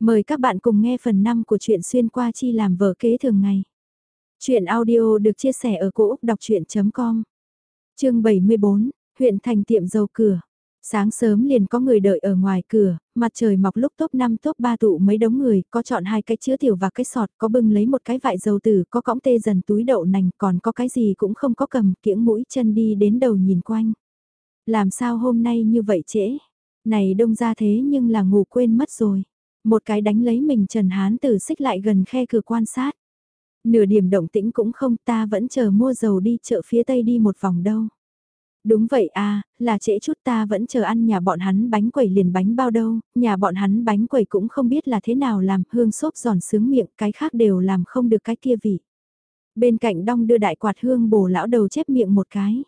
Mời các bạn cùng nghe phần 5 của truyện xuyên qua chi làm vở kế thường ngày. Chuyện audio được chia sẻ ở cỗ đọc chuyện.com Chương 74, huyện thành tiệm dầu cửa. Sáng sớm liền có người đợi ở ngoài cửa, mặt trời mọc lúc top 5 top 3 tụ mấy đống người, có chọn hai cái chứa tiểu và cái sọt, có bưng lấy một cái vại dầu tử, có cõng tê dần túi đậu nành, còn có cái gì cũng không có cầm, kiễng mũi chân đi đến đầu nhìn quanh. Làm sao hôm nay như vậy trễ? Này đông ra thế nhưng là ngủ quên mất rồi. Một cái đánh lấy mình Trần Hán Tử xích lại gần khe cửa quan sát. Nửa điểm động tĩnh cũng không ta vẫn chờ mua dầu đi chợ phía tây đi một vòng đâu. Đúng vậy à, là trễ chút ta vẫn chờ ăn nhà bọn hắn bánh quẩy liền bánh bao đâu, nhà bọn hắn bánh quẩy cũng không biết là thế nào làm, hương xốp giòn sướng miệng, cái khác đều làm không được cái kia vị. Bên cạnh đong đưa đại quạt hương bổ lão đầu chép miệng một cái.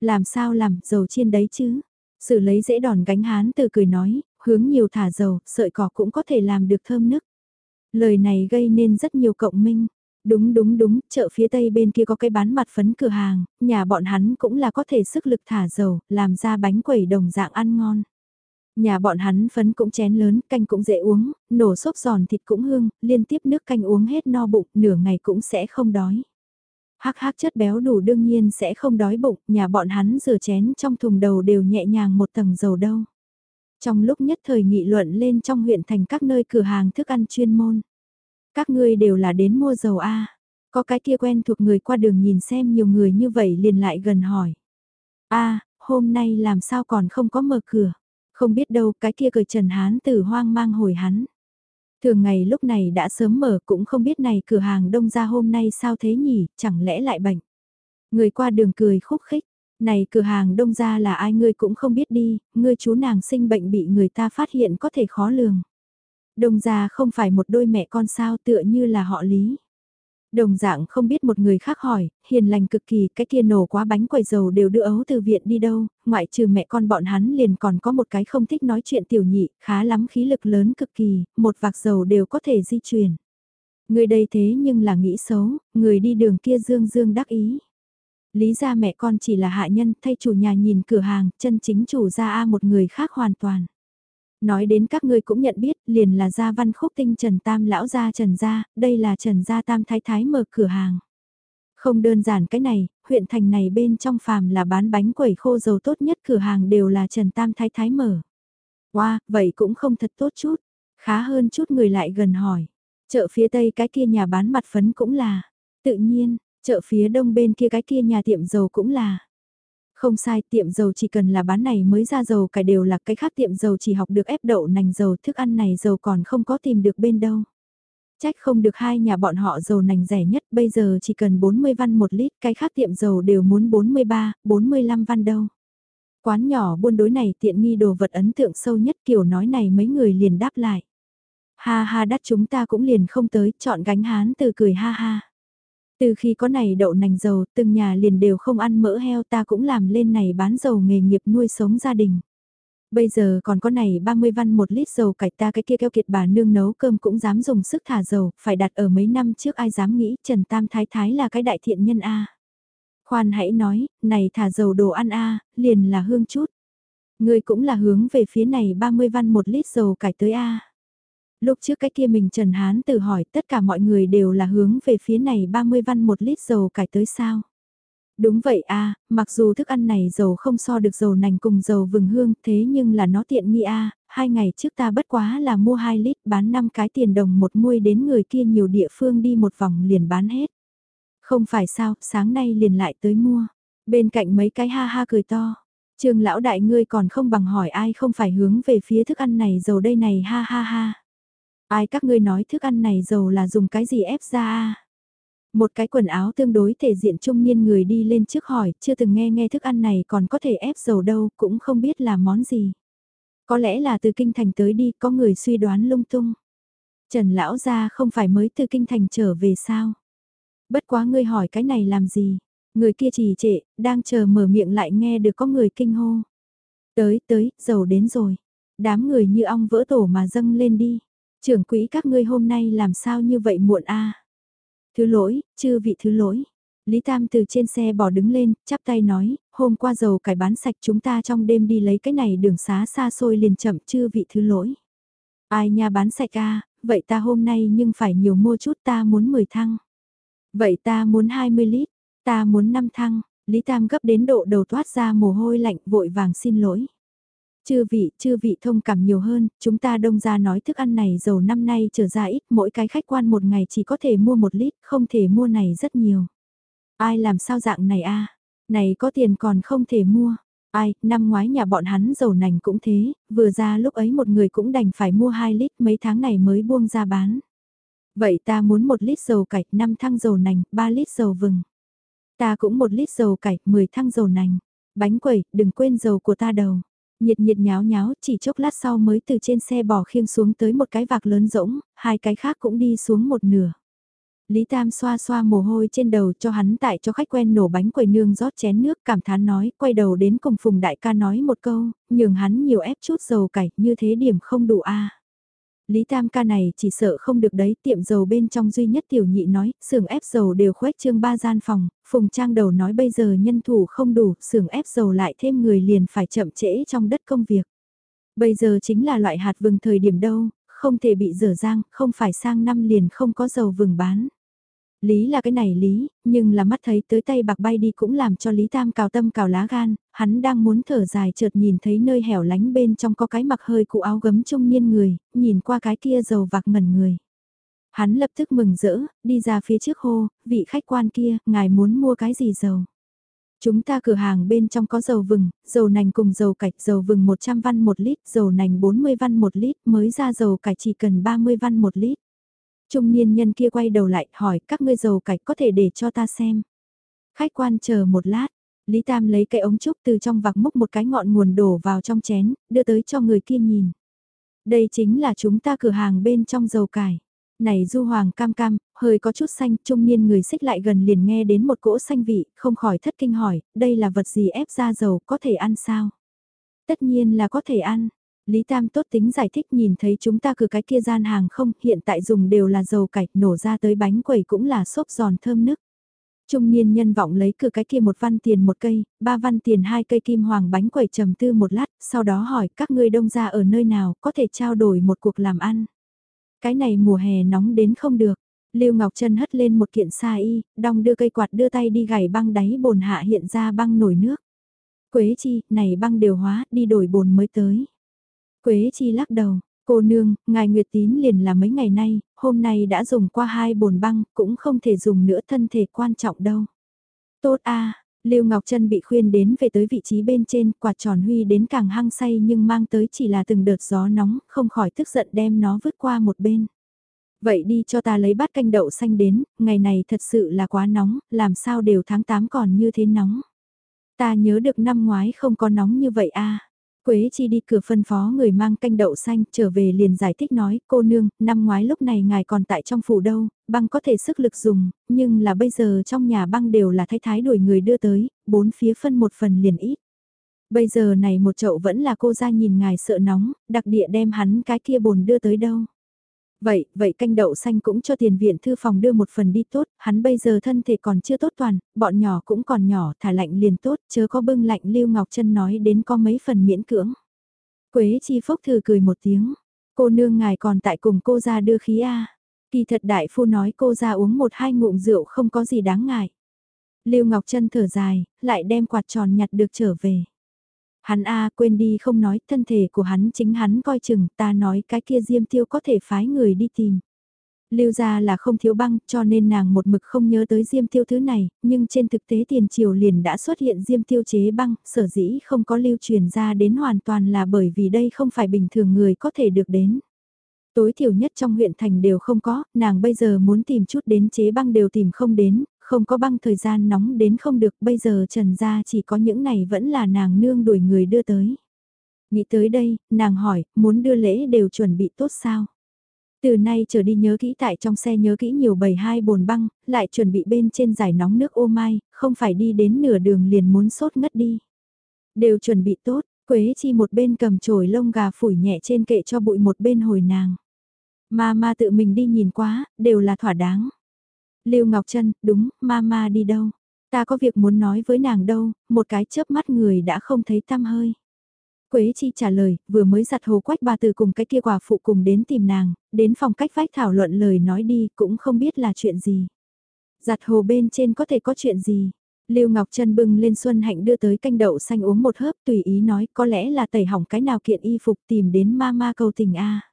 Làm sao làm, dầu chiên đấy chứ? Sử lấy dễ đòn gánh hán từ cười nói, hướng nhiều thả dầu, sợi cỏ cũng có thể làm được thơm nức. Lời này gây nên rất nhiều cộng minh. Đúng đúng đúng, chợ phía tây bên kia có cái bán mặt phấn cửa hàng, nhà bọn hắn cũng là có thể sức lực thả dầu, làm ra bánh quẩy đồng dạng ăn ngon. Nhà bọn hắn phấn cũng chén lớn, canh cũng dễ uống, nổ xốp giòn thịt cũng hương, liên tiếp nước canh uống hết no bụng, nửa ngày cũng sẽ không đói. Hắc hắc chất béo đủ đương nhiên sẽ không đói bụng, nhà bọn hắn rửa chén trong thùng đầu đều nhẹ nhàng một tầng dầu đâu. Trong lúc nhất thời nghị luận lên trong huyện thành các nơi cửa hàng thức ăn chuyên môn. Các ngươi đều là đến mua dầu A. Có cái kia quen thuộc người qua đường nhìn xem nhiều người như vậy liền lại gần hỏi. A, hôm nay làm sao còn không có mở cửa. Không biết đâu cái kia cười trần hán từ hoang mang hồi hắn. Thường ngày lúc này đã sớm mở cũng không biết này cửa hàng đông ra hôm nay sao thế nhỉ, chẳng lẽ lại bệnh. Người qua đường cười khúc khích, này cửa hàng đông ra là ai ngươi cũng không biết đi, ngươi chú nàng sinh bệnh bị người ta phát hiện có thể khó lường. Đông ra không phải một đôi mẹ con sao tựa như là họ lý. Đồng dạng không biết một người khác hỏi, hiền lành cực kỳ, cái kia nổ quá bánh quầy dầu đều đưa ấu từ viện đi đâu, ngoại trừ mẹ con bọn hắn liền còn có một cái không thích nói chuyện tiểu nhị, khá lắm khí lực lớn cực kỳ, một vạc dầu đều có thể di chuyển. Người đây thế nhưng là nghĩ xấu, người đi đường kia dương dương đắc ý. Lý ra mẹ con chỉ là hạ nhân thay chủ nhà nhìn cửa hàng, chân chính chủ gia A một người khác hoàn toàn. Nói đến các ngươi cũng nhận biết, liền là gia văn khúc tinh Trần Tam lão gia Trần Gia, đây là Trần Gia Tam Thái Thái mở cửa hàng. Không đơn giản cái này, huyện thành này bên trong phàm là bán bánh quẩy khô dầu tốt nhất cửa hàng đều là Trần Tam Thái Thái mở. Wow, vậy cũng không thật tốt chút, khá hơn chút người lại gần hỏi. Chợ phía tây cái kia nhà bán mặt phấn cũng là, tự nhiên, chợ phía đông bên kia cái kia nhà tiệm dầu cũng là. Không sai, tiệm dầu chỉ cần là bán này mới ra dầu cải đều là cái khác tiệm dầu chỉ học được ép đậu nành dầu thức ăn này dầu còn không có tìm được bên đâu. Trách không được hai nhà bọn họ dầu nành rẻ nhất bây giờ chỉ cần 40 văn một lít, cái khác tiệm dầu đều muốn 43, 45 văn đâu. Quán nhỏ buôn đối này tiện nghi đồ vật ấn tượng sâu nhất kiểu nói này mấy người liền đáp lại. Ha ha đắt chúng ta cũng liền không tới, chọn gánh hán từ cười ha ha. Từ khi có này đậu nành dầu, từng nhà liền đều không ăn mỡ heo ta cũng làm lên này bán dầu nghề nghiệp nuôi sống gia đình. Bây giờ còn có này 30 văn một lít dầu cải ta cái kia keo kiệt bà nương nấu cơm cũng dám dùng sức thả dầu, phải đặt ở mấy năm trước ai dám nghĩ Trần Tam Thái Thái là cái đại thiện nhân A. Khoan hãy nói, này thả dầu đồ ăn A, liền là hương chút. Người cũng là hướng về phía này 30 văn một lít dầu cải tới A lúc trước cái kia mình Trần Hán từ hỏi tất cả mọi người đều là hướng về phía này 30 văn một lít dầu cải tới sao. Đúng vậy a mặc dù thức ăn này dầu không so được dầu nành cùng dầu vừng hương thế nhưng là nó tiện nghi a hai ngày trước ta bất quá là mua 2 lít bán 5 cái tiền đồng một muôi đến người kia nhiều địa phương đi một vòng liền bán hết. Không phải sao, sáng nay liền lại tới mua. Bên cạnh mấy cái ha ha cười to. trường lão đại ngươi còn không bằng hỏi ai không phải hướng về phía thức ăn này dầu đây này ha ha ha. Ai các ngươi nói thức ăn này dầu là dùng cái gì ép ra à? Một cái quần áo tương đối thể diện trung niên người đi lên trước hỏi, chưa từng nghe nghe thức ăn này còn có thể ép dầu đâu, cũng không biết là món gì. Có lẽ là từ kinh thành tới đi, có người suy đoán lung tung. Trần lão gia không phải mới từ kinh thành trở về sao? Bất quá ngươi hỏi cái này làm gì? Người kia trì trệ, đang chờ mở miệng lại nghe được có người kinh hô. Tới tới, dầu đến rồi. Đám người như ong vỡ tổ mà dâng lên đi. Trưởng quỹ các ngươi hôm nay làm sao như vậy muộn a? Thứ lỗi, chư vị thứ lỗi. Lý Tam từ trên xe bỏ đứng lên, chắp tay nói, hôm qua dầu cải bán sạch chúng ta trong đêm đi lấy cái này đường xá xa xôi liền chậm chư vị thứ lỗi. Ai nha bán sạch a vậy ta hôm nay nhưng phải nhiều mua chút ta muốn 10 thăng. Vậy ta muốn 20 lít, ta muốn 5 thăng, Lý Tam gấp đến độ đầu toát ra mồ hôi lạnh vội vàng xin lỗi. Chư vị, chư vị thông cảm nhiều hơn, chúng ta đông ra nói thức ăn này dầu năm nay trở ra ít, mỗi cái khách quan một ngày chỉ có thể mua một lít, không thể mua này rất nhiều. Ai làm sao dạng này a Này có tiền còn không thể mua. Ai, năm ngoái nhà bọn hắn dầu nành cũng thế, vừa ra lúc ấy một người cũng đành phải mua 2 lít mấy tháng này mới buông ra bán. Vậy ta muốn 1 lít dầu cải, 5 thăng dầu nành, 3 lít dầu vừng. Ta cũng 1 lít dầu cải, 10 thăng dầu nành. Bánh quẩy, đừng quên dầu của ta đầu. Nhiệt nhiệt nháo nháo, chỉ chốc lát sau mới từ trên xe bỏ khiêng xuống tới một cái vạc lớn rỗng, hai cái khác cũng đi xuống một nửa. Lý Tam xoa xoa mồ hôi trên đầu cho hắn tại cho khách quen nổ bánh quầy nương rót chén nước cảm thán nói, quay đầu đến cùng phùng đại ca nói một câu, nhường hắn nhiều ép chút dầu cải, như thế điểm không đủ a Lý Tam ca này chỉ sợ không được đấy, tiệm dầu bên trong duy nhất tiểu nhị nói, xưởng ép dầu đều khuếch trương ba gian phòng, Phùng Trang đầu nói bây giờ nhân thủ không đủ, xưởng ép dầu lại thêm người liền phải chậm trễ trong đất công việc. Bây giờ chính là loại hạt vừng thời điểm đâu, không thể bị dở dang, không phải sang năm liền không có dầu vừng bán. Lý là cái này lý, nhưng là mắt thấy tới tay bạc bay đi cũng làm cho Lý Tam cào tâm cào lá gan, hắn đang muốn thở dài chợt nhìn thấy nơi hẻo lánh bên trong có cái mặc hơi cụ áo gấm trung niên người, nhìn qua cái kia dầu vạc ngẩn người. Hắn lập tức mừng rỡ, đi ra phía trước hô, vị khách quan kia, ngài muốn mua cái gì dầu? Chúng ta cửa hàng bên trong có dầu vừng, dầu nành cùng dầu cải, dầu vừng 100 văn một lít, dầu nành 40 văn một lít, mới ra dầu cải chỉ cần 30 văn một lít. Trung niên nhân kia quay đầu lại hỏi các ngươi dầu cải có thể để cho ta xem. Khách quan chờ một lát, Lý Tam lấy cái ống trúc từ trong vạc múc một cái ngọn nguồn đổ vào trong chén, đưa tới cho người kia nhìn. Đây chính là chúng ta cửa hàng bên trong dầu cải. Này du hoàng cam cam, hơi có chút xanh, trung niên người xích lại gần liền nghe đến một cỗ xanh vị, không khỏi thất kinh hỏi, đây là vật gì ép ra dầu, có thể ăn sao? Tất nhiên là có thể ăn, Lý Tam tốt tính giải thích nhìn thấy chúng ta cứ cái kia gian hàng không, hiện tại dùng đều là dầu cải, nổ ra tới bánh quẩy cũng là xốp giòn thơm nức. Trung niên nhân vọng lấy cửa cái kia một văn tiền một cây, ba văn tiền hai cây kim hoàng bánh quẩy trầm tư một lát, sau đó hỏi các ngươi đông ra ở nơi nào, có thể trao đổi một cuộc làm ăn. Cái này mùa hè nóng đến không được. Lưu Ngọc Trân hất lên một kiện sa y, đong đưa cây quạt đưa tay đi gảy băng đáy bồn hạ hiện ra băng nổi nước. Quế chi, này băng đều hóa, đi đổi bồn mới tới. Quế chi lắc đầu, cô nương, ngài Nguyệt Tín liền là mấy ngày nay, hôm nay đã dùng qua hai bồn băng, cũng không thể dùng nữa thân thể quan trọng đâu. Tốt a Lưu Ngọc Trân bị khuyên đến về tới vị trí bên trên, quạt tròn huy đến càng hăng say nhưng mang tới chỉ là từng đợt gió nóng, không khỏi tức giận đem nó vứt qua một bên. Vậy đi cho ta lấy bát canh đậu xanh đến, ngày này thật sự là quá nóng, làm sao đều tháng 8 còn như thế nóng. Ta nhớ được năm ngoái không có nóng như vậy a Quế chi đi cửa phân phó người mang canh đậu xanh trở về liền giải thích nói cô nương, năm ngoái lúc này ngài còn tại trong phủ đâu, băng có thể sức lực dùng, nhưng là bây giờ trong nhà băng đều là thái thái đuổi người đưa tới, bốn phía phân một phần liền ít. Bây giờ này một chậu vẫn là cô ra nhìn ngài sợ nóng, đặc địa đem hắn cái kia bồn đưa tới đâu. Vậy, vậy canh đậu xanh cũng cho tiền viện thư phòng đưa một phần đi tốt, hắn bây giờ thân thể còn chưa tốt toàn, bọn nhỏ cũng còn nhỏ, thả lạnh liền tốt, chớ có bưng lạnh Lưu Ngọc Trân nói đến có mấy phần miễn cưỡng. Quế Chi Phúc Thư cười một tiếng, cô nương ngài còn tại cùng cô ra đưa khí A. Kỳ thật đại phu nói cô ra uống một hai ngụm rượu không có gì đáng ngại. Lưu Ngọc Trân thở dài, lại đem quạt tròn nhặt được trở về. Hắn a quên đi không nói, thân thể của hắn chính hắn coi chừng, ta nói cái kia diêm tiêu có thể phái người đi tìm. Lưu ra là không thiếu băng cho nên nàng một mực không nhớ tới diêm tiêu thứ này, nhưng trên thực tế tiền triều liền đã xuất hiện diêm tiêu chế băng, sở dĩ không có lưu truyền ra đến hoàn toàn là bởi vì đây không phải bình thường người có thể được đến. Tối thiểu nhất trong huyện thành đều không có, nàng bây giờ muốn tìm chút đến chế băng đều tìm không đến, không có băng thời gian nóng đến không được bây giờ trần gia chỉ có những này vẫn là nàng nương đuổi người đưa tới. Nghĩ tới đây, nàng hỏi, muốn đưa lễ đều chuẩn bị tốt sao? Từ nay trở đi nhớ kỹ tại trong xe nhớ kỹ nhiều bầy hai bồn băng, lại chuẩn bị bên trên giải nóng nước ô mai, không phải đi đến nửa đường liền muốn sốt ngất đi. Đều chuẩn bị tốt, Quế Chi một bên cầm chổi lông gà phủi nhẹ trên kệ cho bụi một bên hồi nàng. Ma ma tự mình đi nhìn quá, đều là thỏa đáng. Lưu Ngọc Trân, đúng, mama đi đâu? Ta có việc muốn nói với nàng đâu, một cái chớp mắt người đã không thấy tăm hơi. Quế Chi trả lời, vừa mới giặt hồ quách bà từ cùng cái kia quả phụ cùng đến tìm nàng, đến phòng cách vách thảo luận lời nói đi, cũng không biết là chuyện gì. Giặt hồ bên trên có thể có chuyện gì. Lưu Ngọc Trân bưng lên Xuân Hạnh đưa tới canh đậu xanh uống một hớp tùy ý nói có lẽ là tẩy hỏng cái nào kiện y phục tìm đến ma ma cầu tình a.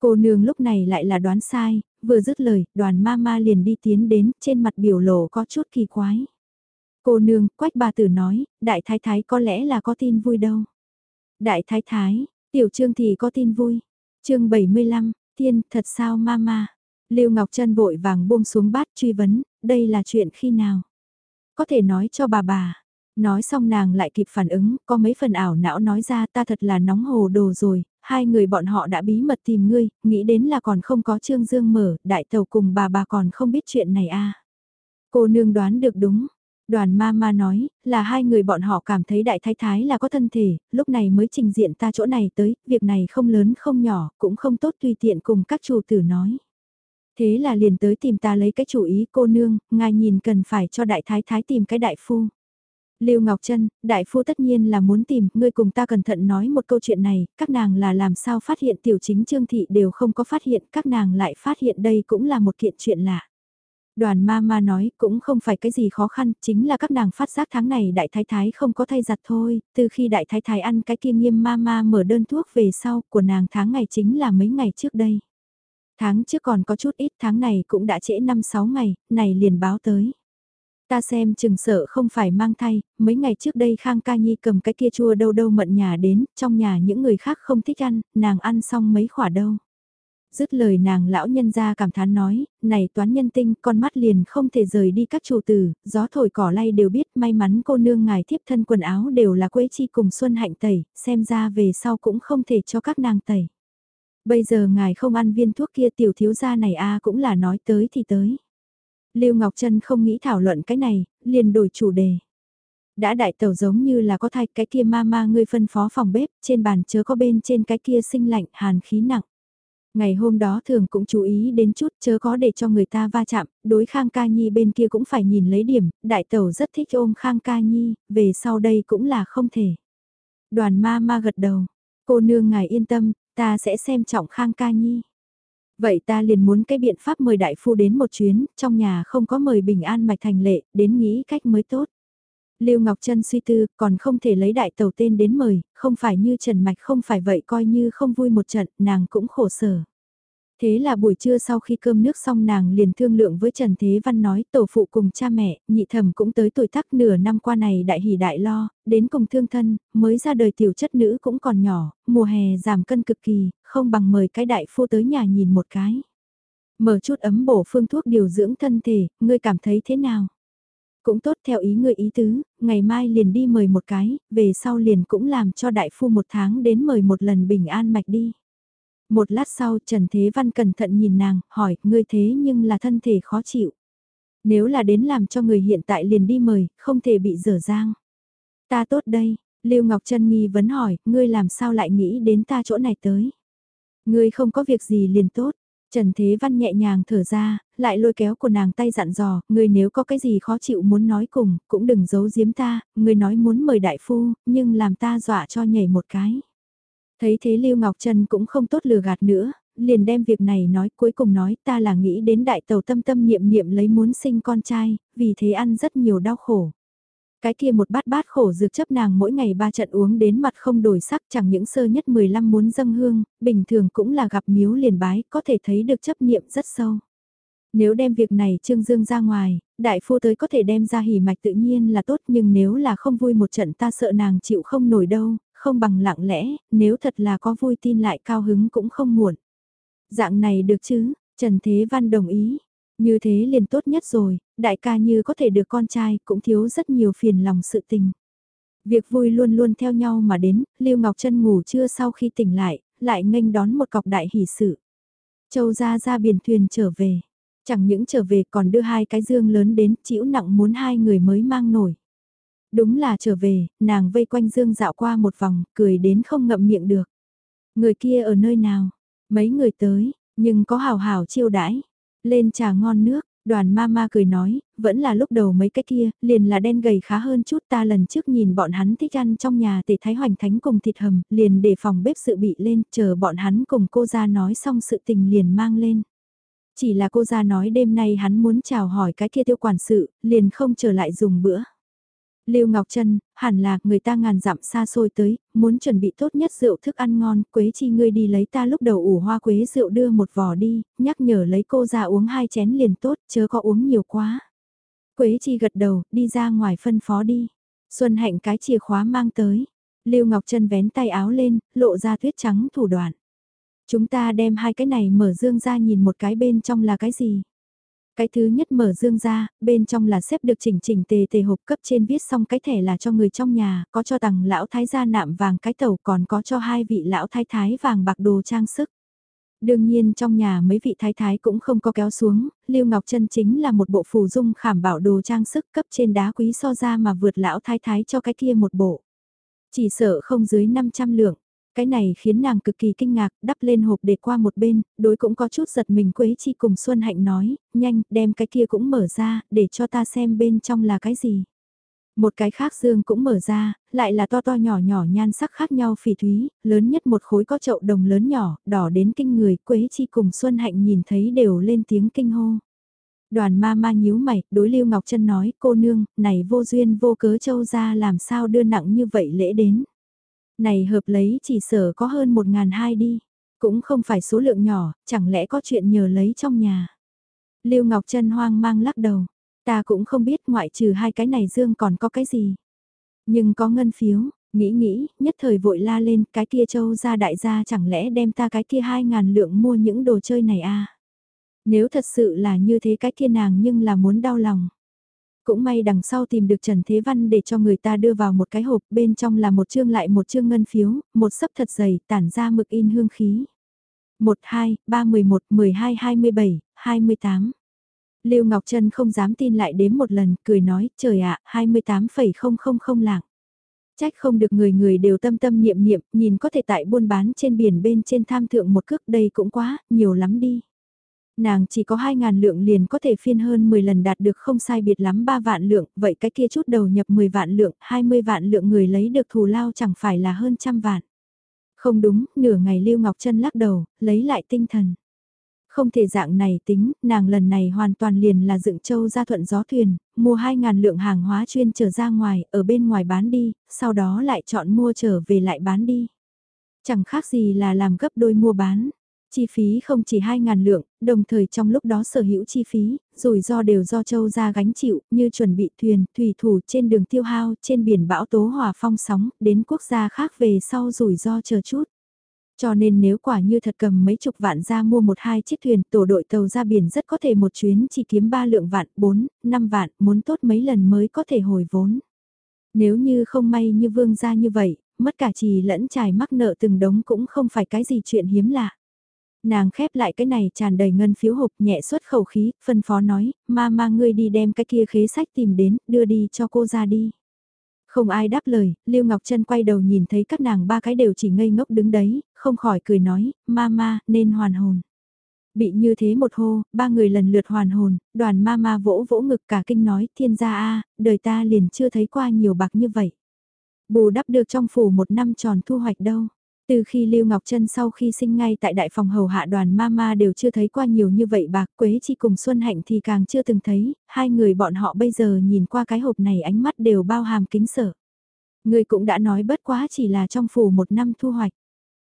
Cô nương lúc này lại là đoán sai, vừa dứt lời, đoàn ma ma liền đi tiến đến, trên mặt biểu lộ có chút kỳ quái. Cô nương, quách bà tử nói, đại thái thái có lẽ là có tin vui đâu. Đại thái thái, tiểu trương thì có tin vui. chương 75, tiên, thật sao mama? Lưu Ngọc Trân vội vàng buông xuống bát truy vấn, đây là chuyện khi nào? Có thể nói cho bà bà. Nói xong nàng lại kịp phản ứng, có mấy phần ảo não nói ra ta thật là nóng hồ đồ rồi, hai người bọn họ đã bí mật tìm ngươi, nghĩ đến là còn không có Trương Dương mở, đại tàu cùng bà bà còn không biết chuyện này à. Cô nương đoán được đúng, Đoàn ma ma nói, là hai người bọn họ cảm thấy đại thái thái là có thân thể, lúc này mới trình diện ta chỗ này tới, việc này không lớn không nhỏ, cũng không tốt tùy tiện cùng các chủ tử nói. Thế là liền tới tìm ta lấy cái chủ ý cô nương, ngài nhìn cần phải cho đại thái thái tìm cái đại phu. Lưu Ngọc Trân, đại phu tất nhiên là muốn tìm, ngươi cùng ta cẩn thận nói một câu chuyện này, các nàng là làm sao phát hiện tiểu chính trương thị đều không có phát hiện, các nàng lại phát hiện đây cũng là một kiện chuyện lạ. Đoàn ma ma nói cũng không phải cái gì khó khăn, chính là các nàng phát giác tháng này đại thái thái không có thay giặt thôi, từ khi đại thái thái ăn cái kia nghiêm ma ma mở đơn thuốc về sau của nàng tháng ngày chính là mấy ngày trước đây. Tháng trước còn có chút ít tháng này cũng đã trễ 5-6 ngày, này liền báo tới. Ta xem chừng sợ không phải mang thai, mấy ngày trước đây Khang Ca Nhi cầm cái kia chua đâu đâu mận nhà đến, trong nhà những người khác không thích ăn, nàng ăn xong mấy khỏa đâu. Dứt lời nàng lão nhân ra cảm thán nói, này toán nhân tinh, con mắt liền không thể rời đi các chủ tử, gió thổi cỏ lay đều biết may mắn cô nương ngài thiếp thân quần áo đều là quế chi cùng xuân hạnh tẩy, xem ra về sau cũng không thể cho các nàng tẩy. Bây giờ ngài không ăn viên thuốc kia tiểu thiếu gia này a cũng là nói tới thì tới. Lưu Ngọc Trân không nghĩ thảo luận cái này, liền đổi chủ đề. Đã đại tẩu giống như là có thai cái kia ma ma ngươi phân phó phòng bếp, trên bàn chớ có bên trên cái kia sinh lạnh hàn khí nặng. Ngày hôm đó thường cũng chú ý đến chút chớ có để cho người ta va chạm, đối Khang Ca Nhi bên kia cũng phải nhìn lấy điểm, đại tẩu rất thích ôm Khang Ca Nhi, về sau đây cũng là không thể. Đoàn ma ma gật đầu, cô nương ngài yên tâm, ta sẽ xem trọng Khang Ca Nhi. Vậy ta liền muốn cái biện pháp mời đại phu đến một chuyến, trong nhà không có mời bình an mạch thành lệ, đến nghĩ cách mới tốt. Lưu Ngọc Trân suy tư, còn không thể lấy đại tàu tên đến mời, không phải như Trần Mạch không phải vậy coi như không vui một trận, nàng cũng khổ sở. Thế là buổi trưa sau khi cơm nước xong nàng liền thương lượng với Trần Thế Văn nói tổ phụ cùng cha mẹ, nhị thẩm cũng tới tuổi tác nửa năm qua này đại hỉ đại lo, đến cùng thương thân, mới ra đời tiểu chất nữ cũng còn nhỏ, mùa hè giảm cân cực kỳ, không bằng mời cái đại phu tới nhà nhìn một cái. Mở chút ấm bổ phương thuốc điều dưỡng thân thể, ngươi cảm thấy thế nào? Cũng tốt theo ý ngươi ý tứ, ngày mai liền đi mời một cái, về sau liền cũng làm cho đại phu một tháng đến mời một lần bình an mạch đi. Một lát sau Trần Thế Văn cẩn thận nhìn nàng, hỏi, ngươi thế nhưng là thân thể khó chịu. Nếu là đến làm cho người hiện tại liền đi mời, không thể bị dở dang. Ta tốt đây, Lưu Ngọc Trân nghi vấn hỏi, ngươi làm sao lại nghĩ đến ta chỗ này tới. Ngươi không có việc gì liền tốt, Trần Thế Văn nhẹ nhàng thở ra, lại lôi kéo của nàng tay dặn dò, ngươi nếu có cái gì khó chịu muốn nói cùng, cũng đừng giấu giếm ta, ngươi nói muốn mời đại phu, nhưng làm ta dọa cho nhảy một cái. Thấy thế Lưu Ngọc Trân cũng không tốt lừa gạt nữa, liền đem việc này nói cuối cùng nói ta là nghĩ đến đại tàu tâm tâm niệm niệm lấy muốn sinh con trai, vì thế ăn rất nhiều đau khổ. Cái kia một bát bát khổ dược chấp nàng mỗi ngày ba trận uống đến mặt không đổi sắc chẳng những sơ nhất 15 muốn dâng hương, bình thường cũng là gặp miếu liền bái, có thể thấy được chấp niệm rất sâu. Nếu đem việc này trương dương ra ngoài, đại phu tới có thể đem ra hỉ mạch tự nhiên là tốt nhưng nếu là không vui một trận ta sợ nàng chịu không nổi đâu, không bằng lặng lẽ, nếu thật là có vui tin lại cao hứng cũng không muộn. Dạng này được chứ, Trần Thế Văn đồng ý, như thế liền tốt nhất rồi, đại ca như có thể được con trai cũng thiếu rất nhiều phiền lòng sự tình. Việc vui luôn luôn theo nhau mà đến, Lưu Ngọc Trân ngủ trưa sau khi tỉnh lại, lại nghênh đón một cọc đại hỷ sự. Châu ra ra biển thuyền trở về. Chẳng những trở về còn đưa hai cái dương lớn đến, chịu nặng muốn hai người mới mang nổi. Đúng là trở về, nàng vây quanh dương dạo qua một vòng, cười đến không ngậm miệng được. Người kia ở nơi nào? Mấy người tới, nhưng có hào hào chiêu đãi. Lên trà ngon nước, Đoàn ma ma cười nói, vẫn là lúc đầu mấy cái kia, liền là đen gầy khá hơn chút ta lần trước nhìn bọn hắn thích ăn trong nhà tề thái hoành thánh cùng thịt hầm, liền để phòng bếp sự bị lên, chờ bọn hắn cùng cô ra nói xong sự tình liền mang lên. Chỉ là cô ra nói đêm nay hắn muốn chào hỏi cái kia tiêu quản sự, liền không trở lại dùng bữa. Lưu Ngọc Trân, hẳn là người ta ngàn dặm xa xôi tới, muốn chuẩn bị tốt nhất rượu thức ăn ngon, Quế Chi ngươi đi lấy ta lúc đầu ủ hoa quế rượu đưa một vò đi, nhắc nhở lấy cô ra uống hai chén liền tốt, chớ có uống nhiều quá. Quế Chi gật đầu, đi ra ngoài phân phó đi. Xuân Hạnh cái chìa khóa mang tới. Lưu Ngọc Trân vén tay áo lên, lộ ra tuyết trắng thủ đoạn. Chúng ta đem hai cái này mở dương ra nhìn một cái bên trong là cái gì. Cái thứ nhất mở dương ra, bên trong là xếp được chỉnh chỉnh tề tề hộp cấp trên viết xong cái thẻ là cho người trong nhà, có cho tặng lão thái gia nạm vàng cái tàu còn có cho hai vị lão thái thái vàng bạc đồ trang sức. Đương nhiên trong nhà mấy vị thái thái cũng không có kéo xuống, Lưu Ngọc Trân chính là một bộ phù dung khảm bảo đồ trang sức cấp trên đá quý so ra mà vượt lão thái thái cho cái kia một bộ. Chỉ sợ không dưới 500 lượng, cái này khiến nàng cực kỳ kinh ngạc, đắp lên hộp để qua một bên, đối cũng có chút giật mình Quế Chi cùng Xuân Hạnh nói, nhanh, đem cái kia cũng mở ra, để cho ta xem bên trong là cái gì. Một cái khác dương cũng mở ra, lại là to to nhỏ nhỏ nhan sắc khác nhau phỉ thúy, lớn nhất một khối có chậu đồng lớn nhỏ, đỏ đến kinh người, Quế Chi cùng Xuân Hạnh nhìn thấy đều lên tiếng kinh hô. Đoàn ma ma nhíu mày, đối Lưu Ngọc Trân nói, cô nương, này vô duyên vô cớ châu ra làm sao đưa nặng như vậy lễ đến. Này hợp lấy chỉ sở có hơn một ngàn hai đi. Cũng không phải số lượng nhỏ, chẳng lẽ có chuyện nhờ lấy trong nhà. Lưu Ngọc Trân hoang mang lắc đầu. Ta cũng không biết ngoại trừ hai cái này dương còn có cái gì. Nhưng có ngân phiếu, nghĩ nghĩ, nhất thời vội la lên cái kia châu ra đại gia chẳng lẽ đem ta cái kia hai ngàn lượng mua những đồ chơi này à. Nếu thật sự là như thế cái kia nàng nhưng là muốn đau lòng. Cũng may đằng sau tìm được Trần Thế Văn để cho người ta đưa vào một cái hộp bên trong là một chương lại một chương ngân phiếu, một sấp thật dày tản ra mực in hương khí. 1, 2, 3, 11, 12, 27, 28. Lưu Ngọc Trân không dám tin lại đếm một lần, cười nói, trời ạ, à, 28,000 lạng. Trách không được người người đều tâm tâm niệm niệm, nhìn có thể tại buôn bán trên biển bên trên tham thượng một cước đây cũng quá, nhiều lắm đi. Nàng chỉ có 2.000 lượng liền có thể phiên hơn 10 lần đạt được không sai biệt lắm 3 vạn lượng, vậy cái kia chút đầu nhập 10 vạn lượng, 20 vạn lượng người lấy được thù lao chẳng phải là hơn trăm vạn. Không đúng, nửa ngày Lưu Ngọc Trân lắc đầu, lấy lại tinh thần. Không thể dạng này tính, nàng lần này hoàn toàn liền là dựng châu ra thuận gió thuyền, mua 2.000 lượng hàng hóa chuyên trở ra ngoài, ở bên ngoài bán đi, sau đó lại chọn mua trở về lại bán đi. Chẳng khác gì là làm gấp đôi mua bán. Chi phí không chỉ 2.000 lượng, đồng thời trong lúc đó sở hữu chi phí, rủi ro đều do châu ra gánh chịu, như chuẩn bị thuyền, thủy thủ trên đường tiêu hao, trên biển bão tố hòa phong sóng, đến quốc gia khác về sau rủi ro chờ chút. Cho nên nếu quả như thật cầm mấy chục vạn ra mua một hai chiếc thuyền, tổ đội tàu ra biển rất có thể một chuyến chỉ kiếm 3 lượng vạn, 4, 5 vạn, muốn tốt mấy lần mới có thể hồi vốn. Nếu như không may như vương gia như vậy, mất cả trì lẫn trải mắc nợ từng đống cũng không phải cái gì chuyện hiếm lạ. Nàng khép lại cái này tràn đầy ngân phiếu hộp nhẹ xuất khẩu khí, phân phó nói, ma ma ngươi đi đem cái kia khế sách tìm đến, đưa đi cho cô ra đi. Không ai đáp lời, Lưu Ngọc Trân quay đầu nhìn thấy các nàng ba cái đều chỉ ngây ngốc đứng đấy, không khỏi cười nói, ma ma, nên hoàn hồn. Bị như thế một hô, ba người lần lượt hoàn hồn, đoàn ma ma vỗ vỗ ngực cả kinh nói, thiên gia a đời ta liền chưa thấy qua nhiều bạc như vậy. Bù đắp được trong phủ một năm tròn thu hoạch đâu. Từ khi Lưu Ngọc Trân sau khi sinh ngay tại đại phòng hầu hạ đoàn mama đều chưa thấy qua nhiều như vậy bạc Quế Chi cùng Xuân Hạnh thì càng chưa từng thấy, hai người bọn họ bây giờ nhìn qua cái hộp này ánh mắt đều bao hàm kính sợ. Người cũng đã nói bất quá chỉ là trong phủ một năm thu hoạch.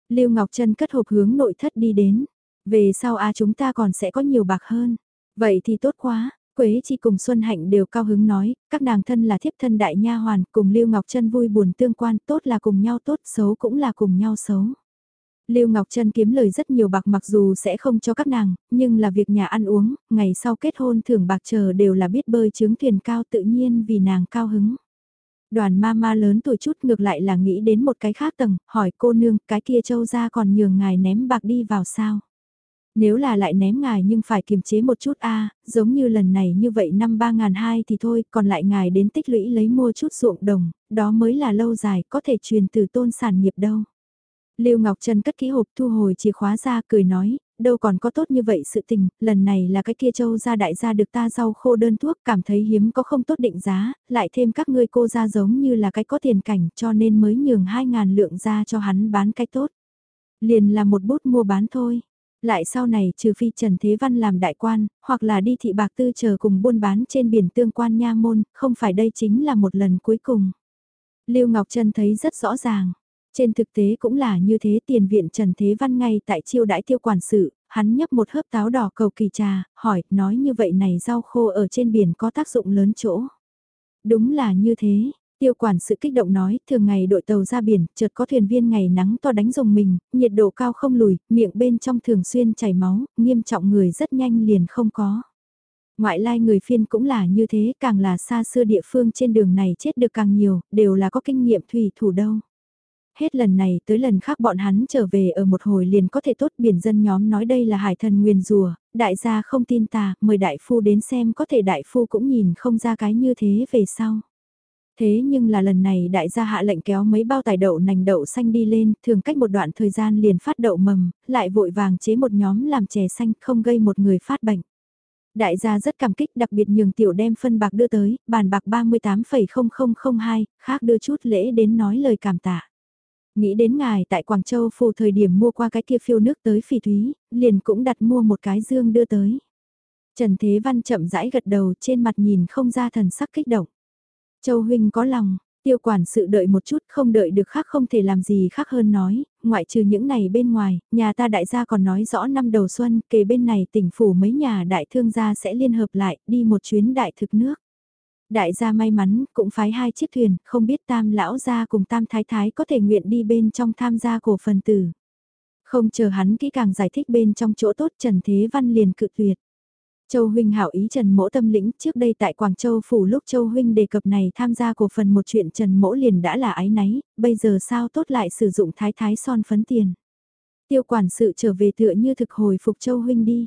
Lưu Ngọc Trân cất hộp hướng nội thất đi đến. Về sau a chúng ta còn sẽ có nhiều bạc hơn. Vậy thì tốt quá, Quế Chi cùng Xuân Hạnh đều cao hứng nói, các nàng thân là thiếp thân đại nha hoàn, cùng Lưu Ngọc Trân vui buồn tương quan, tốt là cùng nhau tốt, xấu cũng là cùng nhau xấu. Lưu Ngọc Trân kiếm lời rất nhiều bạc mặc dù sẽ không cho các nàng, nhưng là việc nhà ăn uống, ngày sau kết hôn thưởng bạc chờ đều là biết bơi chứng thuyền cao tự nhiên vì nàng cao hứng. Đoàn ma ma lớn tuổi chút ngược lại là nghĩ đến một cái khác tầng, hỏi cô nương cái kia châu ra còn nhường ngài ném bạc đi vào sao. Nếu là lại ném ngài nhưng phải kiềm chế một chút a giống như lần này như vậy năm ba ngàn hai thì thôi, còn lại ngài đến tích lũy lấy mua chút ruộng đồng, đó mới là lâu dài, có thể truyền từ tôn sản nghiệp đâu. Lưu Ngọc Trân cất kỹ hộp thu hồi chìa khóa ra cười nói, đâu còn có tốt như vậy sự tình, lần này là cái kia châu gia đại gia được ta rau khô đơn thuốc cảm thấy hiếm có không tốt định giá, lại thêm các ngươi cô ra giống như là cái có tiền cảnh cho nên mới nhường 2.000 lượng ra cho hắn bán cái tốt. Liền là một bút mua bán thôi. Lại sau này trừ phi Trần Thế Văn làm đại quan, hoặc là đi thị bạc tư chờ cùng buôn bán trên biển tương quan nha môn, không phải đây chính là một lần cuối cùng. Lưu Ngọc Trân thấy rất rõ ràng. Trên thực tế cũng là như thế tiền viện Trần Thế Văn ngay tại chiêu đãi tiêu quản sự, hắn nhấp một hớp táo đỏ cầu kỳ trà, hỏi, nói như vậy này rau khô ở trên biển có tác dụng lớn chỗ. Đúng là như thế, Tiêu quản sự kích động nói, thường ngày đội tàu ra biển, chợt có thuyền viên ngày nắng to đánh rồng mình, nhiệt độ cao không lùi, miệng bên trong thường xuyên chảy máu, nghiêm trọng người rất nhanh liền không có. Ngoại lai người phiên cũng là như thế, càng là xa xưa địa phương trên đường này chết được càng nhiều, đều là có kinh nghiệm thủy thủ đâu. Hết lần này tới lần khác bọn hắn trở về ở một hồi liền có thể tốt biển dân nhóm nói đây là hải thần nguyền rùa, đại gia không tin ta, mời đại phu đến xem có thể đại phu cũng nhìn không ra cái như thế về sau. Thế nhưng là lần này đại gia hạ lệnh kéo mấy bao tải đậu nành đậu xanh đi lên, thường cách một đoạn thời gian liền phát đậu mầm, lại vội vàng chế một nhóm làm chè xanh không gây một người phát bệnh. Đại gia rất cảm kích đặc biệt nhường tiểu đem phân bạc đưa tới, bàn bạc 38,0002, khác đưa chút lễ đến nói lời cảm tạ. Nghĩ đến ngài tại Quảng Châu phù thời điểm mua qua cái kia phiêu nước tới phỉ thúy, liền cũng đặt mua một cái dương đưa tới. Trần Thế Văn chậm rãi gật đầu trên mặt nhìn không ra thần sắc kích động. Châu Huynh có lòng, tiêu quản sự đợi một chút không đợi được khác không thể làm gì khác hơn nói, ngoại trừ những này bên ngoài, nhà ta đại gia còn nói rõ năm đầu xuân, kề bên này tỉnh phủ mấy nhà đại thương gia sẽ liên hợp lại, đi một chuyến đại thực nước. Đại gia may mắn, cũng phái hai chiếc thuyền, không biết tam lão gia cùng tam thái thái có thể nguyện đi bên trong tham gia cổ phần tử. Không chờ hắn kỹ càng giải thích bên trong chỗ tốt Trần Thế Văn liền cự tuyệt. Châu Huynh hảo ý Trần Mỗ tâm lĩnh trước đây tại Quảng Châu phủ lúc Châu Huynh đề cập này tham gia cổ phần một chuyện Trần Mỗ liền đã là ái náy, bây giờ sao tốt lại sử dụng thái thái son phấn tiền. Tiêu quản sự trở về tựa như thực hồi phục Châu Huynh đi.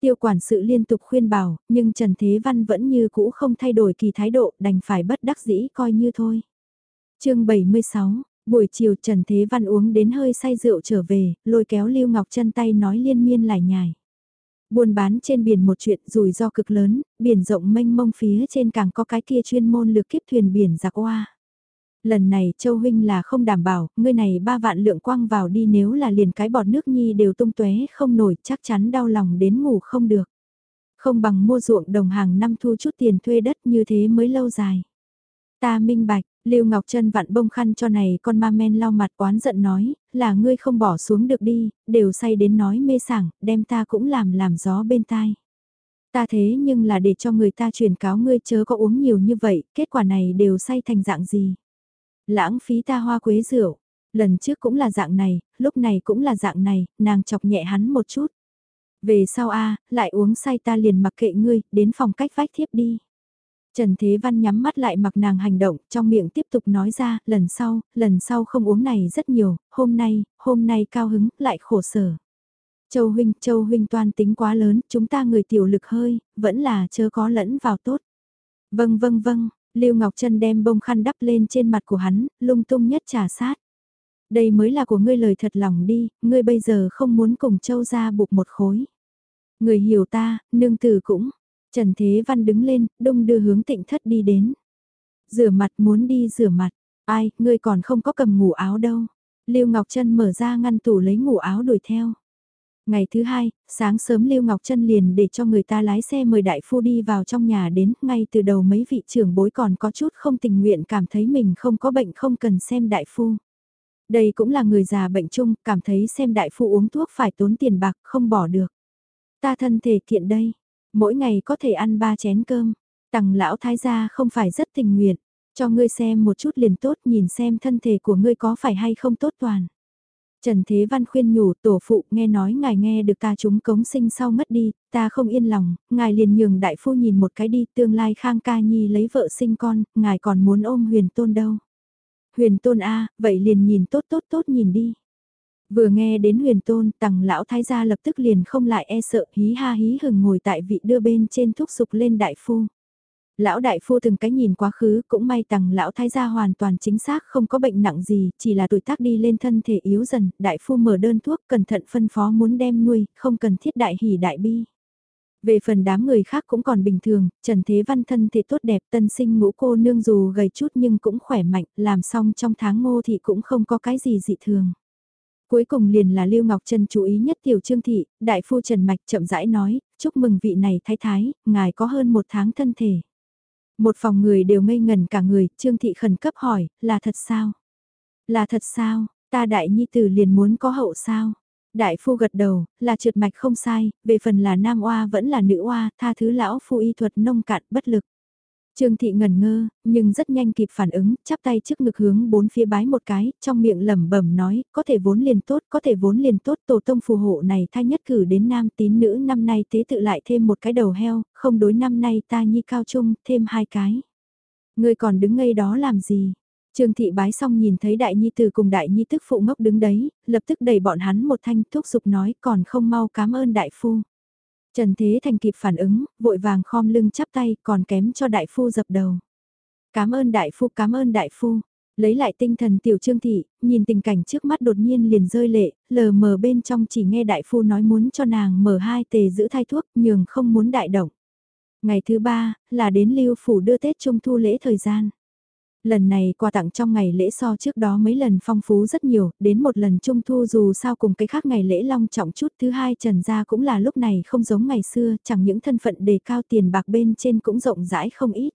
Tiêu quản sự liên tục khuyên bảo, nhưng Trần Thế Văn vẫn như cũ không thay đổi kỳ thái độ, đành phải bất đắc dĩ coi như thôi. chương 76, buổi chiều Trần Thế Văn uống đến hơi say rượu trở về, lôi kéo Lưu Ngọc chân tay nói liên miên lại nhài. Buôn bán trên biển một chuyện rủi ro cực lớn, biển rộng mênh mông phía trên càng có cái kia chuyên môn lược kiếp thuyền biển giặc oa. Lần này Châu Huynh là không đảm bảo, ngươi này ba vạn lượng quăng vào đi nếu là liền cái bọt nước nhi đều tung tóe không nổi chắc chắn đau lòng đến ngủ không được. Không bằng mua ruộng đồng hàng năm thu chút tiền thuê đất như thế mới lâu dài. Ta minh bạch, Lưu Ngọc Trân vặn bông khăn cho này con ma men lau mặt oán giận nói, là ngươi không bỏ xuống được đi, đều say đến nói mê sảng, đem ta cũng làm làm gió bên tai. Ta thế nhưng là để cho người ta truyền cáo ngươi chớ có uống nhiều như vậy, kết quả này đều say thành dạng gì. Lãng phí ta hoa quế rượu, lần trước cũng là dạng này, lúc này cũng là dạng này, nàng chọc nhẹ hắn một chút. Về sau a lại uống say ta liền mặc kệ ngươi, đến phòng cách vách thiếp đi. Trần Thế Văn nhắm mắt lại mặc nàng hành động, trong miệng tiếp tục nói ra, lần sau, lần sau không uống này rất nhiều, hôm nay, hôm nay cao hứng, lại khổ sở. Châu huynh, Châu huynh toan tính quá lớn, chúng ta người tiểu lực hơi, vẫn là chớ có lẫn vào tốt. Vâng vâng vâng, Lưu Ngọc Trân đem bông khăn đắp lên trên mặt của hắn, lung tung nhất trà sát. Đây mới là của ngươi lời thật lòng đi, ngươi bây giờ không muốn cùng Châu ra buộc một khối. Người hiểu ta, nương tử cũng, Trần Thế Văn đứng lên, đông đưa hướng tịnh thất đi đến. Rửa mặt muốn đi rửa mặt, ai, ngươi còn không có cầm ngủ áo đâu. Lưu Ngọc Trân mở ra ngăn tủ lấy ngủ áo đuổi theo. Ngày thứ hai, sáng sớm Lưu Ngọc Trân liền để cho người ta lái xe mời đại phu đi vào trong nhà đến, ngay từ đầu mấy vị trưởng bối còn có chút không tình nguyện cảm thấy mình không có bệnh không cần xem đại phu. Đây cũng là người già bệnh chung, cảm thấy xem đại phu uống thuốc phải tốn tiền bạc, không bỏ được. Ta thân thể kiện đây, mỗi ngày có thể ăn ba chén cơm. Tằng lão thái gia không phải rất tình nguyện, cho ngươi xem một chút liền tốt nhìn xem thân thể của ngươi có phải hay không tốt toàn. Trần Thế Văn khuyên nhủ tổ phụ nghe nói ngài nghe được ta chúng cống sinh sau mất đi, ta không yên lòng, ngài liền nhường đại phu nhìn một cái đi tương lai khang ca nhi lấy vợ sinh con, ngài còn muốn ôm huyền tôn đâu. Huyền tôn A, vậy liền nhìn tốt tốt tốt nhìn đi. Vừa nghe đến huyền tôn, tằng lão thái gia lập tức liền không lại e sợ hí ha hí hừng ngồi tại vị đưa bên trên thúc sục lên đại phu. Lão đại phu từng cái nhìn quá khứ cũng may tằng lão thái gia hoàn toàn chính xác không có bệnh nặng gì, chỉ là tuổi tác đi lên thân thể yếu dần, đại phu mở đơn thuốc cẩn thận phân phó muốn đem nuôi, không cần thiết đại hỉ đại bi. Về phần đám người khác cũng còn bình thường, Trần Thế Văn thân thể tốt đẹp tân sinh ngũ cô nương dù gầy chút nhưng cũng khỏe mạnh, làm xong trong tháng ngô thì cũng không có cái gì dị thường. Cuối cùng liền là Lưu Ngọc Trân chú ý nhất tiểu trương thị, đại phu Trần Mạch chậm rãi nói, chúc mừng vị này thái thái, ngài có hơn một tháng thân thể. Một phòng người đều ngây ngần cả người, trương thị khẩn cấp hỏi, là thật sao? Là thật sao, ta đại nhi tử liền muốn có hậu sao? Đại phu gật đầu, là trượt mạch không sai, về phần là nam oa vẫn là nữ oa, tha thứ lão phu y thuật nông cạn bất lực. Trương thị ngẩn ngơ, nhưng rất nhanh kịp phản ứng, chắp tay trước ngực hướng bốn phía bái một cái, trong miệng lẩm bẩm nói, có thể vốn liền tốt, có thể vốn liền tốt, tổ tông phù hộ này thay nhất cử đến nam tín nữ năm nay tế tự lại thêm một cái đầu heo, không đối năm nay ta nhi cao trung, thêm hai cái. Người còn đứng ngây đó làm gì? Trương thị bái xong nhìn thấy đại nhi tử cùng đại nhi tức phụ ngốc đứng đấy, lập tức đẩy bọn hắn một thanh thúc giục nói còn không mau cảm ơn đại phu. Trần Thế Thành kịp phản ứng, vội vàng khom lưng chắp tay còn kém cho đại phu dập đầu. Cảm ơn đại phu, cảm ơn đại phu. Lấy lại tinh thần tiểu trương thị, nhìn tình cảnh trước mắt đột nhiên liền rơi lệ, lờ mờ bên trong chỉ nghe đại phu nói muốn cho nàng mở hai tề giữ thai thuốc nhường không muốn đại động. Ngày thứ ba, là đến lưu phủ đưa Tết Trung Thu lễ thời gian. Lần này quà tặng trong ngày lễ so trước đó mấy lần phong phú rất nhiều, đến một lần trung thu dù sao cùng cái khác ngày lễ long trọng chút thứ hai trần gia cũng là lúc này không giống ngày xưa, chẳng những thân phận đề cao tiền bạc bên trên cũng rộng rãi không ít.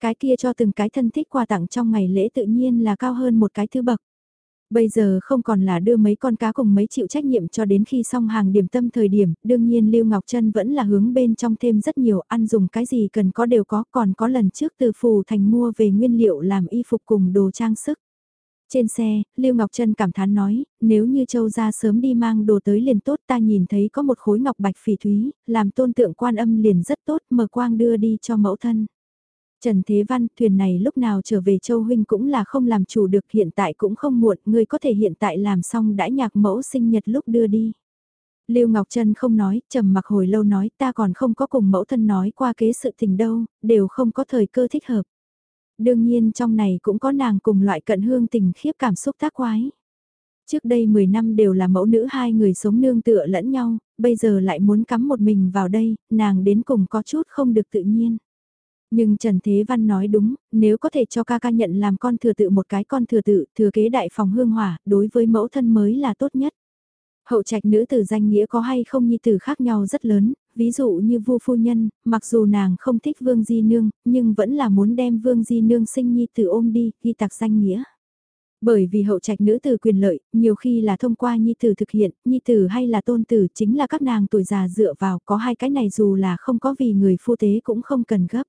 Cái kia cho từng cái thân thích quà tặng trong ngày lễ tự nhiên là cao hơn một cái thứ bậc. Bây giờ không còn là đưa mấy con cá cùng mấy chịu trách nhiệm cho đến khi xong hàng điểm tâm thời điểm, đương nhiên Lưu Ngọc Trân vẫn là hướng bên trong thêm rất nhiều, ăn dùng cái gì cần có đều có, còn có lần trước từ phù thành mua về nguyên liệu làm y phục cùng đồ trang sức. Trên xe, Lưu Ngọc Trân cảm thán nói, nếu như Châu ra sớm đi mang đồ tới liền tốt ta nhìn thấy có một khối ngọc bạch phỉ thúy, làm tôn tượng quan âm liền rất tốt, mở quang đưa đi cho mẫu thân. Trần Thế Văn, thuyền này lúc nào trở về Châu Huynh cũng là không làm chủ được hiện tại cũng không muộn, người có thể hiện tại làm xong đãi nhạc mẫu sinh nhật lúc đưa đi. Lưu Ngọc Trân không nói, trầm mặc hồi lâu nói ta còn không có cùng mẫu thân nói qua kế sự tình đâu, đều không có thời cơ thích hợp. Đương nhiên trong này cũng có nàng cùng loại cận hương tình khiếp cảm xúc tác quái. Trước đây 10 năm đều là mẫu nữ hai người sống nương tựa lẫn nhau, bây giờ lại muốn cắm một mình vào đây, nàng đến cùng có chút không được tự nhiên. Nhưng Trần Thế Văn nói đúng, nếu có thể cho ca ca nhận làm con thừa tự một cái con thừa tự, thừa kế đại phòng hương hỏa, đối với mẫu thân mới là tốt nhất. Hậu trạch nữ tử danh nghĩa có hay không nhi tử khác nhau rất lớn, ví dụ như vua phu nhân, mặc dù nàng không thích vương di nương, nhưng vẫn là muốn đem vương di nương sinh nhi tử ôm đi, ghi tạc danh nghĩa. Bởi vì hậu trạch nữ tử quyền lợi, nhiều khi là thông qua nhi tử thực hiện, nhi tử hay là tôn tử chính là các nàng tuổi già dựa vào, có hai cái này dù là không có vì người phu tế cũng không cần gấp.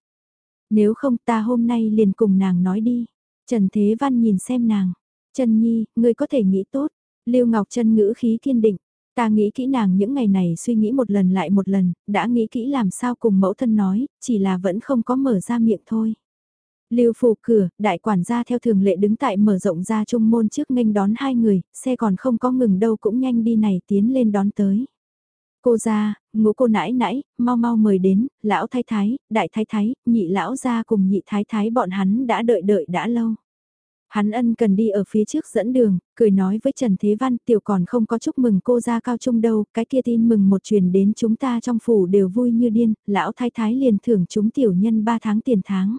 Nếu không ta hôm nay liền cùng nàng nói đi. Trần Thế Văn nhìn xem nàng. Trần Nhi, ngươi có thể nghĩ tốt. Lưu Ngọc Trân ngữ khí kiên định. Ta nghĩ kỹ nàng những ngày này suy nghĩ một lần lại một lần, đã nghĩ kỹ làm sao cùng mẫu thân nói, chỉ là vẫn không có mở ra miệng thôi. Lưu phủ cửa, đại quản gia theo thường lệ đứng tại mở rộng ra trung môn trước nghênh đón hai người, xe còn không có ngừng đâu cũng nhanh đi này tiến lên đón tới. Cô ra, ngũ cô nãi nãi, mau mau mời đến, lão thái thái, đại thái thái, nhị lão ra cùng nhị thái thái bọn hắn đã đợi đợi đã lâu. Hắn ân cần đi ở phía trước dẫn đường, cười nói với Trần Thế Văn tiểu còn không có chúc mừng cô ra cao trung đâu, cái kia tin mừng một truyền đến chúng ta trong phủ đều vui như điên, lão thái thái liền thưởng chúng tiểu nhân 3 tháng tiền tháng.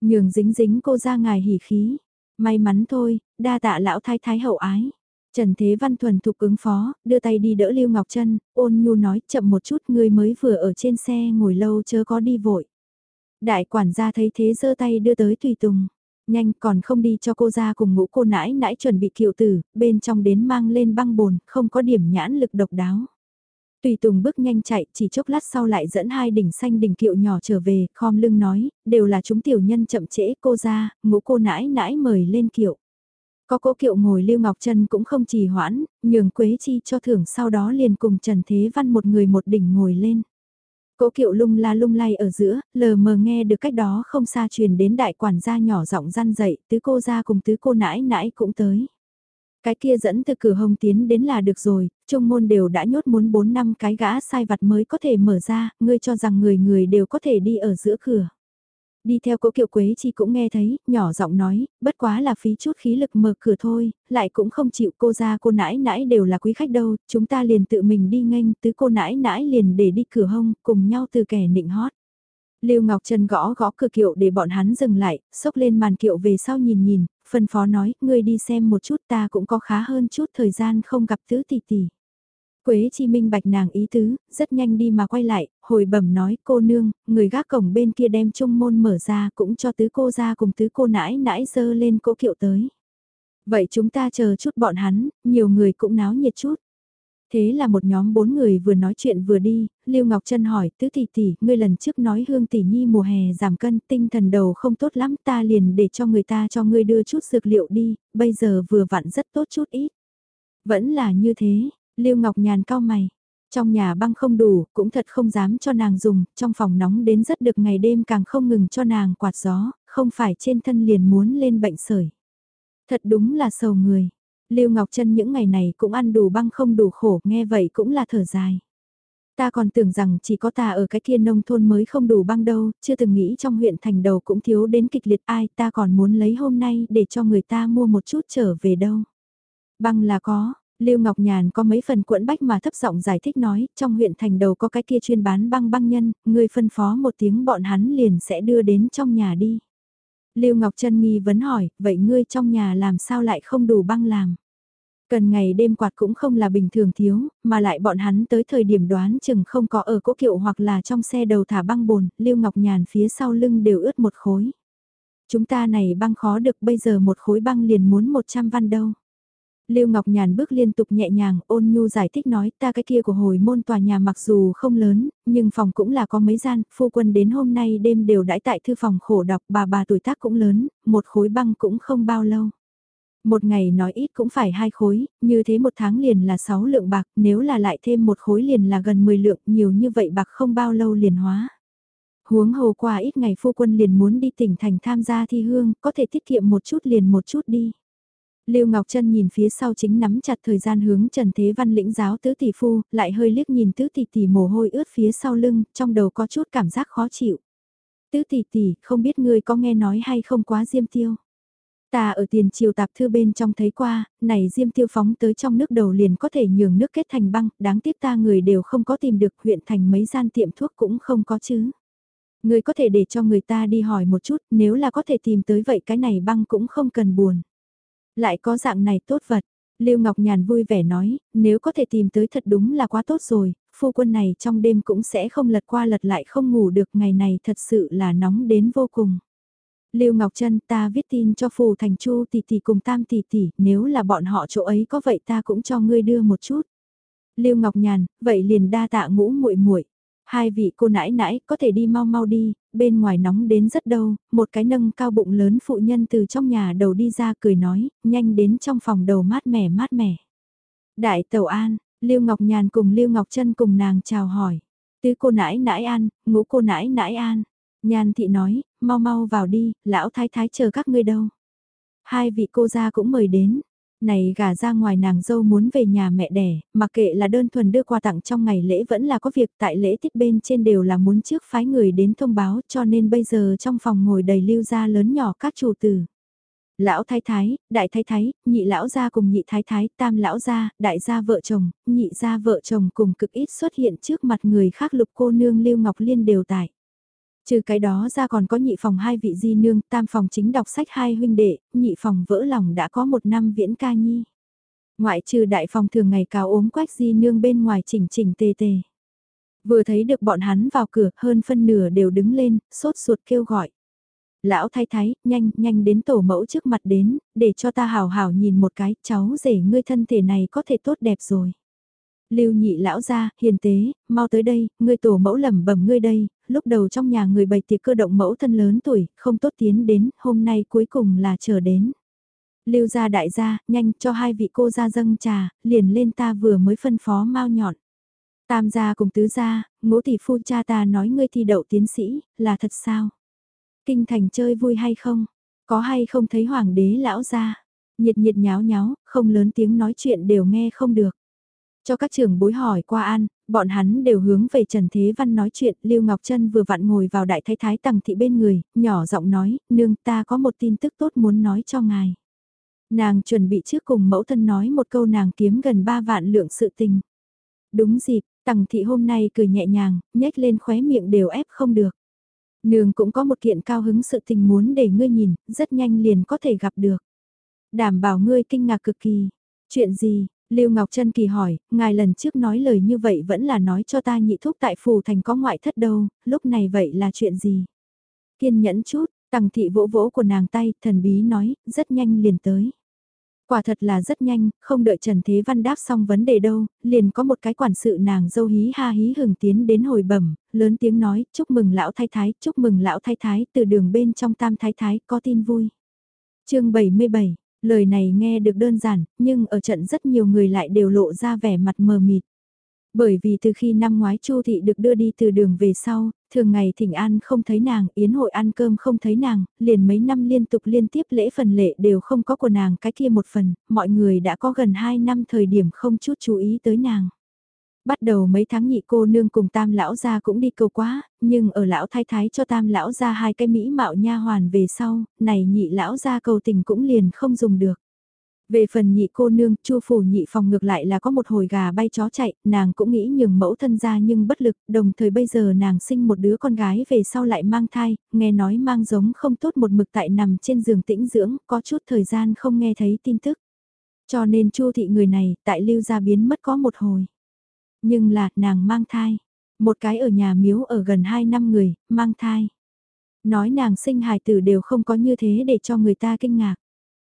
Nhường dính dính cô ra ngài hỉ khí, may mắn thôi, đa tạ lão thái thái hậu ái. Trần Thế Văn thuần thục ứng phó, đưa tay đi đỡ Lưu Ngọc Trân, ôn nhu nói chậm một chút người mới vừa ở trên xe ngồi lâu chớ có đi vội. Đại quản gia thấy thế giơ tay đưa tới tùy tùng. Nhanh còn không đi cho cô ra cùng ngũ cô nãi nãi chuẩn bị kiệu tử, bên trong đến mang lên băng bồn, không có điểm nhãn lực độc đáo. Tùy Tùng bước nhanh chạy, chỉ chốc lát sau lại dẫn hai đỉnh xanh đỉnh kiệu nhỏ trở về, khom lưng nói, đều là chúng tiểu nhân chậm trễ cô ra, ngũ cô nãi nãi mời lên kiệu. Có cố kiệu ngồi Lưu Ngọc Trân cũng không trì hoãn, nhường Quế Chi cho thưởng sau đó liền cùng Trần Thế Văn một người một đỉnh ngồi lên. Cố kiệu lung la lung lay ở giữa, lờ mờ nghe được cách đó không xa truyền đến đại quản gia nhỏ giọng răn dậy, tứ cô ra cùng tứ cô nãi nãi cũng tới. Cái kia dẫn từ cửa hồng tiến đến là được rồi, trung môn đều đã nhốt muốn 4 năm cái gã sai vặt mới có thể mở ra, ngươi cho rằng người người đều có thể đi ở giữa cửa. Đi theo cỗ kiệu Quế Chi cũng nghe thấy, nhỏ giọng nói, bất quá là phí chút khí lực mở cửa thôi, lại cũng không chịu cô ra cô nãi nãi đều là quý khách đâu, chúng ta liền tự mình đi nghênh tứ cô nãi nãi liền để đi cửa hông, cùng nhau từ kẻ nịnh hót. Lưu Ngọc Trân gõ gõ cửa kiệu để bọn hắn dừng lại, xốc lên màn kiệu về sau nhìn nhìn, phân phó nói, ngươi đi xem một chút ta cũng có khá hơn chút thời gian không gặp tứ tỷ tỷ. Quế chi minh bạch nàng ý tứ, rất nhanh đi mà quay lại, hồi bẩm nói cô nương, người gác cổng bên kia đem trung môn mở ra cũng cho tứ cô ra cùng tứ cô nãi nãi dơ lên cỗ kiệu tới. Vậy chúng ta chờ chút bọn hắn, nhiều người cũng náo nhiệt chút. Thế là một nhóm bốn người vừa nói chuyện vừa đi, Lưu Ngọc Trân hỏi, tứ tỷ tỷ, ngươi lần trước nói hương tỷ nhi mùa hè giảm cân, tinh thần đầu không tốt lắm, ta liền để cho người ta cho ngươi đưa chút dược liệu đi, bây giờ vừa vặn rất tốt chút ít. Vẫn là như thế, Lưu Ngọc Nhàn cao mày. Trong nhà băng không đủ, cũng thật không dám cho nàng dùng, trong phòng nóng đến rất được ngày đêm càng không ngừng cho nàng quạt gió, không phải trên thân liền muốn lên bệnh sởi. Thật đúng là sầu người. Lưu Ngọc Trân những ngày này cũng ăn đủ băng không đủ khổ, nghe vậy cũng là thở dài. Ta còn tưởng rằng chỉ có ta ở cái kia nông thôn mới không đủ băng đâu, chưa từng nghĩ trong huyện thành đầu cũng thiếu đến kịch liệt ai ta còn muốn lấy hôm nay để cho người ta mua một chút trở về đâu. Băng là có, Lưu Ngọc Nhàn có mấy phần cuộn bách mà thấp giọng giải thích nói, trong huyện thành đầu có cái kia chuyên bán băng băng nhân, người phân phó một tiếng bọn hắn liền sẽ đưa đến trong nhà đi. Lưu Ngọc Trân nghi vấn hỏi, vậy ngươi trong nhà làm sao lại không đủ băng làm? Cần ngày đêm quạt cũng không là bình thường thiếu, mà lại bọn hắn tới thời điểm đoán chừng không có ở cỗ kiệu hoặc là trong xe đầu thả băng bồn, Lưu Ngọc Nhàn phía sau lưng đều ướt một khối. Chúng ta này băng khó được bây giờ một khối băng liền muốn 100 văn đâu. Lưu Ngọc Nhàn bước liên tục nhẹ nhàng, ôn nhu giải thích nói ta cái kia của hồi môn tòa nhà mặc dù không lớn, nhưng phòng cũng là có mấy gian, phu quân đến hôm nay đêm đều đãi tại thư phòng khổ đọc, bà bà tuổi tác cũng lớn, một khối băng cũng không bao lâu. Một ngày nói ít cũng phải hai khối, như thế một tháng liền là sáu lượng bạc, nếu là lại thêm một khối liền là gần 10 lượng, nhiều như vậy bạc không bao lâu liền hóa. Huống hồ qua ít ngày phu quân liền muốn đi tỉnh thành tham gia thi hương, có thể tiết kiệm một chút liền một chút đi. Lưu Ngọc Trân nhìn phía sau chính nắm chặt thời gian hướng Trần Thế Văn lĩnh giáo tứ tỷ phu, lại hơi liếc nhìn tứ tỷ tỷ mồ hôi ướt phía sau lưng, trong đầu có chút cảm giác khó chịu. Tứ tỷ tỷ, không biết ngươi có nghe nói hay không quá diêm tiêu. Ta ở tiền triều tạp thư bên trong thấy qua, này diêm tiêu phóng tới trong nước đầu liền có thể nhường nước kết thành băng, đáng tiếc ta người đều không có tìm được huyện thành mấy gian tiệm thuốc cũng không có chứ. Người có thể để cho người ta đi hỏi một chút, nếu là có thể tìm tới vậy cái này băng cũng không cần buồn. Lại có dạng này tốt vật, Lưu Ngọc Nhàn vui vẻ nói, nếu có thể tìm tới thật đúng là quá tốt rồi, phu quân này trong đêm cũng sẽ không lật qua lật lại không ngủ được ngày này thật sự là nóng đến vô cùng. Lưu Ngọc Trân ta viết tin cho phù thành chu tỷ tỷ cùng tam tỷ tỷ, nếu là bọn họ chỗ ấy có vậy ta cũng cho ngươi đưa một chút. Lưu Ngọc Nhàn, vậy liền đa tạ ngũ muội muội. Hai vị cô nãi nãi có thể đi mau mau đi, bên ngoài nóng đến rất đâu, một cái nâng cao bụng lớn phụ nhân từ trong nhà đầu đi ra cười nói, nhanh đến trong phòng đầu mát mẻ mát mẻ. Đại tàu an, Lưu Ngọc Nhàn cùng Lưu Ngọc Trân cùng nàng chào hỏi. Tứ cô nãi nãi an, ngũ cô nãi nãi an. nhàn thị nói, mau mau vào đi, lão thái thái chờ các ngươi đâu. Hai vị cô gia cũng mời đến. Này gả ra ngoài nàng dâu muốn về nhà mẹ đẻ, mặc kệ là đơn thuần đưa quà tặng trong ngày lễ vẫn là có việc tại lễ tiết bên trên đều là muốn trước phái người đến thông báo cho nên bây giờ trong phòng ngồi đầy lưu gia lớn nhỏ các chủ tử. Lão thái thái, đại thái thái, nhị lão gia cùng nhị thái thái, tam lão gia, đại gia vợ chồng, nhị gia vợ chồng cùng cực ít xuất hiện trước mặt người khác lục cô nương Lưu Ngọc Liên đều tại. Trừ cái đó ra còn có nhị phòng hai vị di nương, tam phòng chính đọc sách hai huynh đệ, nhị phòng vỡ lòng đã có một năm viễn ca nhi. Ngoại trừ đại phòng thường ngày cao ốm quách di nương bên ngoài chỉnh chỉnh tề tề. Vừa thấy được bọn hắn vào cửa, hơn phân nửa đều đứng lên, sốt ruột kêu gọi. Lão thái thái, nhanh, nhanh đến tổ mẫu trước mặt đến, để cho ta hào hào nhìn một cái, cháu rể ngươi thân thể này có thể tốt đẹp rồi. Lưu nhị lão ra, hiền tế, mau tới đây, ngươi tổ mẫu lẩm bẩm ngươi đây, lúc đầu trong nhà người bày tiệc cơ động mẫu thân lớn tuổi, không tốt tiến đến, hôm nay cuối cùng là chờ đến. Lưu gia đại gia, nhanh cho hai vị cô gia dâng trà, liền lên ta vừa mới phân phó mau nhọn. Tam gia cùng tứ gia, ngũ tỷ phu cha ta nói ngươi thi đậu tiến sĩ, là thật sao? Kinh thành chơi vui hay không? Có hay không thấy hoàng đế lão gia? Nhiệt nhiệt nháo nháo, không lớn tiếng nói chuyện đều nghe không được. Cho các trưởng bối hỏi qua an, Bọn hắn đều hướng về Trần Thế Văn nói chuyện, Lưu Ngọc Trân vừa vặn ngồi vào đại thái thái tầng thị bên người, nhỏ giọng nói, nương ta có một tin tức tốt muốn nói cho ngài. Nàng chuẩn bị trước cùng mẫu thân nói một câu nàng kiếm gần 3 vạn lượng sự tình. Đúng dịp, tầng thị hôm nay cười nhẹ nhàng, nhếch lên khóe miệng đều ép không được. Nương cũng có một kiện cao hứng sự tình muốn để ngươi nhìn, rất nhanh liền có thể gặp được. Đảm bảo ngươi kinh ngạc cực kỳ. Chuyện gì, Lưu Ngọc Trân Kỳ hỏi, ngài lần trước nói lời như vậy vẫn là nói cho ta nhị thúc tại phù thành có ngoại thất đâu, lúc này vậy là chuyện gì? Kiên nhẫn chút, tằng thị vỗ vỗ của nàng tay, thần bí nói, rất nhanh liền tới. Quả thật là rất nhanh, không đợi Trần Thế Văn đáp xong vấn đề đâu, liền có một cái quản sự nàng dâu hí ha hí hừng tiến đến hồi bẩm, lớn tiếng nói, chúc mừng lão thái thái, chúc mừng lão thái thái, từ đường bên trong tam thái thái, có tin vui. chương 77, lời này nghe được đơn giản, nhưng ở trận rất nhiều người lại đều lộ ra vẻ mặt mờ mịt. Bởi vì từ khi năm ngoái Chu Thị được đưa đi từ đường về sau, thường ngày thỉnh an không thấy nàng, yến hội ăn cơm không thấy nàng, liền mấy năm liên tục liên tiếp lễ phần lệ đều không có của nàng cái kia một phần, mọi người đã có gần 2 năm thời điểm không chút chú ý tới nàng. Bắt đầu mấy tháng nhị cô nương cùng tam lão gia cũng đi cầu quá, nhưng ở lão thái thái cho tam lão gia hai cái mỹ mạo nha hoàn về sau, này nhị lão gia cầu tình cũng liền không dùng được. Về phần nhị cô nương, chu phủ nhị phòng ngược lại là có một hồi gà bay chó chạy, nàng cũng nghĩ nhường mẫu thân ra nhưng bất lực, đồng thời bây giờ nàng sinh một đứa con gái về sau lại mang thai, nghe nói mang giống không tốt một mực tại nằm trên giường tĩnh dưỡng, có chút thời gian không nghe thấy tin tức. Cho nên chu thị người này, tại lưu gia biến mất có một hồi. Nhưng là, nàng mang thai. Một cái ở nhà miếu ở gần 2 năm người, mang thai. Nói nàng sinh hài tử đều không có như thế để cho người ta kinh ngạc.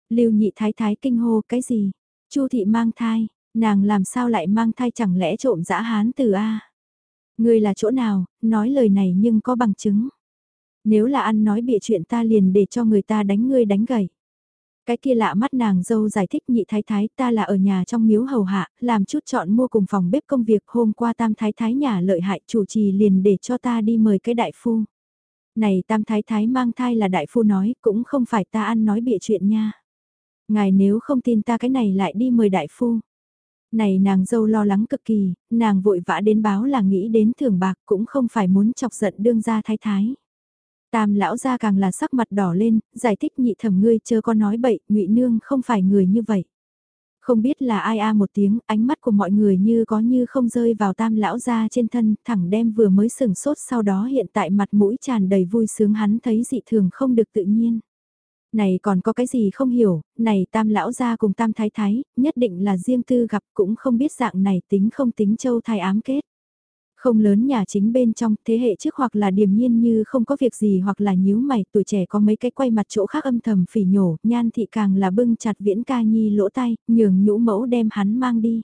Lưu nhị thái thái kinh hô cái gì? Chu thị mang thai, nàng làm sao lại mang thai chẳng lẽ trộm dã hán từ A? Ngươi là chỗ nào, nói lời này nhưng có bằng chứng. Nếu là ăn nói bịa chuyện ta liền để cho người ta đánh ngươi đánh gầy. Cái kia lạ mắt nàng dâu giải thích nhị thái thái ta là ở nhà trong miếu hầu hạ, làm chút chọn mua cùng phòng bếp công việc hôm qua tam thái thái nhà lợi hại chủ trì liền để cho ta đi mời cái đại phu. Này tam thái thái mang thai là đại phu nói cũng không phải ta ăn nói bịa chuyện nha. Ngài nếu không tin ta cái này lại đi mời đại phu. Này nàng dâu lo lắng cực kỳ, nàng vội vã đến báo là nghĩ đến thưởng bạc cũng không phải muốn chọc giận đương gia thái thái. Tam lão gia càng là sắc mặt đỏ lên, giải thích nhị thẩm ngươi chớ có nói bậy, ngụy nương không phải người như vậy. Không biết là ai a một tiếng, ánh mắt của mọi người như có như không rơi vào tam lão gia trên thân, thẳng đem vừa mới sừng sốt sau đó hiện tại mặt mũi tràn đầy vui sướng hắn thấy dị thường không được tự nhiên này còn có cái gì không hiểu, này tam lão gia cùng tam thái thái, nhất định là riêng tư gặp cũng không biết dạng này tính không tính châu thai ám kết. Không lớn nhà chính bên trong, thế hệ trước hoặc là điềm nhiên như không có việc gì hoặc là nhíu mày, tuổi trẻ có mấy cái quay mặt chỗ khác âm thầm phỉ nhổ, nhan thị càng là bưng chặt viễn ca nhi lỗ tay, nhường nhũ mẫu đem hắn mang đi.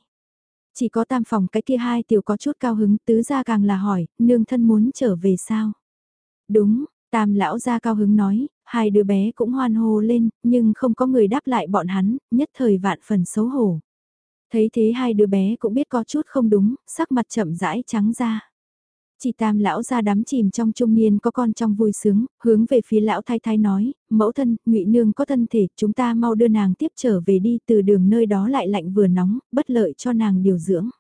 Chỉ có tam phòng cái kia hai tiểu có chút cao hứng, tứ ra càng là hỏi, nương thân muốn trở về sao? Đúng, tam lão ra cao hứng nói, hai đứa bé cũng hoan hô lên, nhưng không có người đáp lại bọn hắn, nhất thời vạn phần xấu hổ. Thấy thế hai đứa bé cũng biết có chút không đúng, sắc mặt chậm rãi trắng ra. Chỉ tam lão ra đắm chìm trong trung niên có con trong vui sướng, hướng về phía lão thái thái nói, mẫu thân, ngụy nương có thân thể, chúng ta mau đưa nàng tiếp trở về đi từ đường nơi đó lại lạnh vừa nóng, bất lợi cho nàng điều dưỡng.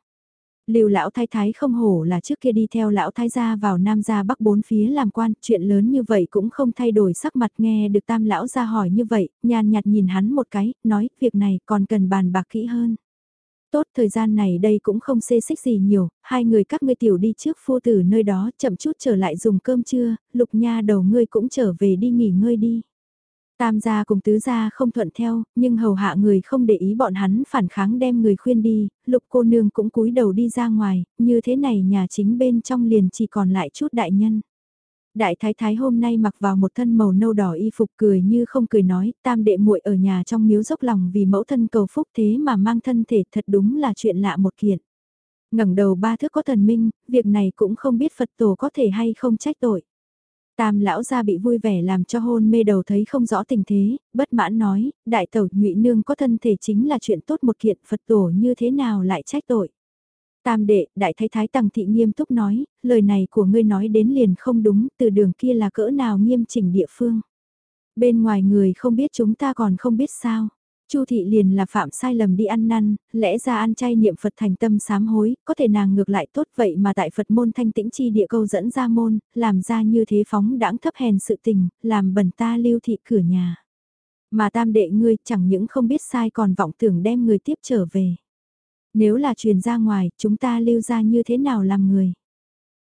Lưu lão thái thái không hổ là trước kia đi theo lão thái gia vào nam gia bắc bốn phía làm quan, chuyện lớn như vậy cũng không thay đổi sắc mặt nghe được tam lão gia hỏi như vậy, nhàn nhạt nhìn hắn một cái, nói, việc này còn cần bàn bạc kỹ hơn. Tốt thời gian này đây cũng không xê xích gì nhiều, hai người các ngươi tiểu đi trước phu tử nơi đó chậm chút trở lại dùng cơm trưa, lục nha đầu ngươi cũng trở về đi nghỉ ngơi đi. Tam gia cùng tứ gia không thuận theo, nhưng hầu hạ người không để ý bọn hắn phản kháng đem người khuyên đi, lục cô nương cũng cúi đầu đi ra ngoài, như thế này nhà chính bên trong liền chỉ còn lại chút đại nhân. Đại thái thái hôm nay mặc vào một thân màu nâu đỏ y phục cười như không cười nói, tam đệ muội ở nhà trong miếu dốc lòng vì mẫu thân cầu phúc thế mà mang thân thể thật đúng là chuyện lạ một kiện. ngẩng đầu ba thước có thần minh, việc này cũng không biết Phật tổ có thể hay không trách tội. Tam lão gia bị vui vẻ làm cho hôn mê đầu thấy không rõ tình thế, bất mãn nói, đại tẩu nhụy nương có thân thể chính là chuyện tốt một kiện Phật tổ như thế nào lại trách tội. Tam đệ, đại thái thái tằng thị nghiêm túc nói, lời này của ngươi nói đến liền không đúng, từ đường kia là cỡ nào nghiêm chỉnh địa phương. Bên ngoài người không biết chúng ta còn không biết sao. Chu thị liền là phạm sai lầm đi ăn năn, lẽ ra ăn chay niệm Phật thành tâm sám hối, có thể nàng ngược lại tốt vậy mà tại Phật môn thanh tĩnh chi địa câu dẫn ra môn, làm ra như thế phóng đãng thấp hèn sự tình, làm bẩn ta lưu thị cửa nhà. Mà tam đệ ngươi chẳng những không biết sai còn vọng tưởng đem người tiếp trở về. Nếu là truyền ra ngoài, chúng ta lưu ra như thế nào làm người?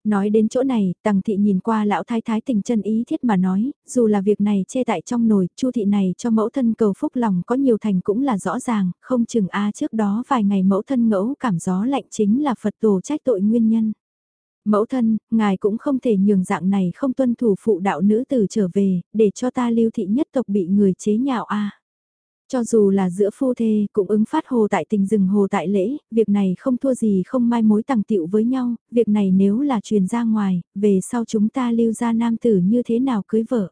Nói đến chỗ này, tằng thị nhìn qua lão thái thái tình chân ý thiết mà nói, dù là việc này che tại trong nồi, chu thị này cho mẫu thân cầu phúc lòng có nhiều thành cũng là rõ ràng, không chừng a trước đó vài ngày mẫu thân ngẫu cảm gió lạnh chính là Phật tổ trách tội nguyên nhân. Mẫu thân, ngài cũng không thể nhường dạng này không tuân thủ phụ đạo nữ tử trở về, để cho ta lưu thị nhất tộc bị người chế nhạo a cho dù là giữa phu thê cũng ứng phát hồ tại tình rừng hồ tại lễ, việc này không thua gì không mai mối tàng tiệu với nhau, việc này nếu là truyền ra ngoài, về sau chúng ta lưu ra nam tử như thế nào cưới vợ.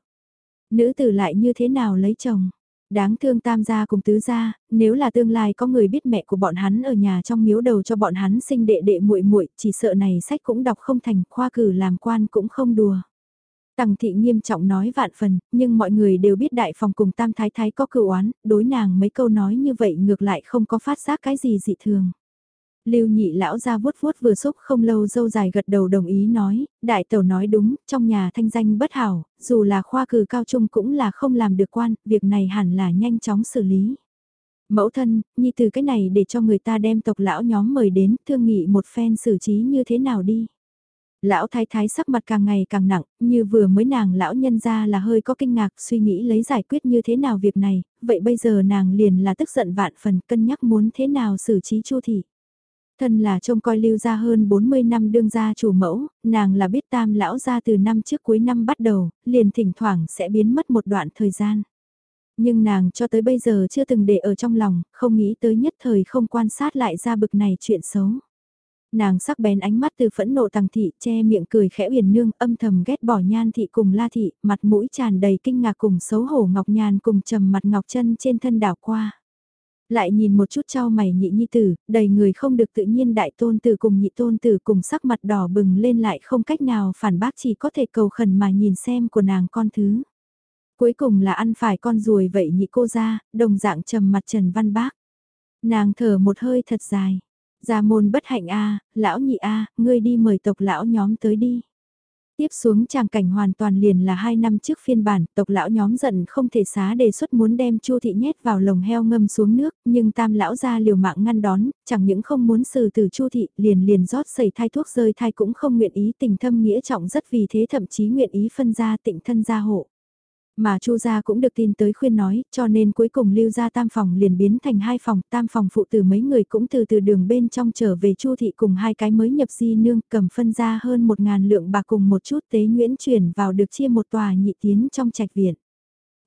Nữ tử lại như thế nào lấy chồng. Đáng thương tam gia cùng tứ gia, nếu là tương lai có người biết mẹ của bọn hắn ở nhà trong miếu đầu cho bọn hắn sinh đệ đệ muội muội chỉ sợ này sách cũng đọc không thành khoa cử làm quan cũng không đùa. Tằng thị nghiêm trọng nói vạn phần, nhưng mọi người đều biết đại phòng cùng tam thái thái có cựu oán, đối nàng mấy câu nói như vậy ngược lại không có phát giác cái gì dị thường. Lưu nhị lão ra vuốt vuốt vừa xúc không lâu dâu dài gật đầu đồng ý nói, đại tẩu nói đúng, trong nhà thanh danh bất hảo, dù là khoa cử cao trung cũng là không làm được quan, việc này hẳn là nhanh chóng xử lý. Mẫu thân, nhi từ cái này để cho người ta đem tộc lão nhóm mời đến, thương nghị một phen xử trí như thế nào đi. Lão thái thái sắc mặt càng ngày càng nặng, như vừa mới nàng lão nhân ra là hơi có kinh ngạc suy nghĩ lấy giải quyết như thế nào việc này, vậy bây giờ nàng liền là tức giận vạn phần cân nhắc muốn thế nào xử trí chu thị. Thân là trông coi lưu ra hơn 40 năm đương gia chủ mẫu, nàng là biết tam lão ra từ năm trước cuối năm bắt đầu, liền thỉnh thoảng sẽ biến mất một đoạn thời gian. Nhưng nàng cho tới bây giờ chưa từng để ở trong lòng, không nghĩ tới nhất thời không quan sát lại ra bực này chuyện xấu nàng sắc bén ánh mắt từ phẫn nộ tàng thị che miệng cười khẽ uyển nương âm thầm ghét bỏ nhan thị cùng la thị, mặt mũi tràn đầy kinh ngạc cùng xấu hổ ngọc nhàn cùng trầm mặt ngọc chân trên thân đảo qua. Lại nhìn một chút trao mày nhị nhi tử, đầy người không được tự nhiên đại tôn tử cùng nhị tôn tử cùng sắc mặt đỏ bừng lên lại không cách nào phản bác chỉ có thể cầu khẩn mà nhìn xem của nàng con thứ. Cuối cùng là ăn phải con ruồi vậy nhị cô ra, đồng dạng trầm mặt trần văn bác. Nàng thở một hơi thật dài Gia môn bất hạnh a, lão nhị a, ngươi đi mời tộc lão nhóm tới đi. Tiếp xuống tràng cảnh hoàn toàn liền là hai năm trước phiên bản, tộc lão nhóm giận không thể xá đề xuất muốn đem Chu thị nhét vào lồng heo ngâm xuống nước, nhưng tam lão ra liều mạng ngăn đón, chẳng những không muốn xử từ Chu thị, liền liền rót sẩy thai thuốc rơi thai cũng không nguyện ý tình thâm nghĩa trọng rất vì thế thậm chí nguyện ý phân ra tịnh thân gia hộ. Mà Chu gia cũng được tin tới khuyên nói, cho nên cuối cùng lưu gia tam phòng liền biến thành hai phòng, tam phòng phụ tử mấy người cũng từ từ đường bên trong trở về Chu thị cùng hai cái mới nhập di nương, cầm phân ra hơn một ngàn lượng bạc cùng một chút tế nhuyễn chuyển vào được chia một tòa nhị tiến trong trạch viện.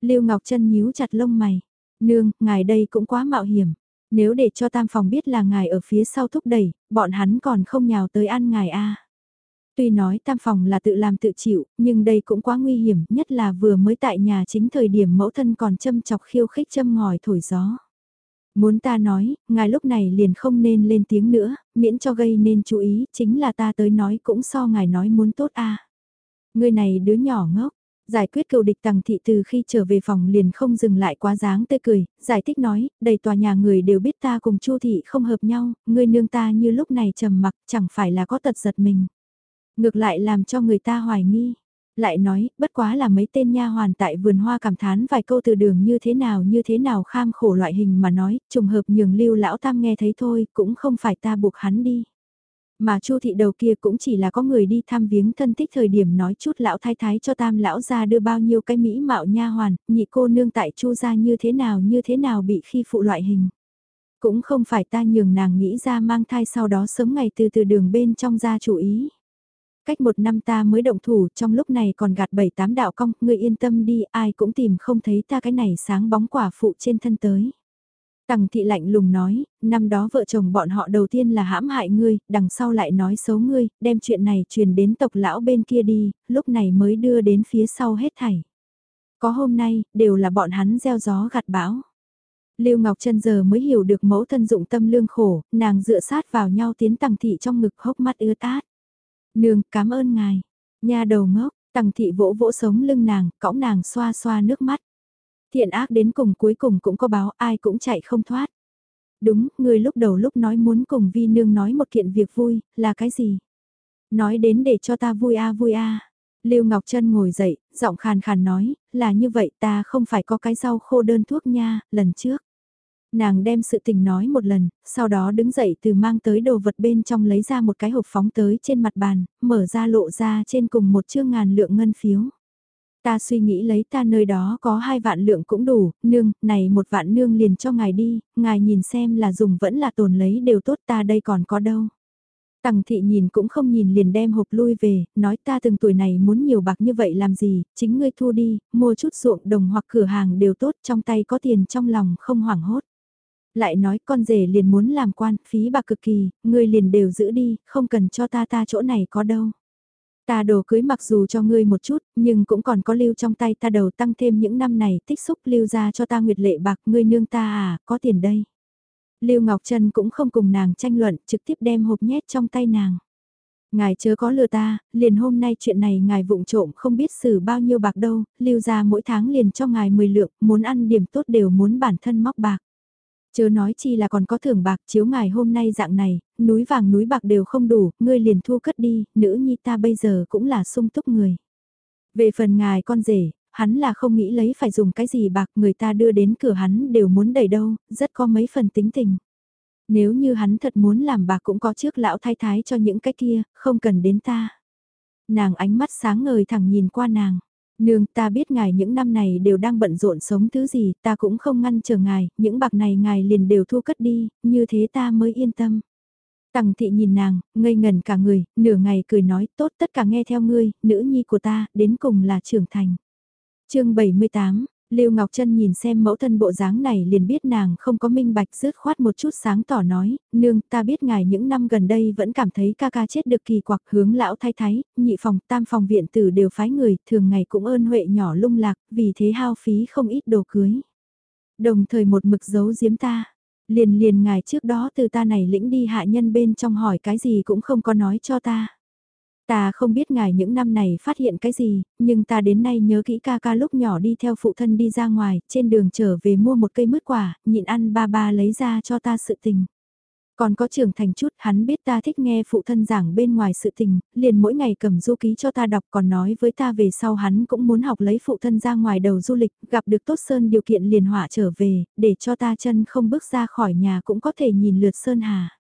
Lưu Ngọc chân nhíu chặt lông mày, "Nương, ngài đây cũng quá mạo hiểm, nếu để cho tam phòng biết là ngài ở phía sau thúc đẩy, bọn hắn còn không nhào tới ăn ngài a." Tuy nói tam phòng là tự làm tự chịu, nhưng đây cũng quá nguy hiểm, nhất là vừa mới tại nhà chính thời điểm mẫu thân còn châm chọc khiêu khích châm ngòi thổi gió. Muốn ta nói, ngài lúc này liền không nên lên tiếng nữa, miễn cho gây nên chú ý, chính là ta tới nói cũng so ngài nói muốn tốt a. À. Người này đứa nhỏ ngốc, Giải quyết cựu địch tằng thị từ khi trở về phòng liền không dừng lại quá dáng tươi cười, giải thích nói, đầy tòa nhà người đều biết ta cùng chu thị không hợp nhau, người nương ta như lúc này trầm mặc chẳng phải là có tật giật mình. Ngược lại làm cho người ta hoài nghi. Lại nói, bất quá là mấy tên nha hoàn tại vườn hoa cảm thán vài câu từ đường như thế nào như thế nào kham khổ loại hình mà nói, trùng hợp nhường lưu lão tam nghe thấy thôi, cũng không phải ta buộc hắn đi. Mà chu thị đầu kia cũng chỉ là có người đi thăm viếng thân thích thời điểm nói chút lão thái thái cho tam lão ra đưa bao nhiêu cái mỹ mạo nha hoàn, nhị cô nương tại chu ra như thế nào như thế nào bị khi phụ loại hình. Cũng không phải ta nhường nàng nghĩ ra mang thai sau đó sớm ngày từ từ đường bên trong ra chủ ý. Cách một năm ta mới động thủ trong lúc này còn gạt bảy tám đạo cong, ngươi yên tâm đi, ai cũng tìm không thấy ta cái này sáng bóng quả phụ trên thân tới. Tằng thị lạnh lùng nói, năm đó vợ chồng bọn họ đầu tiên là hãm hại ngươi, đằng sau lại nói xấu ngươi, đem chuyện này truyền đến tộc lão bên kia đi, lúc này mới đưa đến phía sau hết thảy. Có hôm nay, đều là bọn hắn gieo gió gặt bão. Lưu Ngọc Trân giờ mới hiểu được mẫu thân dụng tâm lương khổ, nàng dựa sát vào nhau tiến tằng thị trong ngực hốc mắt ưa tát. Nương, cảm ơn ngài. Nha đầu ngốc, tằng thị vỗ vỗ sống lưng nàng, cõng nàng xoa xoa nước mắt. Thiện ác đến cùng cuối cùng cũng có báo ai cũng chạy không thoát. Đúng, người lúc đầu lúc nói muốn cùng vi nương nói một kiện việc vui, là cái gì? Nói đến để cho ta vui a vui a. Lưu Ngọc Trân ngồi dậy, giọng khàn khàn nói, là như vậy ta không phải có cái rau khô đơn thuốc nha, lần trước. Nàng đem sự tình nói một lần, sau đó đứng dậy từ mang tới đồ vật bên trong lấy ra một cái hộp phóng tới trên mặt bàn, mở ra lộ ra trên cùng một chương ngàn lượng ngân phiếu. Ta suy nghĩ lấy ta nơi đó có hai vạn lượng cũng đủ, nương, này một vạn nương liền cho ngài đi, ngài nhìn xem là dùng vẫn là tồn lấy đều tốt ta đây còn có đâu. Tằng thị nhìn cũng không nhìn liền đem hộp lui về, nói ta từng tuổi này muốn nhiều bạc như vậy làm gì, chính ngươi thu đi, mua chút ruộng đồng hoặc cửa hàng đều tốt, trong tay có tiền trong lòng không hoảng hốt. Lại nói con rể liền muốn làm quan, phí bạc cực kỳ, ngươi liền đều giữ đi, không cần cho ta ta chỗ này có đâu. Ta đồ cưới mặc dù cho ngươi một chút, nhưng cũng còn có lưu trong tay ta đầu tăng thêm những năm này tích xúc lưu ra cho ta nguyệt lệ bạc ngươi nương ta à, có tiền đây. Lưu Ngọc Trân cũng không cùng nàng tranh luận, trực tiếp đem hộp nhét trong tay nàng. Ngài chớ có lừa ta, liền hôm nay chuyện này ngài vụng trộm không biết xử bao nhiêu bạc đâu, lưu ra mỗi tháng liền cho ngài 10 lượng, muốn ăn điểm tốt đều muốn bản thân móc bạc. Chớ nói chi là còn có thưởng bạc chiếu ngài hôm nay dạng này, núi vàng núi bạc đều không đủ, ngươi liền thu cất đi, nữ nhi ta bây giờ cũng là sung túc người. Về phần ngài con rể, hắn là không nghĩ lấy phải dùng cái gì bạc người ta đưa đến cửa hắn đều muốn đẩy đâu, rất có mấy phần tính tình. Nếu như hắn thật muốn làm bạc cũng có trước lão thái thái cho những cái kia, không cần đến ta. Nàng ánh mắt sáng ngời thẳng nhìn qua nàng. Nương ta biết ngài những năm này đều đang bận rộn sống thứ gì, ta cũng không ngăn chờ ngài, những bạc này ngài liền đều thu cất đi, như thế ta mới yên tâm. Tằng thị nhìn nàng, ngây ngần cả người, nửa ngày cười nói tốt tất cả nghe theo ngươi, nữ nhi của ta, đến cùng là trưởng thành. chương 78, Lưu Ngọc Trân nhìn xem mẫu thân bộ dáng này liền biết nàng không có minh bạch rớt khoát một chút sáng tỏ nói, nương ta biết ngài những năm gần đây vẫn cảm thấy ca ca chết được kỳ quặc hướng lão thay thái, nhị phòng tam phòng viện tử đều phái người, thường ngày cũng ơn huệ nhỏ lung lạc, vì thế hao phí không ít đồ cưới. Đồng thời một mực giấu giếm ta, liền liền ngài trước đó từ ta này lĩnh đi hạ nhân bên trong hỏi cái gì cũng không có nói cho ta. Ta không biết ngài những năm này phát hiện cái gì, nhưng ta đến nay nhớ kỹ ca ca lúc nhỏ đi theo phụ thân đi ra ngoài, trên đường trở về mua một cây mứt quả, nhịn ăn ba ba lấy ra cho ta sự tình. Còn có trưởng thành chút, hắn biết ta thích nghe phụ thân giảng bên ngoài sự tình, liền mỗi ngày cầm du ký cho ta đọc còn nói với ta về sau hắn cũng muốn học lấy phụ thân ra ngoài đầu du lịch, gặp được tốt sơn điều kiện liền hỏa trở về, để cho ta chân không bước ra khỏi nhà cũng có thể nhìn lượt sơn hà.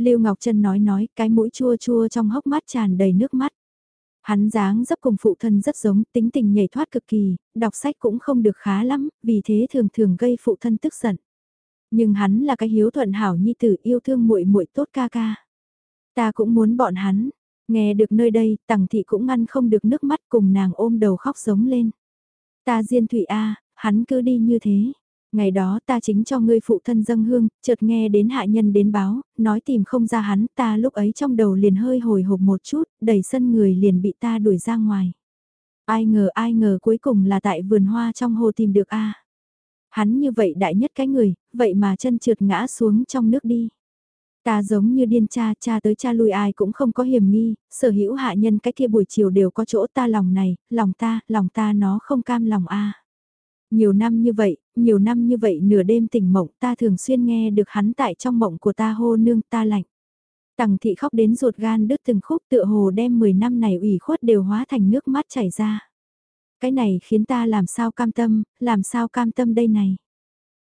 Lưu Ngọc Trân nói nói, cái mũi chua chua trong hốc mắt tràn đầy nước mắt. Hắn dáng dấp cùng phụ thân rất giống, tính tình nhảy thoát cực kỳ, đọc sách cũng không được khá lắm, vì thế thường thường gây phụ thân tức giận. Nhưng hắn là cái hiếu thuận hảo nhi tử yêu thương muội muội tốt ca ca. Ta cũng muốn bọn hắn. Nghe được nơi đây, tằng thị cũng ngăn không được nước mắt cùng nàng ôm đầu khóc giống lên. Ta diên thủy A, hắn cứ đi như thế. Ngày đó ta chính cho ngươi phụ thân dâng hương, chợt nghe đến hạ nhân đến báo, nói tìm không ra hắn, ta lúc ấy trong đầu liền hơi hồi hộp một chút, đẩy sân người liền bị ta đuổi ra ngoài. Ai ngờ ai ngờ cuối cùng là tại vườn hoa trong hồ tìm được a. Hắn như vậy đại nhất cái người, vậy mà chân trượt ngã xuống trong nước đi. Ta giống như điên cha, cha tới cha lui ai cũng không có hiểm nghi, sở hữu hạ nhân cái kia buổi chiều đều có chỗ ta lòng này, lòng ta, lòng ta nó không cam lòng a. Nhiều năm như vậy, nhiều năm như vậy nửa đêm tỉnh mộng ta thường xuyên nghe được hắn tại trong mộng của ta hô nương ta lạnh. Tằng thị khóc đến ruột gan đứt từng khúc tựa hồ đem 10 năm này ủy khuất đều hóa thành nước mắt chảy ra. Cái này khiến ta làm sao cam tâm, làm sao cam tâm đây này.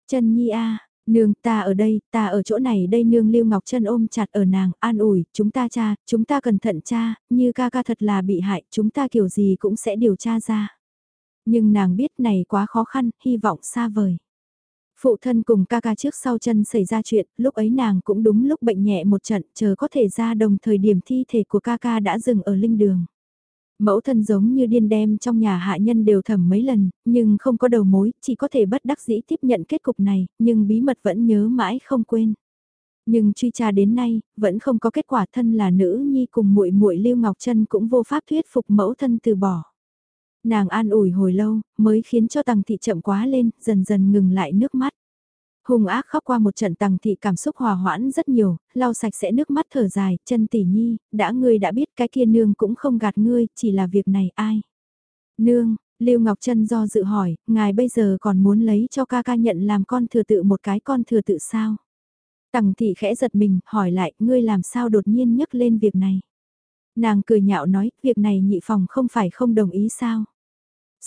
Trần Nhi a, nương ta ở đây, ta ở chỗ này đây nương Lưu Ngọc chân ôm chặt ở nàng, an ủi, chúng ta cha, chúng ta cẩn thận cha, như ca ca thật là bị hại, chúng ta kiểu gì cũng sẽ điều tra ra. Nhưng nàng biết này quá khó khăn, hy vọng xa vời. Phụ thân cùng ca ca trước sau chân xảy ra chuyện, lúc ấy nàng cũng đúng lúc bệnh nhẹ một trận, chờ có thể ra đồng thời điểm thi thể của ca ca đã dừng ở linh đường. Mẫu thân giống như điên đem trong nhà hạ nhân đều thẩm mấy lần, nhưng không có đầu mối, chỉ có thể bất đắc dĩ tiếp nhận kết cục này, nhưng bí mật vẫn nhớ mãi không quên. Nhưng truy tra đến nay, vẫn không có kết quả thân là nữ nhi cùng muội muội Lưu Ngọc Trân cũng vô pháp thuyết phục mẫu thân từ bỏ. Nàng an ủi hồi lâu, mới khiến cho tàng thị chậm quá lên, dần dần ngừng lại nước mắt. Hùng ác khóc qua một trận tàng thị cảm xúc hòa hoãn rất nhiều, lau sạch sẽ nước mắt thở dài, chân tỷ nhi, đã ngươi đã biết cái kia nương cũng không gạt ngươi, chỉ là việc này ai. Nương, Lưu Ngọc Trân do dự hỏi, ngài bây giờ còn muốn lấy cho ca ca nhận làm con thừa tự một cái con thừa tự sao? Tằng thị khẽ giật mình, hỏi lại, ngươi làm sao đột nhiên nhấc lên việc này? Nàng cười nhạo nói, việc này nhị phòng không phải không đồng ý sao?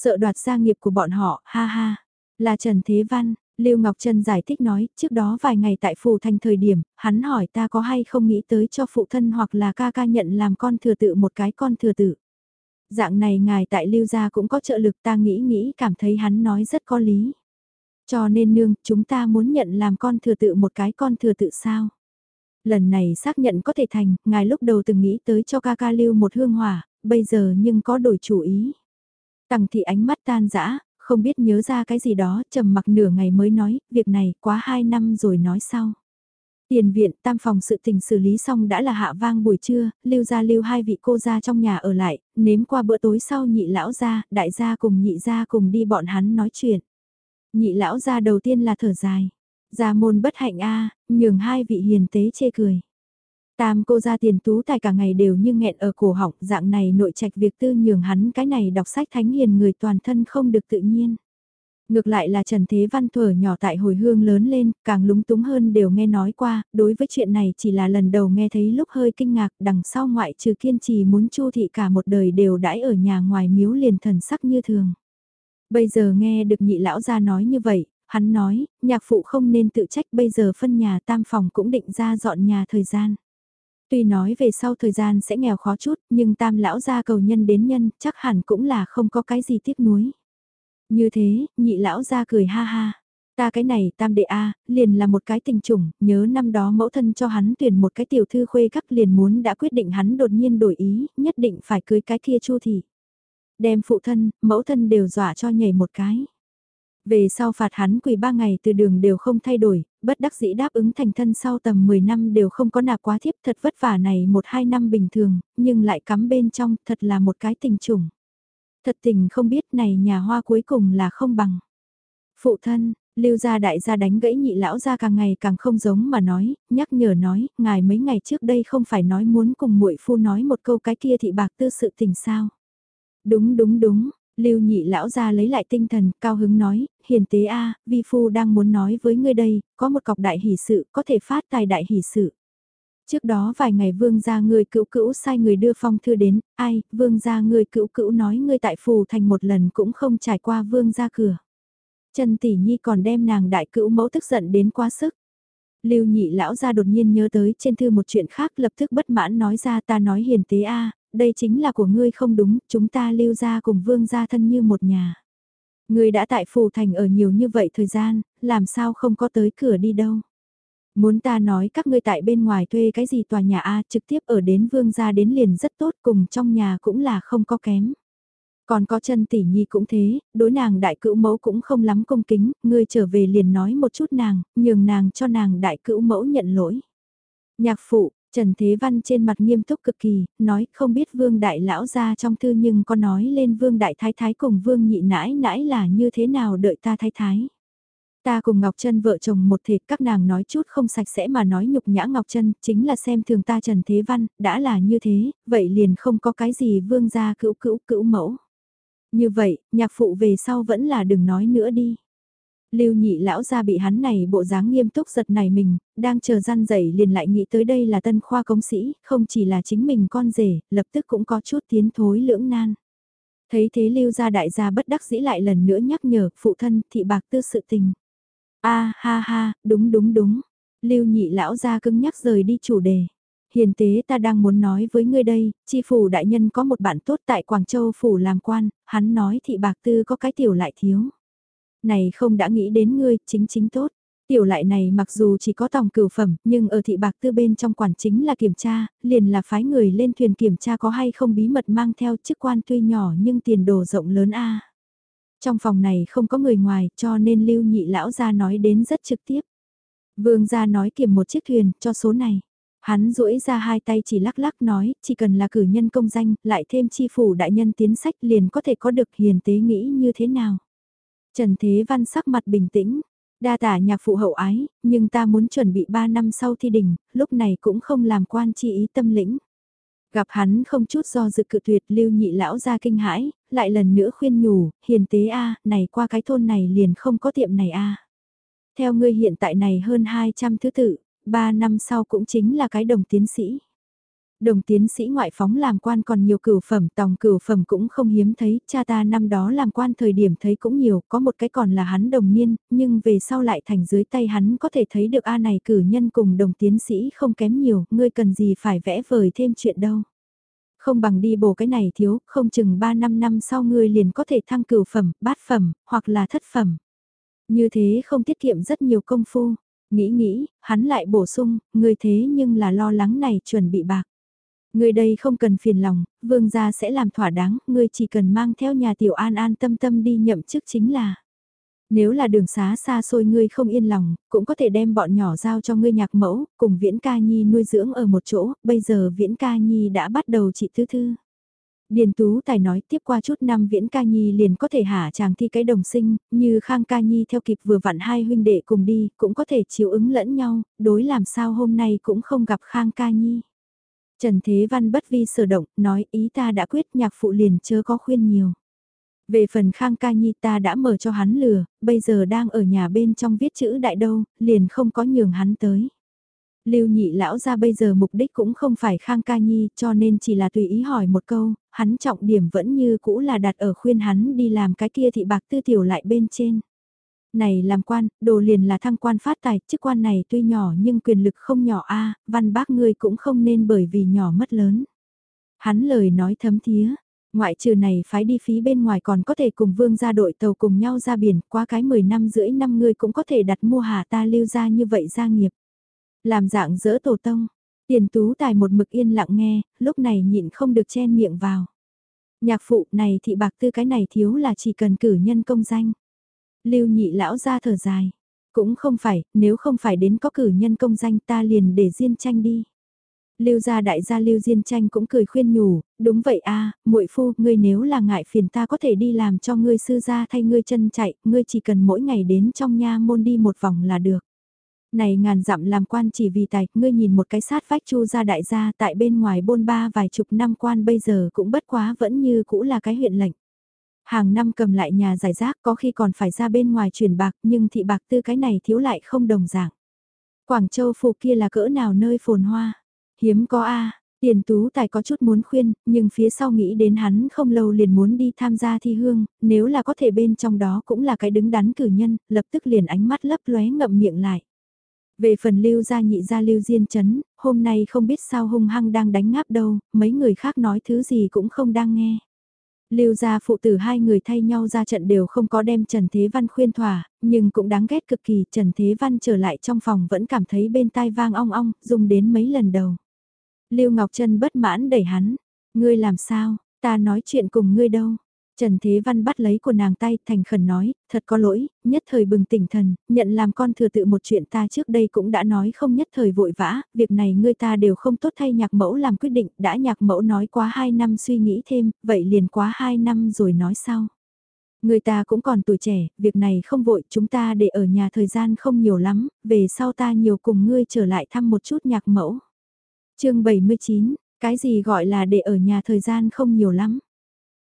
Sợ đoạt gia nghiệp của bọn họ, ha ha. Là Trần Thế Văn, Lưu Ngọc Trân giải thích nói, trước đó vài ngày tại phủ thành thời điểm, hắn hỏi ta có hay không nghĩ tới cho phụ thân hoặc là ca ca nhận làm con thừa tự một cái con thừa tự. Dạng này ngài tại Lưu gia cũng có trợ lực ta nghĩ nghĩ cảm thấy hắn nói rất có lý. Cho nên nương, chúng ta muốn nhận làm con thừa tự một cái con thừa tự sao? Lần này xác nhận có thể thành, ngài lúc đầu từng nghĩ tới cho ca ca lưu một hương hỏa, bây giờ nhưng có đổi chủ ý. Tằng thị ánh mắt tan dã không biết nhớ ra cái gì đó, trầm mặc nửa ngày mới nói, việc này quá hai năm rồi nói sau. Tiền viện tam phòng sự tình xử lý xong đã là hạ vang buổi trưa, lưu ra lưu hai vị cô ra trong nhà ở lại, nếm qua bữa tối sau nhị lão ra, đại gia cùng nhị gia cùng đi bọn hắn nói chuyện. Nhị lão ra đầu tiên là thở dài. Gia môn bất hạnh a nhường hai vị hiền tế chê cười. Tam cô ra tiền tú tài cả ngày đều như nghẹn ở cổ họng, dạng này nội trạch việc tư nhường hắn cái này đọc sách thánh hiền người toàn thân không được tự nhiên. Ngược lại là Trần Thế Văn thuở nhỏ tại hồi hương lớn lên, càng lúng túng hơn đều nghe nói qua, đối với chuyện này chỉ là lần đầu nghe thấy lúc hơi kinh ngạc, đằng sau ngoại trừ kiên trì muốn chu thị cả một đời đều đãi ở nhà ngoài miếu liền thần sắc như thường. Bây giờ nghe được nhị lão ra nói như vậy, hắn nói, nhạc phụ không nên tự trách bây giờ phân nhà tam phòng cũng định ra dọn nhà thời gian. Tuy nói về sau thời gian sẽ nghèo khó chút, nhưng tam lão gia cầu nhân đến nhân, chắc hẳn cũng là không có cái gì tiếc nuối. Như thế, nhị lão gia cười ha ha. Ta cái này tam đệ A, liền là một cái tình trùng, nhớ năm đó mẫu thân cho hắn tuyển một cái tiểu thư khuê các liền muốn đã quyết định hắn đột nhiên đổi ý, nhất định phải cưới cái kia chu thị. Đem phụ thân, mẫu thân đều dọa cho nhảy một cái. Về sau phạt hắn quỳ ba ngày từ đường đều không thay đổi, bất đắc dĩ đáp ứng thành thân sau tầm 10 năm đều không có nạp quá thiếp thật vất vả này một hai năm bình thường, nhưng lại cắm bên trong thật là một cái tình trùng. Thật tình không biết này nhà hoa cuối cùng là không bằng. Phụ thân, lưu gia đại gia đánh gãy nhị lão gia càng ngày càng không giống mà nói, nhắc nhở nói, ngài mấy ngày trước đây không phải nói muốn cùng muội phu nói một câu cái kia thị bạc tư sự tình sao. Đúng đúng đúng, Lưu nhị lão ra lấy lại tinh thần, cao hứng nói, hiền tế a, vi phu đang muốn nói với ngươi đây, có một cọc đại hỷ sự, có thể phát tài đại hỷ sự. Trước đó vài ngày vương gia người cữu cữu sai người đưa phong thư đến, ai, vương gia người cữu cữu nói ngươi tại phù thành một lần cũng không trải qua vương gia cửa. Trần tỷ nhi còn đem nàng đại cữu mẫu tức giận đến quá sức. Lưu nhị lão gia đột nhiên nhớ tới trên thư một chuyện khác lập tức bất mãn nói ra ta nói hiền tế a đây chính là của ngươi không đúng, chúng ta lưu gia cùng vương gia thân như một nhà. Ngươi đã tại phù thành ở nhiều như vậy thời gian, làm sao không có tới cửa đi đâu. Muốn ta nói các ngươi tại bên ngoài thuê cái gì tòa nhà A trực tiếp ở đến vương gia đến liền rất tốt cùng trong nhà cũng là không có kém. Còn có chân tỷ nhi cũng thế, đối nàng đại cữu mẫu cũng không lắm công kính, ngươi trở về liền nói một chút nàng, nhường nàng cho nàng đại cữu mẫu nhận lỗi. Nhạc phụ, Trần Thế Văn trên mặt nghiêm túc cực kỳ, nói không biết vương đại lão ra trong thư nhưng có nói lên vương đại thái thái cùng vương nhị nãi nãi là như thế nào đợi ta thái thái. Ta cùng Ngọc Trân vợ chồng một thể các nàng nói chút không sạch sẽ mà nói nhục nhã Ngọc Trân chính là xem thường ta Trần Thế Văn, đã là như thế, vậy liền không có cái gì vương gia cữu cữu cữu mẫu. Như vậy, nhạc phụ về sau vẫn là đừng nói nữa đi. Lưu nhị lão gia bị hắn này bộ dáng nghiêm túc giật này mình, đang chờ gian dậy liền lại nghĩ tới đây là tân khoa công sĩ, không chỉ là chính mình con rể, lập tức cũng có chút tiến thối lưỡng nan. Thấy thế lưu gia đại gia bất đắc dĩ lại lần nữa nhắc nhở phụ thân thị bạc tư sự tình. a ha ha, đúng đúng đúng. Lưu nhị lão gia cứng nhắc rời đi chủ đề. Hiền tế ta đang muốn nói với ngươi đây, chi phủ đại nhân có một bạn tốt tại Quảng Châu phủ làm quan, hắn nói thị bạc tư có cái tiểu lại thiếu. Này không đã nghĩ đến ngươi, chính chính tốt. Tiểu lại này mặc dù chỉ có tòng cửu phẩm, nhưng ở thị bạc tư bên trong quản chính là kiểm tra, liền là phái người lên thuyền kiểm tra có hay không bí mật mang theo chức quan tuy nhỏ nhưng tiền đồ rộng lớn a. Trong phòng này không có người ngoài cho nên lưu nhị lão ra nói đến rất trực tiếp. Vương gia nói kiểm một chiếc thuyền cho số này. Hắn duỗi ra hai tay chỉ lắc lắc nói, chỉ cần là cử nhân công danh, lại thêm chi phủ đại nhân tiến sách liền có thể có được hiền tế nghĩ như thế nào. Trần Thế Văn sắc mặt bình tĩnh, đa tả nhạc phụ hậu ái, nhưng ta muốn chuẩn bị 3 năm sau thi đình, lúc này cũng không làm quan chi ý tâm lĩnh. Gặp hắn không chút do dự cự tuyệt lưu nhị lão ra kinh hãi, lại lần nữa khuyên nhủ, hiền tế a này qua cái thôn này liền không có tiệm này a Theo ngươi hiện tại này hơn 200 thứ tự, 3 năm sau cũng chính là cái đồng tiến sĩ. Đồng tiến sĩ ngoại phóng làm quan còn nhiều cửu phẩm, tòng cửu phẩm cũng không hiếm thấy, cha ta năm đó làm quan thời điểm thấy cũng nhiều, có một cái còn là hắn đồng niên, nhưng về sau lại thành dưới tay hắn có thể thấy được A này cử nhân cùng đồng tiến sĩ không kém nhiều, ngươi cần gì phải vẽ vời thêm chuyện đâu. Không bằng đi bổ cái này thiếu, không chừng 3 năm năm sau ngươi liền có thể thăng cửu phẩm, bát phẩm, hoặc là thất phẩm. Như thế không tiết kiệm rất nhiều công phu. Nghĩ nghĩ, hắn lại bổ sung, ngươi thế nhưng là lo lắng này chuẩn bị bạc. Ngươi đây không cần phiền lòng, vương gia sẽ làm thỏa đáng, ngươi chỉ cần mang theo nhà tiểu an an tâm tâm đi nhậm chức chính là. Nếu là đường xá xa xôi ngươi không yên lòng, cũng có thể đem bọn nhỏ giao cho ngươi nhạc mẫu, cùng Viễn Ca Nhi nuôi dưỡng ở một chỗ, bây giờ Viễn Ca Nhi đã bắt đầu trị thứ thư. Điền Tú Tài nói tiếp qua chút năm Viễn Ca Nhi liền có thể hạ chàng thi cái đồng sinh, như Khang Ca Nhi theo kịp vừa vặn hai huynh đệ cùng đi, cũng có thể chiếu ứng lẫn nhau, đối làm sao hôm nay cũng không gặp Khang Ca Nhi. Trần Thế Văn bất vi sở động, nói ý ta đã quyết nhạc phụ liền chớ có khuyên nhiều. Về phần Khang Ca Nhi ta đã mở cho hắn lừa, bây giờ đang ở nhà bên trong viết chữ đại đâu, liền không có nhường hắn tới. Lưu nhị lão ra bây giờ mục đích cũng không phải Khang Ca Nhi cho nên chỉ là tùy ý hỏi một câu, hắn trọng điểm vẫn như cũ là đặt ở khuyên hắn đi làm cái kia thị bạc tư tiểu lại bên trên. Này làm quan, đồ liền là thăng quan phát tài, chức quan này tuy nhỏ nhưng quyền lực không nhỏ a văn bác ngươi cũng không nên bởi vì nhỏ mất lớn. Hắn lời nói thấm thía, ngoại trừ này phái đi phí bên ngoài còn có thể cùng vương ra đội tàu cùng nhau ra biển, qua cái 10 năm rưỡi năm ngươi cũng có thể đặt mua hà ta lưu ra như vậy gia nghiệp. Làm dạng dỡ tổ tông, tiền tú tài một mực yên lặng nghe, lúc này nhịn không được chen miệng vào. Nhạc phụ này thị bạc tư cái này thiếu là chỉ cần cử nhân công danh. Lưu nhị lão ra thở dài. Cũng không phải, nếu không phải đến có cử nhân công danh ta liền để diên tranh đi. Lưu gia đại gia Lưu Diên Tranh cũng cười khuyên nhủ, đúng vậy a, muội phu, ngươi nếu là ngại phiền ta có thể đi làm cho ngươi sư gia thay ngươi chân chạy, ngươi chỉ cần mỗi ngày đến trong nha môn đi một vòng là được. Này ngàn dặm làm quan chỉ vì tài, ngươi nhìn một cái sát vách chu gia đại gia tại bên ngoài bôn ba vài chục năm quan bây giờ cũng bất quá vẫn như cũ là cái huyện lệnh. Hàng năm cầm lại nhà giải rác có khi còn phải ra bên ngoài chuyển bạc nhưng thị bạc tư cái này thiếu lại không đồng dạng. Quảng Châu phủ kia là cỡ nào nơi phồn hoa. Hiếm có a Tiền tú tài có chút muốn khuyên, nhưng phía sau nghĩ đến hắn không lâu liền muốn đi tham gia thi hương, nếu là có thể bên trong đó cũng là cái đứng đắn cử nhân, lập tức liền ánh mắt lấp lóe ngậm miệng lại. Về phần lưu gia nhị gia lưu diên chấn, hôm nay không biết sao hung hăng đang đánh ngáp đâu, mấy người khác nói thứ gì cũng không đang nghe. Lưu gia phụ tử hai người thay nhau ra trận đều không có đem Trần Thế Văn khuyên thỏa, nhưng cũng đáng ghét cực kỳ, Trần Thế Văn trở lại trong phòng vẫn cảm thấy bên tai vang ong ong, dùng đến mấy lần đầu. Lưu Ngọc Trân bất mãn đẩy hắn, ngươi làm sao, ta nói chuyện cùng ngươi đâu, Trần Thế Văn bắt lấy của nàng tay thành khẩn nói, thật có lỗi, nhất thời bừng tỉnh thần, nhận làm con thừa tự một chuyện ta trước đây cũng đã nói không nhất thời vội vã, việc này ngươi ta đều không tốt thay nhạc mẫu làm quyết định, đã nhạc mẫu nói quá 2 năm suy nghĩ thêm, vậy liền quá 2 năm rồi nói sau. Người ta cũng còn tuổi trẻ, việc này không vội, chúng ta để ở nhà thời gian không nhiều lắm, về sau ta nhiều cùng ngươi trở lại thăm một chút nhạc mẫu. chương 79, cái gì gọi là để ở nhà thời gian không nhiều lắm?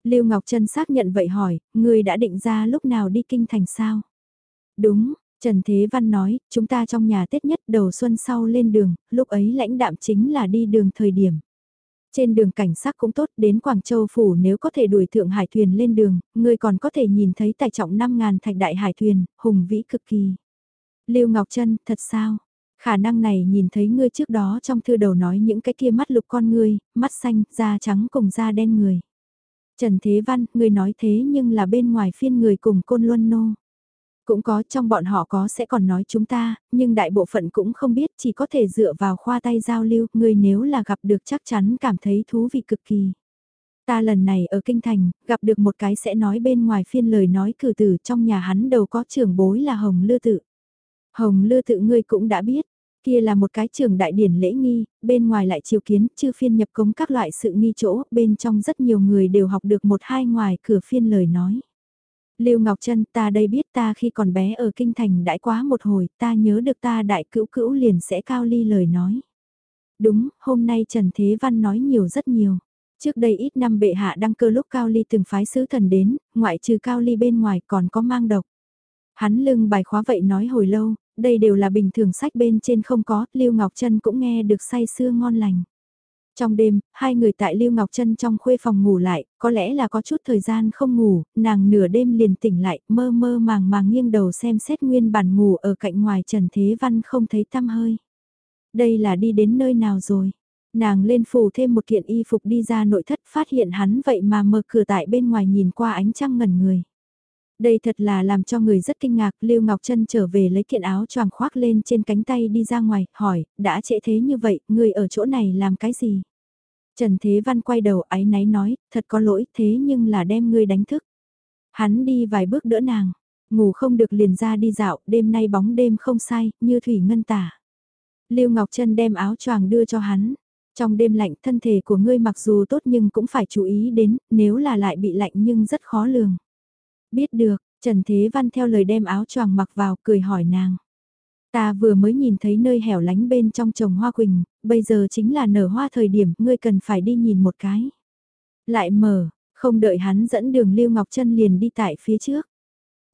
Lưu Ngọc Trân xác nhận vậy hỏi, người đã định ra lúc nào đi kinh thành sao? Đúng, Trần Thế Văn nói, chúng ta trong nhà Tết nhất đầu xuân sau lên đường, lúc ấy lãnh đạm chính là đi đường thời điểm. Trên đường cảnh sát cũng tốt, đến Quảng Châu Phủ nếu có thể đuổi thượng hải thuyền lên đường, người còn có thể nhìn thấy tài trọng 5.000 thạch đại hải thuyền, hùng vĩ cực kỳ. Lưu Ngọc Trân, thật sao? Khả năng này nhìn thấy ngươi trước đó trong thư đầu nói những cái kia mắt lục con ngươi, mắt xanh, da trắng cùng da đen người. Trần Thế Văn, người nói thế nhưng là bên ngoài phiên người cùng côn luân nô. Cũng có trong bọn họ có sẽ còn nói chúng ta, nhưng đại bộ phận cũng không biết chỉ có thể dựa vào khoa tay giao lưu, người nếu là gặp được chắc chắn cảm thấy thú vị cực kỳ. Ta lần này ở Kinh Thành, gặp được một cái sẽ nói bên ngoài phiên lời nói cử tử trong nhà hắn đầu có trưởng bối là Hồng Lư Tự. Hồng Lư Tự ngươi cũng đã biết, Kia là một cái trường đại điển lễ nghi, bên ngoài lại chiều kiến, chưa phiên nhập cống các loại sự nghi chỗ, bên trong rất nhiều người đều học được một hai ngoài cửa phiên lời nói. Lưu Ngọc Trân ta đây biết ta khi còn bé ở Kinh Thành đãi quá một hồi, ta nhớ được ta đại cữu cữu liền sẽ cao ly lời nói. Đúng, hôm nay Trần Thế Văn nói nhiều rất nhiều. Trước đây ít năm bệ hạ đăng cơ lúc Cao Ly từng phái sứ thần đến, ngoại trừ Cao Ly bên ngoài còn có mang độc. Hắn lưng bài khóa vậy nói hồi lâu, đây đều là bình thường sách bên trên không có, Lưu Ngọc Trân cũng nghe được say sưa ngon lành. Trong đêm, hai người tại Lưu Ngọc Trân trong khuê phòng ngủ lại, có lẽ là có chút thời gian không ngủ, nàng nửa đêm liền tỉnh lại, mơ mơ màng màng nghiêng đầu xem xét nguyên bản ngủ ở cạnh ngoài Trần Thế Văn không thấy tăm hơi. Đây là đi đến nơi nào rồi? Nàng lên phủ thêm một kiện y phục đi ra nội thất phát hiện hắn vậy mà mở cửa tại bên ngoài nhìn qua ánh trăng ngẩn người. Đây thật là làm cho người rất kinh ngạc, Lưu Ngọc Trân trở về lấy kiện áo choàng khoác lên trên cánh tay đi ra ngoài, hỏi, đã trễ thế như vậy, người ở chỗ này làm cái gì? Trần Thế Văn quay đầu áy náy nói, thật có lỗi thế nhưng là đem ngươi đánh thức. Hắn đi vài bước đỡ nàng, ngủ không được liền ra đi dạo, đêm nay bóng đêm không sai, như thủy ngân tả. Lưu Ngọc Trân đem áo choàng đưa cho hắn. Trong đêm lạnh thân thể của ngươi mặc dù tốt nhưng cũng phải chú ý đến, nếu là lại bị lạnh nhưng rất khó lường. Biết được, Trần Thế Văn theo lời đem áo choàng mặc vào cười hỏi nàng. Ta vừa mới nhìn thấy nơi hẻo lánh bên trong trồng hoa quỳnh, bây giờ chính là nở hoa thời điểm, ngươi cần phải đi nhìn một cái. Lại mở, không đợi hắn dẫn đường Lưu Ngọc Trân liền đi tại phía trước.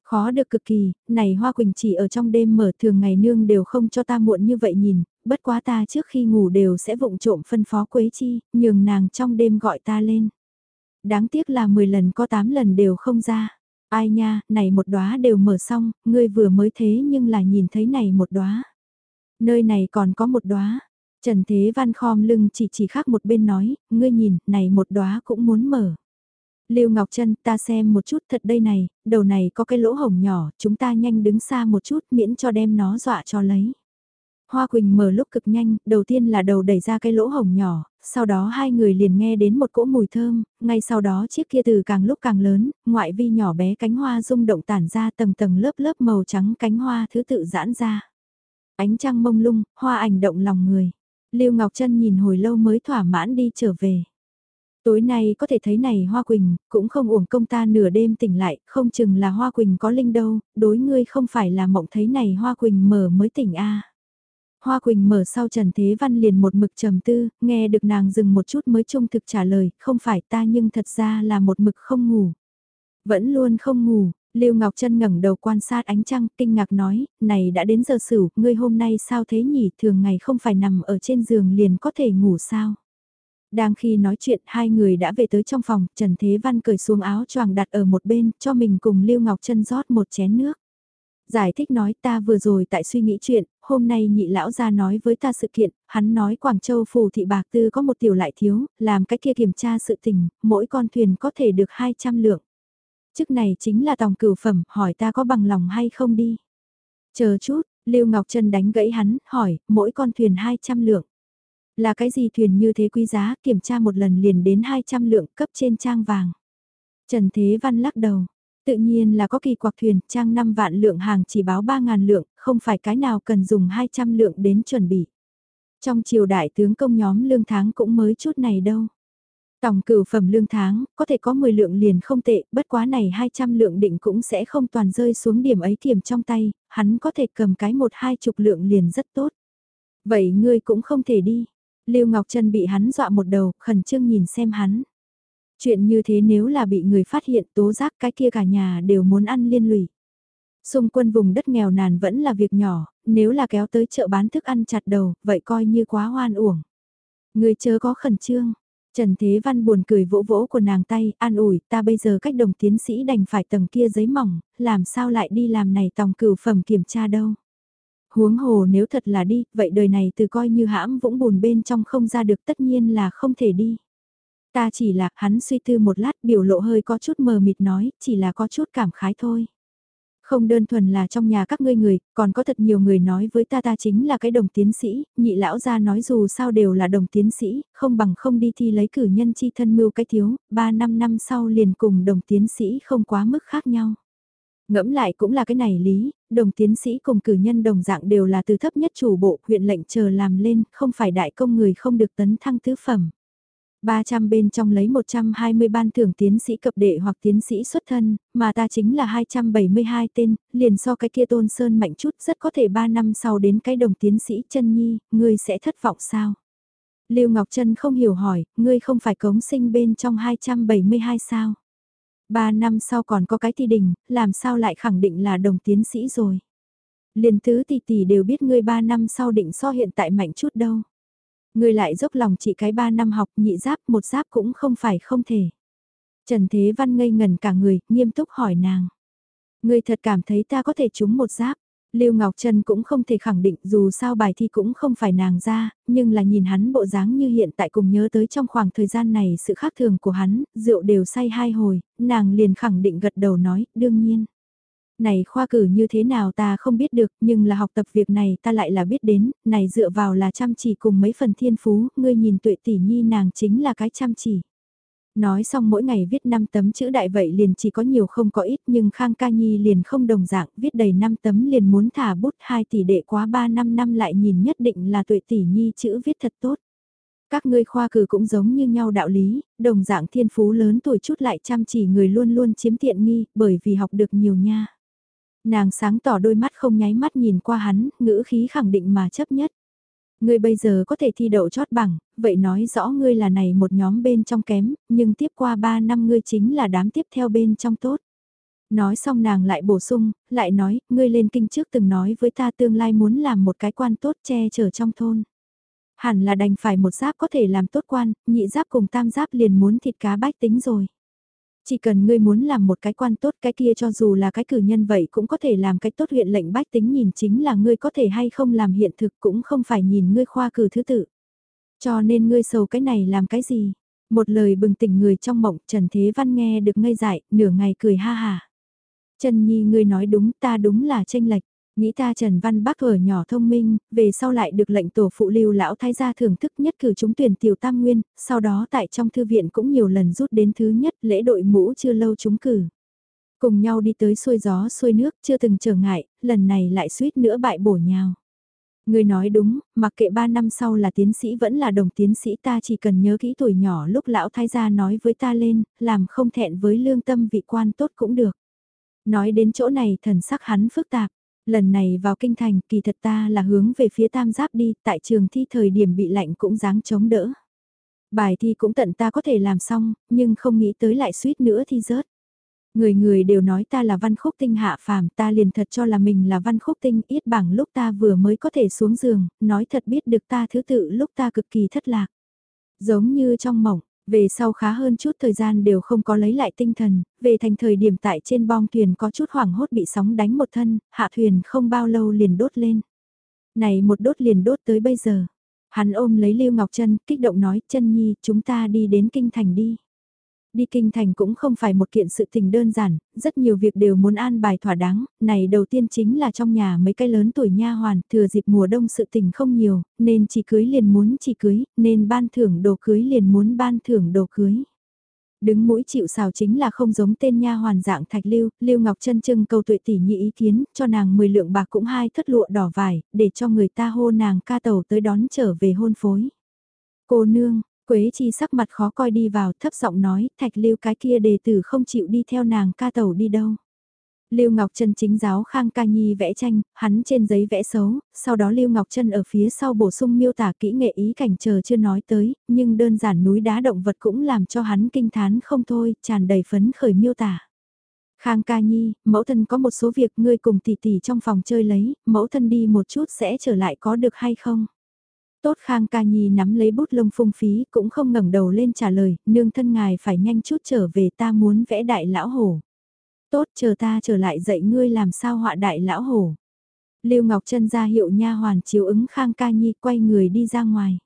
Khó được cực kỳ, này hoa quỳnh chỉ ở trong đêm mở thường ngày nương đều không cho ta muộn như vậy nhìn, bất quá ta trước khi ngủ đều sẽ vụng trộm phân phó Quế Chi, nhường nàng trong đêm gọi ta lên. Đáng tiếc là 10 lần có 8 lần đều không ra. Ai nha, này một đóa đều mở xong, ngươi vừa mới thế nhưng là nhìn thấy này một đóa. Nơi này còn có một đóa. Trần Thế Văn khom lưng chỉ chỉ khác một bên nói, ngươi nhìn, này một đóa cũng muốn mở. Lưu Ngọc Trân, ta xem một chút thật đây này, đầu này có cái lỗ hổng nhỏ, chúng ta nhanh đứng xa một chút miễn cho đem nó dọa cho lấy. Hoa Quỳnh mở lúc cực nhanh, đầu tiên là đầu đẩy ra cái lỗ hổng nhỏ, sau đó hai người liền nghe đến một cỗ mùi thơm, ngay sau đó chiếc kia từ càng lúc càng lớn, ngoại vi nhỏ bé cánh hoa rung động tản ra tầng tầng lớp lớp màu trắng cánh hoa thứ tự giãn ra. Ánh trăng mông lung, hoa ảnh động lòng người. Lưu Ngọc Trân nhìn hồi lâu mới thỏa mãn đi trở về. Tối nay có thể thấy này Hoa Quỳnh, cũng không uổng công ta nửa đêm tỉnh lại, không chừng là Hoa Quỳnh có linh đâu, đối ngươi không phải là mộng thấy này Hoa Quỳnh mở mới tỉnh a. Hoa Quỳnh mở sau Trần Thế Văn liền một mực trầm tư, nghe được nàng dừng một chút mới trung thực trả lời, không phải ta nhưng thật ra là một mực không ngủ. Vẫn luôn không ngủ, Lưu Ngọc Trân ngẩng đầu quan sát ánh trăng, kinh ngạc nói, này đã đến giờ sửu, ngươi hôm nay sao thế nhỉ, thường ngày không phải nằm ở trên giường liền có thể ngủ sao. Đang khi nói chuyện hai người đã về tới trong phòng, Trần Thế Văn cởi xuống áo choàng đặt ở một bên, cho mình cùng Lưu Ngọc Trân rót một chén nước. Giải thích nói ta vừa rồi tại suy nghĩ chuyện, hôm nay nhị lão ra nói với ta sự kiện, hắn nói Quảng Châu phù thị bạc tư có một tiểu lại thiếu, làm cái kia kiểm tra sự tình, mỗi con thuyền có thể được 200 lượng. Chức này chính là tòng cửu phẩm, hỏi ta có bằng lòng hay không đi. Chờ chút, Lưu Ngọc Trân đánh gãy hắn, hỏi, mỗi con thuyền 200 lượng. Là cái gì thuyền như thế quý giá, kiểm tra một lần liền đến 200 lượng cấp trên trang vàng. Trần Thế Văn lắc đầu, tự nhiên là có kỳ quạc thuyền, trang 5 vạn lượng hàng chỉ báo 3.000 lượng, không phải cái nào cần dùng 200 lượng đến chuẩn bị. Trong triều đại tướng công nhóm lương tháng cũng mới chút này đâu. Tổng cửu phẩm lương tháng, có thể có 10 lượng liền không tệ, bất quá này 200 lượng định cũng sẽ không toàn rơi xuống điểm ấy kiểm trong tay, hắn có thể cầm cái một hai chục lượng liền rất tốt. Vậy ngươi cũng không thể đi. Lưu Ngọc Trân bị hắn dọa một đầu, khẩn trương nhìn xem hắn. Chuyện như thế nếu là bị người phát hiện tố giác cái kia cả nhà đều muốn ăn liên lụy. Xung quân vùng đất nghèo nàn vẫn là việc nhỏ, nếu là kéo tới chợ bán thức ăn chặt đầu, vậy coi như quá hoan uổng. Người chớ có khẩn trương. Trần Thế Văn buồn cười vỗ vỗ của nàng tay, an ủi, ta bây giờ cách đồng tiến sĩ đành phải tầng kia giấy mỏng, làm sao lại đi làm này tòng cửu phẩm kiểm tra đâu. Huống hồ nếu thật là đi, vậy đời này từ coi như hãm vũng bùn bên trong không ra được tất nhiên là không thể đi. Ta chỉ là, hắn suy tư một lát biểu lộ hơi có chút mờ mịt nói, chỉ là có chút cảm khái thôi. Không đơn thuần là trong nhà các ngươi người, còn có thật nhiều người nói với ta ta chính là cái đồng tiến sĩ, nhị lão ra nói dù sao đều là đồng tiến sĩ, không bằng không đi thi lấy cử nhân chi thân mưu cái thiếu, 3 năm năm sau liền cùng đồng tiến sĩ không quá mức khác nhau. Ngẫm lại cũng là cái này lý, đồng tiến sĩ cùng cử nhân đồng dạng đều là từ thấp nhất chủ bộ huyện lệnh chờ làm lên, không phải đại công người không được tấn thăng tứ phẩm. 300 bên trong lấy 120 ban thưởng tiến sĩ cập đệ hoặc tiến sĩ xuất thân, mà ta chính là 272 tên, liền so cái kia tôn sơn mạnh chút rất có thể 3 năm sau đến cái đồng tiến sĩ chân nhi, ngươi sẽ thất vọng sao? Lưu Ngọc Trân không hiểu hỏi, ngươi không phải cống sinh bên trong 272 sao? Ba năm sau còn có cái thi đình, làm sao lại khẳng định là đồng tiến sĩ rồi? liền tứ tỷ tỷ đều biết ngươi ba năm sau định so hiện tại mạnh chút đâu. Ngươi lại dốc lòng chỉ cái ba năm học nhị giáp một giáp cũng không phải không thể. Trần Thế Văn ngây ngần cả người, nghiêm túc hỏi nàng. Ngươi thật cảm thấy ta có thể trúng một giáp. Lưu Ngọc Trân cũng không thể khẳng định dù sao bài thi cũng không phải nàng ra, nhưng là nhìn hắn bộ dáng như hiện tại cùng nhớ tới trong khoảng thời gian này sự khác thường của hắn, rượu đều say hai hồi, nàng liền khẳng định gật đầu nói, đương nhiên. Này khoa cử như thế nào ta không biết được, nhưng là học tập việc này ta lại là biết đến, này dựa vào là chăm chỉ cùng mấy phần thiên phú, ngươi nhìn tuệ tỷ nhi nàng chính là cái chăm chỉ. Nói xong mỗi ngày viết 5 tấm chữ đại vậy liền chỉ có nhiều không có ít nhưng Khang Ca Nhi liền không đồng dạng, viết đầy 5 tấm liền muốn thả bút 2 tỷ đệ quá 3 năm năm lại nhìn nhất định là tuệ tỷ nhi chữ viết thật tốt. Các ngươi khoa cử cũng giống như nhau đạo lý, đồng dạng thiên phú lớn tuổi chút lại chăm chỉ người luôn luôn chiếm tiện nghi bởi vì học được nhiều nha. Nàng sáng tỏ đôi mắt không nháy mắt nhìn qua hắn, ngữ khí khẳng định mà chấp nhất. Ngươi bây giờ có thể thi đậu chót bằng, vậy nói rõ ngươi là này một nhóm bên trong kém, nhưng tiếp qua 3 năm ngươi chính là đám tiếp theo bên trong tốt. Nói xong nàng lại bổ sung, lại nói, ngươi lên kinh trước từng nói với ta tương lai muốn làm một cái quan tốt che chở trong thôn. Hẳn là đành phải một giáp có thể làm tốt quan, nhị giáp cùng tam giáp liền muốn thịt cá bách tính rồi. Chỉ cần ngươi muốn làm một cái quan tốt cái kia cho dù là cái cử nhân vậy cũng có thể làm cái tốt huyện lệnh bách tính nhìn chính là ngươi có thể hay không làm hiện thực cũng không phải nhìn ngươi khoa cử thứ tự. Cho nên ngươi sầu cái này làm cái gì? Một lời bừng tỉnh người trong mộng Trần Thế Văn nghe được ngây dại, nửa ngày cười ha hà. Trần Nhi ngươi nói đúng ta đúng là tranh lệch. Nghĩ ta Trần Văn Bắc ở nhỏ thông minh, về sau lại được lệnh tổ phụ lưu lão thái gia thưởng thức nhất cử chúng tuyển tiểu tam nguyên, sau đó tại trong thư viện cũng nhiều lần rút đến thứ nhất lễ đội mũ chưa lâu chúng cử. Cùng nhau đi tới xuôi gió xuôi nước chưa từng trở ngại, lần này lại suýt nữa bại bổ nhào Người nói đúng, mặc kệ ba năm sau là tiến sĩ vẫn là đồng tiến sĩ ta chỉ cần nhớ kỹ tuổi nhỏ lúc lão thái gia nói với ta lên, làm không thẹn với lương tâm vị quan tốt cũng được. Nói đến chỗ này thần sắc hắn phức tạp Lần này vào kinh thành kỳ thật ta là hướng về phía tam giáp đi, tại trường thi thời điểm bị lạnh cũng dáng chống đỡ. Bài thi cũng tận ta có thể làm xong, nhưng không nghĩ tới lại suýt nữa thì rớt. Người người đều nói ta là văn khúc tinh hạ phàm, ta liền thật cho là mình là văn khúc tinh ít bằng lúc ta vừa mới có thể xuống giường, nói thật biết được ta thứ tự lúc ta cực kỳ thất lạc. Giống như trong mộng, về sau khá hơn chút thời gian đều không có lấy lại tinh thần, về thành thời điểm tại trên bong thuyền có chút hoảng hốt bị sóng đánh một thân, hạ thuyền không bao lâu liền đốt lên. Này một đốt liền đốt tới bây giờ. Hắn ôm lấy Lưu Ngọc Trân, kích động nói, chân nhi, chúng ta đi đến kinh thành đi. Đi kinh thành cũng không phải một kiện sự tình đơn giản, rất nhiều việc đều muốn an bài thỏa đáng, này đầu tiên chính là trong nhà mấy cái lớn tuổi nha hoàn, thừa dịp mùa đông sự tình không nhiều, nên chỉ cưới liền muốn chỉ cưới, nên ban thưởng đồ cưới liền muốn ban thưởng đồ cưới. Đứng mũi chịu xào chính là không giống tên nha hoàn dạng thạch lưu, lưu ngọc chân trưng câu tuệ tỷ nhị ý kiến, cho nàng 10 lượng bạc cũng hai thất lụa đỏ vải, để cho người ta hô nàng ca tàu tới đón trở về hôn phối. Cô nương, Quế chi sắc mặt khó coi đi vào thấp giọng nói, thạch lưu cái kia đề tử không chịu đi theo nàng ca tẩu đi đâu. Lưu Ngọc Trân chính giáo Khang Ca Nhi vẽ tranh, hắn trên giấy vẽ xấu, sau đó Lưu Ngọc Trân ở phía sau bổ sung miêu tả kỹ nghệ ý cảnh chờ chưa nói tới, nhưng đơn giản núi đá động vật cũng làm cho hắn kinh thán không thôi, tràn đầy phấn khởi miêu tả. Khang Ca Nhi, mẫu thân có một số việc ngươi cùng tỷ tỷ trong phòng chơi lấy, mẫu thân đi một chút sẽ trở lại có được hay không? Tốt Khang Ca Nhi nắm lấy bút lông phung phí cũng không ngẩng đầu lên trả lời, nương thân ngài phải nhanh chút trở về ta muốn vẽ đại lão hổ. Tốt chờ ta trở lại dạy ngươi làm sao họa đại lão hổ. Lưu Ngọc Trân ra hiệu nha hoàn chiếu ứng Khang Ca Nhi quay người đi ra ngoài.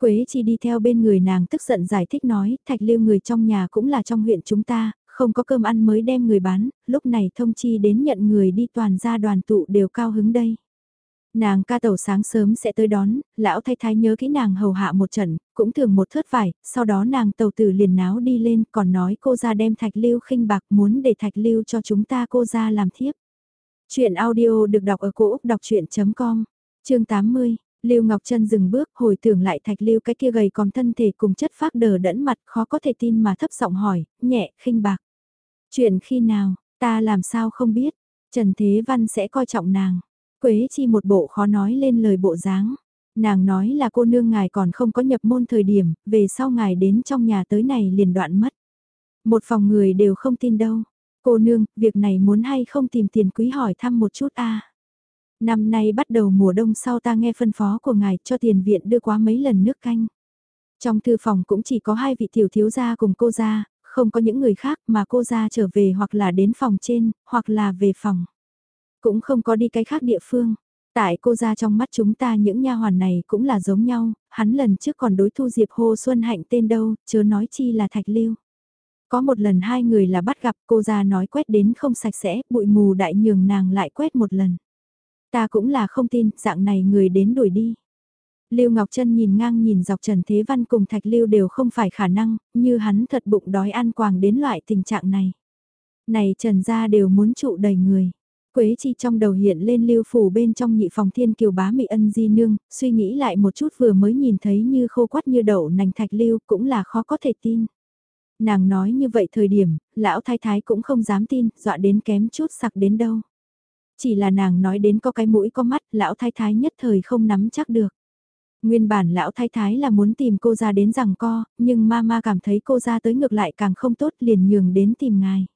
Quế chi đi theo bên người nàng tức giận giải thích nói, thạch lưu người trong nhà cũng là trong huyện chúng ta, không có cơm ăn mới đem người bán, lúc này thông chi đến nhận người đi toàn gia đoàn tụ đều cao hứng đây. Nàng ca tàu sáng sớm sẽ tới đón, lão thay thái nhớ kỹ nàng hầu hạ một trận, cũng thường một thớt vải, sau đó nàng tàu tử liền náo đi lên còn nói cô ra đem thạch lưu khinh bạc muốn để thạch lưu cho chúng ta cô ra làm thiếp. Chuyện audio được đọc ở cổ Úc đọc chuyện.com, chương 80. Lưu Ngọc Trân dừng bước, hồi tưởng lại Thạch Lưu cái kia gầy còn thân thể cùng chất phác đờ đẫn mặt khó có thể tin mà thấp giọng hỏi, nhẹ, khinh bạc. Chuyện khi nào, ta làm sao không biết, Trần Thế Văn sẽ coi trọng nàng. Quế chi một bộ khó nói lên lời bộ dáng. Nàng nói là cô nương ngài còn không có nhập môn thời điểm, về sau ngài đến trong nhà tới này liền đoạn mất. Một phòng người đều không tin đâu. Cô nương, việc này muốn hay không tìm tiền quý hỏi thăm một chút a Năm nay bắt đầu mùa đông sau ta nghe phân phó của ngài cho tiền viện đưa quá mấy lần nước canh. Trong thư phòng cũng chỉ có hai vị tiểu thiếu gia cùng cô gia, không có những người khác mà cô gia trở về hoặc là đến phòng trên, hoặc là về phòng. Cũng không có đi cái khác địa phương. Tại cô gia trong mắt chúng ta những nha hoàn này cũng là giống nhau, hắn lần trước còn đối thu Diệp Hồ Xuân Hạnh tên đâu, chớ nói chi là Thạch Lưu. Có một lần hai người là bắt gặp cô gia nói quét đến không sạch sẽ, bụi mù đại nhường nàng lại quét một lần. Ta cũng là không tin, dạng này người đến đuổi đi. Lưu Ngọc Trân nhìn ngang nhìn dọc Trần Thế Văn cùng Thạch Lưu đều không phải khả năng, như hắn thật bụng đói ăn quàng đến loại tình trạng này. Này Trần gia đều muốn trụ đầy người. Quế chi trong đầu hiện lên lưu phủ bên trong nhị phòng thiên kiều bá mị ân di nương, suy nghĩ lại một chút vừa mới nhìn thấy như khô quắt như đậu nành thạch lưu cũng là khó có thể tin. Nàng nói như vậy thời điểm, lão thái thái cũng không dám tin, dọa đến kém chút sặc đến đâu. Chỉ là nàng nói đến có cái mũi có mắt, lão thái thái nhất thời không nắm chắc được. Nguyên bản lão thái thái là muốn tìm cô ra đến rằng co, nhưng mama cảm thấy cô ra tới ngược lại càng không tốt liền nhường đến tìm ngài.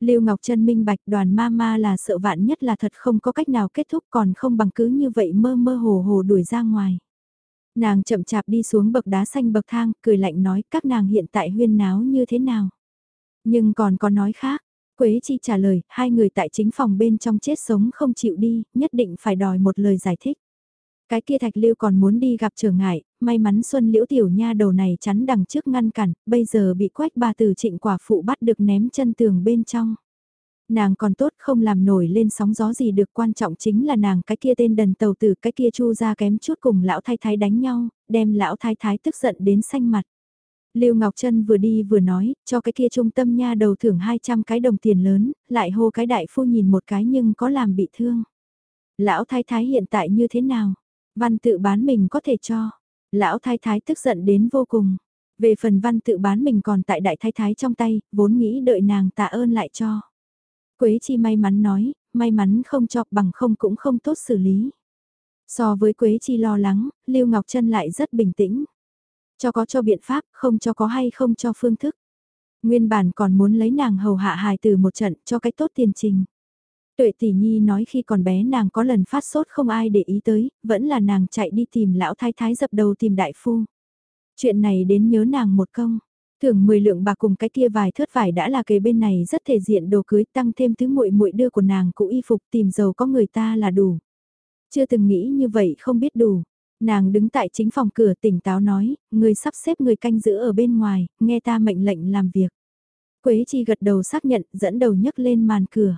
Lưu Ngọc Trân minh bạch đoàn Ma Ma là sợ vạn nhất là thật không có cách nào kết thúc còn không bằng cứ như vậy mơ mơ hồ hồ đuổi ra ngoài. Nàng chậm chạp đi xuống bậc đá xanh bậc thang, cười lạnh nói các nàng hiện tại huyên náo như thế nào. Nhưng còn có nói khác, Quế Chi trả lời, hai người tại chính phòng bên trong chết sống không chịu đi, nhất định phải đòi một lời giải thích. Cái kia thạch lưu còn muốn đi gặp trở ngại, may mắn Xuân Liễu Tiểu Nha đầu này chắn đằng trước ngăn cản, bây giờ bị quách bà từ trịnh quả phụ bắt được ném chân tường bên trong. Nàng còn tốt không làm nổi lên sóng gió gì được quan trọng chính là nàng cái kia tên đần tàu tử cái kia chu ra kém chút cùng lão thái thái đánh nhau, đem lão thái thái tức giận đến xanh mặt. Lưu Ngọc Trân vừa đi vừa nói, cho cái kia trung tâm nha đầu thưởng 200 cái đồng tiền lớn, lại hô cái đại phu nhìn một cái nhưng có làm bị thương. Lão thái thái hiện tại như thế nào? Văn tự bán mình có thể cho. Lão thái thái tức giận đến vô cùng. Về phần văn tự bán mình còn tại đại thái thái trong tay, vốn nghĩ đợi nàng tạ ơn lại cho. Quế chi may mắn nói, may mắn không cho bằng không cũng không tốt xử lý. So với Quế chi lo lắng, Lưu Ngọc Trân lại rất bình tĩnh. Cho có cho biện pháp, không cho có hay không cho phương thức. Nguyên bản còn muốn lấy nàng hầu hạ hài từ một trận cho cái tốt tiền trình. Tuệ tỷ nhi nói khi còn bé nàng có lần phát sốt không ai để ý tới, vẫn là nàng chạy đi tìm lão thái thái dập đầu tìm đại phu. Chuyện này đến nhớ nàng một công. Thường 10 lượng bạc cùng cái kia vài thớt vải đã là kề bên này rất thể diện đồ cưới tăng thêm thứ muội muội đưa của nàng cũ y phục tìm giàu có người ta là đủ. Chưa từng nghĩ như vậy không biết đủ. Nàng đứng tại chính phòng cửa tỉnh táo nói, người sắp xếp người canh giữ ở bên ngoài, nghe ta mệnh lệnh làm việc. Quế chi gật đầu xác nhận, dẫn đầu nhấc lên màn cửa.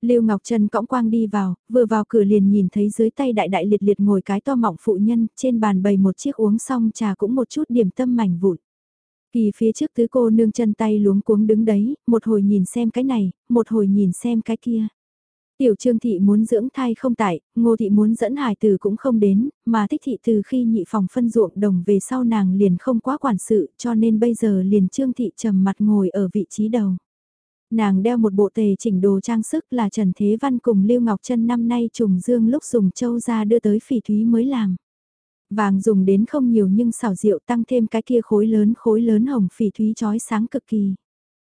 Lưu Ngọc Trân cõng quang đi vào, vừa vào cửa liền nhìn thấy dưới tay đại đại liệt liệt ngồi cái to mọng phụ nhân, trên bàn bày một chiếc uống xong trà cũng một chút điểm tâm mảnh vụn. Kỳ phía trước tứ cô nương chân tay luống cuống đứng đấy, một hồi nhìn xem cái này, một hồi nhìn xem cái kia. Tiểu trương thị muốn dưỡng thai không tại, ngô thị muốn dẫn hài từ cũng không đến, mà thích thị từ khi nhị phòng phân ruộng đồng về sau nàng liền không quá quản sự cho nên bây giờ liền trương thị trầm mặt ngồi ở vị trí đầu. Nàng đeo một bộ tề chỉnh đồ trang sức là Trần Thế Văn cùng Lưu Ngọc Trân năm nay trùng dương lúc dùng châu ra đưa tới phỉ thúy mới làm. Vàng dùng đến không nhiều nhưng xảo diệu tăng thêm cái kia khối lớn khối lớn hồng phỉ thúy chói sáng cực kỳ.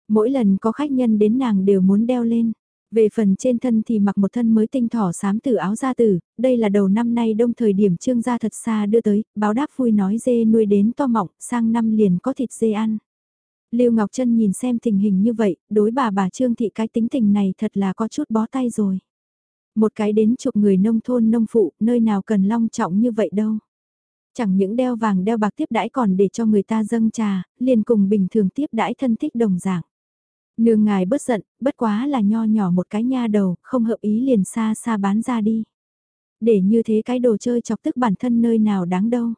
Mỗi lần có khách nhân đến nàng đều muốn đeo lên. Về phần trên thân thì mặc một thân mới tinh thỏ sám từ áo gia tử, đây là đầu năm nay đông thời điểm trương gia thật xa đưa tới, báo đáp vui nói dê nuôi đến to mọng, sang năm liền có thịt dê ăn. Lưu Ngọc Trân nhìn xem tình hình như vậy, đối bà bà Trương Thị cái tính tình này thật là có chút bó tay rồi. Một cái đến chục người nông thôn nông phụ, nơi nào cần long trọng như vậy đâu. Chẳng những đeo vàng đeo bạc tiếp đãi còn để cho người ta dâng trà, liền cùng bình thường tiếp đãi thân thích đồng dạng. Nương ngài bớt giận, bất quá là nho nhỏ một cái nha đầu, không hợp ý liền xa xa bán ra đi. Để như thế cái đồ chơi chọc tức bản thân nơi nào đáng đâu.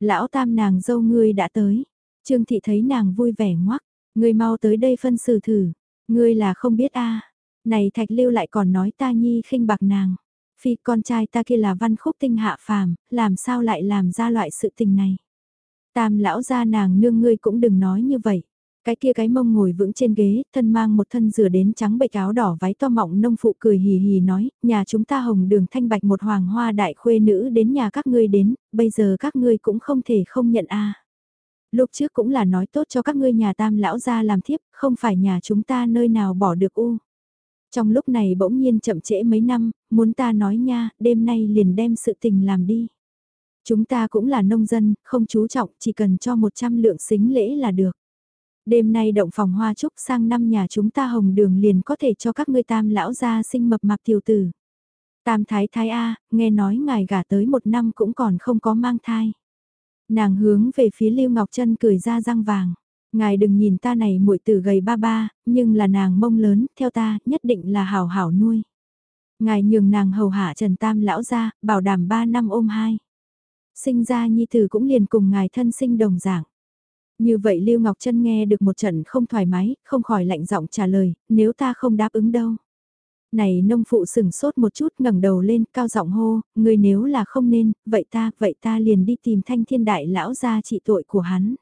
Lão tam nàng dâu ngươi đã tới. Trương thị thấy nàng vui vẻ ngoắc, ngươi mau tới đây phân xử thử. Ngươi là không biết a Này thạch lưu lại còn nói ta nhi khinh bạc nàng. Phi con trai ta kia là văn khúc tinh hạ phàm, làm sao lại làm ra loại sự tình này. Tam lão gia nàng nương ngươi cũng đừng nói như vậy. Cái kia cái mông ngồi vững trên ghế, thân mang một thân rửa đến trắng bệch áo đỏ váy to mọng nông phụ cười hì hì nói, nhà chúng ta hồng đường thanh bạch một hoàng hoa đại khuê nữ đến nhà các ngươi đến, bây giờ các ngươi cũng không thể không nhận a. Lúc trước cũng là nói tốt cho các ngươi nhà tam lão ra làm thiếp, không phải nhà chúng ta nơi nào bỏ được u. Trong lúc này bỗng nhiên chậm trễ mấy năm, muốn ta nói nha, đêm nay liền đem sự tình làm đi. Chúng ta cũng là nông dân, không chú trọng, chỉ cần cho 100 lượng xính lễ là được. Đêm nay động phòng hoa trúc sang năm nhà chúng ta hồng đường liền có thể cho các ngươi tam lão ra sinh mập mạp tiểu tử. Tam thái thái A, nghe nói ngài gả tới một năm cũng còn không có mang thai. Nàng hướng về phía Lưu Ngọc Trân cười ra răng vàng. Ngài đừng nhìn ta này muội tử gầy ba ba, nhưng là nàng mông lớn, theo ta, nhất định là hảo hảo nuôi. Ngài nhường nàng hầu hạ Trần Tam lão ra, bảo đảm ba năm ôm hai. Sinh ra nhi tử cũng liền cùng ngài thân sinh đồng dạng. Như vậy Lưu Ngọc Trân nghe được một trận không thoải mái, không khỏi lạnh giọng trả lời, nếu ta không đáp ứng đâu. Này nông phụ sừng sốt một chút ngẩng đầu lên, cao giọng hô, người nếu là không nên, vậy ta, vậy ta liền đi tìm thanh thiên đại lão ra trị tội của hắn.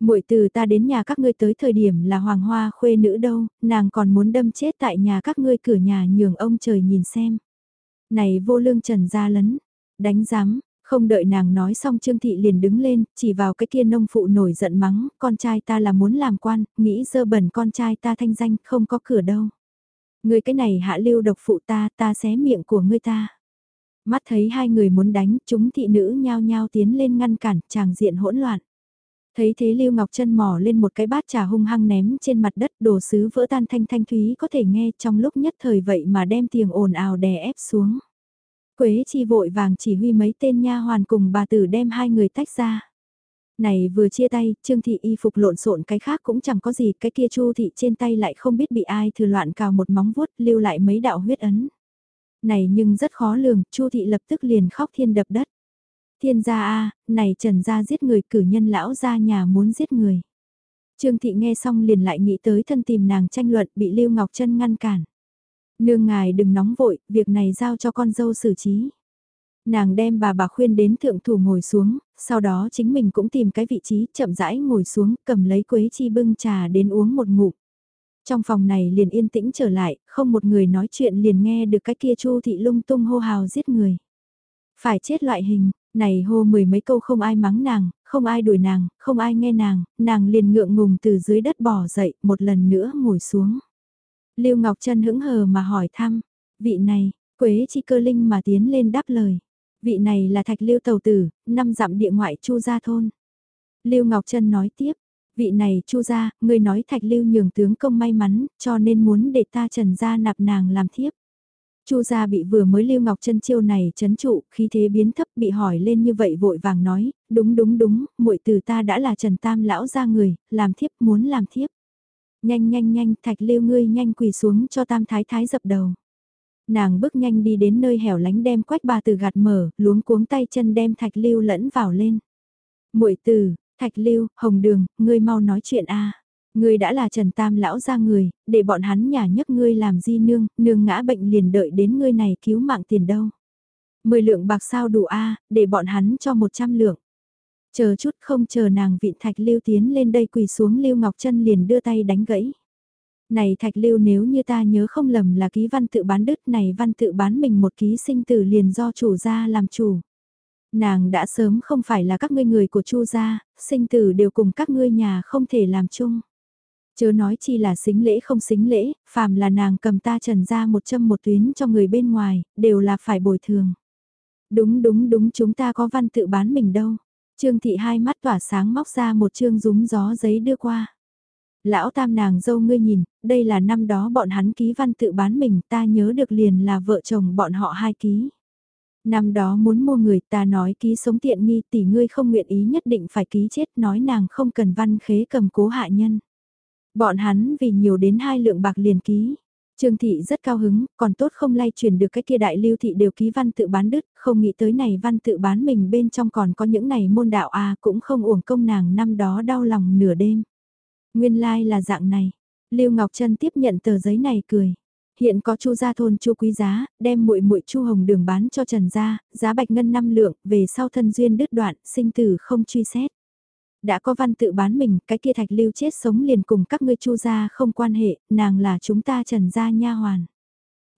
muội từ ta đến nhà các ngươi tới thời điểm là hoàng hoa khuê nữ đâu, nàng còn muốn đâm chết tại nhà các ngươi cửa nhà nhường ông trời nhìn xem. Này vô lương trần ra lấn, đánh giám, không đợi nàng nói xong Trương Thị liền đứng lên, chỉ vào cái kia nông phụ nổi giận mắng, con trai ta là muốn làm quan, nghĩ dơ bẩn con trai ta thanh danh, không có cửa đâu. Người cái này hạ lưu độc phụ ta, ta xé miệng của ngươi ta. Mắt thấy hai người muốn đánh, chúng thị nữ nhao nhao tiến lên ngăn cản, chàng diện hỗn loạn. Thấy thế Lưu Ngọc Trân mò lên một cái bát trà hung hăng ném trên mặt đất đồ sứ vỡ tan thanh thanh thúy có thể nghe trong lúc nhất thời vậy mà đem tiếng ồn ào đè ép xuống. Quế chi vội vàng chỉ huy mấy tên nha hoàn cùng bà tử đem hai người tách ra. Này vừa chia tay, Trương Thị y phục lộn xộn cái khác cũng chẳng có gì, cái kia Chu Thị trên tay lại không biết bị ai thừa loạn cào một móng vuốt lưu lại mấy đạo huyết ấn. Này nhưng rất khó lường, Chu Thị lập tức liền khóc thiên đập đất. Thiên gia a này trần gia giết người cử nhân lão gia nhà muốn giết người. Trương Thị nghe xong liền lại nghĩ tới thân tìm nàng tranh luận bị Lưu Ngọc Trân ngăn cản. Nương ngài đừng nóng vội, việc này giao cho con dâu xử trí. Nàng đem bà bà khuyên đến thượng thủ ngồi xuống, sau đó chính mình cũng tìm cái vị trí chậm rãi ngồi xuống cầm lấy quế chi bưng trà đến uống một ngụm. Trong phòng này liền yên tĩnh trở lại, không một người nói chuyện liền nghe được cái kia chu thị lung tung hô hào giết người. Phải chết loại hình, này hô mười mấy câu không ai mắng nàng, không ai đuổi nàng, không ai nghe nàng, nàng liền ngượng ngùng từ dưới đất bỏ dậy, một lần nữa ngồi xuống. Lưu Ngọc Trân hững hờ mà hỏi thăm, vị này, Quế Chi Cơ Linh mà tiến lên đáp lời. Vị này là Thạch Lưu Tàu Tử, năm dặm địa ngoại Chu Gia Thôn. Lưu Ngọc Trân nói tiếp, vị này Chu Gia, người nói Thạch Lưu nhường tướng công may mắn, cho nên muốn để ta trần gia nạp nàng làm thiếp. Chu gia bị vừa mới Lưu Ngọc Trân chiêu này chấn trụ, khí thế biến thấp bị hỏi lên như vậy vội vàng nói, đúng đúng đúng, muội từ ta đã là Trần Tam lão gia người, làm thiếp muốn làm thiếp. Nhanh nhanh nhanh, thạch lưu ngươi nhanh quỳ xuống cho tam thái thái dập đầu. Nàng bước nhanh đi đến nơi hẻo lánh đem quách bà từ gạt mở, luống cuống tay chân đem thạch lưu lẫn vào lên. muội từ, thạch lưu, hồng đường, ngươi mau nói chuyện a Ngươi đã là Trần Tam lão ra người, để bọn hắn nhà nhấc ngươi làm di nương, nương ngã bệnh liền đợi đến ngươi này cứu mạng tiền đâu. Mười lượng bạc sao đủ a để bọn hắn cho một trăm lượng. Chờ chút không chờ nàng vịn thạch lưu tiến lên đây quỳ xuống lưu ngọc chân liền đưa tay đánh gãy. Này thạch lưu nếu như ta nhớ không lầm là ký văn tự bán đứt này văn tự bán mình một ký sinh tử liền do chủ gia làm chủ. Nàng đã sớm không phải là các ngươi người của chu gia, sinh tử đều cùng các ngươi nhà không thể làm chung. Chớ nói chi là xính lễ không xính lễ, phàm là nàng cầm ta trần ra một châm một tuyến cho người bên ngoài, đều là phải bồi thường. Đúng đúng đúng chúng ta có văn tự bán mình đâu. Trương thị hai mắt tỏa sáng móc ra một chương rúng gió giấy đưa qua. Lão tam nàng dâu ngươi nhìn, đây là năm đó bọn hắn ký văn tự bán mình ta nhớ được liền là vợ chồng bọn họ hai ký. Năm đó muốn mua người ta nói ký sống tiện nghi tỷ ngươi không nguyện ý nhất định phải ký chết nói nàng không cần văn khế cầm cố hạ nhân. Bọn hắn vì nhiều đến hai lượng bạc liền ký. Trương thị rất cao hứng, còn tốt không lay chuyển được cái kia đại lưu thị đều ký văn tự bán đứt, không nghĩ tới này văn tự bán mình bên trong còn có những này môn đạo a cũng không uổng công nàng năm đó đau lòng nửa đêm. Nguyên lai like là dạng này. Lưu Ngọc Trân tiếp nhận tờ giấy này cười. Hiện có Chu gia thôn Chu Quý giá, đem muội muội Chu Hồng Đường bán cho Trần gia, giá bạch ngân năm lượng, về sau thân duyên đứt đoạn, sinh tử không truy xét. Đã có văn tự bán mình, cái kia thạch lưu chết sống liền cùng các ngươi chu gia không quan hệ, nàng là chúng ta trần gia nha hoàn.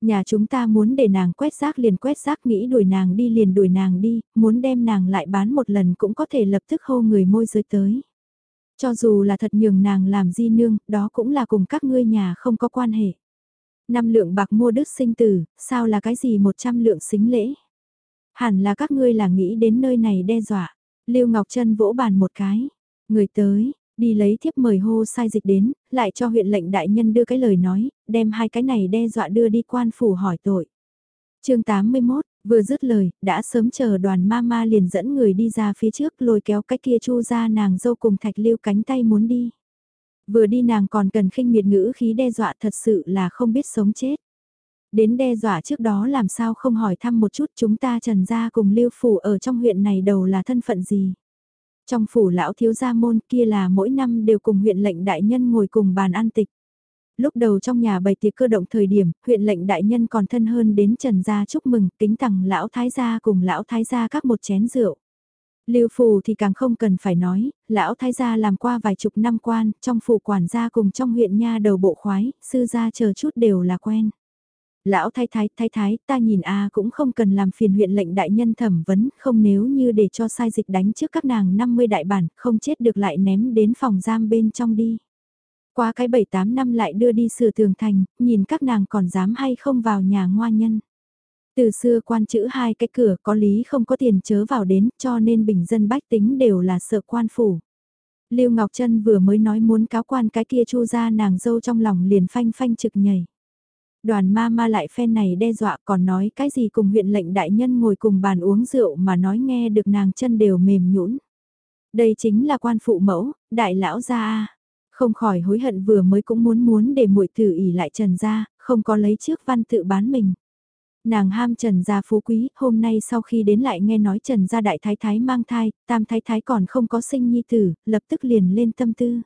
Nhà chúng ta muốn để nàng quét rác liền quét rác nghĩ đuổi nàng đi liền đuổi nàng đi, muốn đem nàng lại bán một lần cũng có thể lập tức hô người môi giới tới. Cho dù là thật nhường nàng làm di nương, đó cũng là cùng các ngươi nhà không có quan hệ. Năm lượng bạc mua đức sinh tử, sao là cái gì một trăm lượng xính lễ? Hẳn là các ngươi là nghĩ đến nơi này đe dọa. Lưu Ngọc Trân vỗ bàn một cái. Người tới, đi lấy thiếp mời hô sai dịch đến, lại cho huyện lệnh đại nhân đưa cái lời nói, đem hai cái này đe dọa đưa đi quan phủ hỏi tội. chương 81, vừa dứt lời, đã sớm chờ đoàn ma ma liền dẫn người đi ra phía trước lôi kéo cái kia chu ra nàng dâu cùng thạch lưu cánh tay muốn đi. Vừa đi nàng còn cần khinh miệt ngữ khí đe dọa thật sự là không biết sống chết. Đến đe dọa trước đó làm sao không hỏi thăm một chút chúng ta trần gia cùng lưu phủ ở trong huyện này đầu là thân phận gì. Trong phủ lão thiếu gia môn kia là mỗi năm đều cùng huyện lệnh đại nhân ngồi cùng bàn ăn tịch. Lúc đầu trong nhà bày tiệc cơ động thời điểm, huyện lệnh đại nhân còn thân hơn đến trần gia chúc mừng, kính tặng lão thái gia cùng lão thái gia các một chén rượu. Lưu phù thì càng không cần phải nói, lão thái gia làm qua vài chục năm quan, trong phủ quản gia cùng trong huyện nha đầu bộ khoái, sư gia chờ chút đều là quen. Lão thái thái, thái thái, ta nhìn a cũng không cần làm phiền huyện lệnh đại nhân thẩm vấn, không nếu như để cho sai dịch đánh trước các nàng 50 đại bản, không chết được lại ném đến phòng giam bên trong đi. Qua cái 7-8 năm lại đưa đi sửa tường thành, nhìn các nàng còn dám hay không vào nhà ngoa nhân. Từ xưa quan chữ hai cái cửa có lý không có tiền chớ vào đến cho nên bình dân bách tính đều là sợ quan phủ. Lưu Ngọc Trân vừa mới nói muốn cáo quan cái kia chu ra nàng dâu trong lòng liền phanh phanh trực nhảy. Đoàn ma ma lại phen này đe dọa còn nói cái gì cùng huyện lệnh đại nhân ngồi cùng bàn uống rượu mà nói nghe được nàng chân đều mềm nhũn. Đây chính là quan phụ mẫu, đại lão gia không khỏi hối hận vừa mới cũng muốn muốn để muội tử ỉ lại trần gia, không có lấy trước văn tự bán mình. Nàng ham Trần gia phú quý, hôm nay sau khi đến lại nghe nói Trần gia đại thái thái mang thai, tam thái thái còn không có sinh nhi tử, lập tức liền lên tâm tư.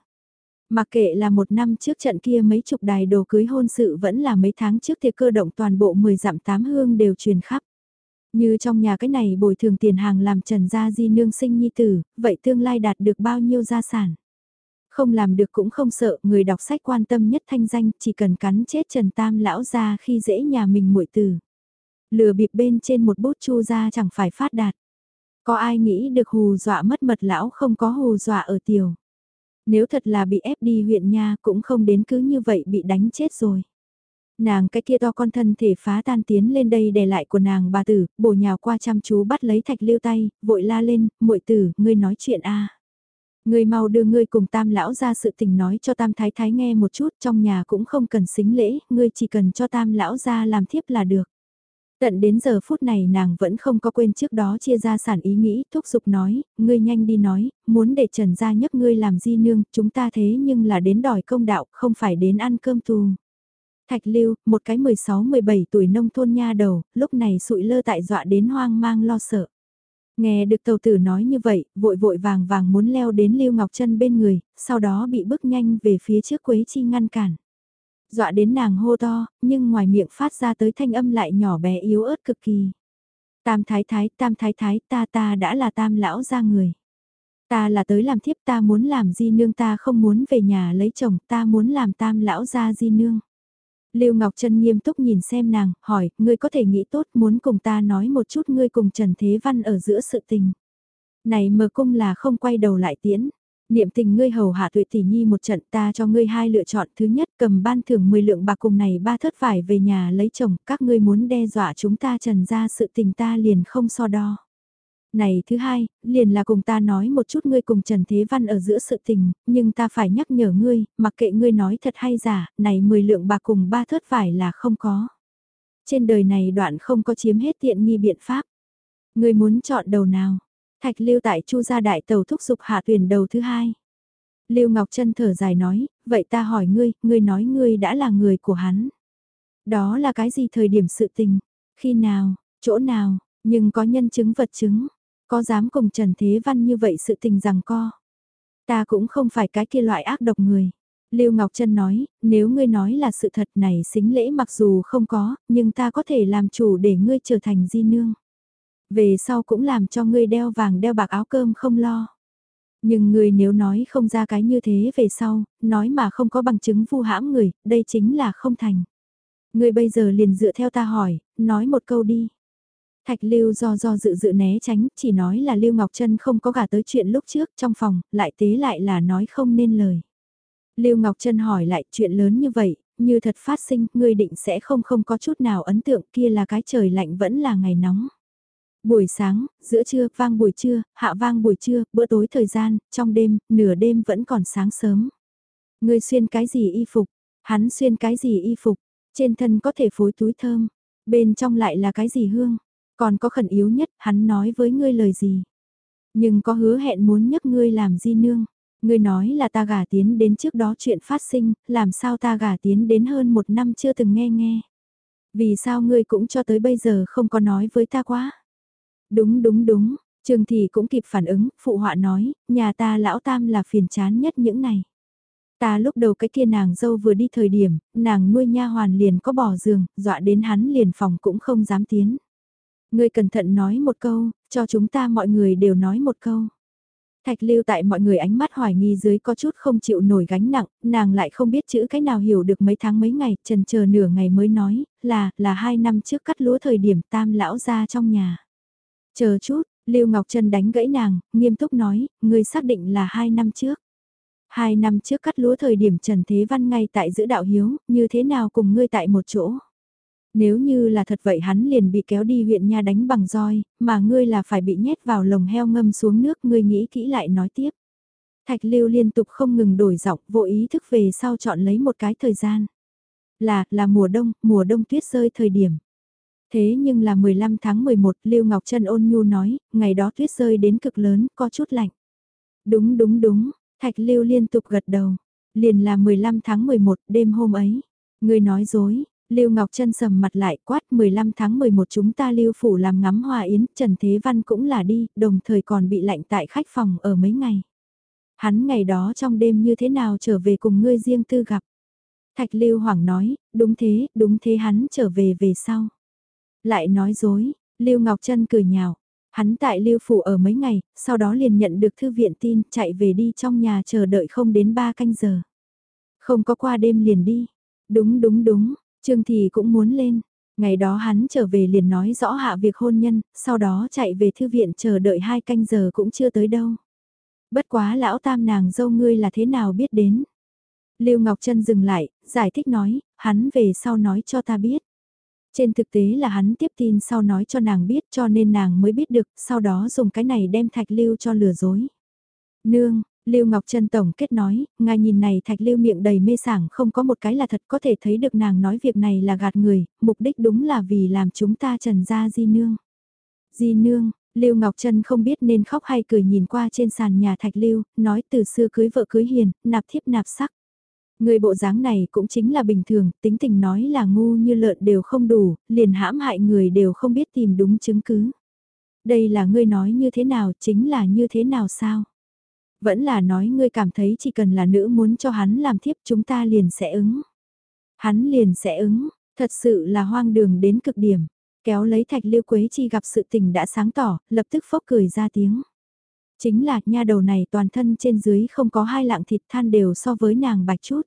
Mặc kệ là một năm trước trận kia mấy chục đài đồ cưới hôn sự vẫn là mấy tháng trước tiệc cơ động toàn bộ 10 dặm tám hương đều truyền khắp. Như trong nhà cái này bồi thường tiền hàng làm trần gia di nương sinh nhi tử, vậy tương lai đạt được bao nhiêu gia sản. Không làm được cũng không sợ, người đọc sách quan tâm nhất thanh danh, chỉ cần cắn chết Trần Tam lão ra khi dễ nhà mình muội tử. Lừa bịp bên trên một bút chu ra chẳng phải phát đạt. Có ai nghĩ được hù dọa mất mật lão không có hù dọa ở tiểu. Nếu thật là bị ép đi huyện nha cũng không đến cứ như vậy bị đánh chết rồi. Nàng cái kia to con thân thể phá tan tiến lên đây để lại của nàng bà tử, bổ nhào qua chăm chú bắt lấy thạch liêu tay, vội la lên, muội tử, ngươi nói chuyện a người mau đưa ngươi cùng tam lão ra sự tình nói cho tam thái thái nghe một chút, trong nhà cũng không cần xính lễ, ngươi chỉ cần cho tam lão ra làm thiếp là được. Tận đến giờ phút này nàng vẫn không có quên trước đó chia ra sản ý nghĩ, thúc giục nói, ngươi nhanh đi nói, muốn để trần gia nhấc ngươi làm di nương, chúng ta thế nhưng là đến đòi công đạo, không phải đến ăn cơm tù. Thạch lưu, một cái 16-17 tuổi nông thôn nha đầu, lúc này sụi lơ tại dọa đến hoang mang lo sợ. Nghe được tàu tử nói như vậy, vội vội vàng vàng muốn leo đến Lưu Ngọc Trân bên người, sau đó bị bước nhanh về phía trước Quế Chi ngăn cản dọa đến nàng hô to, nhưng ngoài miệng phát ra tới thanh âm lại nhỏ bé yếu ớt cực kỳ. Tam thái thái, tam thái thái, ta ta đã là tam lão ra người. Ta là tới làm thiếp ta muốn làm di nương ta không muốn về nhà lấy chồng ta muốn làm tam lão ra di nương. Lưu Ngọc Trân nghiêm túc nhìn xem nàng, hỏi, ngươi có thể nghĩ tốt muốn cùng ta nói một chút ngươi cùng Trần Thế Văn ở giữa sự tình. Này mờ cung là không quay đầu lại tiễn, niệm tình ngươi hầu hạ tuệ tỷ nhi một trận ta cho ngươi hai lựa chọn thứ nhất cầm ban thưởng 10 lượng bạc cùng này ba thất vải về nhà lấy chồng các ngươi muốn đe dọa chúng ta trần ra sự tình ta liền không so đo. Này thứ hai, liền là cùng ta nói một chút ngươi cùng Trần Thế Văn ở giữa sự tình, nhưng ta phải nhắc nhở ngươi, mặc kệ ngươi nói thật hay giả, này 10 lượng bạc cùng ba thớt vải là không có. Trên đời này đoạn không có chiếm hết tiện nghi biện pháp. Ngươi muốn chọn đầu nào? Thạch lưu tại chu gia đại tàu thúc dục hạ tuyển đầu thứ hai. Lưu Ngọc Trân thở dài nói, vậy ta hỏi ngươi, ngươi nói ngươi đã là người của hắn. Đó là cái gì thời điểm sự tình, khi nào, chỗ nào, nhưng có nhân chứng vật chứng, có dám cùng Trần Thế Văn như vậy sự tình rằng co. Ta cũng không phải cái kia loại ác độc người. Lưu Ngọc Trân nói, nếu ngươi nói là sự thật này xính lễ mặc dù không có, nhưng ta có thể làm chủ để ngươi trở thành di nương. Về sau cũng làm cho ngươi đeo vàng đeo bạc áo cơm không lo. Nhưng người nếu nói không ra cái như thế về sau, nói mà không có bằng chứng vu hãm người, đây chính là không thành. Người bây giờ liền dựa theo ta hỏi, nói một câu đi. Thạch Lưu do do dự dự né tránh, chỉ nói là Lưu Ngọc Trân không có gả tới chuyện lúc trước trong phòng, lại tế lại là nói không nên lời. Lưu Ngọc Trân hỏi lại chuyện lớn như vậy, như thật phát sinh, ngươi định sẽ không không có chút nào ấn tượng kia là cái trời lạnh vẫn là ngày nóng. Buổi sáng, giữa trưa, vang buổi trưa, hạ vang buổi trưa, bữa tối thời gian, trong đêm, nửa đêm vẫn còn sáng sớm. Ngươi xuyên cái gì y phục? Hắn xuyên cái gì y phục? Trên thân có thể phối túi thơm, bên trong lại là cái gì hương? Còn có khẩn yếu nhất, hắn nói với ngươi lời gì? Nhưng có hứa hẹn muốn nhấc ngươi làm di nương. Ngươi nói là ta gả tiến đến trước đó chuyện phát sinh, làm sao ta gả tiến đến hơn một năm chưa từng nghe nghe. Vì sao ngươi cũng cho tới bây giờ không có nói với ta quá? Đúng đúng đúng, trương Thị cũng kịp phản ứng, phụ họa nói, nhà ta lão tam là phiền chán nhất những này. Ta lúc đầu cái kia nàng dâu vừa đi thời điểm, nàng nuôi nha hoàn liền có bỏ giường, dọa đến hắn liền phòng cũng không dám tiến. Ngươi cẩn thận nói một câu, cho chúng ta mọi người đều nói một câu. Thạch lưu tại mọi người ánh mắt hoài nghi dưới có chút không chịu nổi gánh nặng, nàng lại không biết chữ cái nào hiểu được mấy tháng mấy ngày, trần chờ nửa ngày mới nói, là, là hai năm trước cắt lúa thời điểm tam lão ra trong nhà. Chờ chút, Lưu Ngọc Trân đánh gãy nàng, nghiêm túc nói, ngươi xác định là hai năm trước. Hai năm trước cắt lúa thời điểm Trần Thế Văn ngay tại giữa đạo hiếu, như thế nào cùng ngươi tại một chỗ. Nếu như là thật vậy hắn liền bị kéo đi huyện nha đánh bằng roi, mà ngươi là phải bị nhét vào lồng heo ngâm xuống nước ngươi nghĩ kỹ lại nói tiếp. Thạch lưu liên tục không ngừng đổi giọng vô ý thức về sau chọn lấy một cái thời gian. Là, là mùa đông, mùa đông tuyết rơi thời điểm. Thế nhưng là 15 tháng 11, Lưu Ngọc Trân ôn nhu nói, ngày đó tuyết rơi đến cực lớn, có chút lạnh. Đúng đúng đúng, Thạch Lưu liên tục gật đầu. Liền là 15 tháng 11, đêm hôm ấy. Người nói dối, Lưu Ngọc Trân sầm mặt lại quát 15 tháng 11 chúng ta Lưu Phủ làm ngắm hoa yến, Trần Thế Văn cũng là đi, đồng thời còn bị lạnh tại khách phòng ở mấy ngày. Hắn ngày đó trong đêm như thế nào trở về cùng ngươi riêng tư gặp. Thạch Lưu Hoàng nói, đúng thế, đúng thế hắn trở về về sau. Lại nói dối, Lưu Ngọc Trân cười nhào. Hắn tại Lưu Phủ ở mấy ngày, sau đó liền nhận được thư viện tin, chạy về đi trong nhà chờ đợi không đến 3 canh giờ. Không có qua đêm liền đi. Đúng đúng đúng, Trương Thì cũng muốn lên. Ngày đó hắn trở về liền nói rõ hạ việc hôn nhân, sau đó chạy về thư viện chờ đợi hai canh giờ cũng chưa tới đâu. Bất quá lão tam nàng dâu ngươi là thế nào biết đến. Lưu Ngọc Trân dừng lại, giải thích nói, hắn về sau nói cho ta biết. Trên thực tế là hắn tiếp tin sau nói cho nàng biết cho nên nàng mới biết được, sau đó dùng cái này đem thạch lưu cho lừa dối. Nương, Lưu Ngọc Trân Tổng kết nói, ngài nhìn này thạch lưu miệng đầy mê sảng không có một cái là thật có thể thấy được nàng nói việc này là gạt người, mục đích đúng là vì làm chúng ta trần ra di nương. Di nương, Lưu Ngọc Trân không biết nên khóc hay cười nhìn qua trên sàn nhà thạch lưu, nói từ xưa cưới vợ cưới hiền, nạp thiếp nạp sắc. Người bộ dáng này cũng chính là bình thường, tính tình nói là ngu như lợn đều không đủ, liền hãm hại người đều không biết tìm đúng chứng cứ. Đây là ngươi nói như thế nào, chính là như thế nào sao? Vẫn là nói ngươi cảm thấy chỉ cần là nữ muốn cho hắn làm thiếp chúng ta liền sẽ ứng. Hắn liền sẽ ứng, thật sự là hoang đường đến cực điểm. Kéo lấy thạch liêu quế chi gặp sự tình đã sáng tỏ, lập tức phốc cười ra tiếng. Chính là nha đầu này toàn thân trên dưới không có hai lạng thịt than đều so với nàng bạch chút.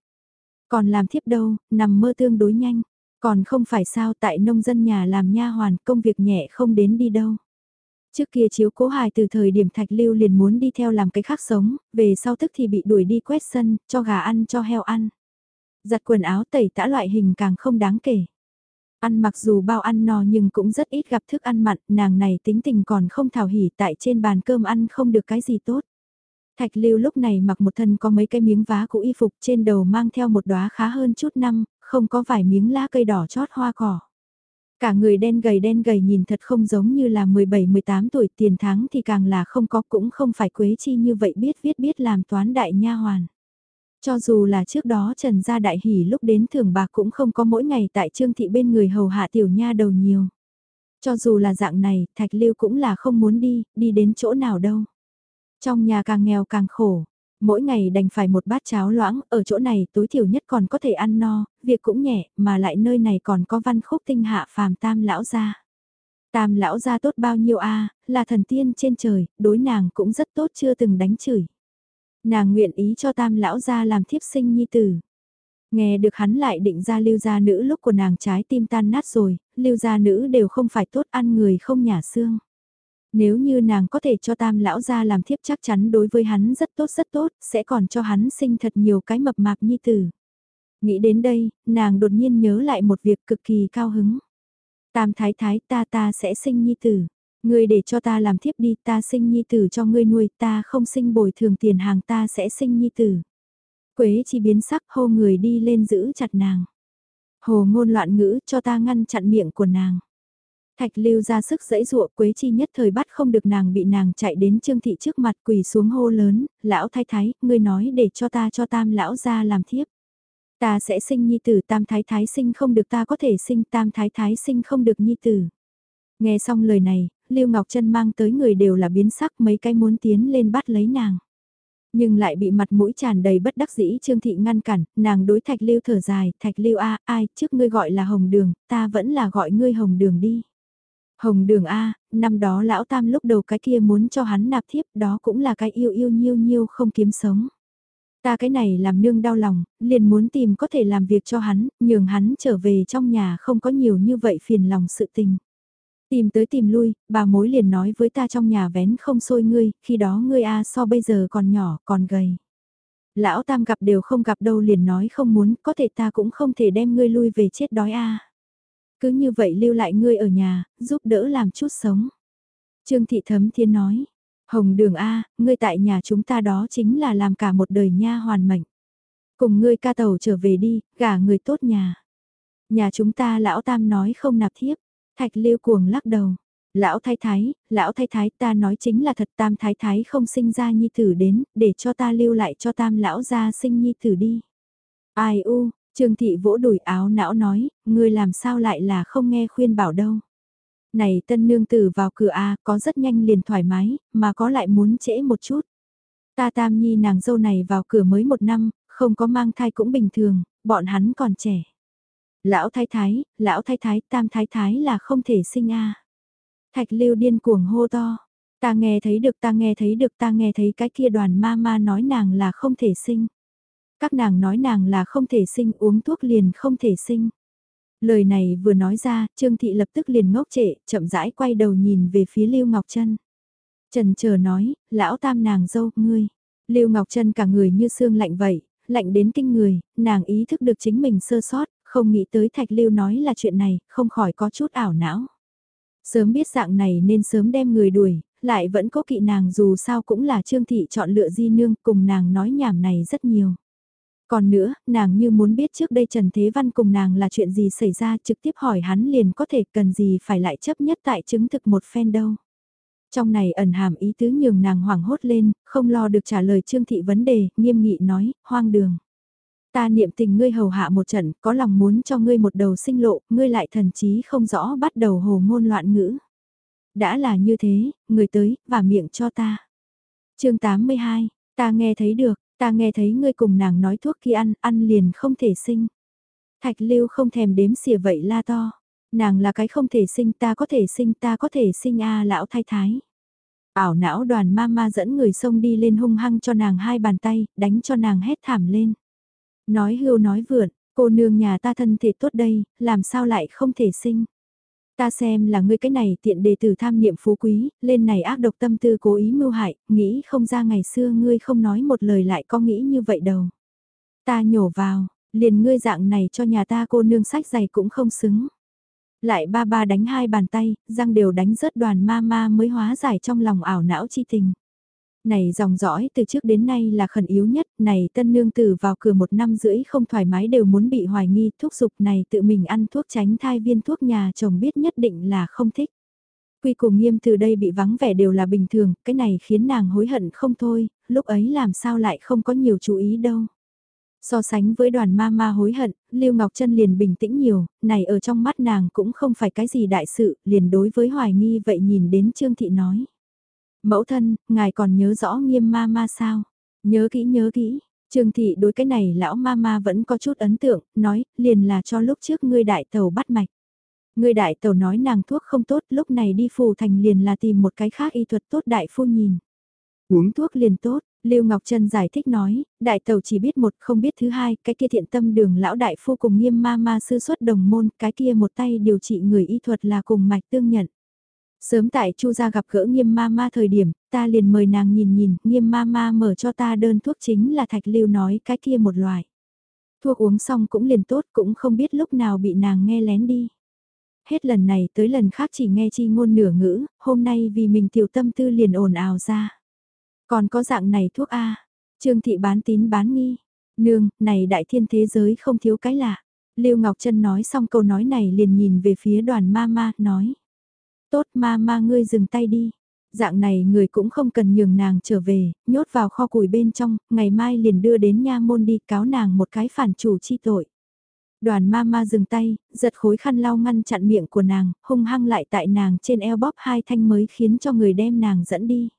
Còn làm thiếp đâu, nằm mơ tương đối nhanh. Còn không phải sao tại nông dân nhà làm nha hoàn công việc nhẹ không đến đi đâu. Trước kia chiếu cố hài từ thời điểm thạch lưu liền muốn đi theo làm cái khác sống, về sau tức thì bị đuổi đi quét sân, cho gà ăn cho heo ăn. Giặt quần áo tẩy tã loại hình càng không đáng kể. Ăn mặc dù bao ăn no nhưng cũng rất ít gặp thức ăn mặn, nàng này tính tình còn không thảo hỉ tại trên bàn cơm ăn không được cái gì tốt. Thạch lưu lúc này mặc một thân có mấy cái miếng vá cũ y phục trên đầu mang theo một đóa khá hơn chút năm, không có vài miếng lá cây đỏ chót hoa cỏ. Cả người đen gầy đen gầy nhìn thật không giống như là 17-18 tuổi tiền tháng thì càng là không có cũng không phải quế chi như vậy biết viết biết làm toán đại nha hoàn. Cho dù là trước đó Trần Gia Đại Hỷ lúc đến thường bạc cũng không có mỗi ngày tại Trương Thị bên người hầu hạ tiểu nha đầu nhiều. Cho dù là dạng này, Thạch Lưu cũng là không muốn đi, đi đến chỗ nào đâu. Trong nhà càng nghèo càng khổ, mỗi ngày đành phải một bát cháo loãng, ở chỗ này tối thiểu nhất còn có thể ăn no, việc cũng nhẹ, mà lại nơi này còn có văn khúc tinh hạ phàm tam lão gia. Tam lão gia tốt bao nhiêu a là thần tiên trên trời, đối nàng cũng rất tốt chưa từng đánh chửi. Nàng nguyện ý cho tam lão gia làm thiếp sinh nhi tử. Nghe được hắn lại định ra lưu gia nữ lúc của nàng trái tim tan nát rồi, lưu gia nữ đều không phải tốt ăn người không nhả xương. Nếu như nàng có thể cho tam lão ra làm thiếp chắc chắn đối với hắn rất tốt rất tốt, sẽ còn cho hắn sinh thật nhiều cái mập mạp nhi tử. Nghĩ đến đây, nàng đột nhiên nhớ lại một việc cực kỳ cao hứng. Tam thái thái ta ta sẽ sinh nhi tử. Ngươi để cho ta làm thiếp đi ta sinh nhi tử cho ngươi nuôi ta không sinh bồi thường tiền hàng ta sẽ sinh nhi tử. Quế chi biến sắc hô người đi lên giữ chặt nàng. Hồ ngôn loạn ngữ cho ta ngăn chặn miệng của nàng. Thạch lưu ra sức dẫy dụa Quế chi nhất thời bắt không được nàng bị nàng chạy đến trương thị trước mặt quỳ xuống hô lớn, lão thái thái, ngươi nói để cho ta cho tam lão ra làm thiếp. Ta sẽ sinh nhi tử tam thái thái sinh không được ta có thể sinh tam thái thái sinh không được nhi tử. Nghe xong lời này, Lưu Ngọc Trân mang tới người đều là biến sắc mấy cái muốn tiến lên bắt lấy nàng. Nhưng lại bị mặt mũi tràn đầy bất đắc dĩ Trương Thị ngăn cản, nàng đối Thạch Lưu thở dài, Thạch Lưu A, ai, trước ngươi gọi là Hồng Đường, ta vẫn là gọi ngươi Hồng Đường đi. Hồng Đường A, năm đó lão tam lúc đầu cái kia muốn cho hắn nạp thiếp, đó cũng là cái yêu yêu nhiêu nhiêu không kiếm sống. Ta cái này làm nương đau lòng, liền muốn tìm có thể làm việc cho hắn, nhường hắn trở về trong nhà không có nhiều như vậy phiền lòng sự tình. Tìm tới tìm lui, bà mối liền nói với ta trong nhà vén không xôi ngươi, khi đó ngươi A so bây giờ còn nhỏ, còn gầy. Lão tam gặp đều không gặp đâu liền nói không muốn, có thể ta cũng không thể đem ngươi lui về chết đói A. Cứ như vậy lưu lại ngươi ở nhà, giúp đỡ làm chút sống. Trương Thị Thấm Thiên nói, Hồng Đường A, ngươi tại nhà chúng ta đó chính là làm cả một đời nha hoàn mệnh. Cùng ngươi ca tàu trở về đi, gả người tốt nhà. Nhà chúng ta lão tam nói không nạp thiếp, thạch lưu cuồng lắc đầu. Lão thái thái, lão thái thái ta nói chính là thật tam thái thái không sinh ra nhi tử đến, để cho ta lưu lại cho tam lão ra sinh nhi tử đi. Ai u, Trương thị vỗ đùi áo não nói, ngươi làm sao lại là không nghe khuyên bảo đâu. Này tân nương tử vào cửa A có rất nhanh liền thoải mái, mà có lại muốn trễ một chút. Ta tam nhi nàng dâu này vào cửa mới một năm, không có mang thai cũng bình thường, bọn hắn còn trẻ. Lão thái thái, lão thái thái, tam thái thái là không thể sinh A. Thạch lưu điên cuồng hô to. Ta nghe thấy được ta nghe thấy được ta nghe thấy cái kia đoàn ma ma nói nàng là không thể sinh. Các nàng nói nàng là không thể sinh uống thuốc liền không thể sinh. Lời này vừa nói ra, Trương Thị lập tức liền ngốc trệ, chậm rãi quay đầu nhìn về phía Lưu Ngọc Trân. Trần chờ nói, lão tam nàng dâu, ngươi. Lưu Ngọc Trân cả người như xương lạnh vậy, lạnh đến kinh người, nàng ý thức được chính mình sơ sót, không nghĩ tới Thạch Lưu nói là chuyện này, không khỏi có chút ảo não. Sớm biết dạng này nên sớm đem người đuổi, lại vẫn có kỵ nàng dù sao cũng là Trương Thị chọn lựa di nương cùng nàng nói nhảm này rất nhiều. Còn nữa, nàng như muốn biết trước đây Trần Thế Văn cùng nàng là chuyện gì xảy ra trực tiếp hỏi hắn liền có thể cần gì phải lại chấp nhất tại chứng thực một phen đâu. Trong này ẩn hàm ý tứ nhường nàng hoảng hốt lên, không lo được trả lời Trương Thị vấn đề, nghiêm nghị nói, hoang đường. Ta niệm tình ngươi hầu hạ một trận, có lòng muốn cho ngươi một đầu sinh lộ, ngươi lại thần chí không rõ bắt đầu hồ ngôn loạn ngữ. Đã là như thế, người tới, và miệng cho ta. chương 82, ta nghe thấy được, Ta nghe thấy ngươi cùng nàng nói thuốc khi ăn, ăn liền không thể sinh. Thạch lưu không thèm đếm xỉa vậy la to. Nàng là cái không thể sinh ta có thể sinh ta có thể sinh a lão thái thái. Ảo não đoàn ma ma dẫn người xông đi lên hung hăng cho nàng hai bàn tay, đánh cho nàng hét thảm lên. Nói hưu nói vượn, cô nương nhà ta thân thể tốt đây, làm sao lại không thể sinh. Ta xem là ngươi cái này tiện đề tử tham niệm phú quý, lên này ác độc tâm tư cố ý mưu hại, nghĩ không ra ngày xưa ngươi không nói một lời lại có nghĩ như vậy đâu. Ta nhổ vào, liền ngươi dạng này cho nhà ta cô nương sách giày cũng không xứng. Lại ba ba đánh hai bàn tay, răng đều đánh rớt đoàn ma ma mới hóa giải trong lòng ảo não chi tình. Này dòng dõi từ trước đến nay là khẩn yếu nhất, này tân nương tử vào cửa một năm rưỡi không thoải mái đều muốn bị hoài nghi, thuốc dục này tự mình ăn thuốc tránh thai viên thuốc nhà chồng biết nhất định là không thích. Quy cùng nghiêm từ đây bị vắng vẻ đều là bình thường, cái này khiến nàng hối hận không thôi, lúc ấy làm sao lại không có nhiều chú ý đâu. So sánh với đoàn ma ma hối hận, Lưu Ngọc Trân liền bình tĩnh nhiều, này ở trong mắt nàng cũng không phải cái gì đại sự, liền đối với hoài nghi vậy nhìn đến Trương Thị nói. Mẫu thân, ngài còn nhớ rõ nghiêm ma ma sao? Nhớ kỹ nhớ kỹ. Trương thị đối cái này lão ma ma vẫn có chút ấn tượng, nói, liền là cho lúc trước ngươi đại tàu bắt mạch. Ngươi đại tàu nói nàng thuốc không tốt, lúc này đi phù thành liền là tìm một cái khác y thuật tốt đại phu nhìn. Uống thuốc liền tốt, Lưu Ngọc Trân giải thích nói, đại tàu chỉ biết một không biết thứ hai, cái kia thiện tâm đường lão đại phu cùng nghiêm ma ma sư xuất đồng môn, cái kia một tay điều trị người y thuật là cùng mạch tương nhận. Sớm tại Chu gia gặp gỡ nghiêm ma ma thời điểm, ta liền mời nàng nhìn nhìn, nghiêm ma ma mở cho ta đơn thuốc chính là thạch lưu nói cái kia một loại. Thuốc uống xong cũng liền tốt cũng không biết lúc nào bị nàng nghe lén đi. Hết lần này tới lần khác chỉ nghe chi ngôn nửa ngữ, hôm nay vì mình tiểu tâm tư liền ồn ào ra. Còn có dạng này thuốc A, trương thị bán tín bán nghi. Nương, này đại thiên thế giới không thiếu cái lạ. Lưu Ngọc Trân nói xong câu nói này liền nhìn về phía đoàn ma ma, nói. Tốt ma ma ngươi dừng tay đi. Dạng này người cũng không cần nhường nàng trở về, nhốt vào kho củi bên trong, ngày mai liền đưa đến nha môn đi cáo nàng một cái phản chủ chi tội. Đoàn ma ma dừng tay, giật khối khăn lau ngăn chặn miệng của nàng, hung hăng lại tại nàng trên eo bóp hai thanh mới khiến cho người đem nàng dẫn đi.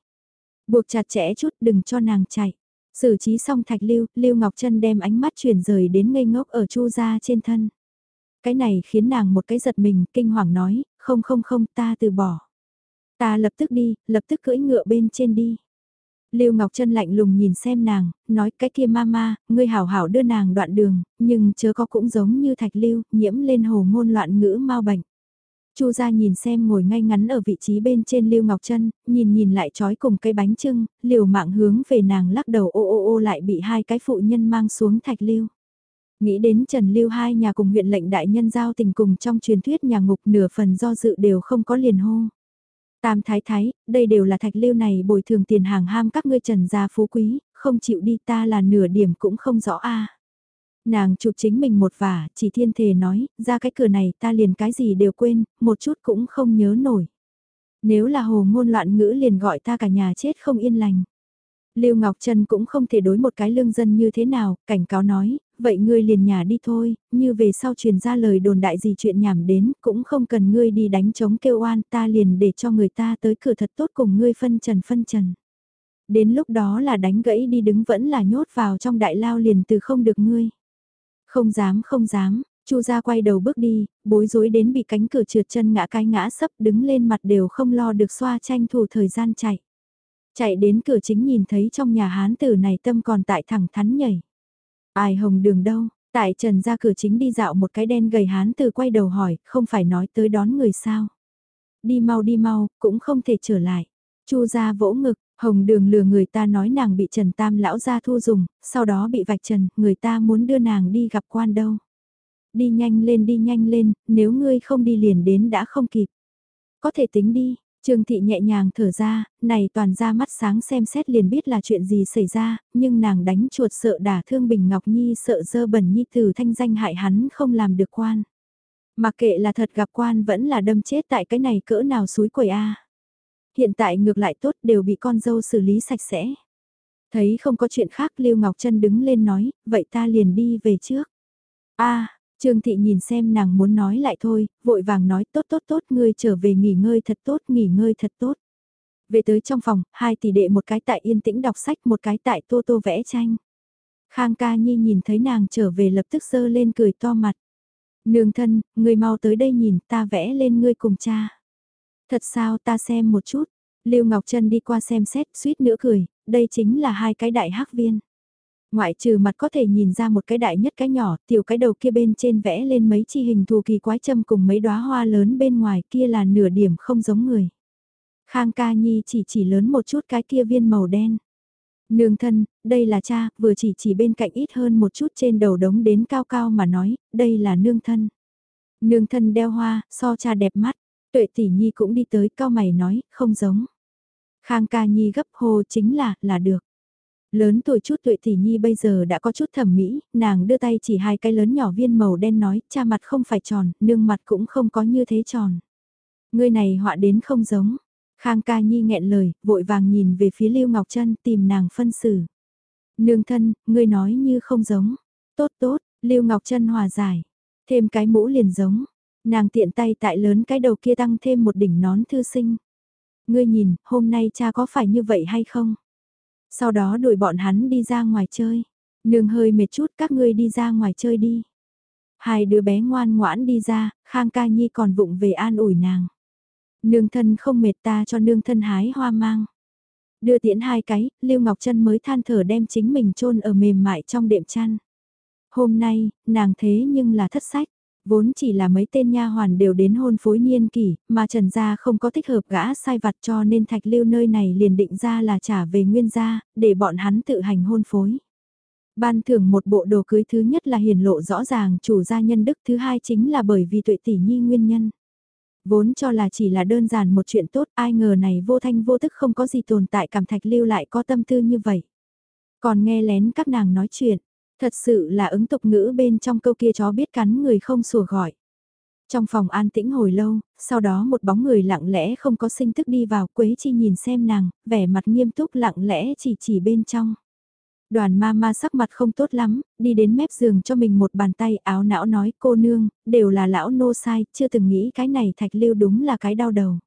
Buộc chặt chẽ chút đừng cho nàng chạy. Xử trí xong thạch lưu, lưu ngọc chân đem ánh mắt chuyển rời đến ngây ngốc ở chu gia trên thân. Cái này khiến nàng một cái giật mình, kinh hoàng nói, không không không ta từ bỏ. Ta lập tức đi, lập tức cưỡi ngựa bên trên đi. Lưu Ngọc Trân lạnh lùng nhìn xem nàng, nói cái kia mama, ngươi hảo hảo đưa nàng đoạn đường, nhưng chớ có cũng giống như thạch lưu, nhiễm lên hồ ngôn loạn ngữ mau bệnh. Chu gia nhìn xem ngồi ngay ngắn ở vị trí bên trên Lưu Ngọc Trân, nhìn nhìn lại trói cùng cây bánh trưng, liều mạng hướng về nàng lắc đầu ô ô ô lại bị hai cái phụ nhân mang xuống thạch lưu. Nghĩ đến Trần Lưu hai nhà cùng huyện lệnh đại nhân giao tình cùng trong truyền thuyết nhà ngục nửa phần do dự đều không có liền hô. Tam thái thái, đây đều là thạch lưu này bồi thường tiền hàng ham các ngươi trần gia phú quý, không chịu đi ta là nửa điểm cũng không rõ a. Nàng chụp chính mình một vả, chỉ thiên thể nói, ra cái cửa này ta liền cái gì đều quên, một chút cũng không nhớ nổi. Nếu là hồ ngôn loạn ngữ liền gọi ta cả nhà chết không yên lành. Lưu Ngọc Trân cũng không thể đối một cái lương dân như thế nào, cảnh cáo nói, vậy ngươi liền nhà đi thôi, như về sau truyền ra lời đồn đại gì chuyện nhảm đến, cũng không cần ngươi đi đánh chống kêu oan, ta liền để cho người ta tới cửa thật tốt cùng ngươi phân trần phân trần. Đến lúc đó là đánh gãy đi đứng vẫn là nhốt vào trong đại lao liền từ không được ngươi. Không dám không dám, Chu gia quay đầu bước đi, bối rối đến bị cánh cửa trượt chân ngã cái ngã sấp đứng lên mặt đều không lo được xoa tranh thủ thời gian chạy. Chạy đến cửa chính nhìn thấy trong nhà hán tử này tâm còn tại thẳng thắn nhảy. Ai hồng đường đâu, tại trần ra cửa chính đi dạo một cái đen gầy hán từ quay đầu hỏi, không phải nói tới đón người sao. Đi mau đi mau, cũng không thể trở lại. Chu gia vỗ ngực, hồng đường lừa người ta nói nàng bị trần tam lão gia thu dùng, sau đó bị vạch trần, người ta muốn đưa nàng đi gặp quan đâu. Đi nhanh lên đi nhanh lên, nếu ngươi không đi liền đến đã không kịp. Có thể tính đi, Trương Thị nhẹ nhàng thở ra, này toàn ra mắt sáng xem xét liền biết là chuyện gì xảy ra, nhưng nàng đánh chuột sợ đả thương Bình Ngọc Nhi sợ dơ bẩn Nhi từ thanh danh hại hắn không làm được quan. Mà kệ là thật gặp quan vẫn là đâm chết tại cái này cỡ nào suối quẩy a Hiện tại ngược lại tốt đều bị con dâu xử lý sạch sẽ. Thấy không có chuyện khác Lưu Ngọc Trân đứng lên nói, vậy ta liền đi về trước. a Trương Thị nhìn xem nàng muốn nói lại thôi, vội vàng nói tốt tốt tốt ngươi trở về nghỉ ngơi thật tốt nghỉ ngơi thật tốt. Về tới trong phòng, hai tỷ đệ một cái tại yên tĩnh đọc sách một cái tại tô tô vẽ tranh. Khang ca nhi nhìn thấy nàng trở về lập tức sơ lên cười to mặt. Nương thân, ngươi mau tới đây nhìn ta vẽ lên ngươi cùng cha. Thật sao ta xem một chút. Lưu Ngọc Trân đi qua xem xét suýt nữa cười, đây chính là hai cái đại hắc viên. Ngoại trừ mặt có thể nhìn ra một cái đại nhất cái nhỏ, tiểu cái đầu kia bên trên vẽ lên mấy chi hình thù kỳ quái châm cùng mấy đóa hoa lớn bên ngoài kia là nửa điểm không giống người. Khang ca nhi chỉ chỉ lớn một chút cái kia viên màu đen. Nương thân, đây là cha, vừa chỉ chỉ bên cạnh ít hơn một chút trên đầu đống đến cao cao mà nói, đây là nương thân. Nương thân đeo hoa, so cha đẹp mắt, tuệ tỷ nhi cũng đi tới cao mày nói, không giống. Khang ca nhi gấp hô chính là, là được. Lớn tuổi chút tuệ tỷ nhi bây giờ đã có chút thẩm mỹ, nàng đưa tay chỉ hai cái lớn nhỏ viên màu đen nói, cha mặt không phải tròn, nương mặt cũng không có như thế tròn. Ngươi này họa đến không giống. Khang ca nhi nghẹn lời, vội vàng nhìn về phía Lưu Ngọc Trân tìm nàng phân xử. Nương thân, ngươi nói như không giống. Tốt tốt, Lưu Ngọc Trân hòa giải. Thêm cái mũ liền giống. Nàng tiện tay tại lớn cái đầu kia tăng thêm một đỉnh nón thư sinh. Ngươi nhìn, hôm nay cha có phải như vậy hay không? Sau đó đuổi bọn hắn đi ra ngoài chơi. Nương hơi mệt chút các ngươi đi ra ngoài chơi đi. Hai đứa bé ngoan ngoãn đi ra, Khang Ca Nhi còn vụng về an ủi nàng. Nương thân không mệt ta cho nương thân hái hoa mang. Đưa tiễn hai cái, Lưu Ngọc Trân mới than thở đem chính mình chôn ở mềm mại trong đệm chăn. Hôm nay, nàng thế nhưng là thất sách. Vốn chỉ là mấy tên nha hoàn đều đến hôn phối niên kỷ, mà Trần Gia không có thích hợp gã sai vặt cho nên thạch lưu nơi này liền định ra là trả về nguyên gia, để bọn hắn tự hành hôn phối. Ban thưởng một bộ đồ cưới thứ nhất là hiển lộ rõ ràng chủ gia nhân đức thứ hai chính là bởi vì tuệ tỷ nhi nguyên nhân. Vốn cho là chỉ là đơn giản một chuyện tốt ai ngờ này vô thanh vô tức không có gì tồn tại cảm thạch lưu lại có tâm tư như vậy. Còn nghe lén các nàng nói chuyện, thật sự là ứng tục ngữ bên trong câu kia chó biết cắn người không sủa gọi. Trong phòng an tĩnh hồi lâu, sau đó một bóng người lặng lẽ không có sinh tức đi vào Quế Chi nhìn xem nàng, vẻ mặt nghiêm túc lặng lẽ chỉ chỉ bên trong. Đoàn ma ma sắc mặt không tốt lắm, đi đến mép giường cho mình một bàn tay áo não nói cô nương, đều là lão nô sai, chưa từng nghĩ cái này thạch lưu đúng là cái đau đầu.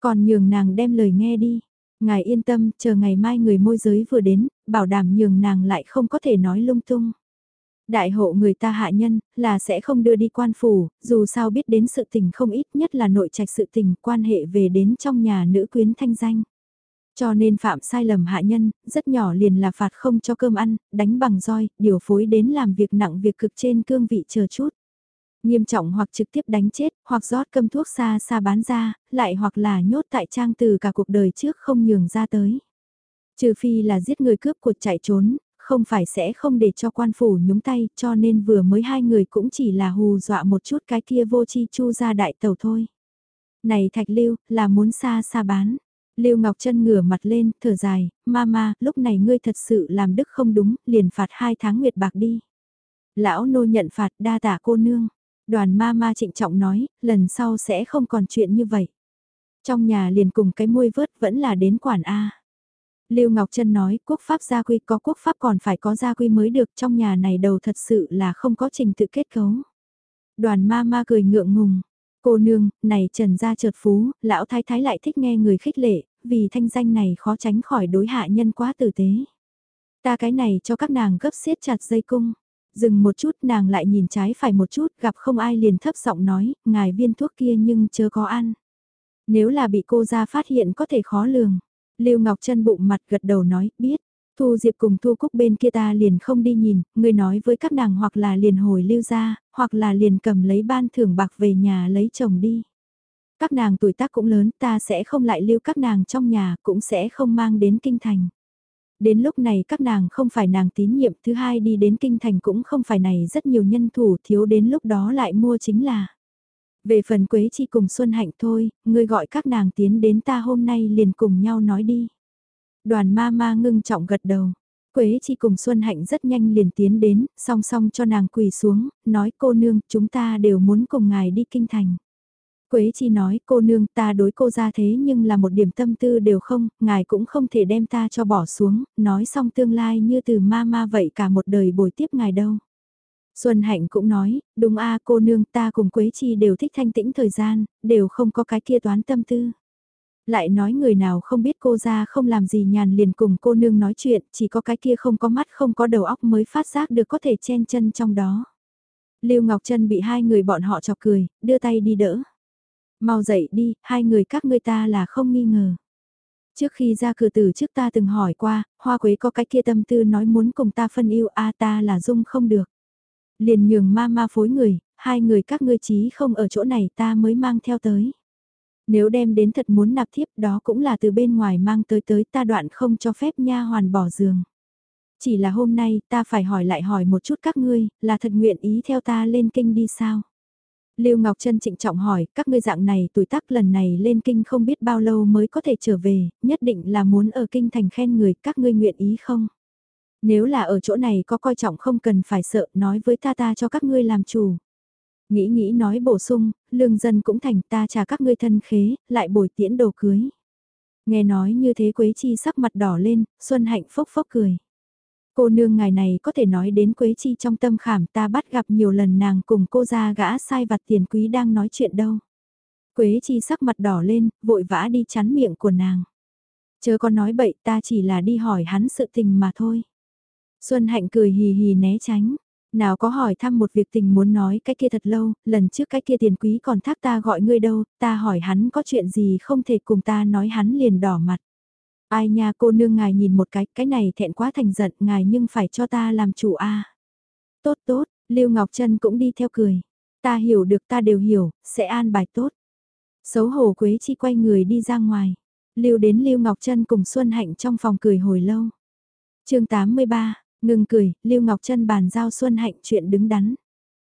Còn nhường nàng đem lời nghe đi. Ngài yên tâm, chờ ngày mai người môi giới vừa đến, bảo đảm nhường nàng lại không có thể nói lung tung. Đại hộ người ta hạ nhân, là sẽ không đưa đi quan phủ, dù sao biết đến sự tình không ít nhất là nội trạch sự tình quan hệ về đến trong nhà nữ quyến thanh danh. Cho nên phạm sai lầm hạ nhân, rất nhỏ liền là phạt không cho cơm ăn, đánh bằng roi, điều phối đến làm việc nặng việc cực trên cương vị chờ chút. Nghiêm trọng hoặc trực tiếp đánh chết, hoặc rót cơm thuốc xa xa bán ra, lại hoặc là nhốt tại trang từ cả cuộc đời trước không nhường ra tới. Trừ phi là giết người cướp cuộc chạy trốn, không phải sẽ không để cho quan phủ nhúng tay, cho nên vừa mới hai người cũng chỉ là hù dọa một chút cái kia vô chi chu ra đại tàu thôi. Này thạch lưu, là muốn xa xa bán. Lưu Ngọc Trân ngửa mặt lên, thở dài, mama, lúc này ngươi thật sự làm đức không đúng, liền phạt hai tháng nguyệt bạc đi. Lão nô nhận phạt đa tả cô nương. Đoàn mama trịnh trọng nói, lần sau sẽ không còn chuyện như vậy. Trong nhà liền cùng cái môi vớt vẫn là đến quản A. Lưu Ngọc Trân nói, quốc pháp gia quy có quốc pháp còn phải có gia quy mới được trong nhà này đầu thật sự là không có trình tự kết cấu. Đoàn ma ma cười ngượng ngùng, Cô nương, này trần gia chợt phú, lão thái thái lại thích nghe người khích lệ, vì thanh danh này khó tránh khỏi đối hạ nhân quá tử tế. Ta cái này cho các nàng gấp siết chặt dây cung. Dừng một chút nàng lại nhìn trái phải một chút gặp không ai liền thấp giọng nói, ngài viên thuốc kia nhưng chớ có ăn. Nếu là bị cô ra phát hiện có thể khó lường. Lưu Ngọc chân bụng mặt gật đầu nói, biết. Thu Diệp cùng Thu Cúc bên kia ta liền không đi nhìn, người nói với các nàng hoặc là liền hồi lưu ra, hoặc là liền cầm lấy ban thưởng bạc về nhà lấy chồng đi. Các nàng tuổi tác cũng lớn, ta sẽ không lại lưu các nàng trong nhà, cũng sẽ không mang đến kinh thành. Đến lúc này các nàng không phải nàng tín nhiệm, thứ hai đi đến kinh thành cũng không phải này rất nhiều nhân thủ thiếu đến lúc đó lại mua chính là. Về phần Quế Chi cùng Xuân Hạnh thôi, ngươi gọi các nàng tiến đến ta hôm nay liền cùng nhau nói đi. Đoàn ma ma ngưng trọng gật đầu. Quế chi cùng Xuân Hạnh rất nhanh liền tiến đến, song song cho nàng quỳ xuống, nói cô nương, chúng ta đều muốn cùng ngài đi kinh thành. Quế chi nói, cô nương ta đối cô ra thế nhưng là một điểm tâm tư đều không, ngài cũng không thể đem ta cho bỏ xuống, nói xong tương lai như từ ma ma vậy cả một đời bồi tiếp ngài đâu. Xuân Hạnh cũng nói, đúng a cô nương ta cùng Quế chi đều thích thanh tĩnh thời gian, đều không có cái kia toán tâm tư. Lại nói người nào không biết cô ra không làm gì nhàn liền cùng cô nương nói chuyện, chỉ có cái kia không có mắt không có đầu óc mới phát giác được có thể chen chân trong đó. Lưu Ngọc Trân bị hai người bọn họ chọc cười, đưa tay đi đỡ. Mau dậy đi, hai người các ngươi ta là không nghi ngờ. Trước khi ra cửa tử trước ta từng hỏi qua, hoa quế có cái kia tâm tư nói muốn cùng ta phân yêu a ta là dung không được. Liền nhường ma ma phối người, hai người các ngươi chí không ở chỗ này ta mới mang theo tới. Nếu đem đến thật muốn nạp thiếp đó cũng là từ bên ngoài mang tới tới ta đoạn không cho phép nha hoàn bỏ giường. Chỉ là hôm nay ta phải hỏi lại hỏi một chút các ngươi, là thật nguyện ý theo ta lên kinh đi sao? Lưu Ngọc Trân trịnh trọng hỏi, các ngươi dạng này tuổi tác lần này lên kinh không biết bao lâu mới có thể trở về, nhất định là muốn ở kinh thành khen người, các ngươi nguyện ý không? Nếu là ở chỗ này có coi trọng không cần phải sợ, nói với ta ta cho các ngươi làm chủ. Nghĩ nghĩ nói bổ sung, lương dân cũng thành ta trả các ngươi thân khế, lại bồi tiễn đồ cưới. Nghe nói như thế Quế Chi sắc mặt đỏ lên, Xuân Hạnh phốc phốc cười. Cô nương ngài này có thể nói đến Quế Chi trong tâm khảm ta bắt gặp nhiều lần nàng cùng cô ra gã sai vặt tiền quý đang nói chuyện đâu. Quế Chi sắc mặt đỏ lên, vội vã đi chắn miệng của nàng. Chớ có nói bậy ta chỉ là đi hỏi hắn sự tình mà thôi. Xuân Hạnh cười hì hì né tránh. Nào có hỏi thăm một việc tình muốn nói cái kia thật lâu, lần trước cái kia tiền quý còn thác ta gọi ngươi đâu, ta hỏi hắn có chuyện gì không thể cùng ta nói hắn liền đỏ mặt. Ai nha cô nương ngài nhìn một cái, cái này thẹn quá thành giận ngài nhưng phải cho ta làm chủ a. Tốt tốt, Lưu Ngọc Trân cũng đi theo cười. Ta hiểu được ta đều hiểu, sẽ an bài tốt. Xấu hổ Quế Chi quay người đi ra ngoài. Lưu đến Lưu Ngọc Trân cùng Xuân Hạnh trong phòng cười hồi lâu. chương 83, ngừng cười, Lưu Ngọc Trân bàn giao Xuân Hạnh chuyện đứng đắn.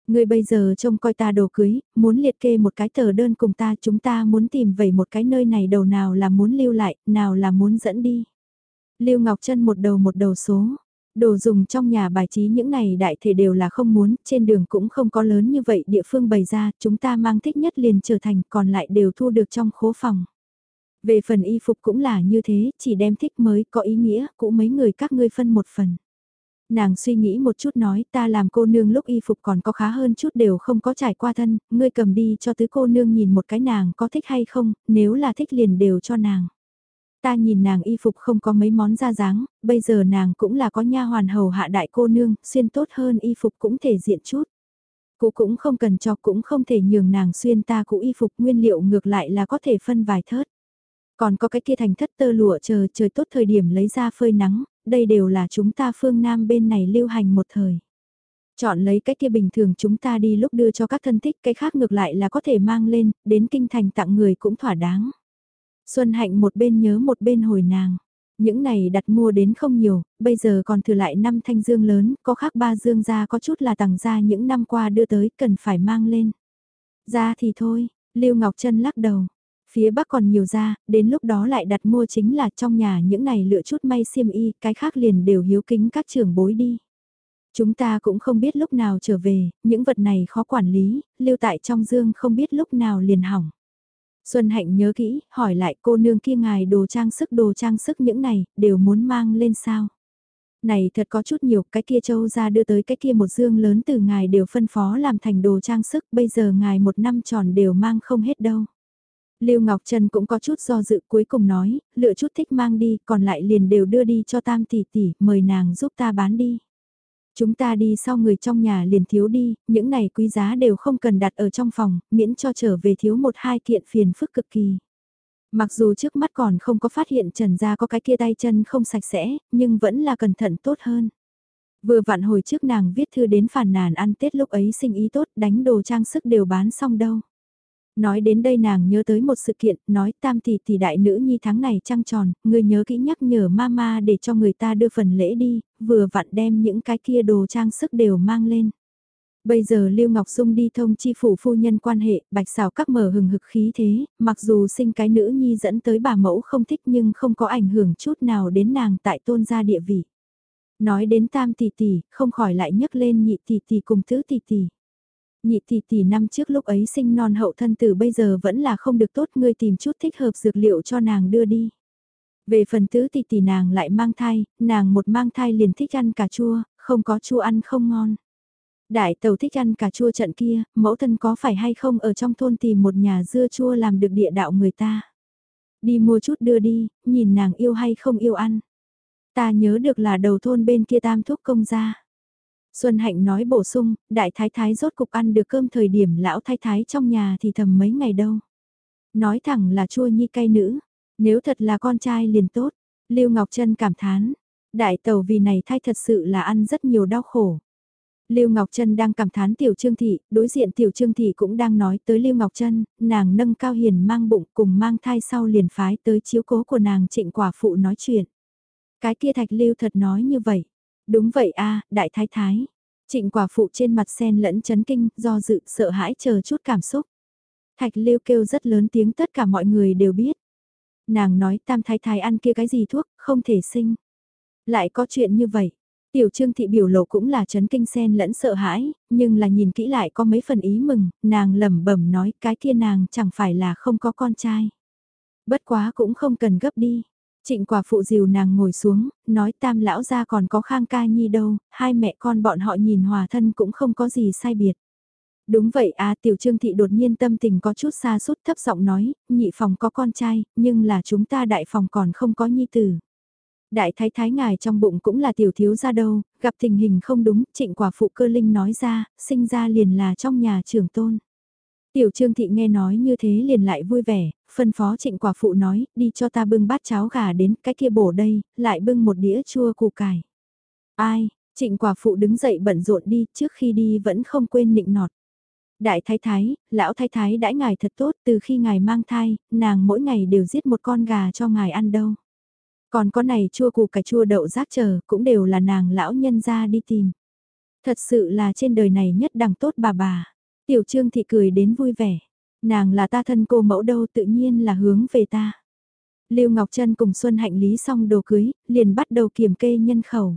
ngươi bây giờ trông coi ta đồ cưới, muốn liệt kê một cái tờ đơn cùng ta chúng ta muốn tìm về một cái nơi này đầu nào là muốn lưu lại, nào là muốn dẫn đi. Lưu Ngọc Trân một đầu một đầu số, Đồ dùng trong nhà bài trí những này đại thể đều là không muốn, trên đường cũng không có lớn như vậy địa phương bày ra, chúng ta mang thích nhất liền trở thành còn lại đều thu được trong khố phòng. Về phần y phục cũng là như thế, chỉ đem thích mới có ý nghĩa, cũ mấy người các ngươi phân một phần. Nàng suy nghĩ một chút nói ta làm cô nương lúc y phục còn có khá hơn chút đều không có trải qua thân, ngươi cầm đi cho tứ cô nương nhìn một cái nàng có thích hay không, nếu là thích liền đều cho nàng. Ta nhìn nàng y phục không có mấy món ra dáng, bây giờ nàng cũng là có nha hoàn hầu hạ đại cô nương, xuyên tốt hơn y phục cũng thể diện chút. Cụ cũng không cần cho cũng không thể nhường nàng xuyên ta cụ y phục nguyên liệu ngược lại là có thể phân vài thớt. Còn có cái kia thành thất tơ lụa chờ trời tốt thời điểm lấy ra phơi nắng, đây đều là chúng ta phương Nam bên này lưu hành một thời. Chọn lấy cái kia bình thường chúng ta đi lúc đưa cho các thân thích, cái khác ngược lại là có thể mang lên, đến kinh thành tặng người cũng thỏa đáng. Xuân Hạnh một bên nhớ một bên hồi nàng. Những này đặt mua đến không nhiều, bây giờ còn thừa lại năm thanh dương lớn, có khác ba dương ra có chút là tặng ra những năm qua đưa tới cần phải mang lên. Ra thì thôi, Lưu Ngọc Trân lắc đầu. Phía bắc còn nhiều ra, đến lúc đó lại đặt mua chính là trong nhà những này lựa chút may xiêm y, cái khác liền đều hiếu kính các trưởng bối đi. Chúng ta cũng không biết lúc nào trở về, những vật này khó quản lý, lưu tại trong dương không biết lúc nào liền hỏng. Xuân Hạnh nhớ kỹ, hỏi lại cô nương kia ngài đồ trang sức đồ trang sức những này, đều muốn mang lên sao. Này thật có chút nhiều, cái kia châu ra đưa tới cái kia một dương lớn từ ngài đều phân phó làm thành đồ trang sức, bây giờ ngài một năm tròn đều mang không hết đâu. Lưu Ngọc Trần cũng có chút do dự cuối cùng nói, lựa chút thích mang đi, còn lại liền đều đưa đi cho tam tỷ tỷ, mời nàng giúp ta bán đi. Chúng ta đi sau người trong nhà liền thiếu đi, những này quý giá đều không cần đặt ở trong phòng, miễn cho trở về thiếu một hai kiện phiền phức cực kỳ. Mặc dù trước mắt còn không có phát hiện trần gia có cái kia tay chân không sạch sẽ, nhưng vẫn là cẩn thận tốt hơn. Vừa vặn hồi trước nàng viết thư đến phản nàn ăn Tết lúc ấy sinh ý tốt đánh đồ trang sức đều bán xong đâu. Nói đến đây nàng nhớ tới một sự kiện, nói tam tỷ tỷ đại nữ nhi tháng này trăng tròn, người nhớ kỹ nhắc nhở mama để cho người ta đưa phần lễ đi, vừa vặn đem những cái kia đồ trang sức đều mang lên. Bây giờ Lưu Ngọc Dung đi thông chi phủ phu nhân quan hệ, bạch xào các mở hừng hực khí thế, mặc dù sinh cái nữ nhi dẫn tới bà mẫu không thích nhưng không có ảnh hưởng chút nào đến nàng tại tôn gia địa vị. Nói đến tam tỷ tỷ, không khỏi lại nhấc lên nhị tỷ tỷ cùng tứ tỷ tỷ. Nhị tỷ tỷ năm trước lúc ấy sinh non hậu thân từ bây giờ vẫn là không được tốt ngươi tìm chút thích hợp dược liệu cho nàng đưa đi. Về phần tứ tỷ tỷ nàng lại mang thai, nàng một mang thai liền thích ăn cà chua, không có chua ăn không ngon. Đại tàu thích ăn cà chua trận kia, mẫu thân có phải hay không ở trong thôn tìm một nhà dưa chua làm được địa đạo người ta. Đi mua chút đưa đi, nhìn nàng yêu hay không yêu ăn. Ta nhớ được là đầu thôn bên kia tam thúc công gia. Xuân Hạnh nói bổ sung, đại thái thái rốt cục ăn được cơm thời điểm lão thái thái trong nhà thì thầm mấy ngày đâu. Nói thẳng là chua nhi cay nữ, nếu thật là con trai liền tốt, Lưu Ngọc Trân cảm thán, đại tàu vì này thai thật sự là ăn rất nhiều đau khổ. Lưu Ngọc Trân đang cảm thán Tiểu Trương Thị, đối diện Tiểu Trương Thị cũng đang nói tới Lưu Ngọc Trân, nàng nâng cao hiền mang bụng cùng mang thai sau liền phái tới chiếu cố của nàng trịnh quả phụ nói chuyện. Cái kia thạch Lưu thật nói như vậy, Đúng vậy a đại thái thái. Trịnh quả phụ trên mặt sen lẫn chấn kinh, do dự, sợ hãi chờ chút cảm xúc. Thạch lưu kêu rất lớn tiếng tất cả mọi người đều biết. Nàng nói tam thái thái ăn kia cái gì thuốc, không thể sinh. Lại có chuyện như vậy. Tiểu trương thị biểu lộ cũng là chấn kinh sen lẫn sợ hãi, nhưng là nhìn kỹ lại có mấy phần ý mừng, nàng lẩm bẩm nói cái kia nàng chẳng phải là không có con trai. Bất quá cũng không cần gấp đi, Trịnh quả phụ dìu nàng ngồi xuống, nói tam lão ra còn có khang ca nhi đâu, hai mẹ con bọn họ nhìn hòa thân cũng không có gì sai biệt. Đúng vậy à tiểu trương thị đột nhiên tâm tình có chút xa sút thấp giọng nói, nhị phòng có con trai, nhưng là chúng ta đại phòng còn không có nhi tử. Đại thái thái ngài trong bụng cũng là tiểu thiếu ra đâu, gặp tình hình không đúng, trịnh quả phụ cơ linh nói ra, sinh ra liền là trong nhà trưởng tôn. Tiểu Trương Thị nghe nói như thế liền lại vui vẻ, phân phó trịnh quả phụ nói, đi cho ta bưng bát cháo gà đến cái kia bổ đây, lại bưng một đĩa chua củ cải. Ai, trịnh quả phụ đứng dậy bận rộn đi, trước khi đi vẫn không quên nịnh nọt. Đại thái thái, lão thái thái đãi ngài thật tốt, từ khi ngài mang thai, nàng mỗi ngày đều giết một con gà cho ngài ăn đâu. Còn con này chua củ cải chua đậu rác chờ, cũng đều là nàng lão nhân ra đi tìm. Thật sự là trên đời này nhất đẳng tốt bà bà. Tiểu trương thị cười đến vui vẻ. Nàng là ta thân cô mẫu đâu tự nhiên là hướng về ta. Lưu Ngọc Trân cùng Xuân Hạnh lý xong đồ cưới, liền bắt đầu kiểm kê nhân khẩu.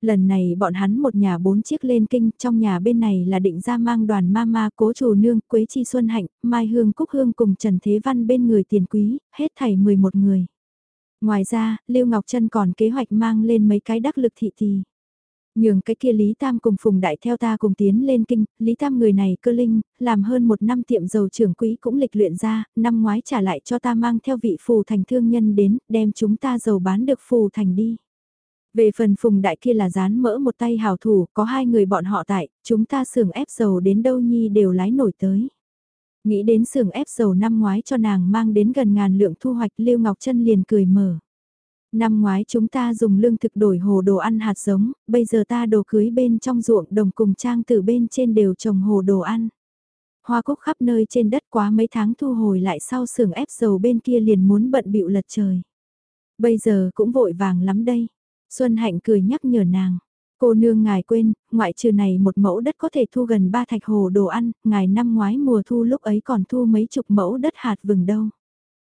Lần này bọn hắn một nhà bốn chiếc lên kinh, trong nhà bên này là định ra mang đoàn mama cố chủ nương, Quế Chi Xuân Hạnh, Mai Hương Cúc Hương cùng Trần Thế Văn bên người tiền quý, hết thảy 11 người. Ngoài ra, Lưu Ngọc Trân còn kế hoạch mang lên mấy cái đắc lực thị thì. Nhường cái kia Lý Tam cùng Phùng Đại theo ta cùng tiến lên kinh, Lý Tam người này cơ linh, làm hơn một năm tiệm dầu trưởng quỹ cũng lịch luyện ra, năm ngoái trả lại cho ta mang theo vị phù thành thương nhân đến, đem chúng ta dầu bán được phù thành đi. Về phần Phùng Đại kia là dán mỡ một tay hào thủ, có hai người bọn họ tại, chúng ta xưởng ép dầu đến đâu nhi đều lái nổi tới. Nghĩ đến xưởng ép dầu năm ngoái cho nàng mang đến gần ngàn lượng thu hoạch Lưu Ngọc Trân liền cười mở. Năm ngoái chúng ta dùng lương thực đổi hồ đồ ăn hạt giống, bây giờ ta đồ cưới bên trong ruộng đồng cùng trang từ bên trên đều trồng hồ đồ ăn. Hoa cúc khắp nơi trên đất quá mấy tháng thu hồi lại sau xưởng ép dầu bên kia liền muốn bận bịu lật trời. Bây giờ cũng vội vàng lắm đây. Xuân Hạnh cười nhắc nhở nàng. Cô nương ngài quên, ngoại trừ này một mẫu đất có thể thu gần ba thạch hồ đồ ăn, ngài năm ngoái mùa thu lúc ấy còn thu mấy chục mẫu đất hạt vừng đâu.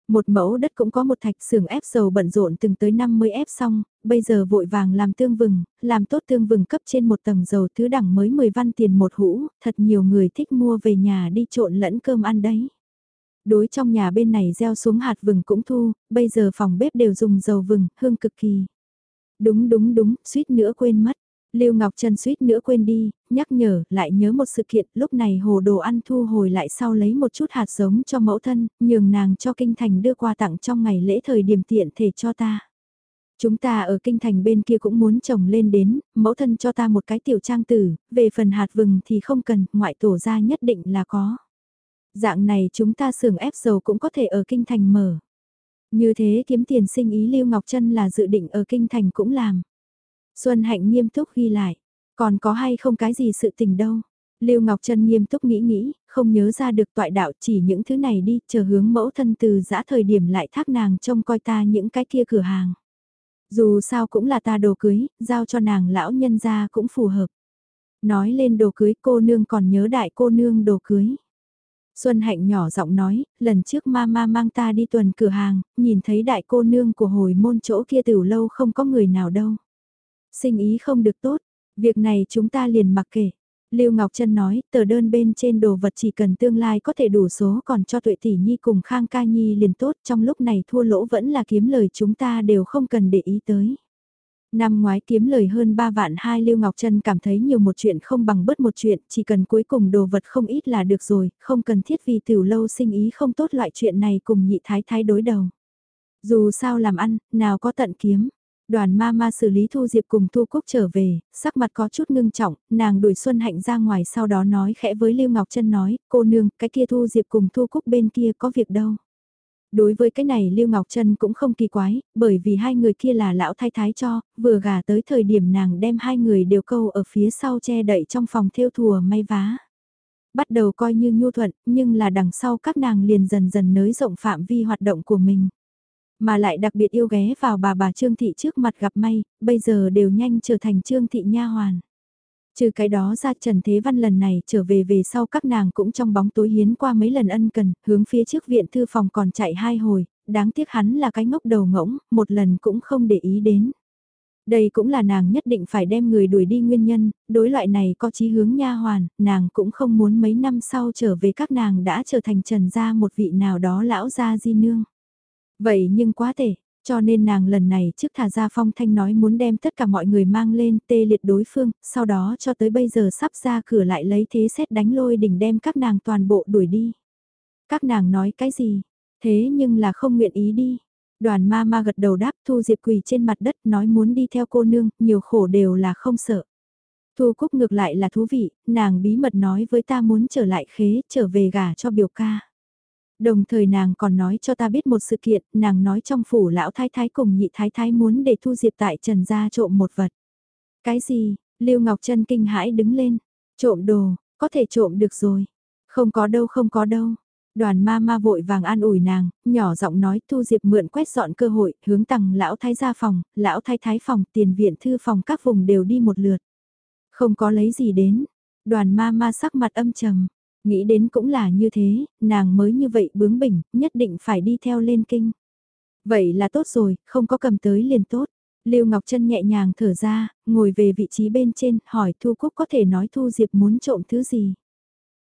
Một mẫu đất cũng có một thạch xưởng ép dầu bận rộn từng tới 50 ép xong, bây giờ vội vàng làm tương vừng, làm tốt tương vừng cấp trên một tầng dầu thứ đẳng mới 10 văn tiền một hũ, thật nhiều người thích mua về nhà đi trộn lẫn cơm ăn đấy. Đối trong nhà bên này gieo xuống hạt vừng cũng thu, bây giờ phòng bếp đều dùng dầu vừng, hương cực kỳ. Đúng đúng đúng, suýt nữa quên mất. Lưu Ngọc Trân suýt nữa quên đi, nhắc nhở, lại nhớ một sự kiện, lúc này hồ đồ ăn thu hồi lại sau lấy một chút hạt giống cho mẫu thân, nhường nàng cho kinh thành đưa qua tặng trong ngày lễ thời điểm tiện thể cho ta. Chúng ta ở kinh thành bên kia cũng muốn trồng lên đến, mẫu thân cho ta một cái tiểu trang tử, về phần hạt vừng thì không cần, ngoại tổ ra nhất định là có. Dạng này chúng ta xưởng ép dầu cũng có thể ở kinh thành mở. Như thế kiếm tiền sinh ý Lưu Ngọc Trân là dự định ở kinh thành cũng làm. Xuân Hạnh nghiêm túc ghi lại, còn có hay không cái gì sự tình đâu. Lưu Ngọc Trân nghiêm túc nghĩ nghĩ, không nhớ ra được toại đạo chỉ những thứ này đi, chờ hướng mẫu thân từ giã thời điểm lại thác nàng trông coi ta những cái kia cửa hàng. Dù sao cũng là ta đồ cưới, giao cho nàng lão nhân ra cũng phù hợp. Nói lên đồ cưới cô nương còn nhớ đại cô nương đồ cưới. Xuân Hạnh nhỏ giọng nói, lần trước mama mang ta đi tuần cửa hàng, nhìn thấy đại cô nương của hồi môn chỗ kia từ lâu không có người nào đâu. Sinh ý không được tốt, việc này chúng ta liền mặc kệ. Lưu Ngọc Trân nói, tờ đơn bên trên đồ vật chỉ cần tương lai có thể đủ số còn cho tuệ tỷ nhi cùng Khang Ca Nhi liền tốt, trong lúc này thua lỗ vẫn là kiếm lời chúng ta đều không cần để ý tới. Năm ngoái kiếm lời hơn 3 vạn hai Lưu Ngọc Trân cảm thấy nhiều một chuyện không bằng bớt một chuyện, chỉ cần cuối cùng đồ vật không ít là được rồi, không cần thiết vì tiểu lâu sinh ý không tốt loại chuyện này cùng nhị thái thái đối đầu. Dù sao làm ăn, nào có tận kiếm. Đoàn ma ma xử lý Thu Diệp cùng Thu Cúc trở về, sắc mặt có chút ngưng trọng, nàng đuổi Xuân Hạnh ra ngoài sau đó nói khẽ với Lưu Ngọc Trân nói, cô nương, cái kia Thu Diệp cùng Thu Cúc bên kia có việc đâu. Đối với cái này Lưu Ngọc Trân cũng không kỳ quái, bởi vì hai người kia là lão thái thái cho, vừa gà tới thời điểm nàng đem hai người đều câu ở phía sau che đậy trong phòng thiêu thùa may vá. Bắt đầu coi như nhu thuận, nhưng là đằng sau các nàng liền dần dần nới rộng phạm vi hoạt động của mình. Mà lại đặc biệt yêu ghé vào bà bà Trương Thị trước mặt gặp may, bây giờ đều nhanh trở thành Trương Thị nha hoàn. Trừ cái đó ra Trần Thế Văn lần này trở về về sau các nàng cũng trong bóng tối hiến qua mấy lần ân cần, hướng phía trước viện thư phòng còn chạy hai hồi, đáng tiếc hắn là cái ngốc đầu ngỗng, một lần cũng không để ý đến. Đây cũng là nàng nhất định phải đem người đuổi đi nguyên nhân, đối loại này có chí hướng nha hoàn, nàng cũng không muốn mấy năm sau trở về các nàng đã trở thành trần gia một vị nào đó lão gia di nương. Vậy nhưng quá tệ, cho nên nàng lần này trước thả ra phong thanh nói muốn đem tất cả mọi người mang lên tê liệt đối phương, sau đó cho tới bây giờ sắp ra cửa lại lấy thế xét đánh lôi đỉnh đem các nàng toàn bộ đuổi đi. Các nàng nói cái gì? Thế nhưng là không nguyện ý đi. Đoàn ma ma gật đầu đáp thu diệp quỳ trên mặt đất nói muốn đi theo cô nương, nhiều khổ đều là không sợ. Thu Cúc ngược lại là thú vị, nàng bí mật nói với ta muốn trở lại khế, trở về gả cho biểu ca. Đồng thời nàng còn nói cho ta biết một sự kiện, nàng nói trong phủ lão thái thái cùng nhị thái thái muốn để Thu Diệp tại Trần gia trộm một vật. Cái gì? Lưu Ngọc Trân kinh hãi đứng lên. Trộm đồ, có thể trộm được rồi. Không có đâu không có đâu. Đoàn ma ma vội vàng an ủi nàng, nhỏ giọng nói Thu Diệp mượn quét dọn cơ hội, hướng tầng lão thái gia phòng, lão thái thái phòng, tiền viện thư phòng các vùng đều đi một lượt. Không có lấy gì đến. Đoàn ma ma sắc mặt âm trầm. Nghĩ đến cũng là như thế, nàng mới như vậy bướng bỉnh, nhất định phải đi theo lên kinh. Vậy là tốt rồi, không có cầm tới liền tốt. Lưu Ngọc Trân nhẹ nhàng thở ra, ngồi về vị trí bên trên, hỏi Thu Cúc có thể nói Thu Diệp muốn trộm thứ gì.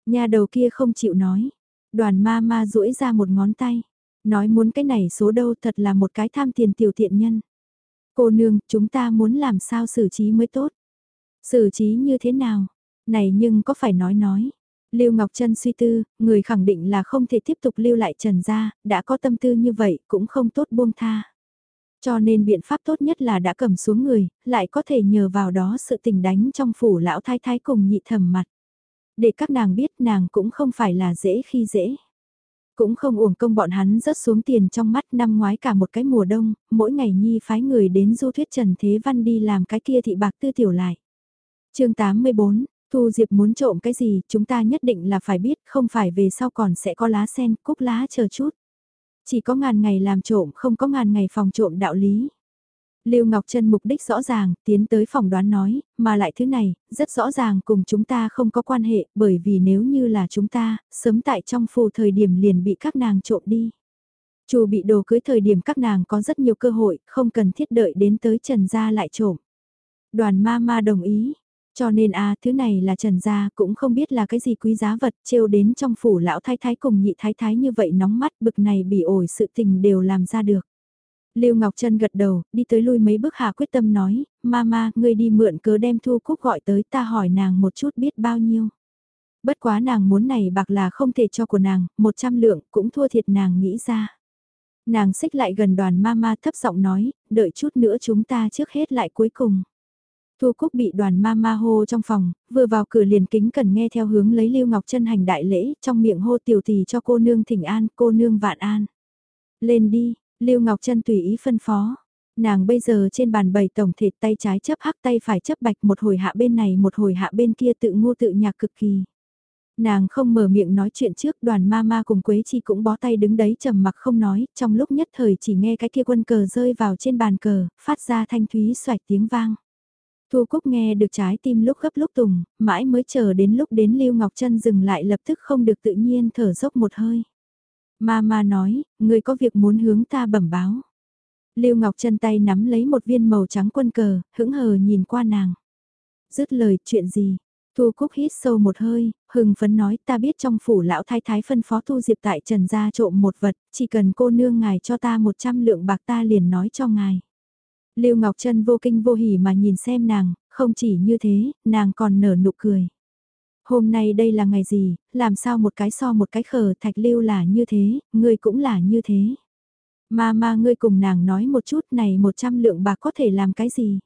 Nhà đầu kia không chịu nói. Đoàn ma ma duỗi ra một ngón tay. Nói muốn cái này số đâu thật là một cái tham tiền tiểu tiện nhân. Cô nương, chúng ta muốn làm sao xử trí mới tốt. Xử trí như thế nào? Này nhưng có phải nói nói. Lưu Ngọc Trân suy tư, người khẳng định là không thể tiếp tục lưu lại Trần gia, đã có tâm tư như vậy cũng không tốt buông tha. Cho nên biện pháp tốt nhất là đã cầm xuống người, lại có thể nhờ vào đó sự tình đánh trong phủ lão thái thái cùng nhị thầm mặt. Để các nàng biết nàng cũng không phải là dễ khi dễ. Cũng không uổng công bọn hắn rớt xuống tiền trong mắt năm ngoái cả một cái mùa đông, mỗi ngày Nhi phái người đến du thuyết Trần Thế Văn đi làm cái kia thị bạc tư tiểu lại. chương 84, Thu Diệp muốn trộm cái gì, chúng ta nhất định là phải biết, không phải về sau còn sẽ có lá sen, cúc lá chờ chút. Chỉ có ngàn ngày làm trộm, không có ngàn ngày phòng trộm đạo lý. Lưu Ngọc Trân mục đích rõ ràng, tiến tới phòng đoán nói, mà lại thứ này, rất rõ ràng cùng chúng ta không có quan hệ, bởi vì nếu như là chúng ta, sớm tại trong phù thời điểm liền bị các nàng trộm đi. Chủ bị đồ cưới thời điểm các nàng có rất nhiều cơ hội, không cần thiết đợi đến tới Trần Gia lại trộm. Đoàn ma ma đồng ý, cho nên a thứ này là trần gia cũng không biết là cái gì quý giá vật trêu đến trong phủ lão thái thái cùng nhị thái thái như vậy nóng mắt bực này bị ổi sự tình đều làm ra được. Lưu Ngọc Trân gật đầu, đi tới lui mấy bước hạ quyết tâm nói, Mama, ngươi đi mượn cớ đem Thu Cúc gọi tới ta hỏi nàng một chút biết bao nhiêu. Bất quá nàng muốn này bạc là không thể cho của nàng, 100 lượng cũng thua thiệt nàng nghĩ ra. Nàng xích lại gần đoàn Mama thấp giọng nói, đợi chút nữa chúng ta trước hết lại cuối cùng. Thu Cúc bị đoàn ma ma hô trong phòng, vừa vào cửa liền kính cần nghe theo hướng lấy Lưu Ngọc chân hành đại lễ, trong miệng hô tiểu tỷ cho cô nương thỉnh an, cô nương vạn an. Lên đi, Lưu Ngọc chân tùy ý phân phó. Nàng bây giờ trên bàn bày tổng thể tay trái chấp hắc tay phải chấp bạch một hồi hạ bên này một hồi hạ bên kia tự ngu tự nhạc cực kỳ. Nàng không mở miệng nói chuyện trước đoàn ma ma cùng Quế Chi cũng bó tay đứng đấy trầm mặc không nói, trong lúc nhất thời chỉ nghe cái kia quân cờ rơi vào trên bàn cờ, phát ra thanh thúy xoạch tiếng vang. Thu Cúc nghe được trái tim lúc gấp lúc tùng, mãi mới chờ đến lúc đến Lưu Ngọc Trân dừng lại lập tức không được tự nhiên thở dốc một hơi. Mama nói, người có việc muốn hướng ta bẩm báo. Lưu Ngọc Trân tay nắm lấy một viên màu trắng quân cờ, hững hờ nhìn qua nàng. Dứt lời, chuyện gì? Thu Cúc hít sâu một hơi, hừng phấn nói ta biết trong phủ lão thái thái phân phó Thu Diệp tại Trần gia trộm một vật, chỉ cần cô nương ngài cho ta 100 lượng bạc ta liền nói cho ngài. Lưu Ngọc Trân vô kinh vô hỉ mà nhìn xem nàng, không chỉ như thế, nàng còn nở nụ cười. Hôm nay đây là ngày gì, làm sao một cái so một cái khờ thạch lưu là như thế, ngươi cũng là như thế. Mà mà ngươi cùng nàng nói một chút này 100 lượng bạc có thể làm cái gì?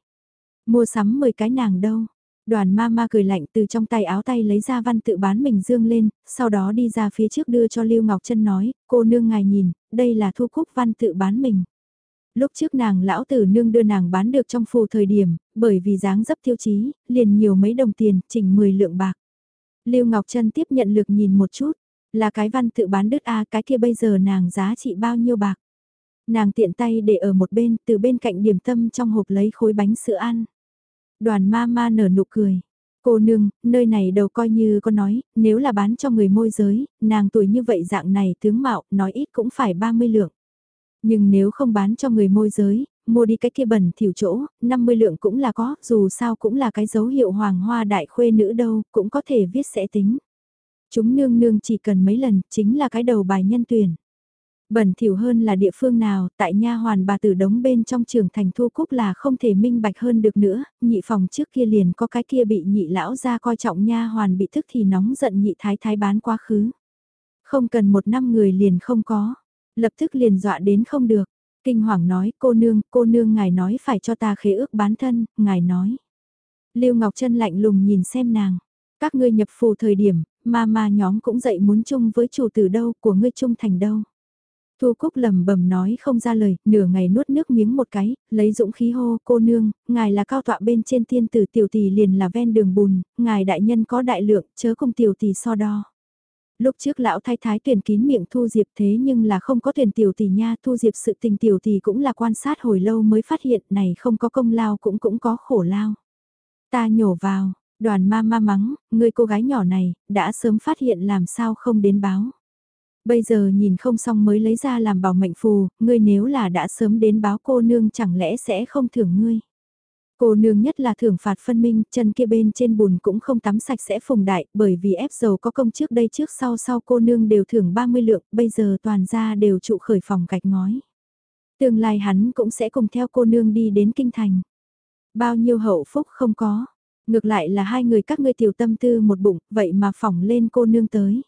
Mua sắm 10 cái nàng đâu? Đoàn ma ma cười lạnh từ trong tay áo tay lấy ra văn tự bán mình dương lên, sau đó đi ra phía trước đưa cho Lưu Ngọc Trân nói, cô nương ngài nhìn, đây là thu cúc văn tự bán mình. Lúc trước nàng lão tử nương đưa nàng bán được trong phù thời điểm, bởi vì dáng dấp tiêu chí, liền nhiều mấy đồng tiền, chỉnh 10 lượng bạc. Lưu Ngọc Trân tiếp nhận lược nhìn một chút, là cái văn tự bán đứt A cái kia bây giờ nàng giá trị bao nhiêu bạc. Nàng tiện tay để ở một bên, từ bên cạnh điểm tâm trong hộp lấy khối bánh sữa ăn. Đoàn ma ma nở nụ cười. Cô nương, nơi này đầu coi như có nói, nếu là bán cho người môi giới, nàng tuổi như vậy dạng này tướng mạo, nói ít cũng phải 30 lượng. Nhưng nếu không bán cho người môi giới, mua đi cái kia bẩn thiểu chỗ, 50 lượng cũng là có, dù sao cũng là cái dấu hiệu hoàng hoa đại khuê nữ đâu, cũng có thể viết sẽ tính. Chúng nương nương chỉ cần mấy lần, chính là cái đầu bài nhân tuyển. Bẩn thiểu hơn là địa phương nào, tại nha hoàn bà tử đống bên trong trường thành thu cúc là không thể minh bạch hơn được nữa, nhị phòng trước kia liền có cái kia bị nhị lão ra coi trọng nha hoàn bị thức thì nóng giận nhị thái thái bán quá khứ. Không cần một năm người liền không có, lập tức liền dọa đến không được. Kinh hoàng nói, cô nương, cô nương ngài nói phải cho ta khế ước bán thân, ngài nói. Lưu Ngọc Trân lạnh lùng nhìn xem nàng. Các ngươi nhập phù thời điểm, ma ma nhóm cũng dậy muốn chung với chủ tử đâu, của ngươi chung thành đâu. Thu Cúc lầm bầm nói không ra lời, nửa ngày nuốt nước miếng một cái, lấy dũng khí hô, cô nương, ngài là cao tọa bên trên thiên tử tiểu tỷ liền là ven đường bùn, ngài đại nhân có đại lượng, chớ cùng tiểu tỷ so đo. Lúc trước lão thái thái tuyển kín miệng Thu Diệp thế nhưng là không có tuyển tiểu tỷ nha, Thu Diệp sự tình tiểu tỷ cũng là quan sát hồi lâu mới phát hiện này không có công lao cũng cũng có khổ lao. Ta nhổ vào, đoàn ma ma mắng, người cô gái nhỏ này, đã sớm phát hiện làm sao không đến báo. Bây giờ nhìn không xong mới lấy ra làm bảo mệnh phù, ngươi nếu là đã sớm đến báo cô nương chẳng lẽ sẽ không thưởng ngươi. Cô nương nhất là thưởng phạt phân minh, chân kia bên trên bùn cũng không tắm sạch sẽ phùng đại, bởi vì ép dầu có công trước đây trước sau sau cô nương đều thưởng 30 lượng, bây giờ toàn ra đều trụ khởi phòng gạch ngói. Tương lai hắn cũng sẽ cùng theo cô nương đi đến kinh thành. Bao nhiêu hậu phúc không có, ngược lại là hai người các ngươi tiểu tâm tư một bụng, vậy mà phỏng lên cô nương tới.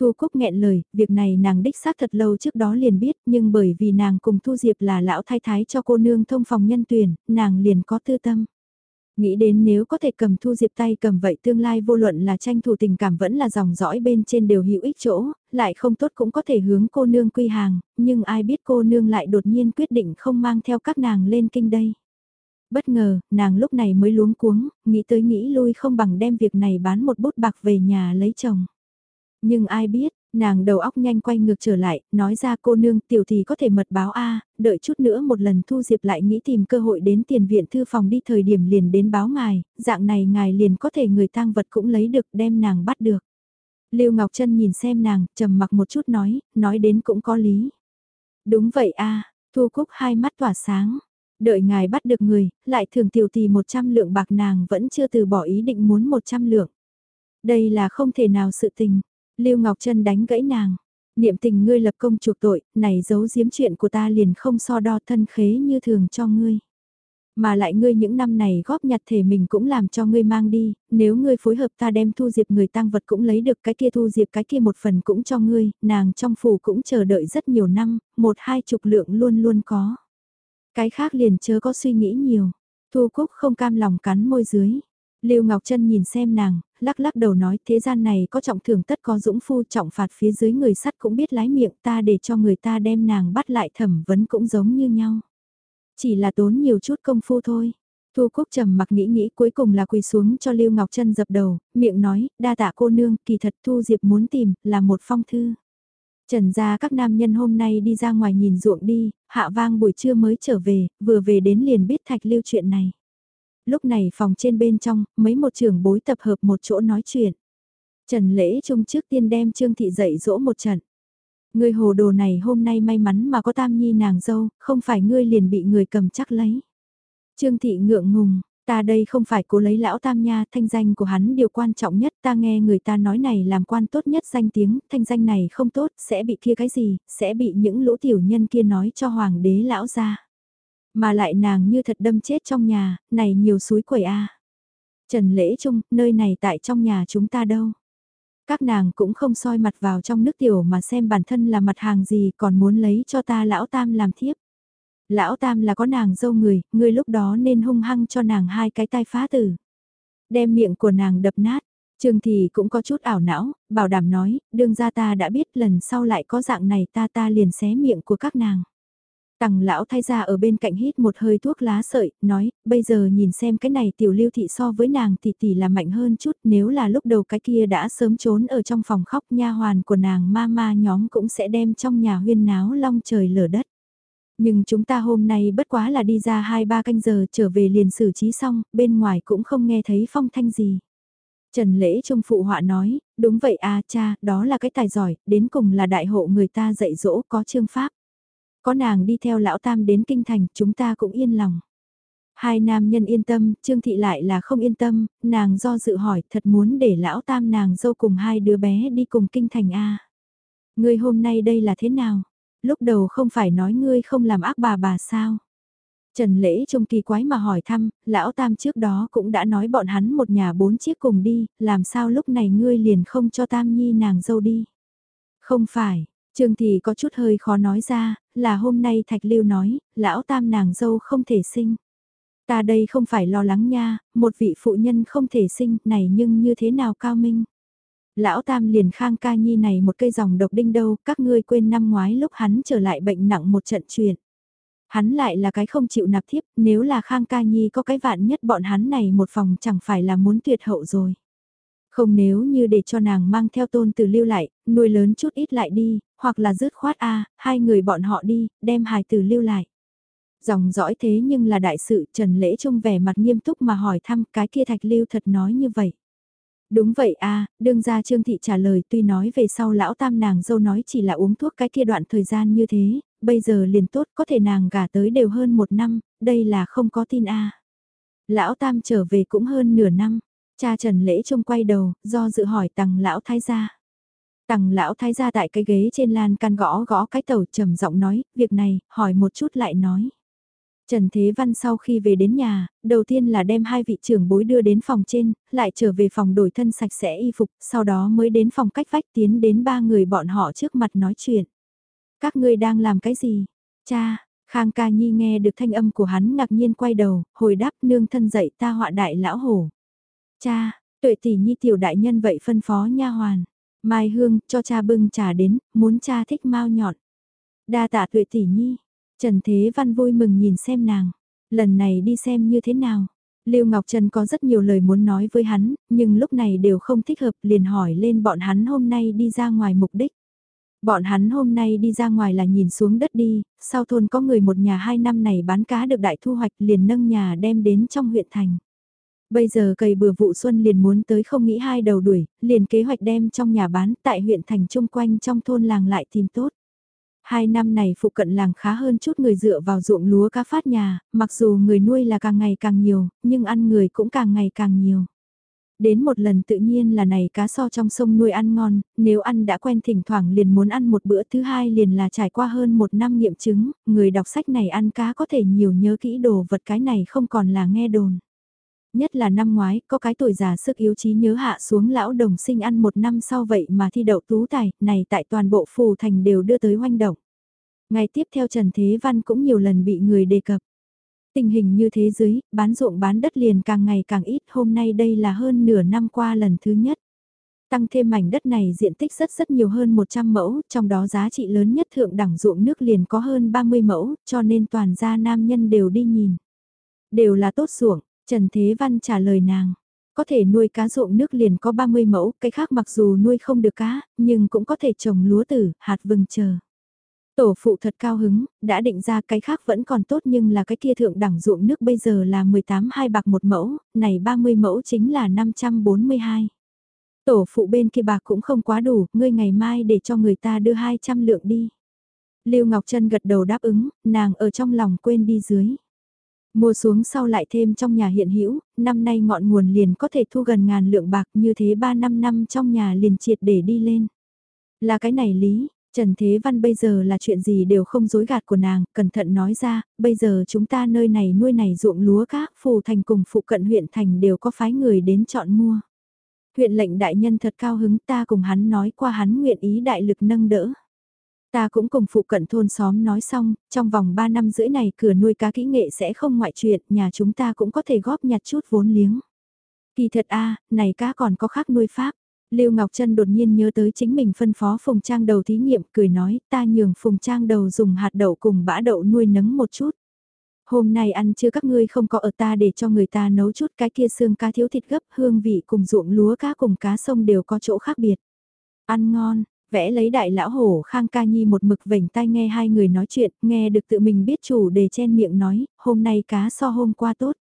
Thu Cúc nghẹn lời, việc này nàng đích xác thật lâu trước đó liền biết, nhưng bởi vì nàng cùng Thu Diệp là lão thái thái cho cô nương thông phòng nhân tuyển, nàng liền có tư tâm. Nghĩ đến nếu có thể cầm Thu Diệp tay cầm vậy tương lai vô luận là tranh thủ tình cảm vẫn là dòng dõi bên trên đều hữu ích chỗ, lại không tốt cũng có thể hướng cô nương quy hàng, nhưng ai biết cô nương lại đột nhiên quyết định không mang theo các nàng lên kinh đây. Bất ngờ, nàng lúc này mới luống cuống, nghĩ tới nghĩ lui không bằng đem việc này bán một bút bạc về nhà lấy chồng. Nhưng ai biết, nàng đầu óc nhanh quay ngược trở lại, nói ra cô nương tiểu thì có thể mật báo A, đợi chút nữa một lần thu diệp lại nghĩ tìm cơ hội đến tiền viện thư phòng đi thời điểm liền đến báo ngài, dạng này ngài liền có thể người tang vật cũng lấy được đem nàng bắt được. Lưu Ngọc Trân nhìn xem nàng, trầm mặc một chút nói, nói đến cũng có lý. Đúng vậy a Thu Cúc hai mắt tỏa sáng. Đợi ngài bắt được người, lại thường tiểu tì 100 lượng bạc nàng vẫn chưa từ bỏ ý định muốn 100 lượng. Đây là không thể nào sự tình. Lưu Ngọc Trân đánh gãy nàng. Niệm tình ngươi lập công chuộc tội, này giấu giếm chuyện của ta liền không so đo thân khế như thường cho ngươi. Mà lại ngươi những năm này góp nhặt thể mình cũng làm cho ngươi mang đi, nếu ngươi phối hợp ta đem thu diệp người tăng vật cũng lấy được cái kia thu diệp cái kia một phần cũng cho ngươi, nàng trong phủ cũng chờ đợi rất nhiều năm, một hai chục lượng luôn luôn có. Cái khác liền chớ có suy nghĩ nhiều, thu cúc không cam lòng cắn môi dưới. Lưu Ngọc Trân nhìn xem nàng, lắc lắc đầu nói thế gian này có trọng thưởng tất có dũng phu trọng phạt phía dưới người sắt cũng biết lái miệng ta để cho người ta đem nàng bắt lại thẩm vấn cũng giống như nhau. Chỉ là tốn nhiều chút công phu thôi. Thu quốc trầm mặc nghĩ nghĩ cuối cùng là quỳ xuống cho Lưu Ngọc Trân dập đầu, miệng nói, đa tạ cô nương, kỳ thật Thu Diệp muốn tìm, là một phong thư. Trần ra các nam nhân hôm nay đi ra ngoài nhìn ruộng đi, hạ vang buổi trưa mới trở về, vừa về đến liền biết thạch lưu chuyện này lúc này phòng trên bên trong, mấy một trưởng bối tập hợp một chỗ nói chuyện. Trần Lễ Trung trước tiên đem Trương Thị dạy dỗ một trận. Người hồ đồ này hôm nay may mắn mà có tam nhi nàng dâu, không phải ngươi liền bị người cầm chắc lấy. Trương Thị ngượng ngùng, ta đây không phải cố lấy lão tam nha, thanh danh của hắn điều quan trọng nhất, ta nghe người ta nói này làm quan tốt nhất danh tiếng, thanh danh này không tốt, sẽ bị kia cái gì, sẽ bị những lũ tiểu nhân kia nói cho hoàng đế lão ra. Mà lại nàng như thật đâm chết trong nhà, này nhiều suối quẩy a. Trần Lễ Trung, nơi này tại trong nhà chúng ta đâu. Các nàng cũng không soi mặt vào trong nước tiểu mà xem bản thân là mặt hàng gì còn muốn lấy cho ta lão tam làm thiếp. Lão tam là có nàng dâu người, người lúc đó nên hung hăng cho nàng hai cái tai phá tử. Đem miệng của nàng đập nát, Trương thì cũng có chút ảo não, bảo đảm nói, đương ra ta đã biết lần sau lại có dạng này ta ta liền xé miệng của các nàng. Tằng lão thay ra ở bên cạnh hít một hơi thuốc lá sợi, nói, bây giờ nhìn xem cái này tiểu lưu thị so với nàng tỷ tỷ là mạnh hơn chút, nếu là lúc đầu cái kia đã sớm trốn ở trong phòng khóc nha hoàn của nàng ma ma nhóm cũng sẽ đem trong nhà huyên náo long trời lở đất. Nhưng chúng ta hôm nay bất quá là đi ra 2-3 canh giờ trở về liền xử trí xong, bên ngoài cũng không nghe thấy phong thanh gì. Trần Lễ Trung phụ họa nói, đúng vậy à cha, đó là cái tài giỏi, đến cùng là đại hộ người ta dạy dỗ có chương pháp. Có nàng đi theo lão tam đến kinh thành, chúng ta cũng yên lòng. Hai nam nhân yên tâm, Trương Thị lại là không yên tâm, nàng do dự hỏi thật muốn để lão tam nàng dâu cùng hai đứa bé đi cùng kinh thành A. Ngươi hôm nay đây là thế nào? Lúc đầu không phải nói ngươi không làm ác bà bà sao? Trần Lễ trông kỳ quái mà hỏi thăm, lão tam trước đó cũng đã nói bọn hắn một nhà bốn chiếc cùng đi, làm sao lúc này ngươi liền không cho tam nhi nàng dâu đi? Không phải, Trương thì có chút hơi khó nói ra, là hôm nay Thạch Lưu nói, lão tam nàng dâu không thể sinh. Ta đây không phải lo lắng nha, một vị phụ nhân không thể sinh này nhưng như thế nào cao minh. Lão Tam liền khang ca nhi này một cây dòng độc đinh đâu, các ngươi quên năm ngoái lúc hắn trở lại bệnh nặng một trận chuyện Hắn lại là cái không chịu nạp thiếp, nếu là khang ca nhi có cái vạn nhất bọn hắn này một phòng chẳng phải là muốn tuyệt hậu rồi. Không nếu như để cho nàng mang theo tôn từ lưu lại, nuôi lớn chút ít lại đi, hoặc là dứt khoát a hai người bọn họ đi, đem hài từ lưu lại. Dòng dõi thế nhưng là đại sự Trần Lễ Trung vẻ mặt nghiêm túc mà hỏi thăm cái kia thạch lưu thật nói như vậy. Đúng vậy a đương ra Trương Thị trả lời tuy nói về sau lão tam nàng dâu nói chỉ là uống thuốc cái kia đoạn thời gian như thế, bây giờ liền tốt có thể nàng gả tới đều hơn một năm, đây là không có tin a Lão tam trở về cũng hơn nửa năm, cha Trần Lễ Trung quay đầu, do dự hỏi tầng lão thái gia. Tằng lão thái gia tại cái ghế trên lan can gõ gõ cái tàu trầm giọng nói, việc này, hỏi một chút lại nói. Trần Thế Văn sau khi về đến nhà, đầu tiên là đem hai vị trưởng bối đưa đến phòng trên, lại trở về phòng đổi thân sạch sẽ y phục, sau đó mới đến phòng cách vách tiến đến ba người bọn họ trước mặt nói chuyện. Các ngươi đang làm cái gì? Cha, Khang Ca Nhi nghe được thanh âm của hắn ngạc nhiên quay đầu, hồi đáp nương thân dậy ta họa đại lão hổ. Cha, tuệ tỷ nhi tiểu đại nhân vậy phân phó nha hoàn. Mai Hương cho cha bưng trà đến, muốn cha thích mau nhọn. Đa tạ tuệ tỷ nhi, Trần Thế Văn vui mừng nhìn xem nàng, lần này đi xem như thế nào. Lưu Ngọc Trần có rất nhiều lời muốn nói với hắn, nhưng lúc này đều không thích hợp liền hỏi lên bọn hắn hôm nay đi ra ngoài mục đích. Bọn hắn hôm nay đi ra ngoài là nhìn xuống đất đi, sau thôn có người một nhà hai năm này bán cá được đại thu hoạch liền nâng nhà đem đến trong huyện thành. Bây giờ cày bừa vụ xuân liền muốn tới không nghĩ hai đầu đuổi, liền kế hoạch đem trong nhà bán tại huyện thành chung quanh trong thôn làng lại tìm tốt. Hai năm này phụ cận làng khá hơn chút người dựa vào ruộng lúa cá phát nhà, mặc dù người nuôi là càng ngày càng nhiều, nhưng ăn người cũng càng ngày càng nhiều. Đến một lần tự nhiên là này cá so trong sông nuôi ăn ngon, nếu ăn đã quen thỉnh thoảng liền muốn ăn một bữa thứ hai liền là trải qua hơn một năm nghiệm chứng, người đọc sách này ăn cá có thể nhiều nhớ kỹ đồ vật cái này không còn là nghe đồn. Nhất là năm ngoái, có cái tuổi già sức yếu trí nhớ hạ xuống lão đồng sinh ăn một năm sau vậy mà thi đậu tú tài, này tại toàn bộ phù thành đều đưa tới hoanh động. Ngày tiếp theo Trần Thế Văn cũng nhiều lần bị người đề cập. Tình hình như thế dưới, bán ruộng bán đất liền càng ngày càng ít, hôm nay đây là hơn nửa năm qua lần thứ nhất. Tăng thêm mảnh đất này diện tích rất rất nhiều hơn 100 mẫu, trong đó giá trị lớn nhất thượng đẳng ruộng nước liền có hơn 30 mẫu, cho nên toàn gia nam nhân đều đi nhìn. Đều là tốt ruộng, Trần Thế Văn trả lời nàng, có thể nuôi cá ruộng nước liền có 30 mẫu, cái khác mặc dù nuôi không được cá, nhưng cũng có thể trồng lúa tử, hạt vừng chờ. Tổ phụ thật cao hứng, đã định ra cái khác vẫn còn tốt nhưng là cái kia thượng đẳng ruộng nước bây giờ là 18 hai bạc một mẫu, này 30 mẫu chính là 542. Tổ phụ bên kia bạc cũng không quá đủ, ngươi ngày mai để cho người ta đưa 200 lượng đi. Lưu Ngọc Trân gật đầu đáp ứng, nàng ở trong lòng quên đi dưới. Mua xuống sau lại thêm trong nhà hiện hữu, năm nay ngọn nguồn liền có thể thu gần ngàn lượng bạc như thế 3 năm năm trong nhà liền triệt để đi lên. Là cái này lý, Trần Thế Văn bây giờ là chuyện gì đều không dối gạt của nàng, cẩn thận nói ra, bây giờ chúng ta nơi này nuôi này ruộng lúa cá, phù thành cùng phụ cận huyện thành đều có phái người đến chọn mua. Huyện lệnh đại nhân thật cao hứng ta cùng hắn nói qua hắn nguyện ý đại lực nâng đỡ. Ta cũng cùng phụ cận thôn xóm nói xong, trong vòng 3 năm rưỡi này cửa nuôi cá kỹ nghệ sẽ không ngoại chuyện, nhà chúng ta cũng có thể góp nhặt chút vốn liếng. Kỳ thật a này cá còn có khác nuôi pháp. Lưu Ngọc Trân đột nhiên nhớ tới chính mình phân phó Phùng Trang đầu thí nghiệm, cười nói, ta nhường Phùng Trang đầu dùng hạt đậu cùng bã đậu nuôi nấng một chút. Hôm nay ăn chưa các ngươi không có ở ta để cho người ta nấu chút cái kia xương cá thiếu thịt gấp, hương vị cùng ruộng lúa cá cùng cá sông đều có chỗ khác biệt. Ăn ngon, vẽ lấy đại lão hổ khang ca nhi một mực vểnh tai nghe hai người nói chuyện, nghe được tự mình biết chủ đề chen miệng nói, hôm nay cá so hôm qua tốt.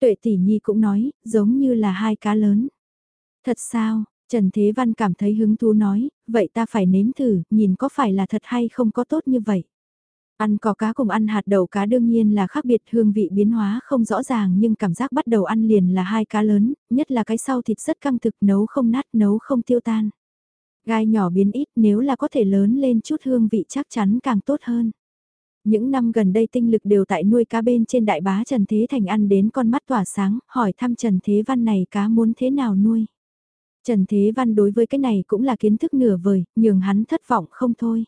Tuệ tỷ nhi cũng nói, giống như là hai cá lớn. Thật sao, Trần Thế Văn cảm thấy hứng thú nói, vậy ta phải nếm thử, nhìn có phải là thật hay không có tốt như vậy. Ăn cỏ cá cùng ăn hạt đậu cá đương nhiên là khác biệt hương vị biến hóa không rõ ràng nhưng cảm giác bắt đầu ăn liền là hai cá lớn, nhất là cái sau thịt rất căng thực nấu không nát nấu không tiêu tan. Gai nhỏ biến ít nếu là có thể lớn lên chút hương vị chắc chắn càng tốt hơn. Những năm gần đây tinh lực đều tại nuôi cá bên trên đại bá Trần Thế Thành ăn đến con mắt tỏa sáng, hỏi thăm Trần Thế Văn này cá muốn thế nào nuôi. Trần Thế Văn đối với cái này cũng là kiến thức nửa vời, nhường hắn thất vọng không thôi.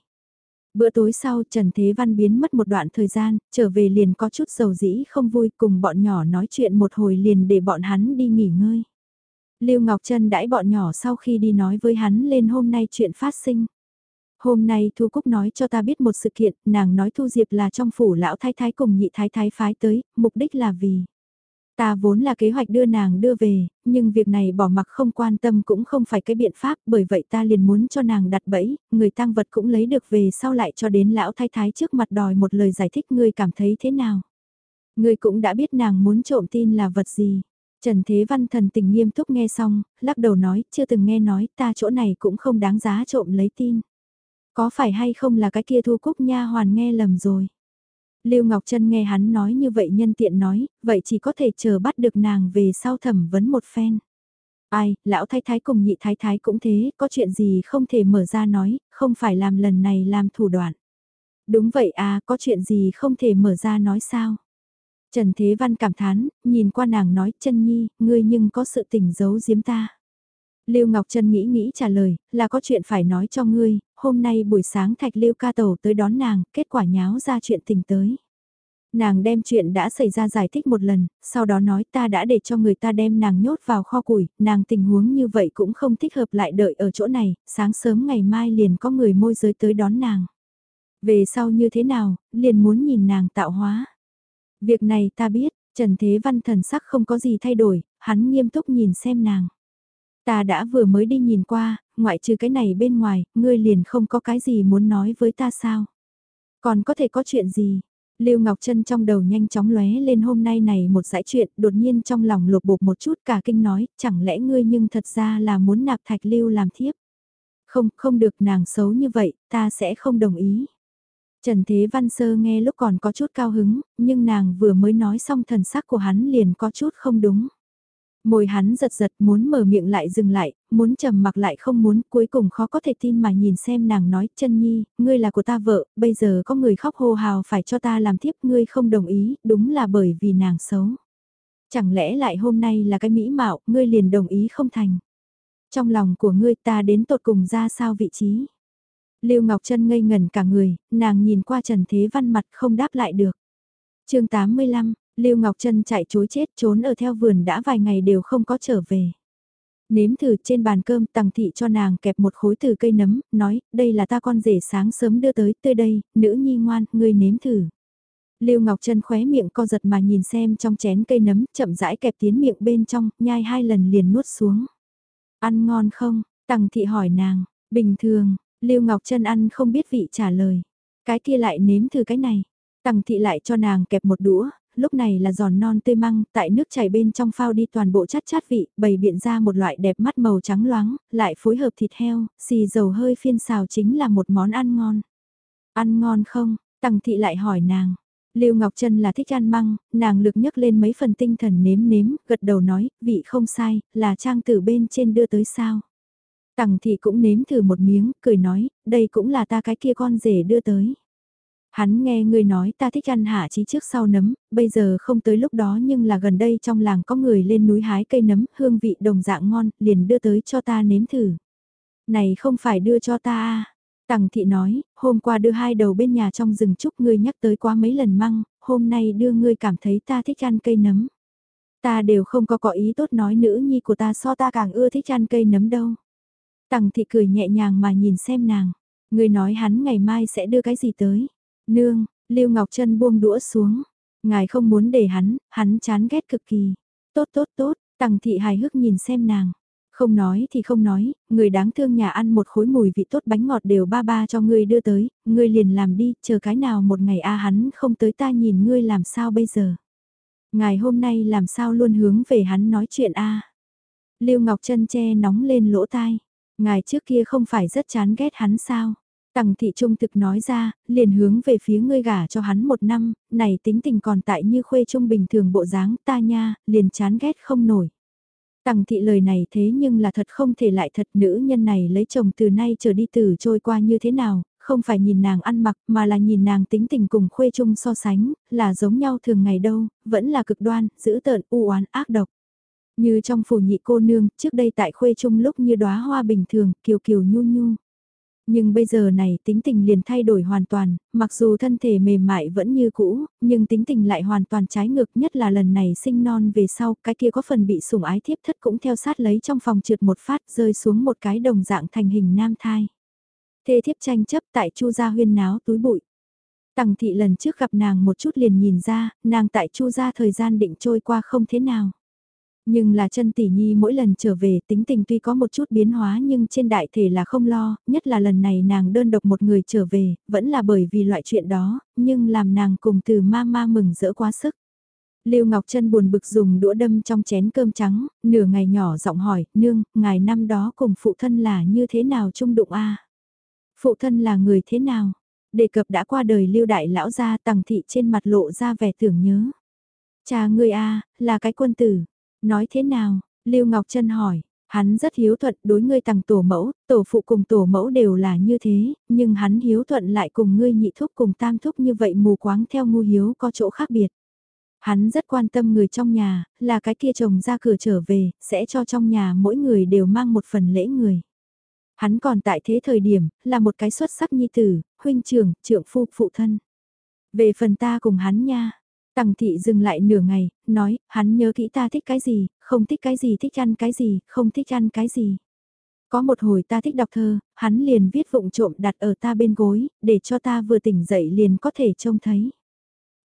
Bữa tối sau Trần Thế Văn biến mất một đoạn thời gian, trở về liền có chút dầu dĩ không vui cùng bọn nhỏ nói chuyện một hồi liền để bọn hắn đi nghỉ ngơi. Lưu Ngọc Trân đãi bọn nhỏ sau khi đi nói với hắn lên hôm nay chuyện phát sinh. Hôm nay Thu Cúc nói cho ta biết một sự kiện, nàng nói Thu Diệp là trong phủ lão thái thái cùng nhị thái thái phái tới, mục đích là vì... Ta vốn là kế hoạch đưa nàng đưa về, nhưng việc này bỏ mặc không quan tâm cũng không phải cái biện pháp, bởi vậy ta liền muốn cho nàng đặt bẫy, người tăng vật cũng lấy được về sau lại cho đến lão thái thái trước mặt đòi một lời giải thích ngươi cảm thấy thế nào. Ngươi cũng đã biết nàng muốn trộm tin là vật gì. Trần Thế Văn thần tình nghiêm túc nghe xong, lắc đầu nói, chưa từng nghe nói, ta chỗ này cũng không đáng giá trộm lấy tin. Có phải hay không là cái kia thu cúc nha hoàn nghe lầm rồi. Lưu Ngọc Trân nghe hắn nói như vậy nhân tiện nói, vậy chỉ có thể chờ bắt được nàng về sau thẩm vấn một phen. Ai, lão thái thái cùng nhị thái thái cũng thế, có chuyện gì không thể mở ra nói, không phải làm lần này làm thủ đoạn. Đúng vậy à, có chuyện gì không thể mở ra nói sao? Trần Thế Văn cảm thán, nhìn qua nàng nói, chân nhi, ngươi nhưng có sự tình giấu giếm ta. Lưu Ngọc Trân nghĩ nghĩ trả lời, là có chuyện phải nói cho ngươi, hôm nay buổi sáng Thạch Lưu ca tàu tới đón nàng, kết quả nháo ra chuyện tình tới. Nàng đem chuyện đã xảy ra giải thích một lần, sau đó nói ta đã để cho người ta đem nàng nhốt vào kho củi, nàng tình huống như vậy cũng không thích hợp lại đợi ở chỗ này, sáng sớm ngày mai liền có người môi giới tới đón nàng. Về sau như thế nào, liền muốn nhìn nàng tạo hóa. Việc này ta biết, Trần Thế Văn thần sắc không có gì thay đổi, hắn nghiêm túc nhìn xem nàng. Ta đã vừa mới đi nhìn qua, ngoại trừ cái này bên ngoài, ngươi liền không có cái gì muốn nói với ta sao? Còn có thể có chuyện gì? Lưu Ngọc Trân trong đầu nhanh chóng lóe lên hôm nay này một dãy chuyện, đột nhiên trong lòng lột bột một chút cả kinh nói, chẳng lẽ ngươi nhưng thật ra là muốn nạp thạch lưu làm thiếp? Không, không được nàng xấu như vậy, ta sẽ không đồng ý. Trần Thế Văn Sơ nghe lúc còn có chút cao hứng, nhưng nàng vừa mới nói xong thần sắc của hắn liền có chút không đúng. Môi hắn giật giật muốn mở miệng lại dừng lại, muốn trầm mặc lại không muốn, cuối cùng khó có thể tin mà nhìn xem nàng nói, chân nhi, ngươi là của ta vợ, bây giờ có người khóc hô hào phải cho ta làm thiếp, ngươi không đồng ý, đúng là bởi vì nàng xấu. Chẳng lẽ lại hôm nay là cái mỹ mạo, ngươi liền đồng ý không thành. Trong lòng của ngươi ta đến tột cùng ra sao vị trí. Lưu Ngọc Trân ngây ngẩn cả người, nàng nhìn qua Trần Thế Văn mặt không đáp lại được. chương 85, Lưu Ngọc Trân chạy chối chết trốn ở theo vườn đã vài ngày đều không có trở về. Nếm thử trên bàn cơm tằng thị cho nàng kẹp một khối từ cây nấm, nói, đây là ta con rể sáng sớm đưa tới, tươi đây, nữ nhi ngoan, ngươi nếm thử. Lưu Ngọc Trân khóe miệng co giật mà nhìn xem trong chén cây nấm, chậm rãi kẹp tiến miệng bên trong, nhai hai lần liền nuốt xuống. Ăn ngon không? Tằng thị hỏi nàng, bình thường, Lưu Ngọc Trân ăn không biết vị trả lời. Cái kia lại nếm thử cái này. Tằng thị lại cho nàng kẹp một đũa, lúc này là giòn non tươi măng, tại nước chảy bên trong phao đi toàn bộ chát chát vị, bày biện ra một loại đẹp mắt màu trắng loáng, lại phối hợp thịt heo, xì dầu hơi phiên xào chính là một món ăn ngon. Ăn ngon không? Tằng thị lại hỏi nàng. Lưu Ngọc Trân là thích ăn măng, nàng lực nhấc lên mấy phần tinh thần nếm nếm, gật đầu nói, vị không sai, là trang tử bên trên đưa tới sao. Tằng thị cũng nếm thử một miếng, cười nói, đây cũng là ta cái kia con rể đưa tới. Hắn nghe người nói ta thích ăn hạ chí trước sau nấm, bây giờ không tới lúc đó nhưng là gần đây trong làng có người lên núi hái cây nấm, hương vị đồng dạng ngon, liền đưa tới cho ta nếm thử. Này không phải đưa cho ta à? Tằng thị nói, hôm qua đưa hai đầu bên nhà trong rừng trúc ngươi nhắc tới quá mấy lần măng, hôm nay đưa ngươi cảm thấy ta thích ăn cây nấm. Ta đều không có có ý tốt nói nữ nhi của ta so ta càng ưa thích ăn cây nấm đâu. Tằng thị cười nhẹ nhàng mà nhìn xem nàng. Người nói hắn ngày mai sẽ đưa cái gì tới. Nương, Lưu Ngọc Trân buông đũa xuống. Ngài không muốn để hắn, hắn chán ghét cực kỳ. Tốt tốt tốt, Tằng thị hài hước nhìn xem nàng. Không nói thì không nói, người đáng thương nhà ăn một khối mùi vị tốt bánh ngọt đều ba ba cho ngươi đưa tới, ngươi liền làm đi, chờ cái nào một ngày a à hắn không tới ta nhìn ngươi làm sao bây giờ. Ngài hôm nay làm sao luôn hướng về hắn nói chuyện a Lưu Ngọc Trân che nóng lên lỗ tai. Ngài trước kia không phải rất chán ghét hắn sao? Tằng thị trung thực nói ra, liền hướng về phía ngươi gả cho hắn một năm, này tính tình còn tại như khuê trung bình thường bộ dáng ta nha, liền chán ghét không nổi. Tằng thị lời này thế nhưng là thật không thể lại thật nữ nhân này lấy chồng từ nay trở đi từ trôi qua như thế nào, không phải nhìn nàng ăn mặc mà là nhìn nàng tính tình cùng khuê trung so sánh, là giống nhau thường ngày đâu, vẫn là cực đoan, giữ tợn, u oán ác độc. Như trong phủ nhị cô nương, trước đây tại khuê trung lúc như đóa hoa bình thường, kiều kiều nhu nhu. Nhưng bây giờ này tính tình liền thay đổi hoàn toàn, mặc dù thân thể mềm mại vẫn như cũ, nhưng tính tình lại hoàn toàn trái ngược nhất là lần này sinh non về sau, cái kia có phần bị sủng ái thiếp thất cũng theo sát lấy trong phòng trượt một phát rơi xuống một cái đồng dạng thành hình nam thai. Thê thiếp tranh chấp tại chu gia huyên náo túi bụi. Tằng thị lần trước gặp nàng một chút liền nhìn ra, nàng tại chu gia thời gian định trôi qua không thế nào. Nhưng là chân tỷ nhi mỗi lần trở về tính tình tuy có một chút biến hóa nhưng trên đại thể là không lo, nhất là lần này nàng đơn độc một người trở về, vẫn là bởi vì loại chuyện đó, nhưng làm nàng cùng từ ma ma mừng rỡ quá sức. Lưu Ngọc Trân buồn bực dùng đũa đâm trong chén cơm trắng, nửa ngày nhỏ giọng hỏi, nương, ngài năm đó cùng phụ thân là như thế nào chung đụng a Phụ thân là người thế nào? Đề cập đã qua đời lưu đại lão gia tằng thị trên mặt lộ ra vẻ tưởng nhớ. Cha ngươi a là cái quân tử, Nói thế nào? Lưu Ngọc Trân hỏi. Hắn rất hiếu thuận đối ngươi tặng tổ mẫu, tổ phụ cùng tổ mẫu đều là như thế, nhưng hắn hiếu thuận lại cùng ngươi nhị thúc cùng tam thúc như vậy mù quáng theo ngu hiếu có chỗ khác biệt. Hắn rất quan tâm người trong nhà, là cái kia chồng ra cửa trở về, sẽ cho trong nhà mỗi người đều mang một phần lễ người. Hắn còn tại thế thời điểm, là một cái xuất sắc nhi tử, huynh trưởng, trưởng phu, phụ thân. Về phần ta cùng hắn nha, Tằng thị dừng lại nửa ngày, nói, hắn nhớ kỹ ta thích cái gì, không thích cái gì thích ăn cái gì, không thích ăn cái gì. Có một hồi ta thích đọc thơ, hắn liền viết vụng trộm đặt ở ta bên gối, để cho ta vừa tỉnh dậy liền có thể trông thấy.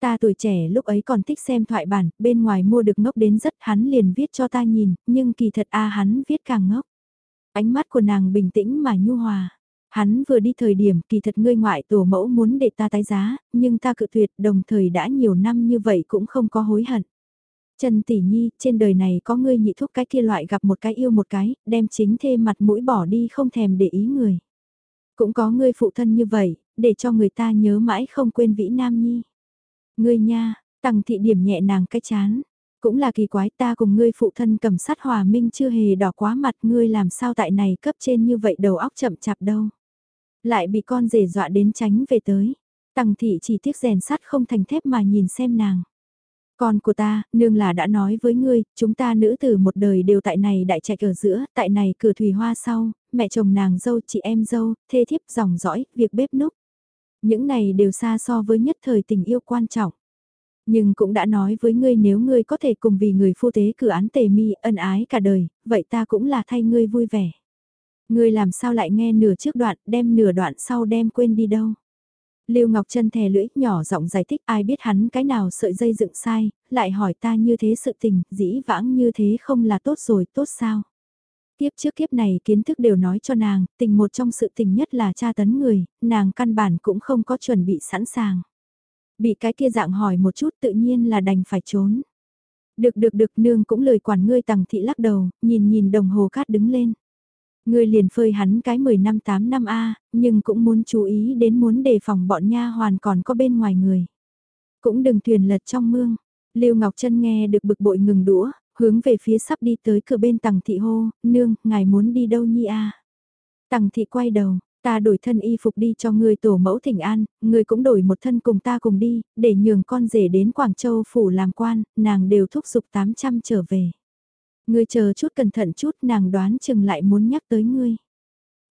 Ta tuổi trẻ lúc ấy còn thích xem thoại bản, bên ngoài mua được ngốc đến rất hắn liền viết cho ta nhìn, nhưng kỳ thật a hắn viết càng ngốc. Ánh mắt của nàng bình tĩnh mà nhu hòa. Hắn vừa đi thời điểm kỳ thật ngươi ngoại tổ mẫu muốn để ta tái giá, nhưng ta cự tuyệt đồng thời đã nhiều năm như vậy cũng không có hối hận. Trần Tỷ Nhi, trên đời này có ngươi nhị thúc cái kia loại gặp một cái yêu một cái, đem chính thê mặt mũi bỏ đi không thèm để ý người. Cũng có ngươi phụ thân như vậy, để cho người ta nhớ mãi không quên vĩ nam nhi. Ngươi nha, tăng thị điểm nhẹ nàng cái chán. Cũng là kỳ quái ta cùng ngươi phụ thân cầm sát hòa minh chưa hề đỏ quá mặt ngươi làm sao tại này cấp trên như vậy đầu óc chậm chạp đâu. Lại bị con rể dọa đến tránh về tới. Tằng thị chỉ tiếc rèn sắt không thành thép mà nhìn xem nàng. Con của ta, nương là đã nói với ngươi, chúng ta nữ tử một đời đều tại này đại trạch ở giữa, tại này cửa thủy hoa sau, mẹ chồng nàng dâu, chị em dâu, thê thiếp dòng dõi, việc bếp núc. Những này đều xa so với nhất thời tình yêu quan trọng. Nhưng cũng đã nói với ngươi nếu ngươi có thể cùng vì người phu tế cử án tề mi ân ái cả đời, vậy ta cũng là thay ngươi vui vẻ. Ngươi làm sao lại nghe nửa trước đoạn, đem nửa đoạn sau đem quên đi đâu. Lưu Ngọc Trân thè lưỡi, nhỏ giọng giải thích ai biết hắn cái nào sợi dây dựng sai, lại hỏi ta như thế sự tình, dĩ vãng như thế không là tốt rồi, tốt sao? Tiếp trước kiếp này kiến thức đều nói cho nàng, tình một trong sự tình nhất là tra tấn người, nàng căn bản cũng không có chuẩn bị sẵn sàng. Bị cái kia dạng hỏi một chút tự nhiên là đành phải trốn. Được được được nương cũng lời quản ngươi tằng thị lắc đầu, nhìn nhìn đồng hồ cát đứng lên. Ngươi liền phơi hắn cái 10 năm 8 năm A, nhưng cũng muốn chú ý đến muốn đề phòng bọn nha hoàn còn có bên ngoài người. Cũng đừng thuyền lật trong mương. Lưu Ngọc Trân nghe được bực bội ngừng đũa, hướng về phía sắp đi tới cửa bên tầng thị hô, nương, ngài muốn đi đâu nhi a? Tầng thị quay đầu, ta đổi thân y phục đi cho ngươi tổ mẫu thỉnh an, ngươi cũng đổi một thân cùng ta cùng đi, để nhường con rể đến Quảng Châu phủ làm quan, nàng đều thúc giục 800 trở về. Ngươi chờ chút cẩn thận chút nàng đoán chừng lại muốn nhắc tới ngươi.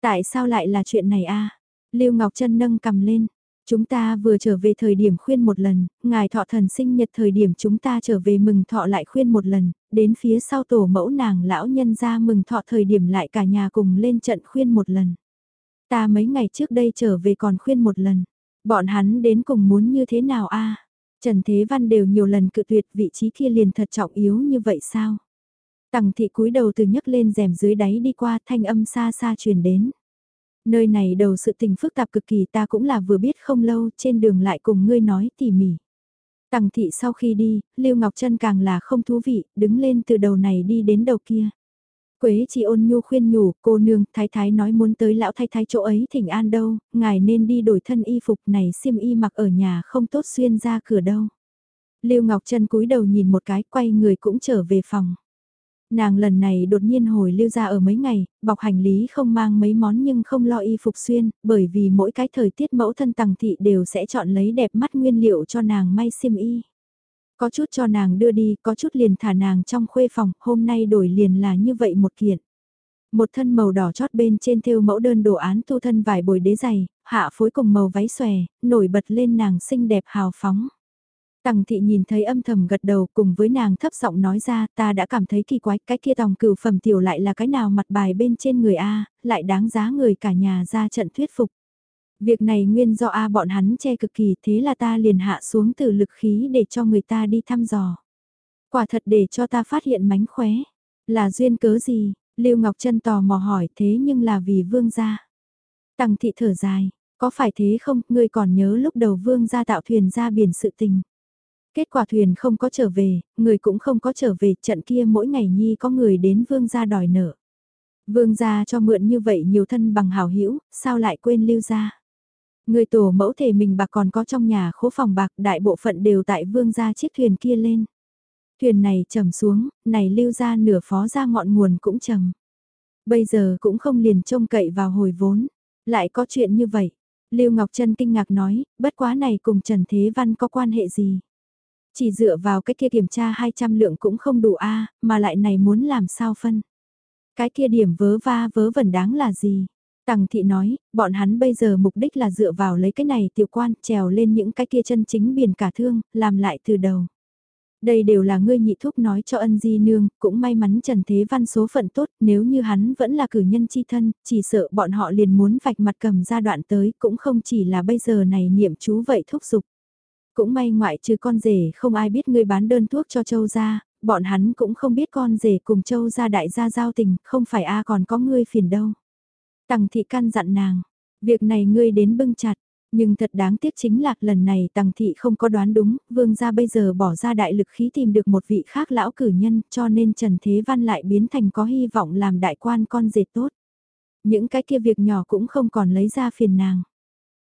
Tại sao lại là chuyện này a? Lưu Ngọc Trân nâng cầm lên. Chúng ta vừa trở về thời điểm khuyên một lần, ngài thọ thần sinh nhật thời điểm chúng ta trở về mừng thọ lại khuyên một lần, đến phía sau tổ mẫu nàng lão nhân ra mừng thọ thời điểm lại cả nhà cùng lên trận khuyên một lần. Ta mấy ngày trước đây trở về còn khuyên một lần, bọn hắn đến cùng muốn như thế nào a? Trần Thế Văn đều nhiều lần cự tuyệt vị trí kia liền thật trọng yếu như vậy sao? Tằng thị cúi đầu từ nhấc lên rèm dưới đáy đi qua thanh âm xa xa truyền đến. Nơi này đầu sự tình phức tạp cực kỳ ta cũng là vừa biết không lâu trên đường lại cùng ngươi nói tỉ mỉ. Tằng thị sau khi đi, Lưu Ngọc Trân càng là không thú vị, đứng lên từ đầu này đi đến đầu kia. Quế chỉ ôn nhu khuyên nhủ, cô nương, thái thái nói muốn tới lão thái thái chỗ ấy thỉnh an đâu, ngài nên đi đổi thân y phục này xiêm y mặc ở nhà không tốt xuyên ra cửa đâu. Lưu Ngọc Trân cúi đầu nhìn một cái, quay người cũng trở về phòng. Nàng lần này đột nhiên hồi lưu ra ở mấy ngày, bọc hành lý không mang mấy món nhưng không lo y phục xuyên, bởi vì mỗi cái thời tiết mẫu thân tầng thị đều sẽ chọn lấy đẹp mắt nguyên liệu cho nàng may xiêm y. Có chút cho nàng đưa đi, có chút liền thả nàng trong khuê phòng, hôm nay đổi liền là như vậy một kiện. Một thân màu đỏ chót bên trên thêu mẫu đơn đồ án tu thân vải bồi đế dày, hạ phối cùng màu váy xòe, nổi bật lên nàng xinh đẹp hào phóng. Tằng thị nhìn thấy âm thầm gật đầu cùng với nàng thấp giọng nói ra ta đã cảm thấy kỳ quái cái kia tòng cửu phẩm tiểu lại là cái nào mặt bài bên trên người A, lại đáng giá người cả nhà ra trận thuyết phục. Việc này nguyên do A bọn hắn che cực kỳ thế là ta liền hạ xuống từ lực khí để cho người ta đi thăm dò. Quả thật để cho ta phát hiện mánh khóe. Là duyên cớ gì? Lưu Ngọc Trân tò mò hỏi thế nhưng là vì vương gia. Tằng thị thở dài, có phải thế không, ngươi còn nhớ lúc đầu vương gia tạo thuyền ra biển sự tình. Kết quả thuyền không có trở về, người cũng không có trở về, trận kia mỗi ngày nhi có người đến vương gia đòi nợ. Vương gia cho mượn như vậy nhiều thân bằng hảo hữu sao lại quên lưu gia. Người tổ mẫu thể mình bạc còn có trong nhà khố phòng bạc đại bộ phận đều tại vương gia chiếc thuyền kia lên. Thuyền này trầm xuống, này lưu ra nửa phó ra ngọn nguồn cũng trầm. Bây giờ cũng không liền trông cậy vào hồi vốn. Lại có chuyện như vậy. Lưu Ngọc Trân kinh ngạc nói, bất quá này cùng Trần Thế Văn có quan hệ gì. Chỉ dựa vào cái kia kiểm tra 200 lượng cũng không đủ a mà lại này muốn làm sao phân. Cái kia điểm vớ va vớ vẩn đáng là gì? Tằng thị nói, bọn hắn bây giờ mục đích là dựa vào lấy cái này tiểu quan trèo lên những cái kia chân chính biển cả thương, làm lại từ đầu. Đây đều là ngươi nhị thúc nói cho ân di nương, cũng may mắn Trần Thế Văn số phận tốt, nếu như hắn vẫn là cử nhân chi thân, chỉ sợ bọn họ liền muốn vạch mặt cầm ra đoạn tới, cũng không chỉ là bây giờ này niệm chú vậy thúc giục. Cũng may ngoại trừ con rể không ai biết ngươi bán đơn thuốc cho châu gia, bọn hắn cũng không biết con rể cùng châu gia đại gia giao tình, không phải a còn có ngươi phiền đâu. Tằng thị căn dặn nàng, việc này ngươi đến bưng chặt, nhưng thật đáng tiếc chính là lần này Tằng Thị không có đoán đúng, vương gia bây giờ bỏ ra đại lực khí tìm được một vị khác lão cử nhân cho nên Trần Thế Văn lại biến thành có hy vọng làm đại quan con rể tốt. Những cái kia việc nhỏ cũng không còn lấy ra phiền nàng.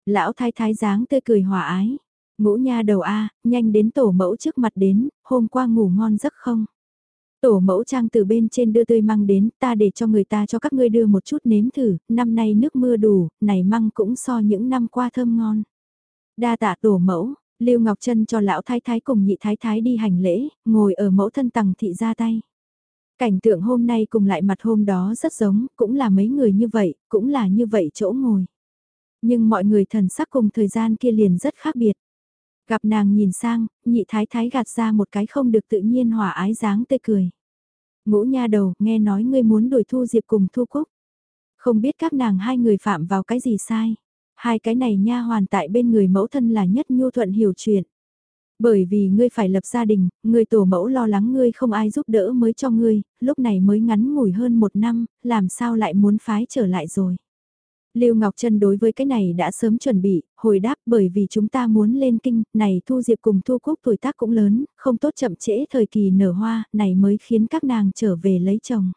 Lão thái thái dáng tươi cười hòa ái. Ngũ nha đầu A, nhanh đến tổ mẫu trước mặt đến, hôm qua ngủ ngon giấc không? Tổ mẫu trang từ bên trên đưa tươi măng đến, ta để cho người ta cho các ngươi đưa một chút nếm thử, năm nay nước mưa đủ, này măng cũng so những năm qua thơm ngon. Đa tạ tổ mẫu, Lưu Ngọc Trân cho lão thái thái cùng nhị thái thái đi hành lễ, ngồi ở mẫu thân tầng thị ra tay. Cảnh tượng hôm nay cùng lại mặt hôm đó rất giống, cũng là mấy người như vậy, cũng là như vậy chỗ ngồi. Nhưng mọi người thần sắc cùng thời gian kia liền rất khác biệt. Gặp nàng nhìn sang, nhị thái thái gạt ra một cái không được tự nhiên hỏa ái dáng tươi cười. Ngũ nha đầu, nghe nói ngươi muốn đuổi thu diệp cùng thu cúc. Không biết các nàng hai người phạm vào cái gì sai. Hai cái này nha hoàn tại bên người mẫu thân là nhất nhu thuận hiểu chuyện. Bởi vì ngươi phải lập gia đình, ngươi tổ mẫu lo lắng ngươi không ai giúp đỡ mới cho ngươi, lúc này mới ngắn ngủi hơn một năm, làm sao lại muốn phái trở lại rồi. Lưu Ngọc Trân đối với cái này đã sớm chuẩn bị, hồi đáp bởi vì chúng ta muốn lên kinh, này Thu Diệp cùng Thu Cúc tuổi tác cũng lớn, không tốt chậm trễ thời kỳ nở hoa, này mới khiến các nàng trở về lấy chồng.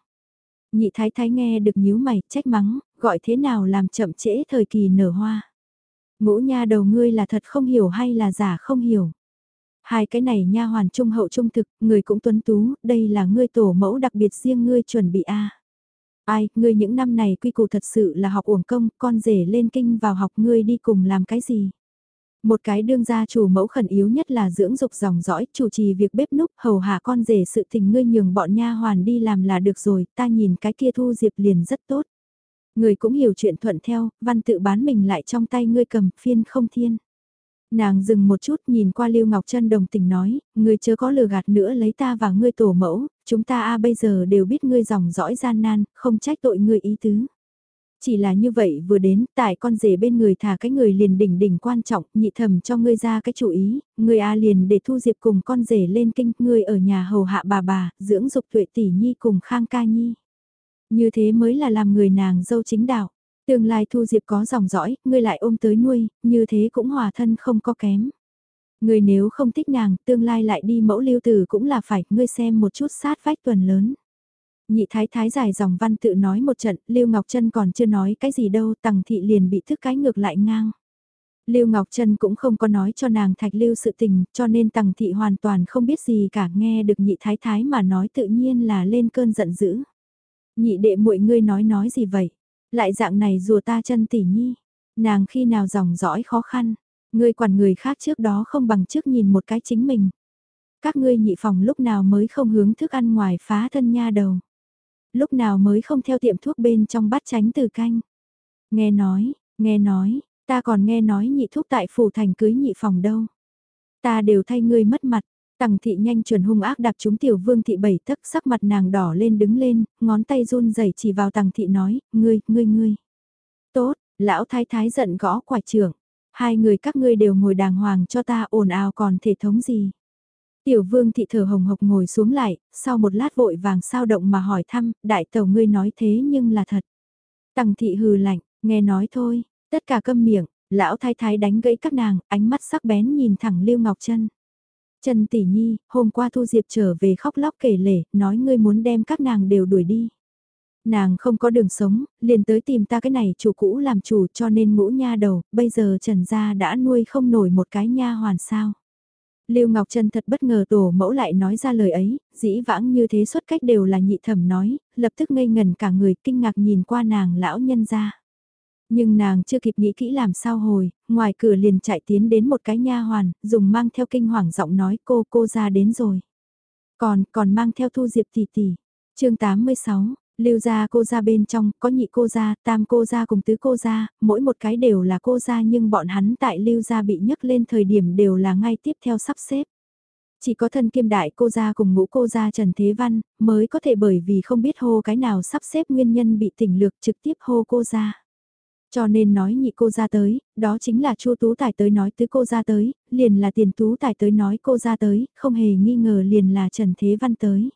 Nhị Thái Thái nghe được nhíu mày, trách mắng, gọi thế nào làm chậm trễ thời kỳ nở hoa. Ngũ nha đầu ngươi là thật không hiểu hay là giả không hiểu. Hai cái này nha hoàn trung hậu trung thực, người cũng tuấn tú, đây là ngươi tổ mẫu đặc biệt riêng ngươi chuẩn bị a. Ai, ngươi những năm này quy củ thật sự là học uổng công, con rể lên kinh vào học ngươi đi cùng làm cái gì? Một cái đương gia chủ mẫu khẩn yếu nhất là dưỡng dục dòng dõi, chủ trì việc bếp núc, hầu hạ con rể sự tình ngươi nhường bọn nha hoàn đi làm là được rồi, ta nhìn cái kia thu diệp liền rất tốt. Người cũng hiểu chuyện thuận theo, văn tự bán mình lại trong tay ngươi cầm, phiên không thiên. Nàng dừng một chút nhìn qua Lưu Ngọc Trân đồng tình nói, ngươi chưa có lừa gạt nữa lấy ta và ngươi tổ mẫu, chúng ta a bây giờ đều biết ngươi dòng dõi gian nan, không trách tội ngươi ý tứ. Chỉ là như vậy vừa đến, tại con rể bên người thả cái người liền đỉnh đỉnh quan trọng, nhị thầm cho ngươi ra cái chủ ý, ngươi a liền để thu diệp cùng con rể lên kinh, ngươi ở nhà hầu hạ bà bà, dưỡng dục tuệ tỷ nhi cùng khang ca nhi. Như thế mới là làm người nàng dâu chính đạo. Tương lai Thu Diệp có dòng dõi, ngươi lại ôm tới nuôi, như thế cũng hòa thân không có kém. Ngươi nếu không thích nàng, tương lai lại đi mẫu lưu tử cũng là phải, ngươi xem một chút sát vách tuần lớn. Nhị thái thái dài dòng văn tự nói một trận, Lưu Ngọc Trân còn chưa nói cái gì đâu, tằng thị liền bị thức cái ngược lại ngang. Lưu Ngọc Trân cũng không có nói cho nàng thạch lưu sự tình, cho nên tằng thị hoàn toàn không biết gì cả nghe được nhị thái thái mà nói tự nhiên là lên cơn giận dữ. Nhị đệ muội ngươi nói nói gì vậy? Lại dạng này rùa ta chân tỉ nhi. Nàng khi nào dòng dõi khó khăn. Ngươi quản người khác trước đó không bằng trước nhìn một cái chính mình. Các ngươi nhị phòng lúc nào mới không hướng thức ăn ngoài phá thân nha đầu. lúc nào mới không theo tiệm thuốc bên trong bắt tránh từ canh. Nghe nói, nghe nói, ta còn nghe nói nhị thuốc tại phủ thành cưới nhị phòng đâu. Ta đều thay ngươi mất mặt, Tằng thị nhanh chuẩn hung ác đạp trúng tiểu vương thị bảy tấc sắc mặt nàng đỏ lên đứng lên, ngón tay run rẩy chỉ vào tằng thị nói, ngươi, ngươi, ngươi. Tốt, lão thái thái giận gõ quả trưởng, hai người các ngươi đều ngồi đàng hoàng cho ta ồn ào còn thể thống gì. Tiểu vương thị thở hồng hộc ngồi xuống lại, sau một lát vội vàng sao động mà hỏi thăm, đại tàu ngươi nói thế nhưng là thật. Tằng thị hừ lạnh, nghe nói thôi, tất cả câm miệng, lão thái thái đánh gãy các nàng, ánh mắt sắc bén nhìn thẳng Lưu Ngọc Trân. Trần Tỷ Nhi, hôm qua Thu Diệp trở về khóc lóc kể lể, nói ngươi muốn đem các nàng đều đuổi đi. Nàng không có đường sống, liền tới tìm ta cái này chủ cũ làm chủ cho nên ngũ nha đầu, bây giờ Trần Gia đã nuôi không nổi một cái nha hoàn sao. Lưu Ngọc Trân thật bất ngờ tổ mẫu lại nói ra lời ấy, dĩ vãng như thế xuất cách đều là nhị thẩm nói, lập tức ngây ngần cả người kinh ngạc nhìn qua nàng lão nhân ra. Nhưng nàng chưa kịp nghĩ kỹ làm sao hồi, ngoài cửa liền chạy tiến đến một cái nha hoàn, dùng mang theo kinh hoàng giọng nói cô cô ra đến rồi. Còn, còn mang theo thu diệp tỷ tỷ. chương 86, lưu gia cô ra bên trong, có nhị cô ra, tam cô ra cùng tứ cô ra, mỗi một cái đều là cô ra nhưng bọn hắn tại lưu gia bị nhấc lên thời điểm đều là ngay tiếp theo sắp xếp. Chỉ có thân kiêm đại cô gia cùng ngũ cô gia Trần Thế Văn, mới có thể bởi vì không biết hô cái nào sắp xếp nguyên nhân bị tỉnh lược trực tiếp hô cô gia. Cho nên nói nhị cô ra tới, đó chính là Chu Tú Tài tới nói tứ cô ra tới, liền là tiền Tú Tài tới nói cô ra tới, không hề nghi ngờ liền là Trần Thế Văn tới.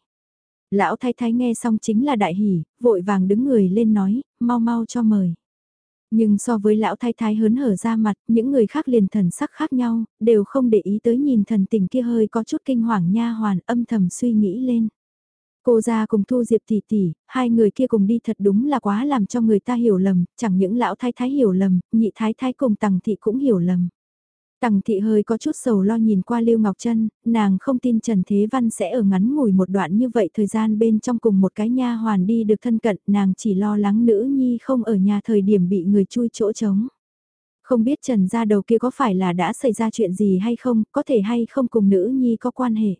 Lão thái thái nghe xong chính là đại hỉ, vội vàng đứng người lên nói, mau mau cho mời. Nhưng so với lão thái thái hớn hở ra mặt, những người khác liền thần sắc khác nhau, đều không để ý tới nhìn thần tình kia hơi có chút kinh hoàng nha hoàn âm thầm suy nghĩ lên. Cô ra cùng Thu Diệp tỷ tỷ, hai người kia cùng đi thật đúng là quá làm cho người ta hiểu lầm, chẳng những lão thái thái hiểu lầm, nhị thái thái cùng tằng thị cũng hiểu lầm. Tằng thị hơi có chút sầu lo nhìn qua Lưu Ngọc Trân, nàng không tin Trần Thế Văn sẽ ở ngắn ngủi một đoạn như vậy thời gian bên trong cùng một cái nha hoàn đi được thân cận, nàng chỉ lo lắng nữ nhi không ở nhà thời điểm bị người chui chỗ trống. Không biết Trần gia đầu kia có phải là đã xảy ra chuyện gì hay không, có thể hay không cùng nữ nhi có quan hệ.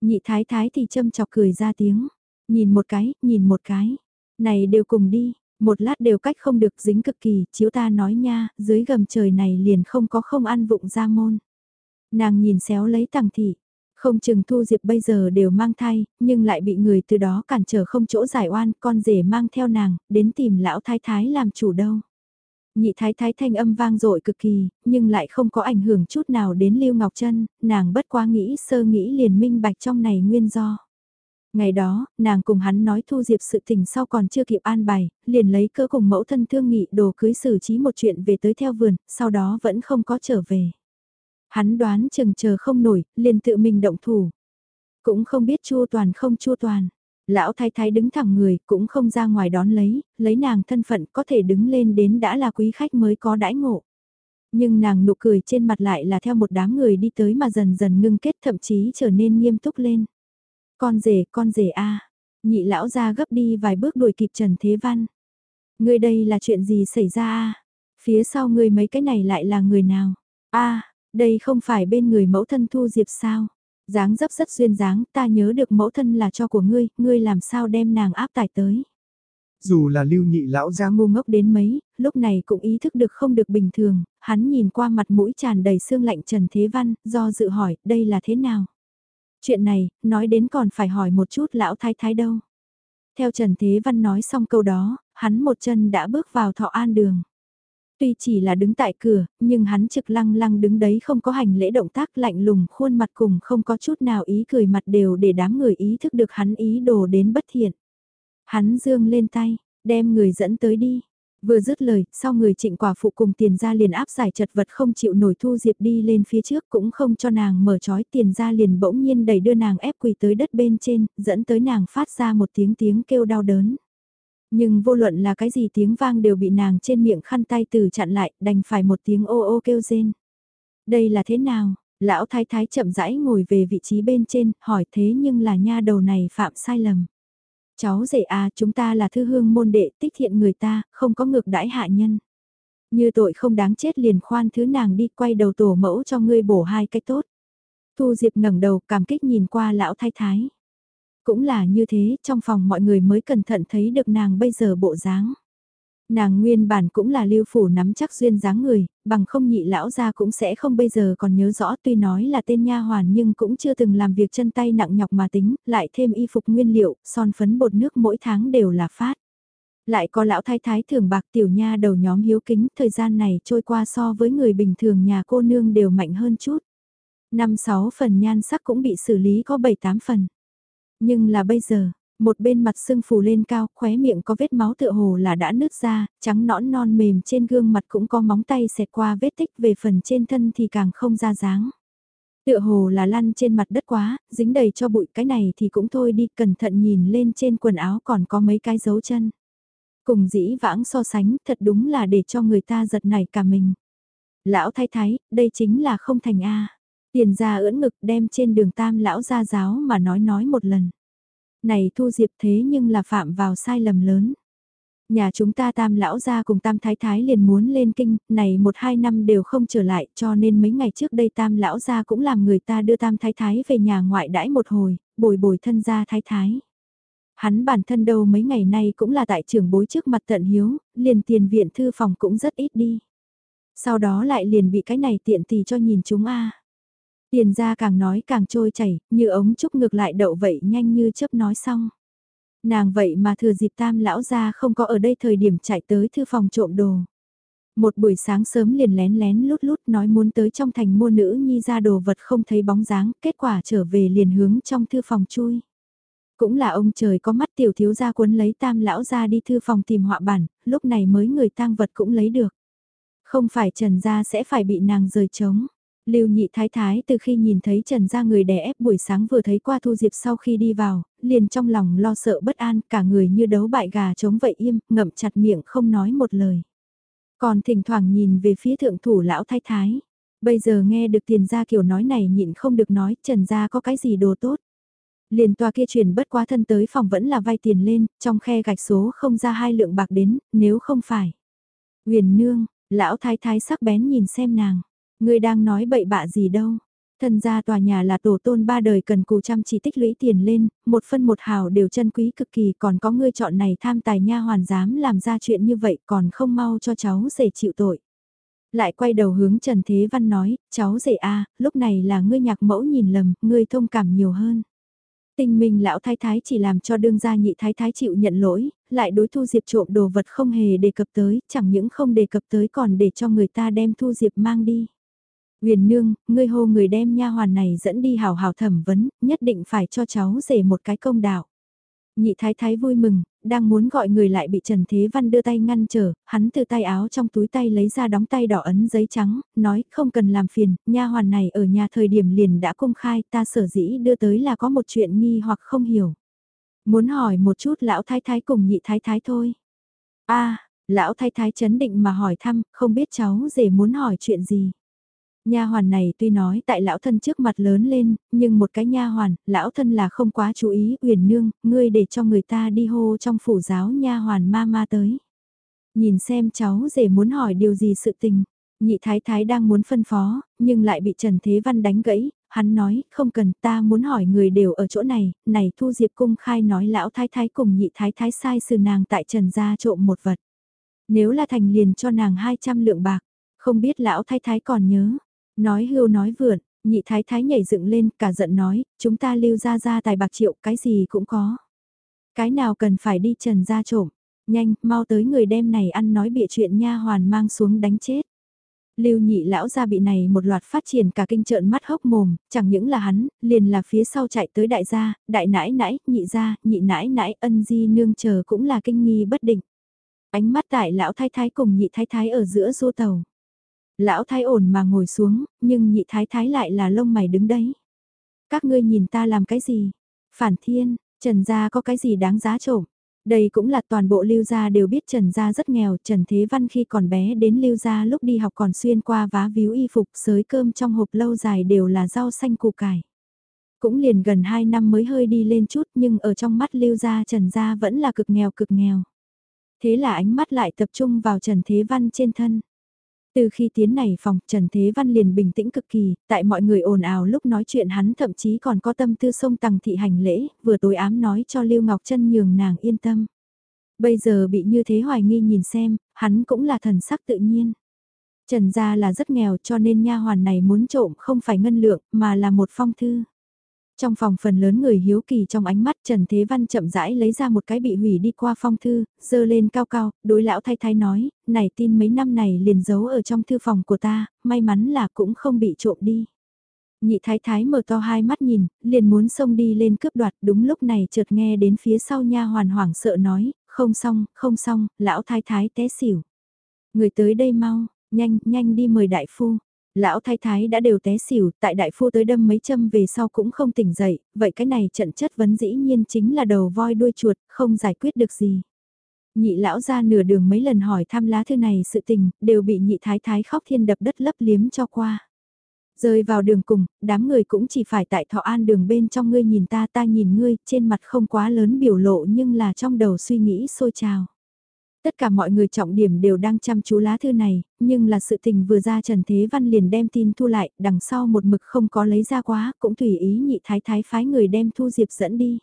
Nhị thái thái thì châm chọc cười ra tiếng. Nhìn một cái, nhìn một cái. Này đều cùng đi, một lát đều cách không được dính cực kỳ, chiếu ta nói nha, dưới gầm trời này liền không có không ăn vụng ra môn. Nàng nhìn xéo lấy tàng thị, không chừng thu diệp bây giờ đều mang thai, nhưng lại bị người từ đó cản trở không chỗ giải oan, con rể mang theo nàng, đến tìm lão thái thái làm chủ đâu. Nhị thái thái thanh âm vang dội cực kỳ, nhưng lại không có ảnh hưởng chút nào đến Lưu Ngọc Trân, nàng bất quá nghĩ sơ nghĩ liền minh bạch trong này nguyên do. Ngày đó, nàng cùng hắn nói thu diệp sự tình sau còn chưa kịp an bài, liền lấy cỡ cùng mẫu thân thương nghị đồ cưới xử trí một chuyện về tới theo vườn, sau đó vẫn không có trở về. Hắn đoán chừng chờ không nổi, liền tự mình động thủ. Cũng không biết chua toàn không chua toàn. Lão thái thái đứng thẳng người, cũng không ra ngoài đón lấy, lấy nàng thân phận có thể đứng lên đến đã là quý khách mới có đãi ngộ. Nhưng nàng nụ cười trên mặt lại là theo một đám người đi tới mà dần dần ngưng kết thậm chí trở nên nghiêm túc lên. Con rể, con rể a Nhị lão ra gấp đi vài bước đuổi kịp Trần Thế Văn. Người đây là chuyện gì xảy ra a Phía sau người mấy cái này lại là người nào? a đây không phải bên người mẫu thân Thu Diệp sao? Dáng dấp rất duyên dáng, ta nhớ được mẫu thân là cho của ngươi, ngươi làm sao đem nàng áp tải tới. Dù là lưu nhị lão ra ngu ngốc đến mấy, lúc này cũng ý thức được không được bình thường, hắn nhìn qua mặt mũi tràn đầy xương lạnh Trần Thế Văn, do dự hỏi, đây là thế nào? Chuyện này, nói đến còn phải hỏi một chút lão thái thái đâu. Theo Trần Thế Văn nói xong câu đó, hắn một chân đã bước vào thọ an đường. Tuy chỉ là đứng tại cửa, nhưng hắn trực lăng lăng đứng đấy không có hành lễ động tác lạnh lùng khuôn mặt cùng không có chút nào ý cười mặt đều để đám người ý thức được hắn ý đồ đến bất thiện. Hắn dương lên tay, đem người dẫn tới đi. Vừa dứt lời, sau người trịnh quả phụ cùng tiền ra liền áp giải chật vật không chịu nổi thu diệp đi lên phía trước cũng không cho nàng mở trói tiền ra liền bỗng nhiên đẩy đưa nàng ép quỳ tới đất bên trên, dẫn tới nàng phát ra một tiếng tiếng kêu đau đớn. Nhưng vô luận là cái gì tiếng vang đều bị nàng trên miệng khăn tay từ chặn lại, đành phải một tiếng ô ô kêu rên. Đây là thế nào? Lão thái thái chậm rãi ngồi về vị trí bên trên, hỏi thế nhưng là nha đầu này phạm sai lầm. Cháu rể à, chúng ta là thư hương môn đệ tích thiện người ta, không có ngược đãi hạ nhân. Như tội không đáng chết liền khoan thứ nàng đi quay đầu tổ mẫu cho ngươi bổ hai cái tốt. Thu Diệp ngẩng đầu cảm kích nhìn qua lão thái thái. Cũng là như thế, trong phòng mọi người mới cẩn thận thấy được nàng bây giờ bộ dáng. Nàng nguyên bản cũng là lưu phủ nắm chắc duyên dáng người, bằng không nhị lão ra cũng sẽ không bây giờ còn nhớ rõ tuy nói là tên nha hoàn nhưng cũng chưa từng làm việc chân tay nặng nhọc mà tính, lại thêm y phục nguyên liệu, son phấn bột nước mỗi tháng đều là phát. Lại có lão thái thái thường bạc tiểu nha đầu nhóm hiếu kính, thời gian này trôi qua so với người bình thường nhà cô nương đều mạnh hơn chút. Năm sáu phần nhan sắc cũng bị xử lý có bảy tám phần. Nhưng là bây giờ, một bên mặt sưng phù lên cao, khóe miệng có vết máu tựa hồ là đã nứt ra, trắng nõn non mềm trên gương mặt cũng có móng tay xẹt qua vết tích về phần trên thân thì càng không ra dáng. Tựa hồ là lăn trên mặt đất quá, dính đầy cho bụi cái này thì cũng thôi đi, cẩn thận nhìn lên trên quần áo còn có mấy cái dấu chân. Cùng dĩ vãng so sánh, thật đúng là để cho người ta giật nảy cả mình. Lão thái thái, đây chính là không thành A. Tiền ra ưỡn ngực đem trên đường tam lão ra giáo mà nói nói một lần. Này thu diệp thế nhưng là phạm vào sai lầm lớn. Nhà chúng ta tam lão ra cùng tam thái thái liền muốn lên kinh, này một hai năm đều không trở lại cho nên mấy ngày trước đây tam lão ra cũng làm người ta đưa tam thái thái về nhà ngoại đãi một hồi, bồi bồi thân gia thái thái. Hắn bản thân đâu mấy ngày nay cũng là tại trưởng bối trước mặt tận hiếu, liền tiền viện thư phòng cũng rất ít đi. Sau đó lại liền bị cái này tiện tì cho nhìn chúng a Tiền ra càng nói càng trôi chảy, như ống trúc ngược lại đậu vậy nhanh như chớp nói xong. Nàng vậy mà thừa dịp tam lão ra không có ở đây thời điểm chạy tới thư phòng trộm đồ. Một buổi sáng sớm liền lén lén lút lút nói muốn tới trong thành mua nữ nhi ra đồ vật không thấy bóng dáng, kết quả trở về liền hướng trong thư phòng chui. Cũng là ông trời có mắt tiểu thiếu gia cuốn lấy tam lão ra đi thư phòng tìm họa bản, lúc này mới người tang vật cũng lấy được. Không phải trần gia sẽ phải bị nàng rời trống. Lưu nhị thái thái từ khi nhìn thấy Trần gia người đè ép buổi sáng vừa thấy qua Thu Diệp sau khi đi vào, liền trong lòng lo sợ bất an, cả người như đấu bại gà chống vậy im, ngậm chặt miệng không nói một lời. Còn thỉnh thoảng nhìn về phía thượng thủ lão thái thái. Bây giờ nghe được tiền gia kiểu nói này nhịn không được nói Trần gia có cái gì đồ tốt. Liền tòa kia chuyển bất quá thân tới phòng vẫn là vay tiền lên, trong khe gạch số không ra hai lượng bạc đến, nếu không phải. Huyền nương, lão thái thái sắc bén nhìn xem nàng. Người đang nói bậy bạ gì đâu. Thân gia tòa nhà là tổ tôn ba đời cần cù chăm chỉ tích lũy tiền lên, một phân một hào đều chân quý cực kỳ còn có ngươi chọn này tham tài nha hoàn dám làm ra chuyện như vậy còn không mau cho cháu rể chịu tội. Lại quay đầu hướng Trần Thế Văn nói, cháu rể a lúc này là ngươi nhạc mẫu nhìn lầm, ngươi thông cảm nhiều hơn. Tình mình lão thái thái chỉ làm cho đương gia nhị thái thái chịu nhận lỗi, lại đối thu diệp trộm đồ vật không hề đề cập tới, chẳng những không đề cập tới còn để cho người ta đem thu diệp mang đi. Huyền nương, ngươi hô người đem nha hoàn này dẫn đi hào hào thẩm vấn, nhất định phải cho cháu rể một cái công đạo. Nhị thái thái vui mừng, đang muốn gọi người lại bị Trần Thế Văn đưa tay ngăn trở, hắn từ tay áo trong túi tay lấy ra đóng tay đỏ ấn giấy trắng, nói không cần làm phiền, nha hoàn này ở nhà thời điểm liền đã công khai ta sở dĩ đưa tới là có một chuyện nghi hoặc không hiểu. Muốn hỏi một chút lão thái thái cùng nhị thái thái thôi. a lão thái thái chấn định mà hỏi thăm, không biết cháu rể muốn hỏi chuyện gì. Nha hoàn này tuy nói tại lão thân trước mặt lớn lên, nhưng một cái nha hoàn, lão thân là không quá chú ý, Uyển Nương, ngươi để cho người ta đi hô trong phủ giáo nha hoàn ma ma tới. Nhìn xem cháu rể muốn hỏi điều gì sự tình. Nhị thái thái đang muốn phân phó, nhưng lại bị Trần Thế Văn đánh gãy, hắn nói, không cần, ta muốn hỏi người đều ở chỗ này, này Thu Diệp cung khai nói lão thái thái cùng nhị thái thái sai sự nàng tại Trần gia trộm một vật. Nếu là thành liền cho nàng 200 lượng bạc, không biết lão thái thái còn nhớ, Nói hưu nói vượn, nhị thái thái nhảy dựng lên, cả giận nói, chúng ta lưu ra ra tài bạc triệu, cái gì cũng có. Cái nào cần phải đi trần ra trộm, nhanh, mau tới người đem này ăn nói bịa chuyện nha hoàn mang xuống đánh chết. Lưu nhị lão gia bị này một loạt phát triển cả kinh trợn mắt hốc mồm, chẳng những là hắn, liền là phía sau chạy tới đại gia, đại nãi nãi, nhị gia, nhị nãi nãi, ân di nương chờ cũng là kinh nghi bất định. Ánh mắt tại lão thái thái cùng nhị thái thái ở giữa du tàu. Lão thái ổn mà ngồi xuống, nhưng nhị thái thái lại là lông mày đứng đấy. Các ngươi nhìn ta làm cái gì? Phản thiên, Trần gia có cái gì đáng giá trộm? Đây cũng là toàn bộ lưu gia đều biết Trần gia rất nghèo, Trần Thế Văn khi còn bé đến lưu gia lúc đi học còn xuyên qua vá víu y phục sới cơm trong hộp lâu dài đều là rau xanh củ cải. Cũng liền gần 2 năm mới hơi đi lên chút nhưng ở trong mắt lưu gia Trần gia vẫn là cực nghèo cực nghèo. Thế là ánh mắt lại tập trung vào Trần Thế Văn trên thân. Từ khi tiến này phòng, Trần Thế Văn liền bình tĩnh cực kỳ, tại mọi người ồn ào lúc nói chuyện hắn thậm chí còn có tâm tư sông tầng thị hành lễ, vừa tối ám nói cho Lưu Ngọc Trân nhường nàng yên tâm. Bây giờ bị như thế hoài nghi nhìn xem, hắn cũng là thần sắc tự nhiên. Trần gia là rất nghèo cho nên nha hoàn này muốn trộm không phải ngân lượng mà là một phong thư. Trong phòng phần lớn người hiếu kỳ trong ánh mắt Trần Thế Văn chậm rãi lấy ra một cái bị hủy đi qua phong thư, dơ lên cao cao, đối lão thay thái nói, này tin mấy năm này liền giấu ở trong thư phòng của ta, may mắn là cũng không bị trộm đi. Nhị thái thái mở to hai mắt nhìn, liền muốn xông đi lên cướp đoạt, đúng lúc này chợt nghe đến phía sau nha hoàn hoảng sợ nói, không xong, không xong, lão thái thái té xỉu. Người tới đây mau, nhanh, nhanh đi mời đại phu. Lão thái thái đã đều té xỉu, tại đại phu tới đâm mấy châm về sau cũng không tỉnh dậy, vậy cái này trận chất vấn dĩ nhiên chính là đầu voi đuôi chuột, không giải quyết được gì. Nhị lão ra nửa đường mấy lần hỏi thăm lá thư này sự tình, đều bị nhị thái thái khóc thiên đập đất lấp liếm cho qua. Rơi vào đường cùng, đám người cũng chỉ phải tại thọ an đường bên trong ngươi nhìn ta ta nhìn ngươi, trên mặt không quá lớn biểu lộ nhưng là trong đầu suy nghĩ sôi trào. Tất cả mọi người trọng điểm đều đang chăm chú lá thư này, nhưng là sự tình vừa ra Trần Thế Văn liền đem tin thu lại, đằng sau một mực không có lấy ra quá, cũng tùy ý nhị thái thái phái người đem Thu Diệp dẫn đi.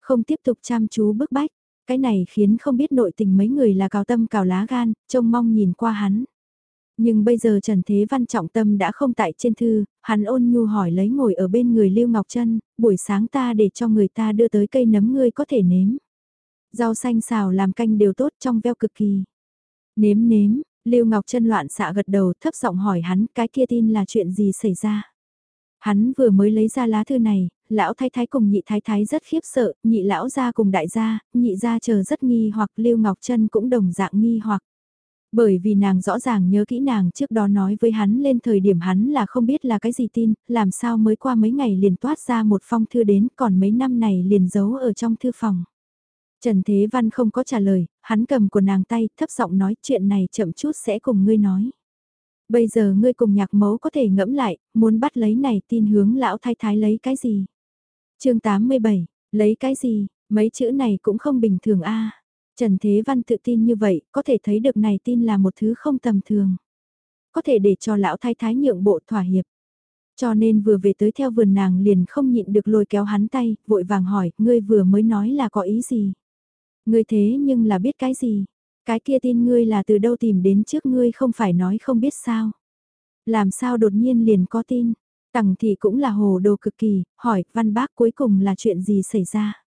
Không tiếp tục chăm chú bức bách, cái này khiến không biết nội tình mấy người là cào tâm cào lá gan, trông mong nhìn qua hắn. Nhưng bây giờ Trần Thế Văn trọng tâm đã không tại trên thư, hắn ôn nhu hỏi lấy ngồi ở bên người Lưu Ngọc Trân, buổi sáng ta để cho người ta đưa tới cây nấm ngươi có thể nếm. Rau xanh xào làm canh đều tốt trong veo cực kỳ. Nếm nếm, Lưu Ngọc Trân loạn xạ gật đầu thấp giọng hỏi hắn cái kia tin là chuyện gì xảy ra. Hắn vừa mới lấy ra lá thư này, lão thái thái cùng nhị thái thái rất khiếp sợ, nhị lão gia cùng đại gia, nhị gia chờ rất nghi hoặc Lưu Ngọc Trân cũng đồng dạng nghi hoặc. Bởi vì nàng rõ ràng nhớ kỹ nàng trước đó nói với hắn lên thời điểm hắn là không biết là cái gì tin, làm sao mới qua mấy ngày liền toát ra một phong thư đến còn mấy năm này liền giấu ở trong thư phòng. Trần Thế Văn không có trả lời, hắn cầm của nàng tay, thấp giọng nói chuyện này chậm chút sẽ cùng ngươi nói. Bây giờ ngươi cùng nhạc mẫu có thể ngẫm lại, muốn bắt lấy này tin hướng lão thái thái lấy cái gì? chương 87, lấy cái gì? Mấy chữ này cũng không bình thường a Trần Thế Văn tự tin như vậy, có thể thấy được này tin là một thứ không tầm thường. Có thể để cho lão thái thái nhượng bộ thỏa hiệp. Cho nên vừa về tới theo vườn nàng liền không nhịn được lôi kéo hắn tay, vội vàng hỏi, ngươi vừa mới nói là có ý gì? Ngươi thế nhưng là biết cái gì? Cái kia tin ngươi là từ đâu tìm đến trước ngươi không phải nói không biết sao? Làm sao đột nhiên liền có tin? Tằng thì cũng là hồ đồ cực kỳ, hỏi văn bác cuối cùng là chuyện gì xảy ra?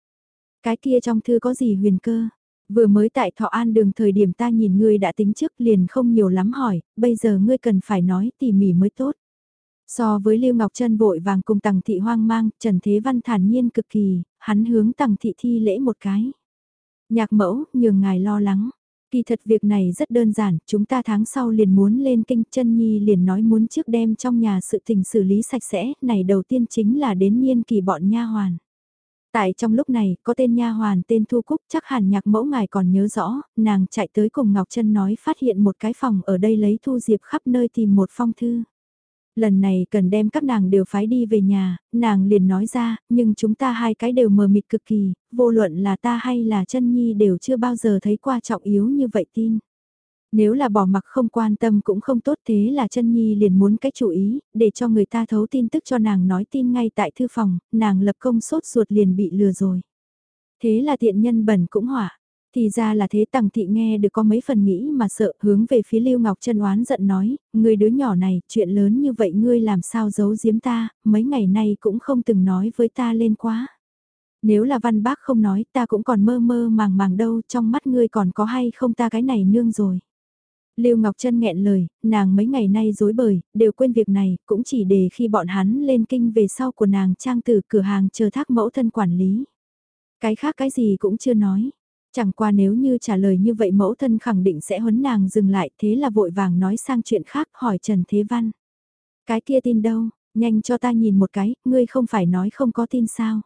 Cái kia trong thư có gì huyền cơ? Vừa mới tại Thọ An đường thời điểm ta nhìn ngươi đã tính trước liền không nhiều lắm hỏi, bây giờ ngươi cần phải nói tỉ mỉ mới tốt. So với Lưu Ngọc Trân vội vàng cùng Tằng Thị hoang mang, Trần Thế Văn thản nhiên cực kỳ, hắn hướng Tằng Thị thi lễ một cái. Nhạc mẫu, nhường ngài lo lắng. Kỳ thật việc này rất đơn giản, chúng ta tháng sau liền muốn lên kinh chân nhi liền nói muốn trước đem trong nhà sự tình xử lý sạch sẽ, này đầu tiên chính là đến niên kỳ bọn nha hoàn. Tại trong lúc này, có tên nha hoàn tên Thu Cúc chắc hẳn nhạc mẫu ngài còn nhớ rõ, nàng chạy tới cùng Ngọc Trân nói phát hiện một cái phòng ở đây lấy Thu Diệp khắp nơi tìm một phong thư. Lần này cần đem các nàng đều phái đi về nhà, nàng liền nói ra, nhưng chúng ta hai cái đều mờ mịt cực kỳ, vô luận là ta hay là chân nhi đều chưa bao giờ thấy qua trọng yếu như vậy tin. Nếu là bỏ mặc không quan tâm cũng không tốt thế là chân nhi liền muốn cái chủ ý, để cho người ta thấu tin tức cho nàng nói tin ngay tại thư phòng, nàng lập công sốt ruột liền bị lừa rồi. Thế là tiện nhân bẩn cũng hỏa. Thì ra là thế tằng thị nghe được có mấy phần nghĩ mà sợ hướng về phía Lưu Ngọc Trân oán giận nói, người đứa nhỏ này, chuyện lớn như vậy ngươi làm sao giấu giếm ta, mấy ngày nay cũng không từng nói với ta lên quá. Nếu là văn bác không nói ta cũng còn mơ mơ màng màng đâu, trong mắt ngươi còn có hay không ta cái này nương rồi. Lưu Ngọc Trân nghẹn lời, nàng mấy ngày nay dối bời, đều quên việc này, cũng chỉ để khi bọn hắn lên kinh về sau của nàng trang từ cửa hàng chờ thác mẫu thân quản lý. Cái khác cái gì cũng chưa nói. Chẳng qua nếu như trả lời như vậy mẫu thân khẳng định sẽ huấn nàng dừng lại thế là vội vàng nói sang chuyện khác hỏi Trần Thế Văn. Cái kia tin đâu, nhanh cho ta nhìn một cái, ngươi không phải nói không có tin sao.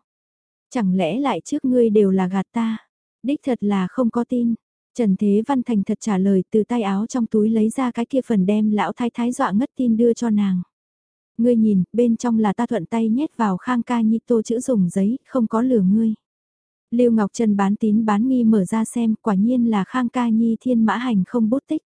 Chẳng lẽ lại trước ngươi đều là gạt ta, đích thật là không có tin. Trần Thế Văn thành thật trả lời từ tay áo trong túi lấy ra cái kia phần đem lão thái thái dọa ngất tin đưa cho nàng. Ngươi nhìn, bên trong là ta thuận tay nhét vào khang ca nhi tô chữ dùng giấy, không có lừa ngươi. Lưu Ngọc Trân bán tín bán nghi mở ra xem, quả nhiên là Khang Ca Nhi thiên mã hành không bút tích.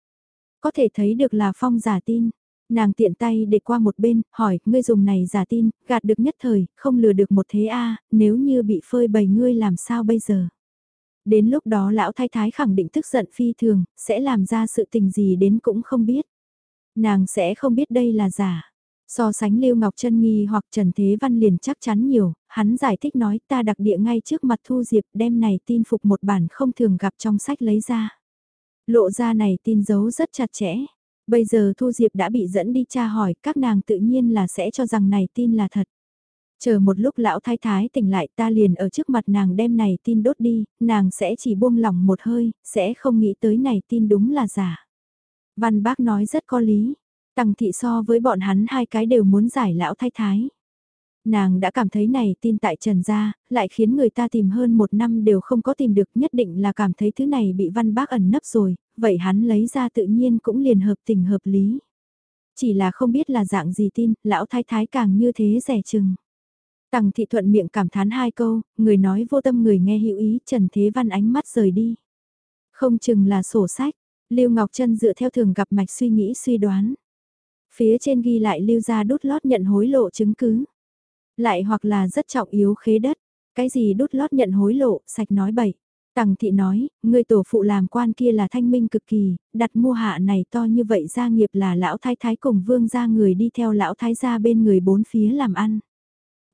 Có thể thấy được là phong giả tin. Nàng tiện tay để qua một bên, hỏi, ngươi dùng này giả tin, gạt được nhất thời, không lừa được một thế a nếu như bị phơi bày ngươi làm sao bây giờ? Đến lúc đó lão thái thái khẳng định tức giận phi thường, sẽ làm ra sự tình gì đến cũng không biết. Nàng sẽ không biết đây là giả. So sánh Lưu Ngọc Trân nghi hoặc Trần Thế Văn liền chắc chắn nhiều, hắn giải thích nói ta đặc địa ngay trước mặt Thu Diệp đem này tin phục một bản không thường gặp trong sách lấy ra. Lộ ra này tin giấu rất chặt chẽ. Bây giờ Thu Diệp đã bị dẫn đi tra hỏi, các nàng tự nhiên là sẽ cho rằng này tin là thật. Chờ một lúc lão thái thái tỉnh lại ta liền ở trước mặt nàng đem này tin đốt đi, nàng sẽ chỉ buông lỏng một hơi, sẽ không nghĩ tới này tin đúng là giả. Văn bác nói rất có lý, tăng thị so với bọn hắn hai cái đều muốn giải lão thái thái. Nàng đã cảm thấy này tin tại Trần Gia, lại khiến người ta tìm hơn một năm đều không có tìm được nhất định là cảm thấy thứ này bị văn bác ẩn nấp rồi, vậy hắn lấy ra tự nhiên cũng liền hợp tình hợp lý. Chỉ là không biết là dạng gì tin, lão thái thái càng như thế rẻ chừng. Tằng thị thuận miệng cảm thán hai câu, người nói vô tâm người nghe hữu ý, Trần Thế Văn ánh mắt rời đi. Không chừng là sổ sách, Lưu Ngọc Trân dựa theo thường gặp mạch suy nghĩ suy đoán. Phía trên ghi lại lưu ra đút lót nhận hối lộ chứng cứ. Lại hoặc là rất trọng yếu khế đất, cái gì đút lót nhận hối lộ, sạch nói bậy. Tằng thị nói, người tổ phụ làm quan kia là thanh minh cực kỳ, đặt mua hạ này to như vậy gia nghiệp là lão thái thái cùng vương gia người đi theo lão thái gia bên người bốn phía làm ăn.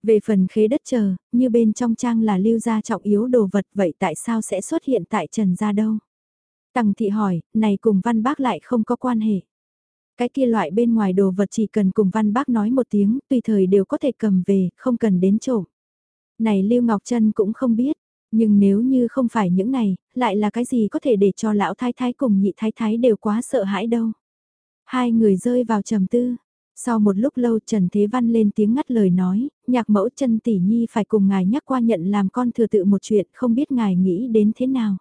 Về phần khế đất chờ, như bên trong trang là lưu gia trọng yếu đồ vật vậy tại sao sẽ xuất hiện tại trần gia đâu? Tằng thị hỏi, này cùng văn bác lại không có quan hệ. Cái kia loại bên ngoài đồ vật chỉ cần cùng văn bác nói một tiếng, tùy thời đều có thể cầm về, không cần đến trộm. Này Lưu Ngọc Trân cũng không biết, nhưng nếu như không phải những này, lại là cái gì có thể để cho lão thái thái cùng nhị thái thái đều quá sợ hãi đâu. Hai người rơi vào trầm tư. Sau một lúc lâu Trần Thế Văn lên tiếng ngắt lời nói, nhạc mẫu chân tỷ nhi phải cùng ngài nhắc qua nhận làm con thừa tự một chuyện không biết ngài nghĩ đến thế nào.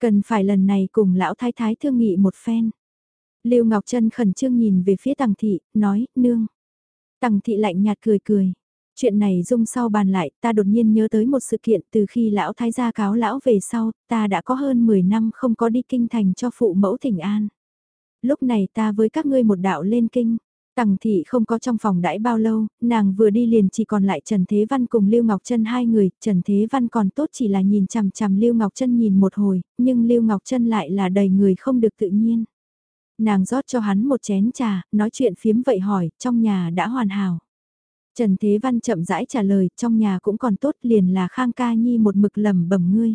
Cần phải lần này cùng lão thái thái thương nghị một phen. Lưu Ngọc Trân khẩn trương nhìn về phía Tằng Thị, nói, nương. Tằng Thị lạnh nhạt cười cười. Chuyện này dung sau bàn lại, ta đột nhiên nhớ tới một sự kiện từ khi lão thái gia cáo lão về sau, ta đã có hơn 10 năm không có đi kinh thành cho phụ mẫu thỉnh an. Lúc này ta với các ngươi một đạo lên kinh, Tằng thị không có trong phòng đãi bao lâu, nàng vừa đi liền chỉ còn lại Trần Thế Văn cùng Lưu Ngọc Trân hai người, Trần Thế Văn còn tốt chỉ là nhìn chằm chằm Lưu Ngọc Trân nhìn một hồi, nhưng Lưu Ngọc Trân lại là đầy người không được tự nhiên. Nàng rót cho hắn một chén trà, nói chuyện phiếm vậy hỏi, trong nhà đã hoàn hảo. Trần Thế Văn chậm rãi trả lời, trong nhà cũng còn tốt liền là Khang Ca Nhi một mực lầm bẩm ngươi.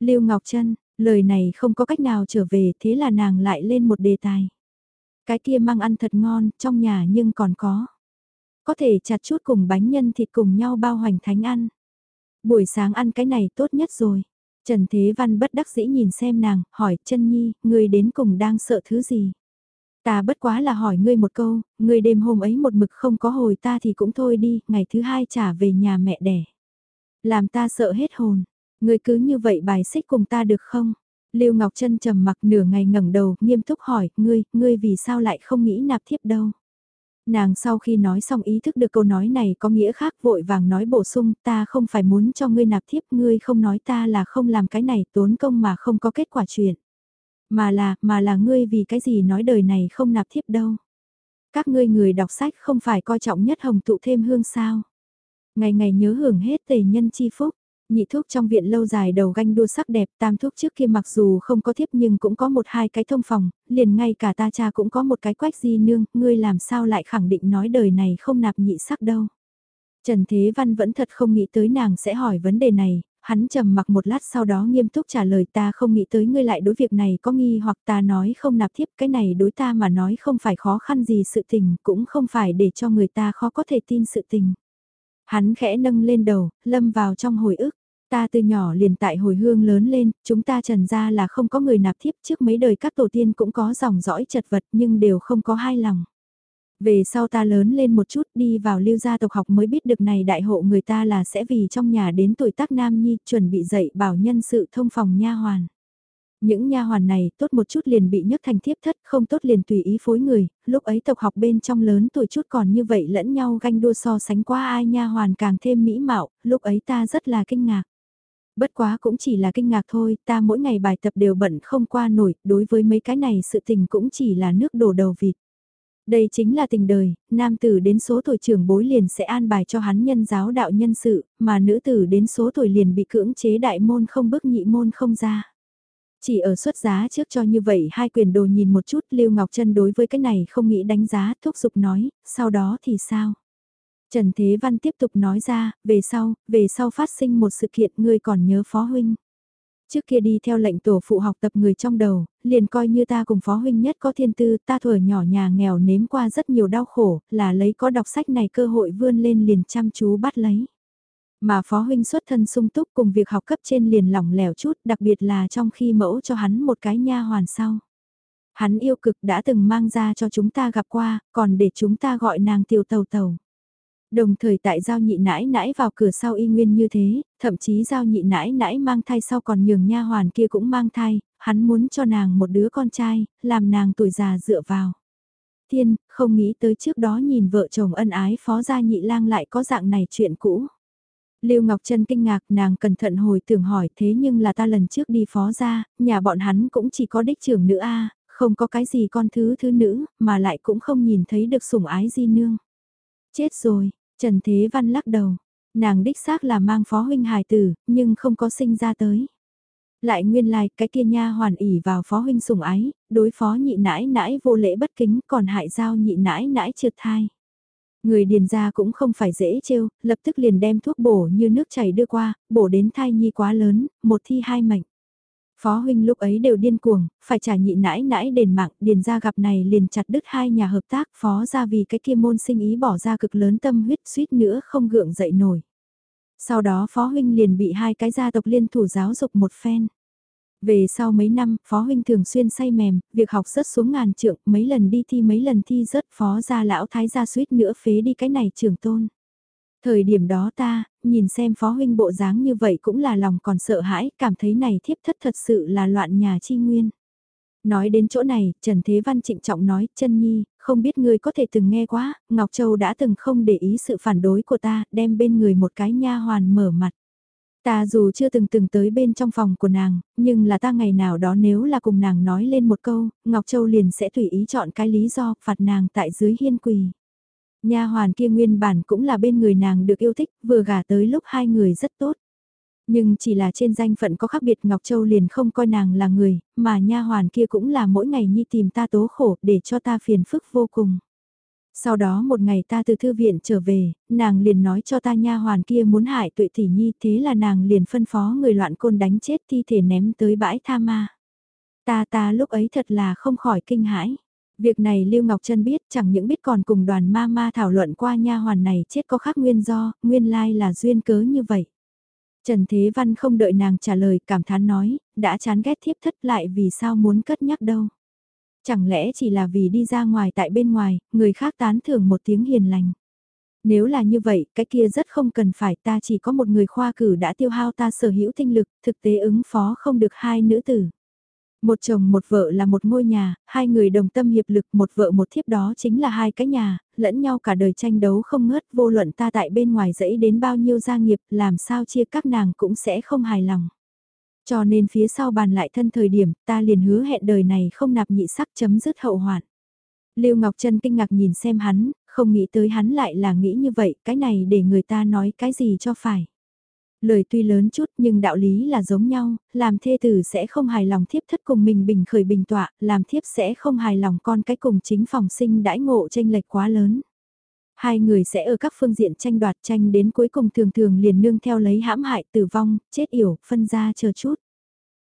Lưu Ngọc Trân, lời này không có cách nào trở về, thế là nàng lại lên một đề tài. Cái kia mang ăn thật ngon, trong nhà nhưng còn có. Có thể chặt chút cùng bánh nhân thịt cùng nhau bao hoành thánh ăn. Buổi sáng ăn cái này tốt nhất rồi. Trần Thế Văn bất đắc dĩ nhìn xem nàng, hỏi chân nhi, Ngươi đến cùng đang sợ thứ gì? Ta bất quá là hỏi ngươi một câu, ngươi đêm hôm ấy một mực không có hồi ta thì cũng thôi đi, ngày thứ hai trả về nhà mẹ đẻ. Làm ta sợ hết hồn, ngươi cứ như vậy bài xích cùng ta được không? Lưu Ngọc Trân trầm mặc nửa ngày ngẩng đầu, nghiêm túc hỏi, ngươi, ngươi vì sao lại không nghĩ nạp thiếp đâu? Nàng sau khi nói xong ý thức được câu nói này có nghĩa khác vội vàng nói bổ sung, ta không phải muốn cho ngươi nạp thiếp, ngươi không nói ta là không làm cái này tốn công mà không có kết quả chuyện. Mà là, mà là ngươi vì cái gì nói đời này không nạp thiếp đâu. Các ngươi người đọc sách không phải coi trọng nhất hồng tụ thêm hương sao. Ngày ngày nhớ hưởng hết tề nhân chi phúc, Nhị thuốc trong viện lâu dài đầu ganh đua sắc đẹp, tam thuốc trước kia mặc dù không có thiếp nhưng cũng có một hai cái thông phòng, liền ngay cả ta cha cũng có một cái quách di nương, ngươi làm sao lại khẳng định nói đời này không nạp nhị sắc đâu. Trần Thế Văn vẫn thật không nghĩ tới nàng sẽ hỏi vấn đề này, hắn trầm mặc một lát sau đó nghiêm túc trả lời ta không nghĩ tới ngươi lại đối việc này có nghi hoặc ta nói không nạp thiếp cái này đối ta mà nói không phải khó khăn gì sự tình cũng không phải để cho người ta khó có thể tin sự tình. Hắn khẽ nâng lên đầu, lâm vào trong hồi ức. Ta từ nhỏ liền tại hồi hương lớn lên, chúng ta trần ra là không có người nạp thiếp trước mấy đời các tổ tiên cũng có dòng dõi chật vật nhưng đều không có hai lòng. Về sau ta lớn lên một chút đi vào lưu gia tộc học mới biết được này đại hộ người ta là sẽ vì trong nhà đến tuổi tác nam nhi chuẩn bị dạy bảo nhân sự thông phòng nha hoàn. Những nha hoàn này tốt một chút liền bị nhấc thành thiếp thất không tốt liền tùy ý phối người, lúc ấy tộc học bên trong lớn tuổi chút còn như vậy lẫn nhau ganh đua so sánh qua ai nha hoàn càng thêm mỹ mạo, lúc ấy ta rất là kinh ngạc. Bất quá cũng chỉ là kinh ngạc thôi, ta mỗi ngày bài tập đều bận không qua nổi, đối với mấy cái này sự tình cũng chỉ là nước đổ đầu vịt. Đây chính là tình đời, nam tử đến số tuổi trưởng bối liền sẽ an bài cho hắn nhân giáo đạo nhân sự, mà nữ tử đến số tuổi liền bị cưỡng chế đại môn không bước nhị môn không ra. Chỉ ở xuất giá trước cho như vậy hai quyền đồ nhìn một chút Lưu Ngọc Trân đối với cái này không nghĩ đánh giá thúc giục nói, sau đó thì sao? Trần Thế Văn tiếp tục nói ra, về sau, về sau phát sinh một sự kiện ngươi còn nhớ Phó Huynh. Trước kia đi theo lệnh tổ phụ học tập người trong đầu, liền coi như ta cùng Phó Huynh nhất có thiên tư, ta thuở nhỏ nhà nghèo nếm qua rất nhiều đau khổ, là lấy có đọc sách này cơ hội vươn lên liền chăm chú bắt lấy. Mà Phó Huynh xuất thân sung túc cùng việc học cấp trên liền lỏng lẻo chút, đặc biệt là trong khi mẫu cho hắn một cái nha hoàn sau. Hắn yêu cực đã từng mang ra cho chúng ta gặp qua, còn để chúng ta gọi nàng tiểu tàu tàu. Đồng thời tại giao nhị nãi nãi vào cửa sau y nguyên như thế, thậm chí giao nhị nãi nãi mang thai sau còn nhường nha hoàn kia cũng mang thai, hắn muốn cho nàng một đứa con trai, làm nàng tuổi già dựa vào. thiên không nghĩ tới trước đó nhìn vợ chồng ân ái phó gia nhị lang lại có dạng này chuyện cũ. Lưu Ngọc Trân kinh ngạc nàng cẩn thận hồi tưởng hỏi thế nhưng là ta lần trước đi phó gia, nhà bọn hắn cũng chỉ có đích trưởng nữ A, không có cái gì con thứ thứ nữ, mà lại cũng không nhìn thấy được sủng ái di nương. Chết rồi, Trần Thế Văn lắc đầu, nàng đích xác là mang phó huynh hài tử, nhưng không có sinh ra tới. Lại nguyên lai like, cái kia nha hoàn ỉ vào phó huynh sủng ái, đối phó nhị nãi nãi vô lễ bất kính còn hại giao nhị nãi nãi trượt thai. Người điền ra cũng không phải dễ trêu, lập tức liền đem thuốc bổ như nước chảy đưa qua, bổ đến thai nhi quá lớn, một thi hai mệnh. Phó huynh lúc ấy đều điên cuồng, phải trả nhị nãi nãi đền mạng, điền ra gặp này liền chặt đứt hai nhà hợp tác, phó ra vì cái kia môn sinh ý bỏ ra cực lớn tâm huyết suýt nữa không gượng dậy nổi. Sau đó phó huynh liền bị hai cái gia tộc liên thủ giáo dục một phen. Về sau mấy năm, phó huynh thường xuyên say mềm, việc học rớt xuống ngàn trượng, mấy lần đi thi mấy lần thi rớt phó gia lão thái gia suýt nữa phế đi cái này trường tôn. Thời điểm đó ta, nhìn xem phó huynh bộ dáng như vậy cũng là lòng còn sợ hãi, cảm thấy này thiếp thất thật sự là loạn nhà chi nguyên. Nói đến chỗ này, Trần Thế Văn trịnh trọng nói, chân nhi, không biết ngươi có thể từng nghe quá, Ngọc Châu đã từng không để ý sự phản đối của ta, đem bên người một cái nha hoàn mở mặt. Ta dù chưa từng từng tới bên trong phòng của nàng, nhưng là ta ngày nào đó nếu là cùng nàng nói lên một câu, Ngọc Châu liền sẽ tùy ý chọn cái lý do phạt nàng tại dưới hiên quỳ. Nha hoàn kia nguyên bản cũng là bên người nàng được yêu thích, vừa gả tới lúc hai người rất tốt. Nhưng chỉ là trên danh phận có khác biệt Ngọc Châu liền không coi nàng là người, mà nha hoàn kia cũng là mỗi ngày nhi tìm ta tố khổ để cho ta phiền phức vô cùng. Sau đó một ngày ta từ thư viện trở về, nàng liền nói cho ta nha hoàn kia muốn hại tuệ tỷ nhi thế là nàng liền phân phó người loạn côn đánh chết thi thể ném tới bãi tha ma. Ta ta lúc ấy thật là không khỏi kinh hãi. Việc này Lưu Ngọc Trân biết chẳng những biết còn cùng đoàn ma ma thảo luận qua nha hoàn này chết có khác nguyên do, nguyên lai là duyên cớ như vậy. Trần Thế Văn không đợi nàng trả lời cảm thán nói, đã chán ghét thiếp thất lại vì sao muốn cất nhắc đâu. Chẳng lẽ chỉ là vì đi ra ngoài tại bên ngoài, người khác tán thưởng một tiếng hiền lành. Nếu là như vậy, cái kia rất không cần phải ta chỉ có một người khoa cử đã tiêu hao ta sở hữu tinh lực, thực tế ứng phó không được hai nữ tử. Một chồng một vợ là một ngôi nhà, hai người đồng tâm hiệp lực một vợ một thiếp đó chính là hai cái nhà, lẫn nhau cả đời tranh đấu không ngớt vô luận ta tại bên ngoài dẫy đến bao nhiêu gia nghiệp làm sao chia các nàng cũng sẽ không hài lòng. Cho nên phía sau bàn lại thân thời điểm ta liền hứa hẹn đời này không nạp nhị sắc chấm dứt hậu hoạn. Lưu Ngọc Trân kinh ngạc nhìn xem hắn, không nghĩ tới hắn lại là nghĩ như vậy, cái này để người ta nói cái gì cho phải. Lời tuy lớn chút nhưng đạo lý là giống nhau, làm thê tử sẽ không hài lòng thiếp thất cùng mình bình khởi bình tọa, làm thiếp sẽ không hài lòng con cái cùng chính phòng sinh đãi ngộ tranh lệch quá lớn. Hai người sẽ ở các phương diện tranh đoạt tranh đến cuối cùng thường thường liền nương theo lấy hãm hại tử vong, chết yểu, phân ra chờ chút.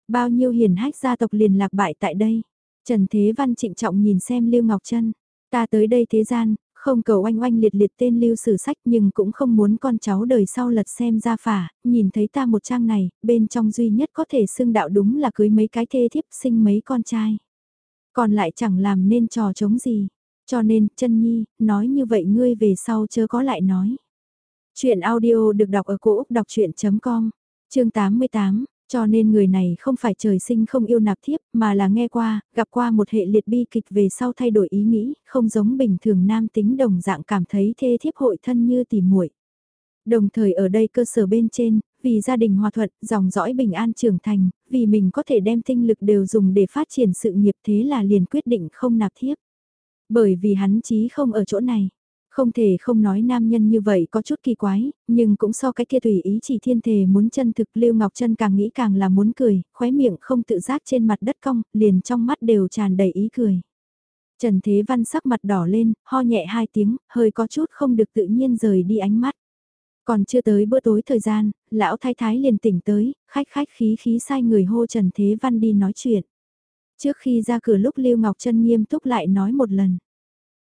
Bao nhiêu hiền hách gia tộc liền lạc bại tại đây. Trần Thế Văn trịnh trọng nhìn xem Lưu Ngọc Trân. Ta tới đây thế gian, không cầu oanh oanh liệt liệt tên lưu sử sách nhưng cũng không muốn con cháu đời sau lật xem ra phả, nhìn thấy ta một trang này, bên trong duy nhất có thể xưng đạo đúng là cưới mấy cái thê thiếp sinh mấy con trai. Còn lại chẳng làm nên trò chống gì. Cho nên, chân nhi, nói như vậy ngươi về sau chớ có lại nói. Chuyện audio được đọc ở cổ Úc đọc chuyện.com, chương 88, cho nên người này không phải trời sinh không yêu nạp thiếp mà là nghe qua, gặp qua một hệ liệt bi kịch về sau thay đổi ý nghĩ, không giống bình thường nam tính đồng dạng cảm thấy thê thiếp hội thân như tỉ muội. Đồng thời ở đây cơ sở bên trên, vì gia đình hòa thuận, dòng dõi bình an trưởng thành, vì mình có thể đem tinh lực đều dùng để phát triển sự nghiệp thế là liền quyết định không nạp thiếp. Bởi vì hắn chí không ở chỗ này. Không thể không nói nam nhân như vậy có chút kỳ quái, nhưng cũng so cái kia tùy ý chỉ thiên thể muốn chân thực Lưu Ngọc Trân càng nghĩ càng là muốn cười, khóe miệng không tự giác trên mặt đất cong, liền trong mắt đều tràn đầy ý cười. Trần Thế Văn sắc mặt đỏ lên, ho nhẹ hai tiếng, hơi có chút không được tự nhiên rời đi ánh mắt. Còn chưa tới bữa tối thời gian, lão thái thái liền tỉnh tới, khách khách khí khí sai người hô Trần Thế Văn đi nói chuyện. Trước khi ra cửa lúc Lưu Ngọc Trân nghiêm túc lại nói một lần.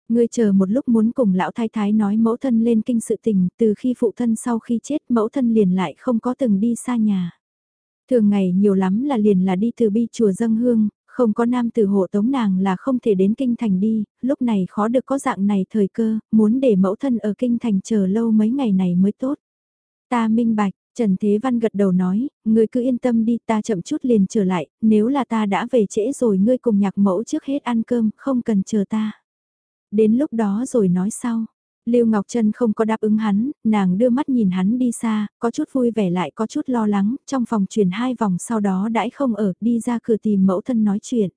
Ngươi chờ một lúc muốn cùng lão thái thái nói mẫu thân lên kinh sự tình, từ khi phụ thân sau khi chết mẫu thân liền lại không có từng đi xa nhà. Thường ngày nhiều lắm là liền là đi từ bi chùa dâng hương, không có nam tử hộ tống nàng là không thể đến kinh thành đi, lúc này khó được có dạng này thời cơ, muốn để mẫu thân ở kinh thành chờ lâu mấy ngày này mới tốt. Ta minh bạch, Trần Thế Văn gật đầu nói, ngươi cứ yên tâm đi ta chậm chút liền trở lại, nếu là ta đã về trễ rồi ngươi cùng nhạc mẫu trước hết ăn cơm, không cần chờ ta. Đến lúc đó rồi nói sau. Lưu Ngọc Trân không có đáp ứng hắn, nàng đưa mắt nhìn hắn đi xa, có chút vui vẻ lại có chút lo lắng, trong phòng chuyển hai vòng sau đó đãi không ở, đi ra cửa tìm mẫu thân nói chuyện.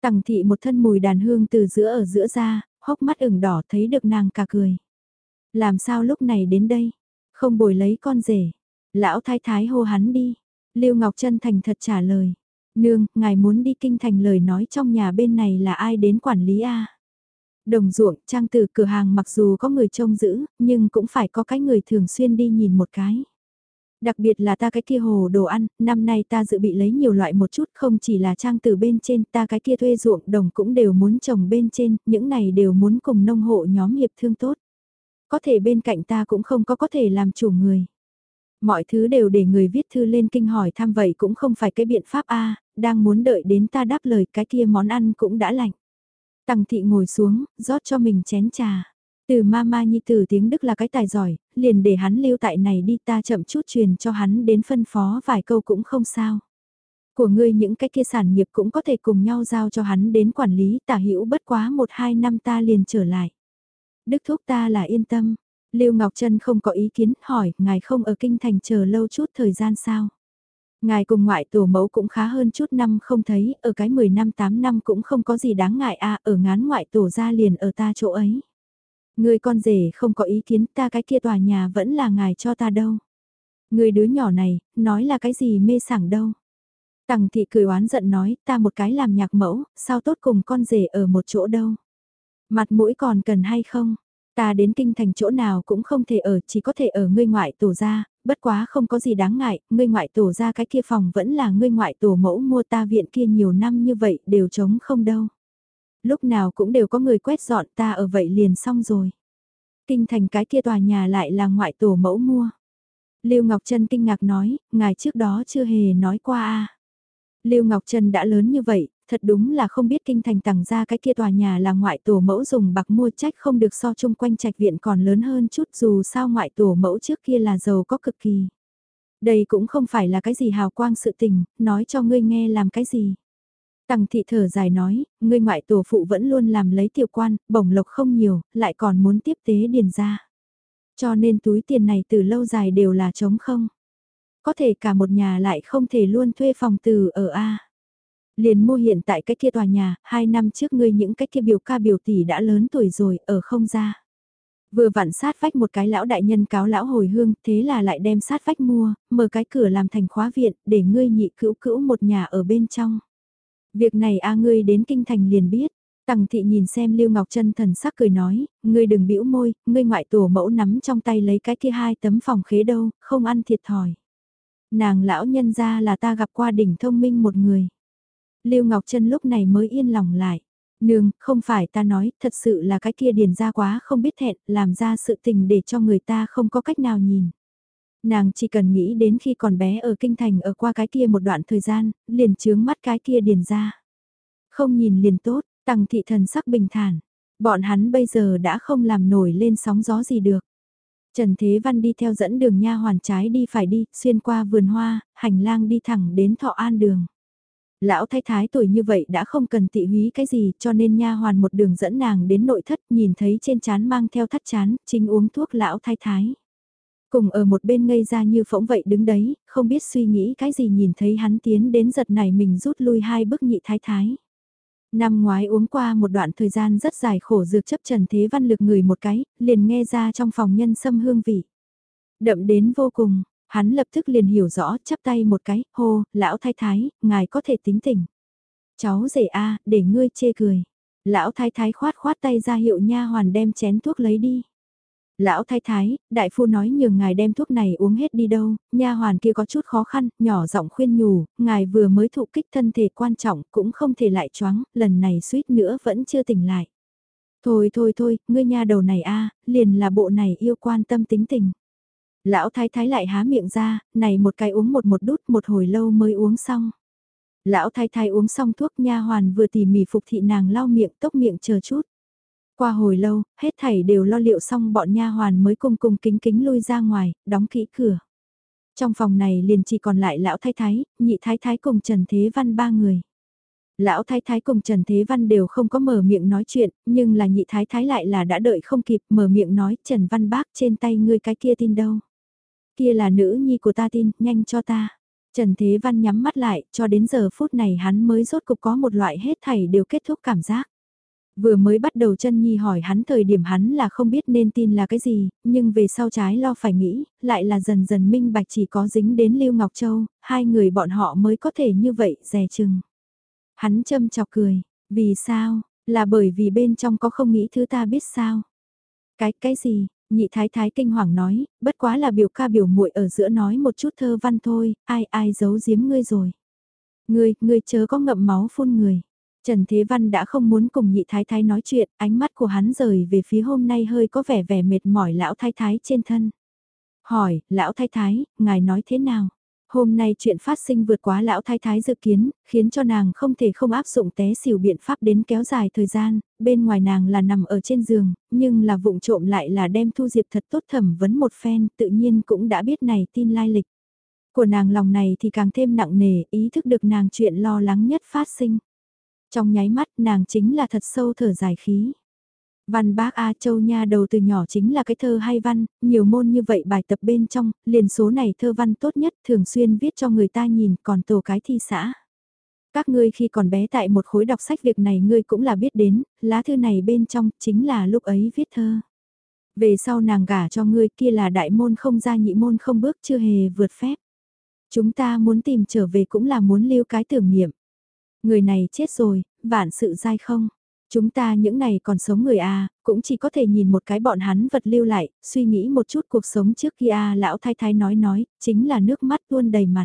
Tằng thị một thân mùi đàn hương từ giữa ở giữa ra, hốc mắt ửng đỏ thấy được nàng cả cười. Làm sao lúc này đến đây? Không bồi lấy con rể. Lão thái thái hô hắn đi. Lưu Ngọc Trân thành thật trả lời. Nương, ngài muốn đi kinh thành lời nói trong nhà bên này là ai đến quản lý a? Đồng ruộng, trang từ cửa hàng mặc dù có người trông giữ, nhưng cũng phải có cái người thường xuyên đi nhìn một cái. Đặc biệt là ta cái kia hồ đồ ăn, năm nay ta dự bị lấy nhiều loại một chút không chỉ là trang từ bên trên ta cái kia thuê ruộng đồng cũng đều muốn trồng bên trên, những này đều muốn cùng nông hộ nhóm hiệp thương tốt. Có thể bên cạnh ta cũng không có có thể làm chủ người. Mọi thứ đều để người viết thư lên kinh hỏi thăm vậy cũng không phải cái biện pháp A, đang muốn đợi đến ta đáp lời cái kia món ăn cũng đã lạnh. Tằng thị ngồi xuống, rót cho mình chén trà. Từ mama nhi tử tiếng Đức là cái tài giỏi, liền để hắn lưu tại này đi ta chậm chút truyền cho hắn đến phân phó vài câu cũng không sao. Của ngươi những cái kia sản nghiệp cũng có thể cùng nhau giao cho hắn đến quản lý tả hữu bất quá một hai năm ta liền trở lại. Đức thúc ta là yên tâm. Lưu Ngọc Trân không có ý kiến, hỏi, ngài không ở kinh thành chờ lâu chút thời gian sao? Ngài cùng ngoại tổ mẫu cũng khá hơn chút năm không thấy, ở cái 10 năm 8 năm cũng không có gì đáng ngại à, ở ngán ngoại tổ ra liền ở ta chỗ ấy. Người con rể không có ý kiến ta cái kia tòa nhà vẫn là ngài cho ta đâu. Người đứa nhỏ này, nói là cái gì mê sảng đâu. Tằng thị cười oán giận nói, ta một cái làm nhạc mẫu, sao tốt cùng con rể ở một chỗ đâu. Mặt mũi còn cần hay không? Ta đến kinh thành chỗ nào cũng không thể ở, chỉ có thể ở ngươi ngoại tổ ra, bất quá không có gì đáng ngại, ngươi ngoại tổ ra cái kia phòng vẫn là ngươi ngoại tổ mẫu mua ta viện kia nhiều năm như vậy đều trống không đâu. Lúc nào cũng đều có người quét dọn ta ở vậy liền xong rồi. Kinh thành cái kia tòa nhà lại là ngoại tổ mẫu mua. Lưu Ngọc Trân kinh ngạc nói, ngài trước đó chưa hề nói qua a. À. Lưu Ngọc Trân đã lớn như vậy, thật đúng là không biết kinh thành tặng ra cái kia tòa nhà là ngoại tổ mẫu dùng bạc mua trách không được so chung quanh trạch viện còn lớn hơn chút dù sao ngoại tổ mẫu trước kia là giàu có cực kỳ. Đây cũng không phải là cái gì hào quang sự tình, nói cho ngươi nghe làm cái gì. Tằng thị thở dài nói, ngươi ngoại tổ phụ vẫn luôn làm lấy tiểu quan, bổng lộc không nhiều, lại còn muốn tiếp tế điền ra. Cho nên túi tiền này từ lâu dài đều là trống không. Có thể cả một nhà lại không thể luôn thuê phòng từ ở A. Liền mua hiện tại cái kia tòa nhà, hai năm trước ngươi những cái kia biểu ca biểu tỷ đã lớn tuổi rồi, ở không ra. Vừa vặn sát vách một cái lão đại nhân cáo lão hồi hương, thế là lại đem sát vách mua, mở cái cửa làm thành khóa viện, để ngươi nhị cữu cữu một nhà ở bên trong. Việc này a ngươi đến kinh thành liền biết. Tằng thị nhìn xem Lưu Ngọc Trân thần sắc cười nói, ngươi đừng bĩu môi, ngươi ngoại tổ mẫu nắm trong tay lấy cái kia hai tấm phòng khế đâu, không ăn thiệt thòi. Nàng lão nhân ra là ta gặp qua đỉnh thông minh một người. Lưu Ngọc Trân lúc này mới yên lòng lại. Nương, không phải ta nói, thật sự là cái kia điền ra quá không biết thẹn, làm ra sự tình để cho người ta không có cách nào nhìn. Nàng chỉ cần nghĩ đến khi còn bé ở kinh thành ở qua cái kia một đoạn thời gian, liền chướng mắt cái kia điền ra. Không nhìn liền tốt, tăng thị thần sắc bình thản. Bọn hắn bây giờ đã không làm nổi lên sóng gió gì được. Trần Thế Văn đi theo dẫn đường nha hoàn trái đi phải đi, xuyên qua vườn hoa, hành lang đi thẳng đến thọ an đường lão thái thái tuổi như vậy đã không cần tị húy cái gì cho nên nha hoàn một đường dẫn nàng đến nội thất nhìn thấy trên chán mang theo thắt chán, chính uống thuốc lão thái thái. Cùng ở một bên ngây ra như phỗng vậy đứng đấy, không biết suy nghĩ cái gì nhìn thấy hắn tiến đến giật này mình rút lui hai bước nhị thái thái. Năm ngoái uống qua một đoạn thời gian rất dài khổ dược chấp Trần Thế Văn lực người một cái, liền nghe ra trong phòng nhân sâm hương vị. Đậm đến vô cùng, hắn lập tức liền hiểu rõ, chắp tay một cái, hô, lão thái thái, ngài có thể tính tỉnh. Cháu rể a để ngươi chê cười. Lão thái thái khoát khoát tay ra hiệu nha hoàn đem chén thuốc lấy đi. Lão thái thái, đại phu nói nhường ngài đem thuốc này uống hết đi đâu, nha hoàn kia có chút khó khăn, nhỏ giọng khuyên nhủ, ngài vừa mới thụ kích thân thể quan trọng cũng không thể lại choáng, lần này suýt nữa vẫn chưa tỉnh lại. Thôi thôi thôi, ngươi nha đầu này a liền là bộ này yêu quan tâm tính tình. Lão thái thái lại há miệng ra, này một cái uống một một đút một hồi lâu mới uống xong. Lão thái thái uống xong thuốc nha hoàn vừa tỉ mỉ phục thị nàng lau miệng tốc miệng chờ chút. Qua hồi lâu, hết thảy đều lo liệu xong bọn nha hoàn mới cung cung kính kính lui ra ngoài, đóng kỹ cửa. Trong phòng này liền chỉ còn lại lão thái thái, nhị thái thái cùng Trần Thế Văn ba người. Lão thái thái cùng Trần Thế Văn đều không có mở miệng nói chuyện, nhưng là nhị thái thái lại là đã đợi không kịp mở miệng nói Trần Văn Bác trên tay ngươi cái kia tin đâu. Kia là nữ nhi của ta tin, nhanh cho ta. Trần Thế Văn nhắm mắt lại, cho đến giờ phút này hắn mới rốt cục có một loại hết thảy đều kết thúc cảm giác. Vừa mới bắt đầu chân nhi hỏi hắn thời điểm hắn là không biết nên tin là cái gì, nhưng về sau trái lo phải nghĩ, lại là dần dần minh bạch chỉ có dính đến Lưu Ngọc Châu, hai người bọn họ mới có thể như vậy dè chừng. Hắn châm chọc cười, vì sao, là bởi vì bên trong có không nghĩ thứ ta biết sao. Cái, cái gì, nhị thái thái kinh hoàng nói, bất quá là biểu ca biểu muội ở giữa nói một chút thơ văn thôi, ai ai giấu giếm ngươi rồi. Ngươi, ngươi chớ có ngậm máu phun người. Trần Thế Văn đã không muốn cùng nhị thái thái nói chuyện, ánh mắt của hắn rời về phía hôm nay hơi có vẻ vẻ mệt mỏi lão thái thái trên thân. Hỏi, lão thái thái, ngài nói thế nào? Hôm nay chuyện phát sinh vượt quá lão thái thái dự kiến, khiến cho nàng không thể không áp dụng té xỉu biện pháp đến kéo dài thời gian, bên ngoài nàng là nằm ở trên giường, nhưng là vụng trộm lại là đem thu diệp thật tốt thẩm vấn một phen, tự nhiên cũng đã biết này tin lai lịch. Của nàng lòng này thì càng thêm nặng nề, ý thức được nàng chuyện lo lắng nhất phát sinh. Trong nháy mắt nàng chính là thật sâu thở dài khí. Văn bác A Châu Nha đầu từ nhỏ chính là cái thơ hay văn, nhiều môn như vậy bài tập bên trong, liền số này thơ văn tốt nhất thường xuyên viết cho người ta nhìn còn tổ cái thi xã. Các ngươi khi còn bé tại một khối đọc sách việc này ngươi cũng là biết đến, lá thư này bên trong chính là lúc ấy viết thơ. Về sau nàng gả cho ngươi kia là đại môn không ra nhị môn không bước chưa hề vượt phép. Chúng ta muốn tìm trở về cũng là muốn lưu cái tưởng niệm. Người này chết rồi, vạn sự dai không? Chúng ta những này còn sống người A, cũng chỉ có thể nhìn một cái bọn hắn vật lưu lại, suy nghĩ một chút cuộc sống trước kia lão thái thái nói nói, chính là nước mắt tuôn đầy mặt.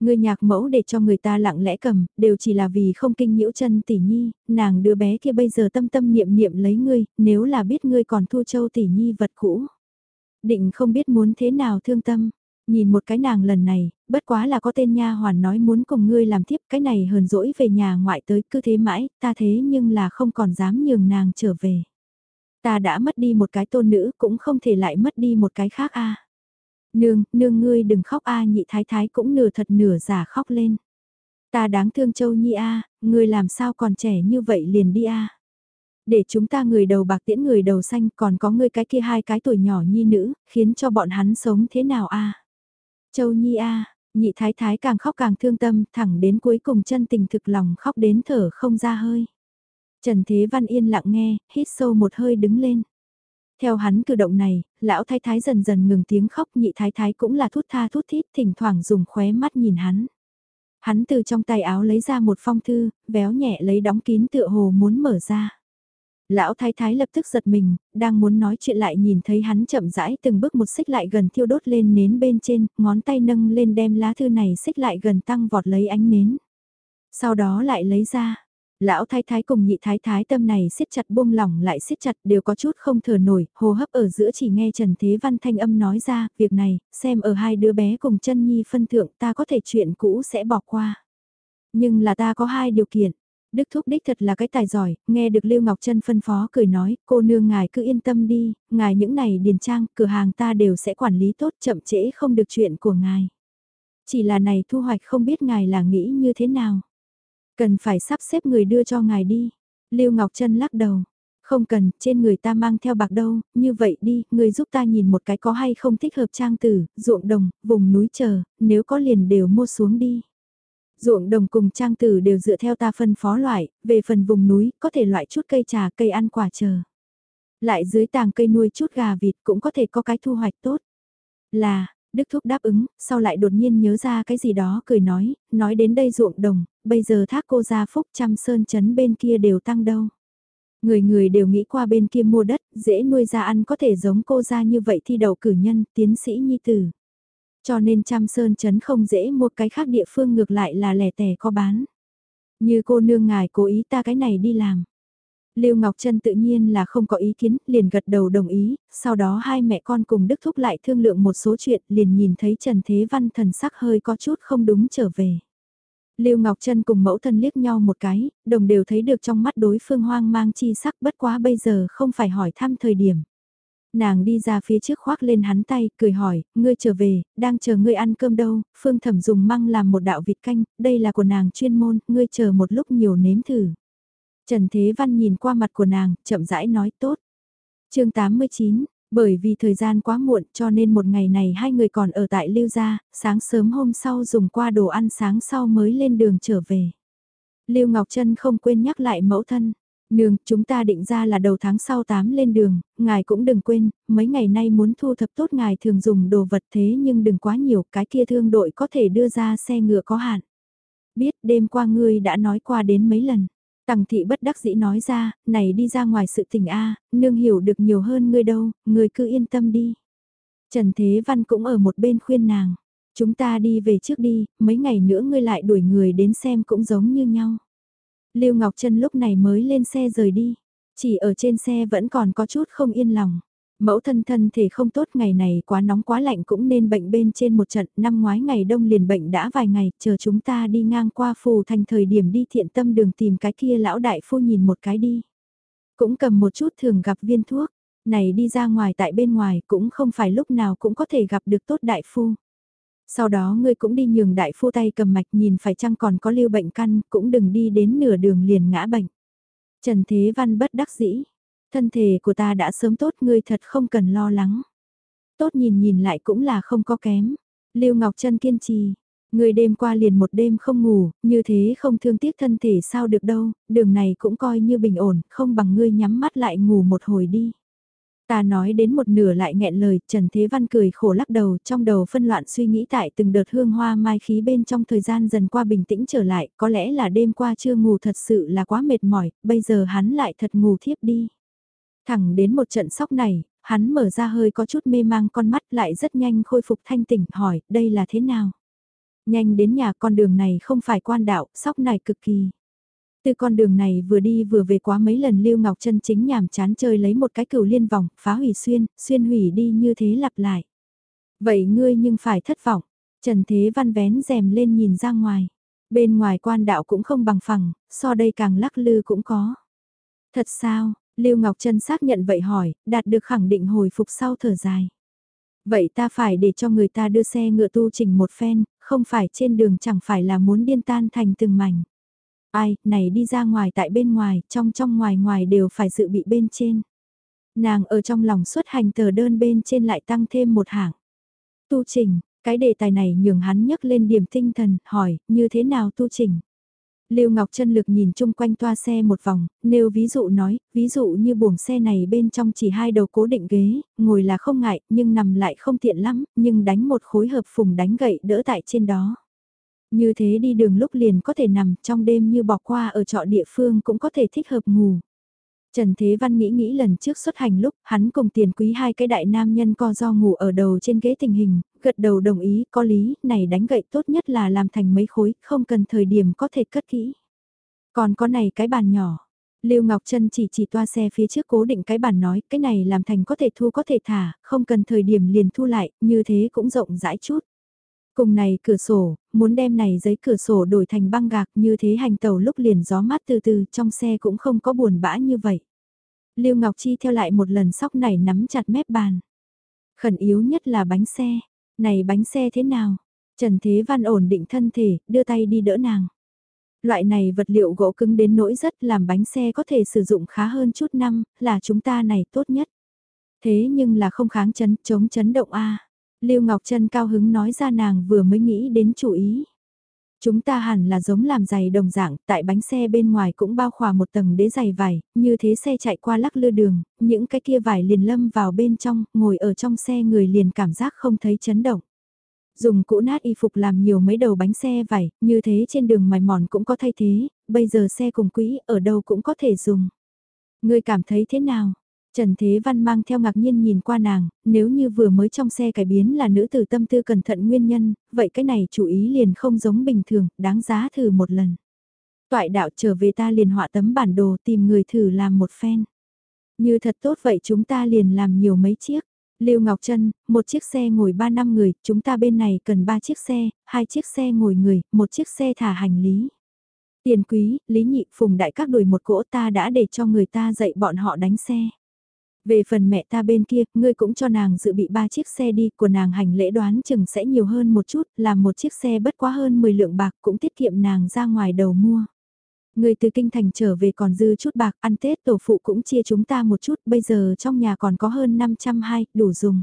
Người nhạc mẫu để cho người ta lặng lẽ cầm, đều chỉ là vì không kinh nhiễu chân tỷ nhi, nàng đứa bé kia bây giờ tâm tâm niệm niệm lấy ngươi, nếu là biết ngươi còn thu châu tỷ nhi vật cũ. Định không biết muốn thế nào thương tâm, Nhìn một cái nàng lần này, bất quá là có tên nha hoàn nói muốn cùng ngươi làm tiếp cái này hờn dỗi về nhà ngoại tới cứ thế mãi, ta thế nhưng là không còn dám nhường nàng trở về. Ta đã mất đi một cái tôn nữ cũng không thể lại mất đi một cái khác a. Nương, nương ngươi đừng khóc a nhị thái thái cũng nửa thật nửa giả khóc lên. Ta đáng thương châu nhi a, ngươi làm sao còn trẻ như vậy liền đi a. Để chúng ta người đầu bạc tiễn người đầu xanh còn có ngươi cái kia hai cái tuổi nhỏ nhi nữ, khiến cho bọn hắn sống thế nào a Châu Nhi A, nhị thái thái càng khóc càng thương tâm, thẳng đến cuối cùng chân tình thực lòng khóc đến thở không ra hơi. Trần Thế Văn yên lặng nghe, hít sâu một hơi đứng lên. Theo hắn cử động này, lão thái thái dần dần ngừng tiếng khóc nhị thái thái cũng là thút tha thút thít thỉnh thoảng dùng khóe mắt nhìn hắn. Hắn từ trong tay áo lấy ra một phong thư, véo nhẹ lấy đóng kín tựa hồ muốn mở ra. Lão thái thái lập tức giật mình, đang muốn nói chuyện lại nhìn thấy hắn chậm rãi từng bước một xích lại gần thiêu đốt lên nến bên trên, ngón tay nâng lên đem lá thư này xích lại gần tăng vọt lấy ánh nến. Sau đó lại lấy ra, lão thái thái cùng nhị thái thái tâm này siết chặt buông lỏng lại siết chặt đều có chút không thở nổi, hô hấp ở giữa chỉ nghe Trần Thế Văn thanh âm nói ra, việc này, xem ở hai đứa bé cùng chân nhi phân thượng ta có thể chuyện cũ sẽ bỏ qua. Nhưng là ta có hai điều kiện, Đức Thúc đích thật là cái tài giỏi, nghe được Lưu Ngọc Trân phân phó cười nói, cô nương ngài cứ yên tâm đi, ngài những này điền trang, cửa hàng ta đều sẽ quản lý tốt chậm trễ không được chuyện của ngài. Chỉ là này thu hoạch không biết ngài là nghĩ như thế nào. Cần phải sắp xếp người đưa cho ngài đi. Lưu Ngọc Trân lắc đầu, Không cần, trên người ta mang theo bạc đâu, như vậy đi, người giúp ta nhìn một cái có hay không thích hợp trang tử, ruộng đồng, vùng núi chờ, nếu có liền đều mua xuống đi. Ruộng đồng cùng trang tử đều dựa theo ta phân phó loại, về phần vùng núi, có thể loại chút cây trà, cây ăn quả chờ. Lại dưới tàng cây nuôi chút gà vịt cũng có thể có cái thu hoạch tốt. Là, Đức Thúc đáp ứng, sau lại đột nhiên nhớ ra cái gì đó cười nói, nói đến đây ruộng đồng, bây giờ thác cô gia phúc trăm sơn chấn bên kia đều tăng đâu. Người người đều nghĩ qua bên kia mua đất, dễ nuôi ra ăn có thể giống cô ra như vậy thi đầu cử nhân, tiến sĩ nhi tử. Cho nên trăm sơn chấn không dễ mua cái khác địa phương ngược lại là lẻ tẻ có bán. Như cô nương ngài cố ý ta cái này đi làm. Lưu Ngọc Trân tự nhiên là không có ý kiến, liền gật đầu đồng ý, sau đó hai mẹ con cùng Đức Thúc lại thương lượng một số chuyện, liền nhìn thấy Trần Thế Văn thần sắc hơi có chút không đúng trở về. Lưu Ngọc Trân cùng mẫu thân liếc nhau một cái, đồng đều thấy được trong mắt đối phương hoang mang chi sắc bất quá bây giờ không phải hỏi thăm thời điểm. Nàng đi ra phía trước khoác lên hắn tay, cười hỏi, ngươi trở về, đang chờ ngươi ăn cơm đâu, phương thẩm dùng măng làm một đạo vịt canh, đây là của nàng chuyên môn, ngươi chờ một lúc nhiều nếm thử. Trần Thế Văn nhìn qua mặt của nàng, chậm rãi nói tốt. chương 89, bởi vì thời gian quá muộn cho nên một ngày này hai người còn ở tại Lưu Gia, sáng sớm hôm sau dùng qua đồ ăn sáng sau mới lên đường trở về. Lưu Ngọc Trân không quên nhắc lại mẫu thân. Nương, chúng ta định ra là đầu tháng sau 8 lên đường, ngài cũng đừng quên, mấy ngày nay muốn thu thập tốt ngài thường dùng đồ vật thế nhưng đừng quá nhiều, cái kia thương đội có thể đưa ra xe ngựa có hạn. Biết đêm qua ngươi đã nói qua đến mấy lần. Tằng thị bất đắc dĩ nói ra, này đi ra ngoài sự tình a, nương hiểu được nhiều hơn ngươi đâu, ngươi cứ yên tâm đi. Trần Thế Văn cũng ở một bên khuyên nàng, chúng ta đi về trước đi, mấy ngày nữa ngươi lại đuổi người đến xem cũng giống như nhau. Lưu Ngọc Trân lúc này mới lên xe rời đi, chỉ ở trên xe vẫn còn có chút không yên lòng. Mẫu thân thân thể không tốt ngày này quá nóng quá lạnh cũng nên bệnh bên trên một trận, năm ngoái ngày đông liền bệnh đã vài ngày, chờ chúng ta đi ngang qua phù thành thời điểm đi thiện tâm đường tìm cái kia lão đại phu nhìn một cái đi. Cũng cầm một chút thường gặp viên thuốc, này đi ra ngoài tại bên ngoài cũng không phải lúc nào cũng có thể gặp được tốt đại phu. Sau đó ngươi cũng đi nhường đại phu tay cầm mạch nhìn phải chăng còn có lưu bệnh căn, cũng đừng đi đến nửa đường liền ngã bệnh. Trần Thế Văn bất đắc dĩ, Thân thể của ta đã sớm tốt ngươi thật không cần lo lắng. Tốt nhìn nhìn lại cũng là không có kém. Lưu Ngọc Trân kiên trì. ngươi đêm qua liền một đêm không ngủ, như thế không thương tiếc thân thể sao được đâu, đường này cũng coi như bình ổn, không bằng ngươi nhắm mắt lại ngủ một hồi đi. Ta nói đến một nửa lại nghẹn lời, Trần Thế Văn cười khổ lắc đầu, trong đầu phân loạn suy nghĩ tại từng đợt hương hoa mai khí bên trong thời gian dần qua bình tĩnh trở lại, có lẽ là đêm qua chưa ngủ thật sự là quá mệt mỏi, bây giờ hắn lại thật ngủ thiếp đi. Thẳng đến một trận sóc này, hắn mở ra hơi có chút mê mang con mắt lại rất nhanh khôi phục thanh tỉnh hỏi đây là thế nào. Nhanh đến nhà con đường này không phải quan đạo, sóc này cực kỳ. Từ con đường này vừa đi vừa về quá mấy lần Lưu Ngọc chân chính nhảm chán chơi lấy một cái cửu liên vòng, phá hủy xuyên, xuyên hủy đi như thế lặp lại. Vậy ngươi nhưng phải thất vọng. Trần Thế Văn vén rèm lên nhìn ra ngoài. Bên ngoài quan đạo cũng không bằng phẳng, so đây càng lắc lư cũng có. Thật sao, Lưu Ngọc Trân xác nhận vậy hỏi, đạt được khẳng định hồi phục sau thở dài. Vậy ta phải để cho người ta đưa xe ngựa tu chỉnh một phen, không phải trên đường chẳng phải là muốn điên tan thành từng mảnh. Ai, này đi ra ngoài tại bên ngoài, trong trong ngoài ngoài đều phải dự bị bên trên. Nàng ở trong lòng xuất hành tờ đơn bên trên lại tăng thêm một hạng. Tu chỉnh, cái đề tài này nhường hắn nhấc lên điểm tinh thần, hỏi, như thế nào tu chỉnh? Lưu Ngọc Trân lực nhìn chung quanh toa xe một vòng, nêu ví dụ nói, ví dụ như buồng xe này bên trong chỉ hai đầu cố định ghế, ngồi là không ngại, nhưng nằm lại không tiện lắm, nhưng đánh một khối hợp phùng đánh gậy đỡ tại trên đó. Như thế đi đường lúc liền có thể nằm trong đêm như bỏ qua ở trọ địa phương cũng có thể thích hợp ngủ. Trần Thế Văn nghĩ nghĩ lần trước xuất hành lúc hắn cùng tiền quý hai cái đại nam nhân co do ngủ ở đầu trên ghế tình hình, gật đầu đồng ý có lý, này đánh gậy tốt nhất là làm thành mấy khối, không cần thời điểm có thể cất kỹ. Còn có này cái bàn nhỏ. Lưu Ngọc Trân chỉ chỉ toa xe phía trước cố định cái bàn nói, cái này làm thành có thể thu có thể thả, không cần thời điểm liền thu lại, như thế cũng rộng rãi chút. Cùng này cửa sổ, muốn đem này giấy cửa sổ đổi thành băng gạc như thế hành tàu lúc liền gió mát từ từ trong xe cũng không có buồn bã như vậy. Lưu Ngọc Chi theo lại một lần sóc này nắm chặt mép bàn. Khẩn yếu nhất là bánh xe. Này bánh xe thế nào? Trần Thế Văn ổn định thân thể, đưa tay đi đỡ nàng. Loại này vật liệu gỗ cứng đến nỗi rất làm bánh xe có thể sử dụng khá hơn chút năm, là chúng ta này tốt nhất. Thế nhưng là không kháng chấn, chống chấn động A. Lưu Ngọc Trân cao hứng nói ra nàng vừa mới nghĩ đến chủ ý. Chúng ta hẳn là giống làm giày đồng dạng, tại bánh xe bên ngoài cũng bao khỏa một tầng đế giày vải, như thế xe chạy qua lắc lư đường, những cái kia vải liền lâm vào bên trong, ngồi ở trong xe người liền cảm giác không thấy chấn động. Dùng cũ nát y phục làm nhiều mấy đầu bánh xe vải, như thế trên đường mài mòn cũng có thay thế, bây giờ xe cùng quỹ ở đâu cũng có thể dùng. Người cảm thấy thế nào? Trần Thế Văn mang theo ngạc nhiên nhìn qua nàng, nếu như vừa mới trong xe cải biến là nữ tử tâm tư cẩn thận nguyên nhân, vậy cái này chủ ý liền không giống bình thường, đáng giá thử một lần. Toại đạo trở về ta liền họa tấm bản đồ tìm người thử làm một phen. Như thật tốt vậy chúng ta liền làm nhiều mấy chiếc. Lưu Ngọc Trân, một chiếc xe ngồi 3 năm người, chúng ta bên này cần 3 chiếc xe, hai chiếc xe ngồi người, một chiếc xe thả hành lý. Tiền quý, Lý Nhị, Phùng Đại các đuổi một cỗ ta đã để cho người ta dạy bọn họ đánh xe. Về phần mẹ ta bên kia, ngươi cũng cho nàng dự bị ba chiếc xe đi, của nàng hành lễ đoán chừng sẽ nhiều hơn một chút, làm một chiếc xe bất quá hơn 10 lượng bạc cũng tiết kiệm nàng ra ngoài đầu mua. Người từ kinh thành trở về còn dư chút bạc, ăn Tết tổ phụ cũng chia chúng ta một chút, bây giờ trong nhà còn có hơn 520, đủ dùng.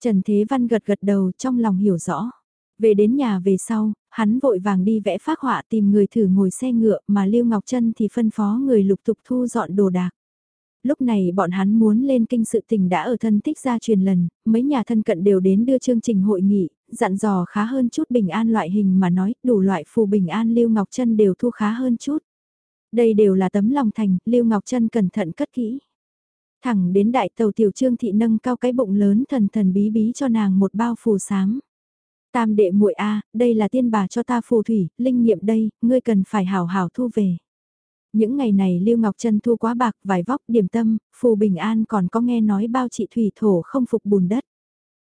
Trần Thế Văn gật gật đầu trong lòng hiểu rõ. Về đến nhà về sau, hắn vội vàng đi vẽ phác họa tìm người thử ngồi xe ngựa mà Lưu Ngọc Trân thì phân phó người lục tục thu dọn đồ đạc. Lúc này bọn hắn muốn lên kinh sự tình đã ở thân tích ra truyền lần, mấy nhà thân cận đều đến đưa chương trình hội nghị, dặn dò khá hơn chút bình an loại hình mà nói, đủ loại phù bình an Lưu Ngọc Trân đều thu khá hơn chút. Đây đều là tấm lòng thành, Lưu Ngọc Trân cẩn thận cất kỹ. Thẳng đến đại tàu tiểu trương thị nâng cao cái bụng lớn thần thần bí bí cho nàng một bao phù sám. Tam đệ muội a, đây là tiên bà cho ta phù thủy, linh nghiệm đây, ngươi cần phải hảo hảo thu về. Những ngày này Lưu Ngọc Trân thu quá bạc, vải vóc, điểm tâm, phù bình an còn có nghe nói bao chị thủy thổ không phục bùn đất.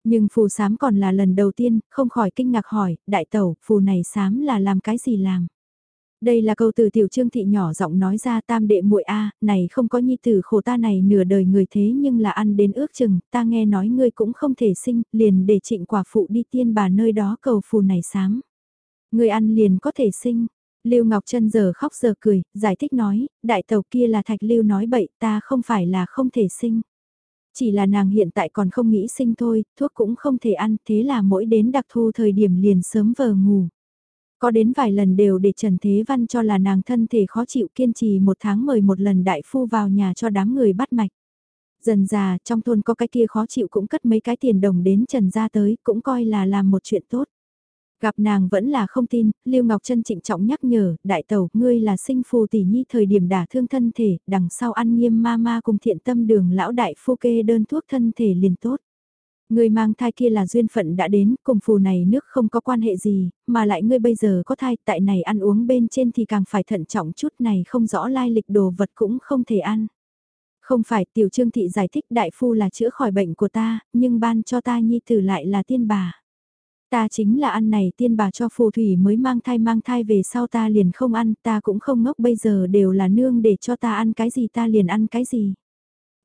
Nhưng phù sám còn là lần đầu tiên, không khỏi kinh ngạc hỏi, đại tẩu, phù này sám là làm cái gì làm? Đây là câu từ tiểu trương thị nhỏ giọng nói ra tam đệ muội a này không có nhi tử khổ ta này nửa đời người thế nhưng là ăn đến ước chừng, ta nghe nói ngươi cũng không thể sinh, liền để trịnh quả phụ đi tiên bà nơi đó cầu phù này sám. Ngươi ăn liền có thể sinh, Lưu Ngọc Trân giờ khóc giờ cười, giải thích nói, đại tàu kia là thạch lưu nói bậy, ta không phải là không thể sinh. Chỉ là nàng hiện tại còn không nghĩ sinh thôi, thuốc cũng không thể ăn, thế là mỗi đến đặc thu thời điểm liền sớm vờ ngủ. Có đến vài lần đều để Trần Thế Văn cho là nàng thân thể khó chịu kiên trì một tháng mời một lần đại phu vào nhà cho đám người bắt mạch. Dần già trong thôn có cái kia khó chịu cũng cất mấy cái tiền đồng đến Trần ra tới cũng coi là làm một chuyện tốt. Gặp nàng vẫn là không tin, Lưu Ngọc Trân trịnh trọng nhắc nhở, đại tẩu, ngươi là sinh phù tỷ nhi thời điểm đả thương thân thể, đằng sau ăn nghiêm ma ma cùng thiện tâm đường lão đại phu kê đơn thuốc thân thể liền tốt. Ngươi mang thai kia là duyên phận đã đến, cùng phù này nước không có quan hệ gì, mà lại ngươi bây giờ có thai, tại này ăn uống bên trên thì càng phải thận trọng chút này không rõ lai lịch đồ vật cũng không thể ăn. Không phải tiểu trương thị giải thích đại phu là chữa khỏi bệnh của ta, nhưng ban cho ta nhi tử lại là tiên bà. Ta chính là ăn này tiên bà cho phù thủy mới mang thai mang thai về sau ta liền không ăn, ta cũng không ngốc bây giờ đều là nương để cho ta ăn cái gì ta liền ăn cái gì.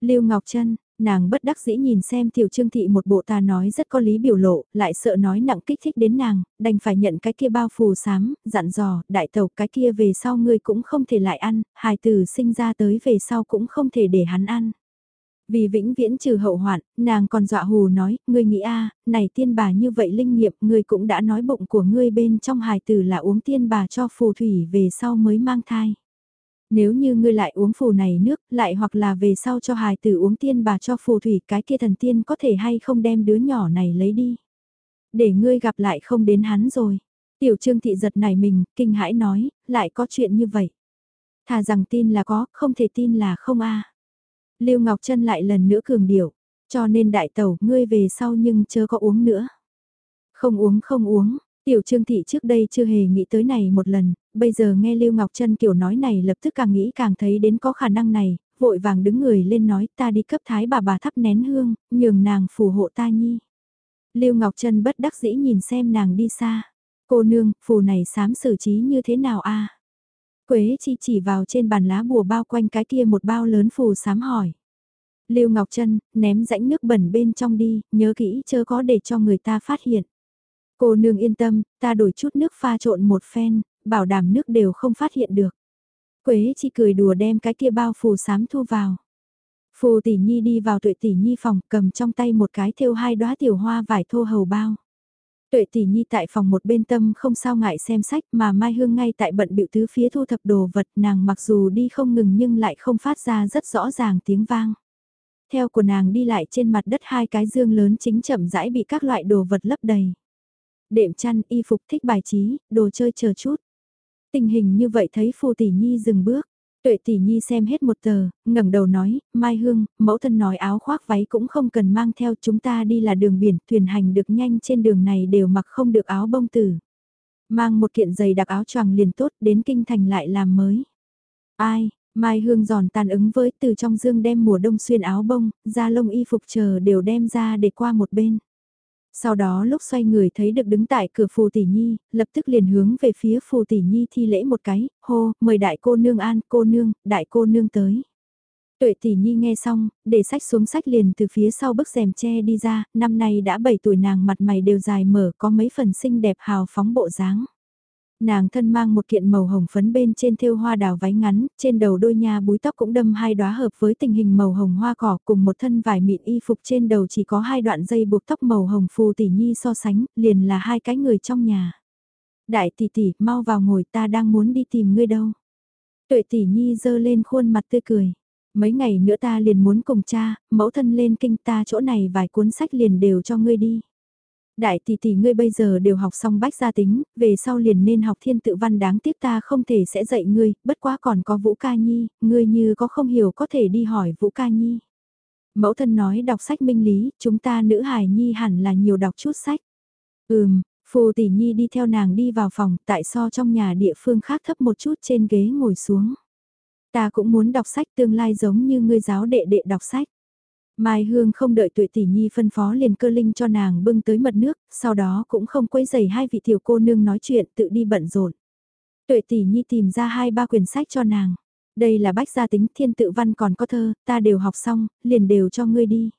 Lưu Ngọc Trân, nàng bất đắc dĩ nhìn xem tiểu trương thị một bộ ta nói rất có lý biểu lộ, lại sợ nói nặng kích thích đến nàng, đành phải nhận cái kia bao phù sám, dặn dò, đại tàu cái kia về sau ngươi cũng không thể lại ăn, hài tử sinh ra tới về sau cũng không thể để hắn ăn. Vì vĩnh viễn trừ hậu hoạn, nàng còn dọa hù nói, ngươi nghĩ a này tiên bà như vậy linh nghiệm, ngươi cũng đã nói bụng của ngươi bên trong hài tử là uống tiên bà cho phù thủy về sau mới mang thai. Nếu như ngươi lại uống phù này nước, lại hoặc là về sau cho hài tử uống tiên bà cho phù thủy cái kia thần tiên có thể hay không đem đứa nhỏ này lấy đi. Để ngươi gặp lại không đến hắn rồi. Tiểu trương thị giật này mình, kinh hãi nói, lại có chuyện như vậy. Thà rằng tin là có, không thể tin là không a Lưu Ngọc Trân lại lần nữa cường điệu, cho nên đại tẩu ngươi về sau nhưng chớ có uống nữa. Không uống không uống, tiểu trương thị trước đây chưa hề nghĩ tới này một lần, bây giờ nghe Lưu Ngọc Trân kiểu nói này lập tức càng nghĩ càng thấy đến có khả năng này, vội vàng đứng người lên nói ta đi cấp thái bà bà thắp nén hương, nhường nàng phù hộ ta nhi. Lưu Ngọc Trân bất đắc dĩ nhìn xem nàng đi xa. Cô nương, phù này sám xử trí như thế nào a? Quế chi chỉ vào trên bàn lá bùa bao quanh cái kia một bao lớn phù sám hỏi. Lưu Ngọc Trân, ném rãnh nước bẩn bên trong đi, nhớ kỹ chớ có để cho người ta phát hiện. Cô nương yên tâm, ta đổi chút nước pha trộn một phen, bảo đảm nước đều không phát hiện được. Quế chi cười đùa đem cái kia bao phù sám thu vào. Phù tỷ nhi đi vào tuệ tỷ nhi phòng cầm trong tay một cái thêu hai đóa tiểu hoa vải thô hầu bao. Tuệ tỷ nhi tại phòng một bên tâm không sao ngại xem sách mà Mai Hương ngay tại bận biểu tứ phía thu thập đồ vật nàng mặc dù đi không ngừng nhưng lại không phát ra rất rõ ràng tiếng vang. Theo của nàng đi lại trên mặt đất hai cái dương lớn chính chậm rãi bị các loại đồ vật lấp đầy. Đệm chăn, y phục thích bài trí, đồ chơi chờ chút. Tình hình như vậy thấy phù tỷ nhi dừng bước. Tuệ tỷ nhi xem hết một tờ, ngẩng đầu nói, Mai Hương, mẫu thân nói áo khoác váy cũng không cần mang theo chúng ta đi là đường biển, thuyền hành được nhanh trên đường này đều mặc không được áo bông tử. Mang một kiện giày đặc áo choàng liền tốt đến kinh thành lại làm mới. Ai, Mai Hương giòn tàn ứng với từ trong dương đem mùa đông xuyên áo bông, da lông y phục chờ đều đem ra để qua một bên. Sau đó lúc xoay người thấy được đứng tại cửa phù tỷ nhi, lập tức liền hướng về phía phù tỷ nhi thi lễ một cái, hô, mời đại cô nương an, cô nương, đại cô nương tới. Tuệ tỷ nhi nghe xong, để sách xuống sách liền từ phía sau bức rèm che đi ra, năm nay đã 7 tuổi nàng mặt mày đều dài mở có mấy phần xinh đẹp hào phóng bộ dáng. Nàng thân mang một kiện màu hồng phấn bên trên thêu hoa đào váy ngắn, trên đầu đôi nha búi tóc cũng đâm hai đóa hợp với tình hình màu hồng hoa cỏ cùng một thân vải mịn y phục trên đầu chỉ có hai đoạn dây buộc tóc màu hồng phù tỷ nhi so sánh, liền là hai cái người trong nhà. Đại tỷ tỷ, mau vào ngồi ta đang muốn đi tìm ngươi đâu. Tuệ tỷ nhi dơ lên khuôn mặt tươi cười. Mấy ngày nữa ta liền muốn cùng cha, mẫu thân lên kinh ta chỗ này vài cuốn sách liền đều cho ngươi đi. Đại tỷ tỷ ngươi bây giờ đều học xong bách gia tính, về sau liền nên học thiên tự văn đáng tiếc ta không thể sẽ dạy ngươi, bất quá còn có Vũ Ca Nhi, ngươi như có không hiểu có thể đi hỏi Vũ Ca Nhi. Mẫu thân nói đọc sách minh lý, chúng ta nữ hài nhi hẳn là nhiều đọc chút sách. Ừm, phù tỷ nhi đi theo nàng đi vào phòng, tại so trong nhà địa phương khác thấp một chút trên ghế ngồi xuống. Ta cũng muốn đọc sách tương lai giống như ngươi giáo đệ đệ đọc sách. Mai Hương không đợi tuệ tỷ nhi phân phó liền cơ linh cho nàng bưng tới mật nước, sau đó cũng không quấy giày hai vị tiểu cô nương nói chuyện tự đi bận rộn. Tuệ tỷ nhi tìm ra hai ba quyển sách cho nàng. Đây là bách gia tính thiên tự văn còn có thơ, ta đều học xong, liền đều cho ngươi đi.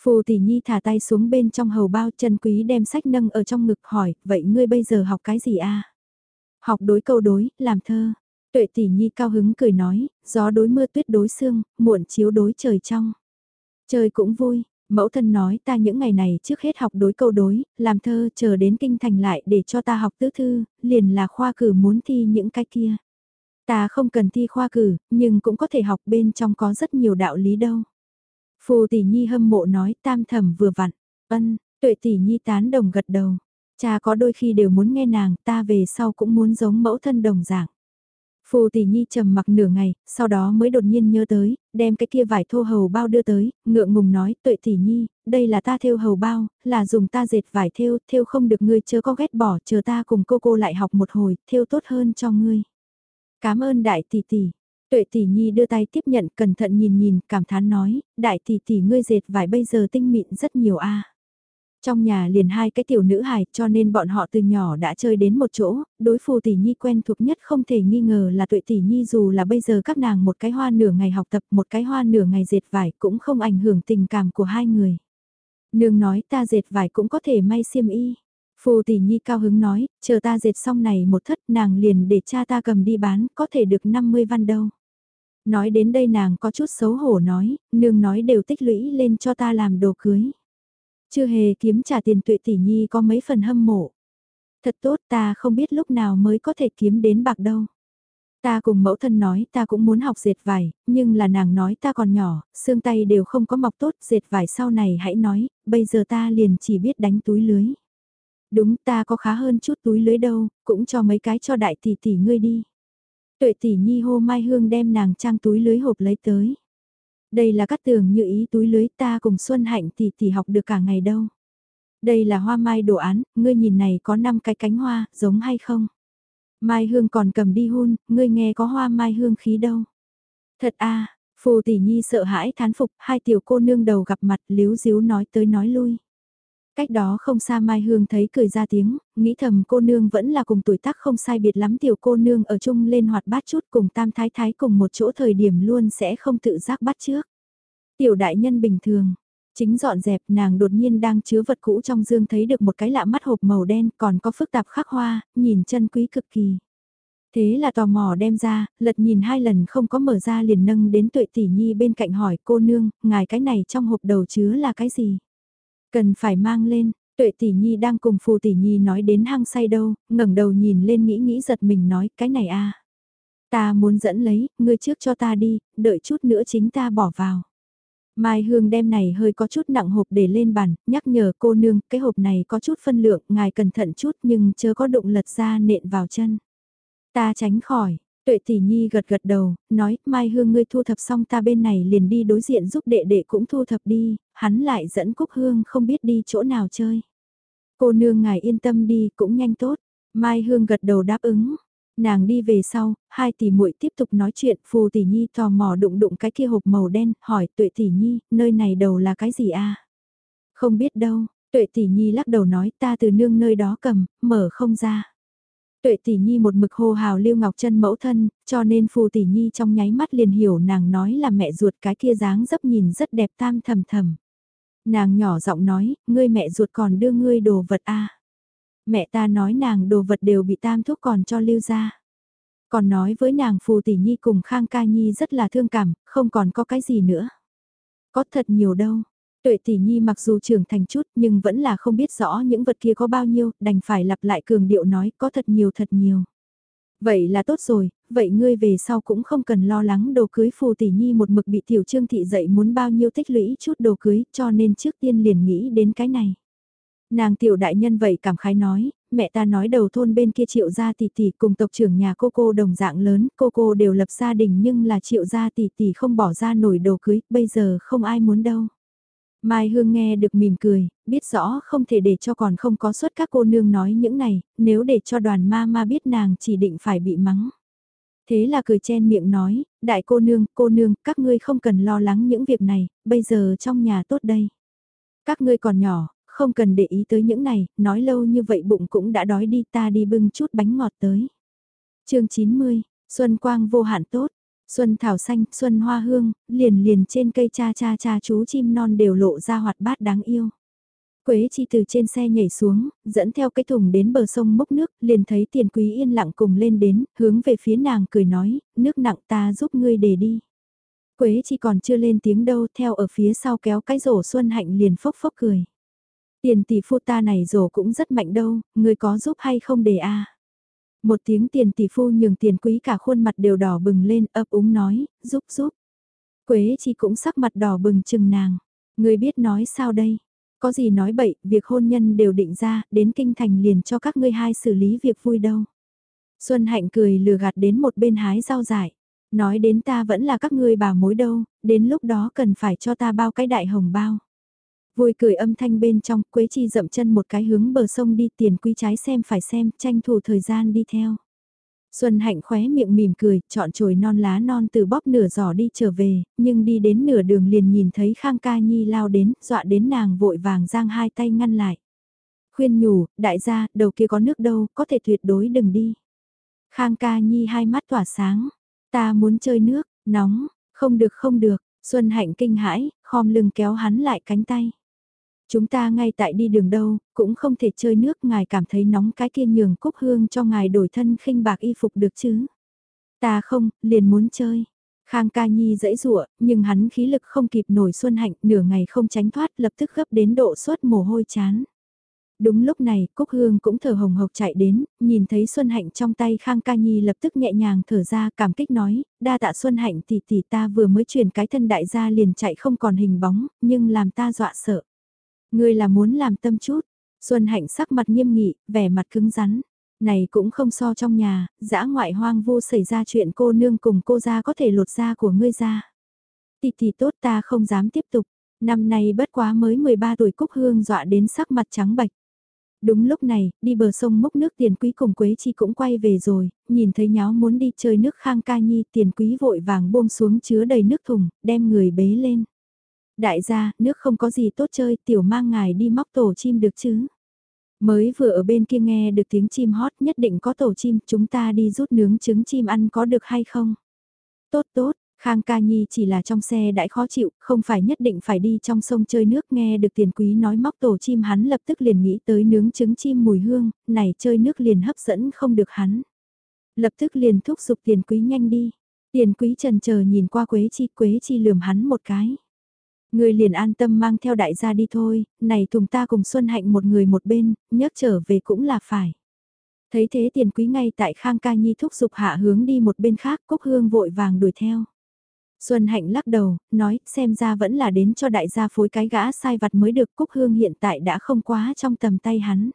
Phù tỷ nhi thả tay xuống bên trong hầu bao chân quý đem sách nâng ở trong ngực hỏi, vậy ngươi bây giờ học cái gì a? Học đối câu đối, làm thơ. Tuệ tỷ nhi cao hứng cười nói, gió đối mưa tuyết đối sương, muộn chiếu đối trời trong. Chơi cũng vui, mẫu thân nói ta những ngày này trước hết học đối câu đối, làm thơ chờ đến kinh thành lại để cho ta học tứ thư, liền là khoa cử muốn thi những cái kia. Ta không cần thi khoa cử, nhưng cũng có thể học bên trong có rất nhiều đạo lý đâu. Phù tỷ nhi hâm mộ nói tam thẩm vừa vặn, ân, tuệ tỷ nhi tán đồng gật đầu. Cha có đôi khi đều muốn nghe nàng, ta về sau cũng muốn giống mẫu thân đồng dạng. Phù tỷ nhi trầm mặc nửa ngày, sau đó mới đột nhiên nhớ tới, đem cái kia vải thô hầu bao đưa tới, ngượng ngùng nói, tuệ tỷ nhi, đây là ta thêu hầu bao, là dùng ta dệt vải thêu, thêu không được ngươi chớ có ghét bỏ, chờ ta cùng cô cô lại học một hồi, thêu tốt hơn cho ngươi. Cảm ơn đại tỷ tỷ. Tuệ tỷ nhi đưa tay tiếp nhận cẩn thận nhìn nhìn, cảm thán nói, đại tỷ tỷ ngươi dệt vải bây giờ tinh mịn rất nhiều a. Trong nhà liền hai cái tiểu nữ hài cho nên bọn họ từ nhỏ đã chơi đến một chỗ, đối phù tỷ nhi quen thuộc nhất không thể nghi ngờ là tuệ tỷ nhi dù là bây giờ các nàng một cái hoa nửa ngày học tập một cái hoa nửa ngày dệt vải cũng không ảnh hưởng tình cảm của hai người. Nương nói ta dệt vải cũng có thể may xiêm y. Phù tỷ nhi cao hứng nói, chờ ta dệt xong này một thất nàng liền để cha ta cầm đi bán, có thể được 50 văn đâu. Nói đến đây nàng có chút xấu hổ nói, nương nói đều tích lũy lên cho ta làm đồ cưới. Chưa hề kiếm trả tiền tuệ tỷ nhi có mấy phần hâm mộ. Thật tốt ta không biết lúc nào mới có thể kiếm đến bạc đâu. Ta cùng mẫu thân nói ta cũng muốn học dệt vải, nhưng là nàng nói ta còn nhỏ, xương tay đều không có mọc tốt dệt vải sau này hãy nói, bây giờ ta liền chỉ biết đánh túi lưới. Đúng ta có khá hơn chút túi lưới đâu, cũng cho mấy cái cho đại tỷ tỷ ngươi đi. Tuệ tỷ nhi hô mai hương đem nàng trang túi lưới hộp lấy tới. Đây là cắt tường như ý túi lưới ta cùng Xuân Hạnh tỷ tỷ học được cả ngày đâu. Đây là hoa mai đồ án, ngươi nhìn này có 5 cái cánh hoa, giống hay không? Mai hương còn cầm đi hun, ngươi nghe có hoa mai hương khí đâu. Thật a phù tỷ nhi sợ hãi thán phục, hai tiểu cô nương đầu gặp mặt liếu díu nói tới nói lui. Cách đó không xa Mai Hương thấy cười ra tiếng, nghĩ thầm cô nương vẫn là cùng tuổi tác không sai biệt lắm tiểu cô nương ở chung lên hoạt bát chút cùng tam thái thái cùng một chỗ thời điểm luôn sẽ không tự giác bắt trước. Tiểu đại nhân bình thường, chính dọn dẹp nàng đột nhiên đang chứa vật cũ trong dương thấy được một cái lạ mắt hộp màu đen còn có phức tạp khắc hoa, nhìn chân quý cực kỳ. Thế là tò mò đem ra, lật nhìn hai lần không có mở ra liền nâng đến tuệ tỷ nhi bên cạnh hỏi cô nương, ngài cái này trong hộp đầu chứa là cái gì? Cần phải mang lên, tuệ tỷ nhi đang cùng phù tỷ nhi nói đến hang say đâu, ngẩng đầu nhìn lên nghĩ nghĩ giật mình nói cái này a Ta muốn dẫn lấy, ngươi trước cho ta đi, đợi chút nữa chính ta bỏ vào. Mai Hương đem này hơi có chút nặng hộp để lên bàn, nhắc nhở cô nương, cái hộp này có chút phân lượng, ngài cẩn thận chút nhưng chớ có đụng lật ra nện vào chân. Ta tránh khỏi, tuệ tỷ nhi gật gật đầu, nói, Mai Hương ngươi thu thập xong ta bên này liền đi đối diện giúp đệ đệ cũng thu thập đi, hắn lại dẫn Cúc Hương không biết đi chỗ nào chơi. Cô nương ngài yên tâm đi, cũng nhanh tốt. Mai Hương gật đầu đáp ứng, Nàng đi về sau, hai tỷ muội tiếp tục nói chuyện, phù tỷ nhi tò mò đụng đụng cái kia hộp màu đen, hỏi tuệ tỷ nhi, nơi này đầu là cái gì a? Không biết đâu, tuệ tỷ nhi lắc đầu nói ta từ nương nơi đó cầm, mở không ra. Tuệ tỷ nhi một mực hô hào Lưu Ngọc Trân mẫu thân, cho nên phù tỷ nhi trong nháy mắt liền hiểu nàng nói là mẹ ruột cái kia dáng dấp nhìn rất đẹp tam thầm thầm. Nàng nhỏ giọng nói, ngươi mẹ ruột còn đưa ngươi đồ vật a. Mẹ ta nói nàng đồ vật đều bị tam thuốc còn cho lưu ra. Còn nói với nàng phù tỷ nhi cùng Khang ca nhi rất là thương cảm, không còn có cái gì nữa. Có thật nhiều đâu. Tuệ tỷ nhi mặc dù trưởng thành chút nhưng vẫn là không biết rõ những vật kia có bao nhiêu, đành phải lặp lại cường điệu nói có thật nhiều thật nhiều. Vậy là tốt rồi, vậy ngươi về sau cũng không cần lo lắng đồ cưới phù tỷ nhi một mực bị tiểu trương thị dạy muốn bao nhiêu tích lũy chút đồ cưới cho nên trước tiên liền nghĩ đến cái này. Nàng tiểu đại nhân vậy cảm khái nói, mẹ ta nói đầu thôn bên kia triệu gia tỷ tỷ cùng tộc trưởng nhà cô cô đồng dạng lớn, cô cô đều lập gia đình nhưng là triệu gia tỷ tỷ không bỏ ra nổi đồ cưới, bây giờ không ai muốn đâu. Mai Hương nghe được mỉm cười, biết rõ không thể để cho còn không có suất các cô nương nói những này, nếu để cho đoàn ma ma biết nàng chỉ định phải bị mắng. Thế là cười chen miệng nói, đại cô nương, cô nương, các ngươi không cần lo lắng những việc này, bây giờ trong nhà tốt đây. Các ngươi còn nhỏ, không cần để ý tới những này, nói lâu như vậy bụng cũng đã đói đi ta đi bưng chút bánh ngọt tới. chương 90, Xuân Quang vô hạn tốt, Xuân Thảo Xanh, Xuân Hoa Hương, liền liền trên cây cha cha cha chú chim non đều lộ ra hoạt bát đáng yêu. Quế chi từ trên xe nhảy xuống, dẫn theo cái thùng đến bờ sông mốc nước, liền thấy tiền quý yên lặng cùng lên đến, hướng về phía nàng cười nói, nước nặng ta giúp ngươi để đi. Quế chi còn chưa lên tiếng đâu, theo ở phía sau kéo cái rổ Xuân Hạnh liền phốc phốc cười. Tiền tỷ phu ta này rổ cũng rất mạnh đâu, người có giúp hay không để a một tiếng tiền tỷ phu nhường tiền quý cả khuôn mặt đều đỏ bừng lên ấp úng nói, giúp giúp. Quế chi cũng sắc mặt đỏ bừng chừng nàng. Người biết nói sao đây? Có gì nói bậy, việc hôn nhân đều định ra, đến kinh thành liền cho các ngươi hai xử lý việc vui đâu. Xuân Hạnh cười lừa gạt đến một bên hái rau dại. Nói đến ta vẫn là các ngươi bà mối đâu, đến lúc đó cần phải cho ta bao cái đại hồng bao. Vui cười âm thanh bên trong, Quế Chi dậm chân một cái hướng bờ sông đi tiền quý trái xem phải xem, tranh thủ thời gian đi theo. Xuân Hạnh khóe miệng mỉm cười, chọn chồi non lá non từ bóp nửa giỏ đi trở về, nhưng đi đến nửa đường liền nhìn thấy Khang Ca Nhi lao đến, dọa đến nàng vội vàng giang hai tay ngăn lại. Khuyên nhủ, đại gia, đầu kia có nước đâu, có thể tuyệt đối đừng đi. Khang Ca Nhi hai mắt tỏa sáng, ta muốn chơi nước, nóng, không được không được, Xuân Hạnh kinh hãi, khom lưng kéo hắn lại cánh tay. Chúng ta ngay tại đi đường đâu, cũng không thể chơi nước ngài cảm thấy nóng cái kia nhường cúc hương cho ngài đổi thân khinh bạc y phục được chứ. Ta không, liền muốn chơi. Khang ca nhi dãy rụa, nhưng hắn khí lực không kịp nổi xuân hạnh nửa ngày không tránh thoát lập tức gấp đến độ suốt mồ hôi chán. Đúng lúc này, Cúc Hương cũng thở hồng hộc chạy đến, nhìn thấy Xuân Hạnh trong tay Khang Ca Nhi lập tức nhẹ nhàng thở ra cảm kích nói, đa tạ Xuân Hạnh tỷ tỷ ta vừa mới chuyển cái thân đại gia liền chạy không còn hình bóng, nhưng làm ta dọa sợ. Ngươi là muốn làm tâm chút. Xuân Hạnh sắc mặt nghiêm nghị, vẻ mặt cứng rắn. Này cũng không so trong nhà, dã ngoại hoang vu xảy ra chuyện cô nương cùng cô ra có thể lột da của ngươi ra. Tì tì tốt ta không dám tiếp tục. Năm nay bất quá mới 13 tuổi Cúc Hương dọa đến sắc mặt trắng bạch. Đúng lúc này, đi bờ sông mốc nước tiền quý cùng Quế Chi cũng quay về rồi, nhìn thấy nháo muốn đi chơi nước khang ca nhi tiền quý vội vàng buông xuống chứa đầy nước thùng, đem người bế lên. Đại gia, nước không có gì tốt chơi, tiểu mang ngài đi móc tổ chim được chứ. Mới vừa ở bên kia nghe được tiếng chim hót nhất định có tổ chim, chúng ta đi rút nướng trứng chim ăn có được hay không? Tốt tốt, Khang Ca Nhi chỉ là trong xe đãi khó chịu, không phải nhất định phải đi trong sông chơi nước nghe được tiền quý nói móc tổ chim hắn lập tức liền nghĩ tới nướng trứng chim mùi hương, này chơi nước liền hấp dẫn không được hắn. Lập tức liền thúc giục tiền quý nhanh đi. Tiền quý trần chờ nhìn qua Quế Chi, Quế Chi lườm hắn một cái. Người liền an tâm mang theo đại gia đi thôi, này thùng ta cùng Xuân Hạnh một người một bên, nhấc trở về cũng là phải. Thấy thế tiền quý ngay tại Khang Ca Nhi thúc giục hạ hướng đi một bên khác, Cúc Hương vội vàng đuổi theo. Xuân Hạnh lắc đầu, nói, xem ra vẫn là đến cho đại gia phối cái gã sai vặt mới được Cúc Hương hiện tại đã không quá trong tầm tay hắn.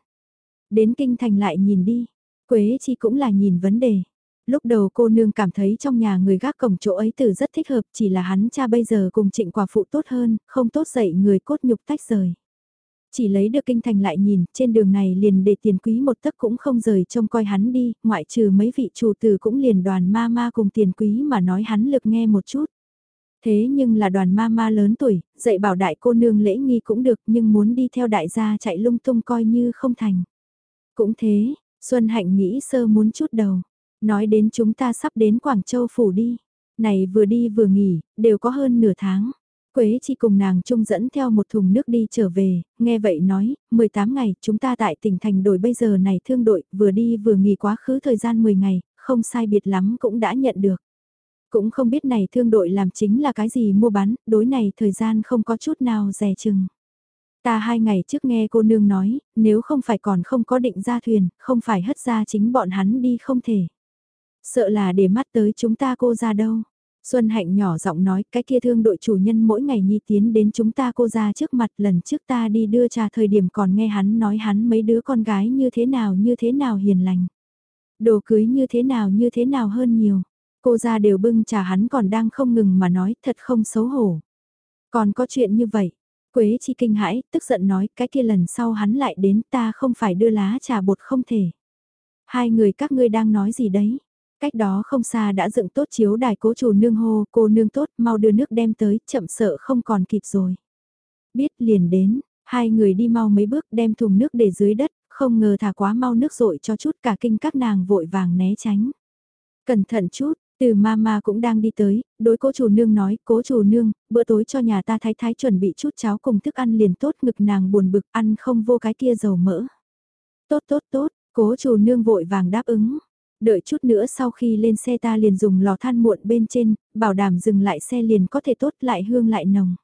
Đến kinh thành lại nhìn đi, Quế Chi cũng là nhìn vấn đề. Lúc đầu cô nương cảm thấy trong nhà người gác cổng chỗ ấy từ rất thích hợp chỉ là hắn cha bây giờ cùng trịnh quả phụ tốt hơn, không tốt dậy người cốt nhục tách rời. Chỉ lấy được kinh thành lại nhìn, trên đường này liền để tiền quý một tấc cũng không rời trông coi hắn đi, ngoại trừ mấy vị chủ tử cũng liền đoàn ma ma cùng tiền quý mà nói hắn lực nghe một chút. Thế nhưng là đoàn ma ma lớn tuổi, dạy bảo đại cô nương lễ nghi cũng được nhưng muốn đi theo đại gia chạy lung tung coi như không thành. Cũng thế, Xuân Hạnh nghĩ sơ muốn chút đầu. Nói đến chúng ta sắp đến Quảng Châu phủ đi. Này vừa đi vừa nghỉ, đều có hơn nửa tháng. Quế chỉ cùng nàng trung dẫn theo một thùng nước đi trở về, nghe vậy nói, 18 ngày, chúng ta tại tỉnh thành đổi bây giờ này thương đội, vừa đi vừa nghỉ quá khứ thời gian 10 ngày, không sai biệt lắm cũng đã nhận được. Cũng không biết này thương đội làm chính là cái gì mua bán, đối này thời gian không có chút nào rẻ chừng. Ta hai ngày trước nghe cô nương nói, nếu không phải còn không có định ra thuyền, không phải hất ra chính bọn hắn đi không thể. Sợ là để mắt tới chúng ta cô ra đâu. Xuân Hạnh nhỏ giọng nói cái kia thương đội chủ nhân mỗi ngày nhi tiến đến chúng ta cô ra trước mặt lần trước ta đi đưa trà thời điểm còn nghe hắn nói hắn mấy đứa con gái như thế nào như thế nào hiền lành. Đồ cưới như thế nào như thế nào hơn nhiều. Cô ra đều bưng trà hắn còn đang không ngừng mà nói thật không xấu hổ. Còn có chuyện như vậy. Quế chi kinh hãi, tức giận nói cái kia lần sau hắn lại đến ta không phải đưa lá trà bột không thể. Hai người các ngươi đang nói gì đấy? Cách đó không xa đã dựng tốt chiếu đài cố chủ nương hô, cô nương tốt, mau đưa nước đem tới, chậm sợ không còn kịp rồi. Biết liền đến, hai người đi mau mấy bước đem thùng nước để dưới đất, không ngờ thả quá mau nước rội cho chút cả kinh các nàng vội vàng né tránh. Cẩn thận chút, từ mama cũng đang đi tới, đối cố chủ nương nói, cố chủ nương, bữa tối cho nhà ta thái thái chuẩn bị chút cháo cùng thức ăn liền tốt ngực nàng buồn bực ăn không vô cái kia dầu mỡ. Tốt tốt tốt, cố chủ nương vội vàng đáp ứng. Đợi chút nữa sau khi lên xe ta liền dùng lò than muộn bên trên, bảo đảm dừng lại xe liền có thể tốt lại hương lại nồng.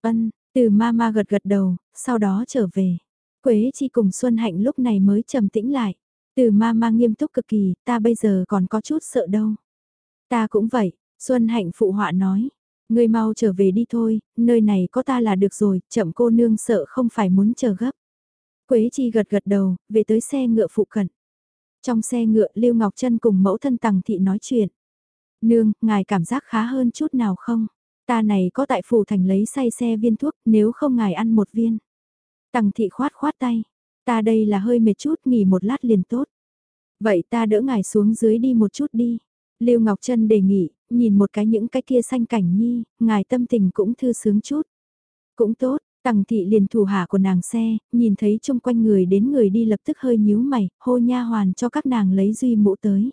Ân, từ mama gật gật đầu, sau đó trở về. Quế chi cùng Xuân Hạnh lúc này mới trầm tĩnh lại. Từ mama nghiêm túc cực kỳ, ta bây giờ còn có chút sợ đâu. Ta cũng vậy, Xuân Hạnh phụ họa nói. Người mau trở về đi thôi, nơi này có ta là được rồi, chậm cô nương sợ không phải muốn chờ gấp. Quế chi gật gật đầu, về tới xe ngựa phụ cận. Trong xe ngựa Lưu Ngọc Trân cùng mẫu thân Tằng Thị nói chuyện. Nương, ngài cảm giác khá hơn chút nào không? Ta này có tại phủ thành lấy say xe viên thuốc, nếu không ngài ăn một viên. Tằng Thị khoát khoát tay. Ta đây là hơi mệt chút, nghỉ một lát liền tốt. Vậy ta đỡ ngài xuống dưới đi một chút đi. Lưu Ngọc Trân đề nghị, nhìn một cái những cái kia xanh cảnh nhi, ngài tâm tình cũng thư sướng chút. Cũng tốt, Tằng thị liền thủ hạ của nàng xe, nhìn thấy chung quanh người đến người đi lập tức hơi nhíu mày, hô nha hoàn cho các nàng lấy duy mũ tới.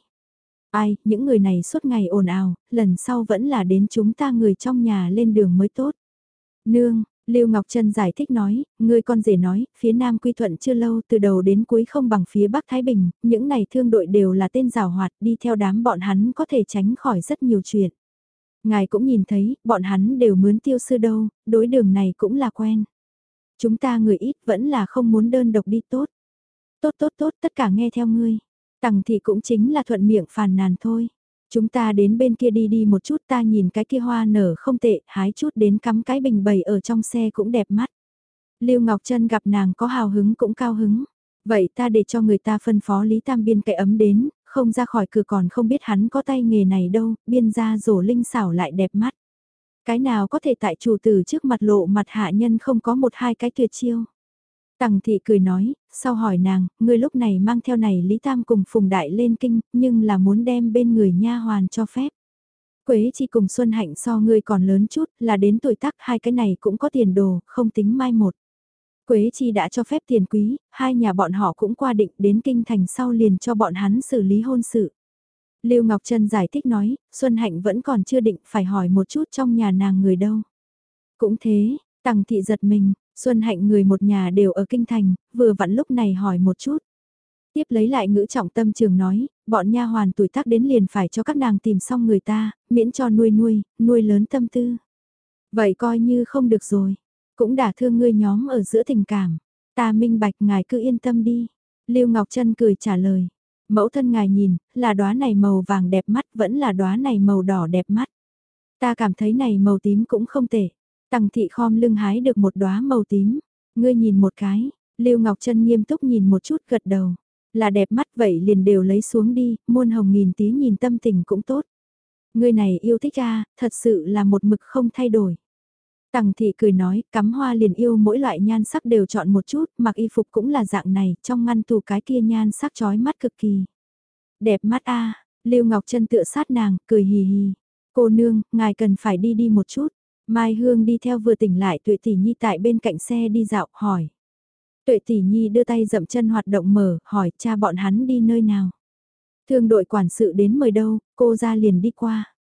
Ai, những người này suốt ngày ồn ào, lần sau vẫn là đến chúng ta người trong nhà lên đường mới tốt. Nương, Lưu Ngọc Trân giải thích nói, người con rể nói, phía Nam quy thuận chưa lâu từ đầu đến cuối không bằng phía Bắc Thái Bình, những này thương đội đều là tên rào hoạt đi theo đám bọn hắn có thể tránh khỏi rất nhiều chuyện. Ngài cũng nhìn thấy, bọn hắn đều mướn tiêu sư đâu, đối đường này cũng là quen. Chúng ta người ít vẫn là không muốn đơn độc đi tốt. Tốt tốt tốt, tất cả nghe theo ngươi. Tằng thì cũng chính là thuận miệng phàn nàn thôi. Chúng ta đến bên kia đi đi một chút ta nhìn cái kia hoa nở không tệ, hái chút đến cắm cái bình bầy ở trong xe cũng đẹp mắt. Lưu Ngọc Trân gặp nàng có hào hứng cũng cao hứng. Vậy ta để cho người ta phân phó Lý Tam Biên cái ấm đến, không ra khỏi cửa còn không biết hắn có tay nghề này đâu, biên ra rổ linh xảo lại đẹp mắt. Cái nào có thể tại chủ tử trước mặt lộ mặt hạ nhân không có một hai cái tuyệt chiêu. Tằng thị cười nói, sau hỏi nàng, người lúc này mang theo này Lý Tam cùng Phùng Đại lên kinh, nhưng là muốn đem bên người nha hoàn cho phép. Quế chi cùng Xuân Hạnh so ngươi còn lớn chút, là đến tuổi tác hai cái này cũng có tiền đồ, không tính mai một. Quế Chi đã cho phép tiền quý, hai nhà bọn họ cũng qua định đến kinh thành sau liền cho bọn hắn xử lý hôn sự. Lưu Ngọc Trân giải thích nói, Xuân Hạnh vẫn còn chưa định phải hỏi một chút trong nhà nàng người đâu. Cũng thế, Tằng Thị giật mình, Xuân Hạnh người một nhà đều ở kinh thành, vừa vặn lúc này hỏi một chút. Tiếp lấy lại ngữ trọng tâm trường nói, bọn nha hoàn tuổi tác đến liền phải cho các nàng tìm xong người ta, miễn cho nuôi nuôi, nuôi lớn tâm tư. Vậy coi như không được rồi, cũng đã thương ngươi nhóm ở giữa tình cảm. Ta minh bạch ngài cứ yên tâm đi. Lưu Ngọc Trân cười trả lời. Mẫu thân ngài nhìn, là đóa này màu vàng đẹp mắt vẫn là đóa này màu đỏ đẹp mắt. Ta cảm thấy này màu tím cũng không tệ. Tăng thị khom lưng hái được một đóa màu tím. Ngươi nhìn một cái, Lưu Ngọc Trân nghiêm túc nhìn một chút gật đầu. Là đẹp mắt vậy liền đều lấy xuống đi, muôn hồng nghìn tí nhìn tâm tình cũng tốt. Ngươi này yêu thích a thật sự là một mực không thay đổi. Tằng thị cười nói, cắm hoa liền yêu mỗi loại nhan sắc đều chọn một chút, mặc y phục cũng là dạng này, trong ngăn tủ cái kia nhan sắc chói mắt cực kỳ. Đẹp mắt a Lưu Ngọc Trân tựa sát nàng, cười hì hì. Cô nương, ngài cần phải đi đi một chút. Mai Hương đi theo vừa tỉnh lại tuệ tỷ nhi tại bên cạnh xe đi dạo, hỏi. Tuệ tỷ nhi đưa tay dậm chân hoạt động mở, hỏi cha bọn hắn đi nơi nào. Thương đội quản sự đến mời đâu, cô ra liền đi qua.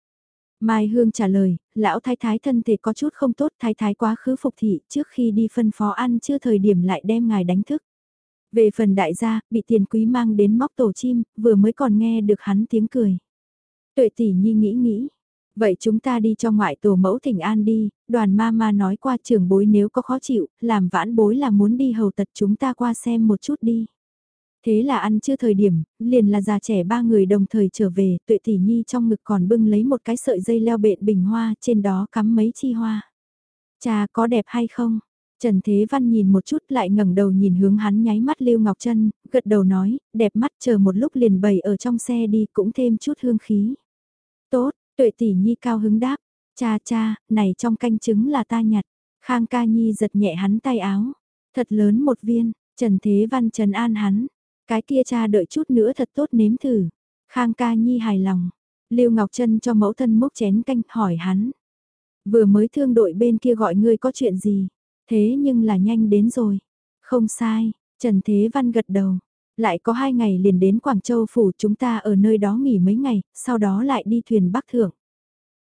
Mai Hương trả lời, lão thái thái thân thể có chút không tốt, thái thái quá khứ phục thị, trước khi đi phân phó ăn chưa thời điểm lại đem ngài đánh thức. Về phần đại gia, bị tiền quý mang đến móc tổ chim, vừa mới còn nghe được hắn tiếng cười. Tuệ tỷ nhi nghĩ nghĩ, vậy chúng ta đi cho ngoại tổ mẫu thỉnh an đi, đoàn ma ma nói qua trưởng bối nếu có khó chịu, làm vãn bối là muốn đi hầu tật chúng ta qua xem một chút đi. Thế là ăn chưa thời điểm, liền là già trẻ ba người đồng thời trở về, tuệ tỷ nhi trong ngực còn bưng lấy một cái sợi dây leo bện bình hoa, trên đó cắm mấy chi hoa. Cha có đẹp hay không? Trần Thế Văn nhìn một chút lại ngẩng đầu nhìn hướng hắn nháy mắt Lưu Ngọc Trân, gật đầu nói, đẹp mắt chờ một lúc liền bày ở trong xe đi cũng thêm chút hương khí. Tốt, tuệ tỷ nhi cao hứng đáp, cha cha, này trong canh trứng là ta nhặt. Khang ca nhi giật nhẹ hắn tay áo, thật lớn một viên, Trần Thế Văn trần an hắn, cái kia cha đợi chút nữa thật tốt nếm thử. Khang ca nhi hài lòng. Lưu Ngọc Trân cho mẫu thân múc chén canh hỏi hắn. Vừa mới thương đội bên kia gọi ngươi có chuyện gì. Thế nhưng là nhanh đến rồi. Không sai, Trần Thế Văn gật đầu. Lại có hai ngày liền đến Quảng Châu phủ chúng ta ở nơi đó nghỉ mấy ngày, sau đó lại đi thuyền Bắc Thượng.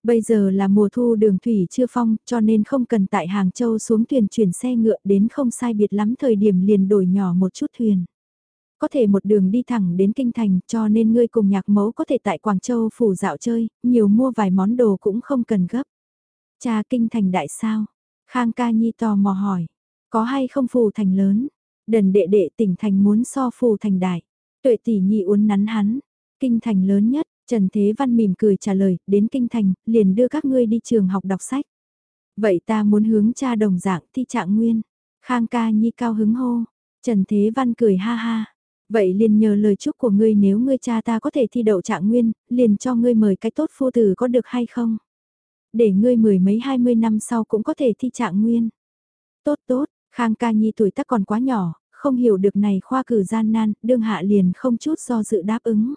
Bây giờ là mùa thu đường thủy chưa phong cho nên không cần tại Hàng Châu xuống thuyền chuyển xe ngựa đến không sai biệt lắm thời điểm liền đổi nhỏ một chút thuyền có thể một đường đi thẳng đến kinh thành cho nên ngươi cùng nhạc mẫu có thể tại Quảng Châu phủ dạo chơi, nhiều mua vài món đồ cũng không cần gấp. Cha kinh thành đại sao? Khang ca nhi tò mò hỏi, có hay không phủ thành lớn? Đần đệ đệ tỉnh thành muốn so phủ thành đại. Tuệ tỷ nhi uốn nắn hắn, kinh thành lớn nhất, Trần Thế Văn mỉm cười trả lời, đến kinh thành, liền đưa các ngươi đi trường học đọc sách. Vậy ta muốn hướng cha đồng dạng thi trạng nguyên. Khang ca nhi cao hứng hô. Trần Thế Văn cười ha ha. Vậy liền nhờ lời chúc của ngươi nếu ngươi cha ta có thể thi đậu trạng nguyên, liền cho ngươi mời cái tốt phu tử có được hay không? Để ngươi mười mấy hai mươi năm sau cũng có thể thi trạng nguyên. Tốt tốt, Khang ca nhi tuổi tác còn quá nhỏ, không hiểu được này khoa cử gian nan, đương hạ liền không chút do dự đáp ứng.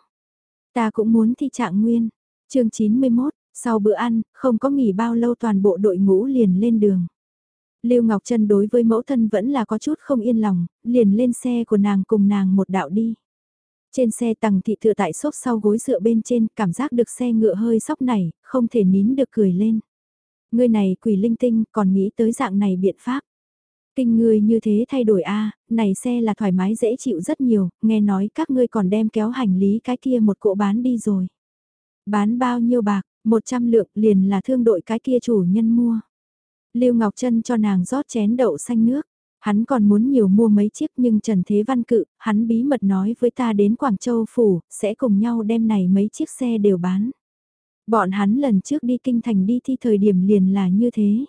Ta cũng muốn thi trạng nguyên. chương 91, sau bữa ăn, không có nghỉ bao lâu toàn bộ đội ngũ liền lên đường. Lưu Ngọc Trân đối với mẫu thân vẫn là có chút không yên lòng, liền lên xe của nàng cùng nàng một đạo đi. Trên xe tầng thị thừa tại xốp sau gối dựa bên trên, cảm giác được xe ngựa hơi sóc này, không thể nín được cười lên. Người này quỷ linh tinh, còn nghĩ tới dạng này biện pháp. Kinh người như thế thay đổi a này xe là thoải mái dễ chịu rất nhiều, nghe nói các ngươi còn đem kéo hành lý cái kia một cỗ bán đi rồi. Bán bao nhiêu bạc, 100 lượng liền là thương đội cái kia chủ nhân mua. Lưu Ngọc Trân cho nàng rót chén đậu xanh nước. Hắn còn muốn nhiều mua mấy chiếc nhưng Trần Thế Văn cự, hắn bí mật nói với ta đến Quảng Châu Phủ, sẽ cùng nhau đem này mấy chiếc xe đều bán. Bọn hắn lần trước đi kinh thành đi thi thời điểm liền là như thế.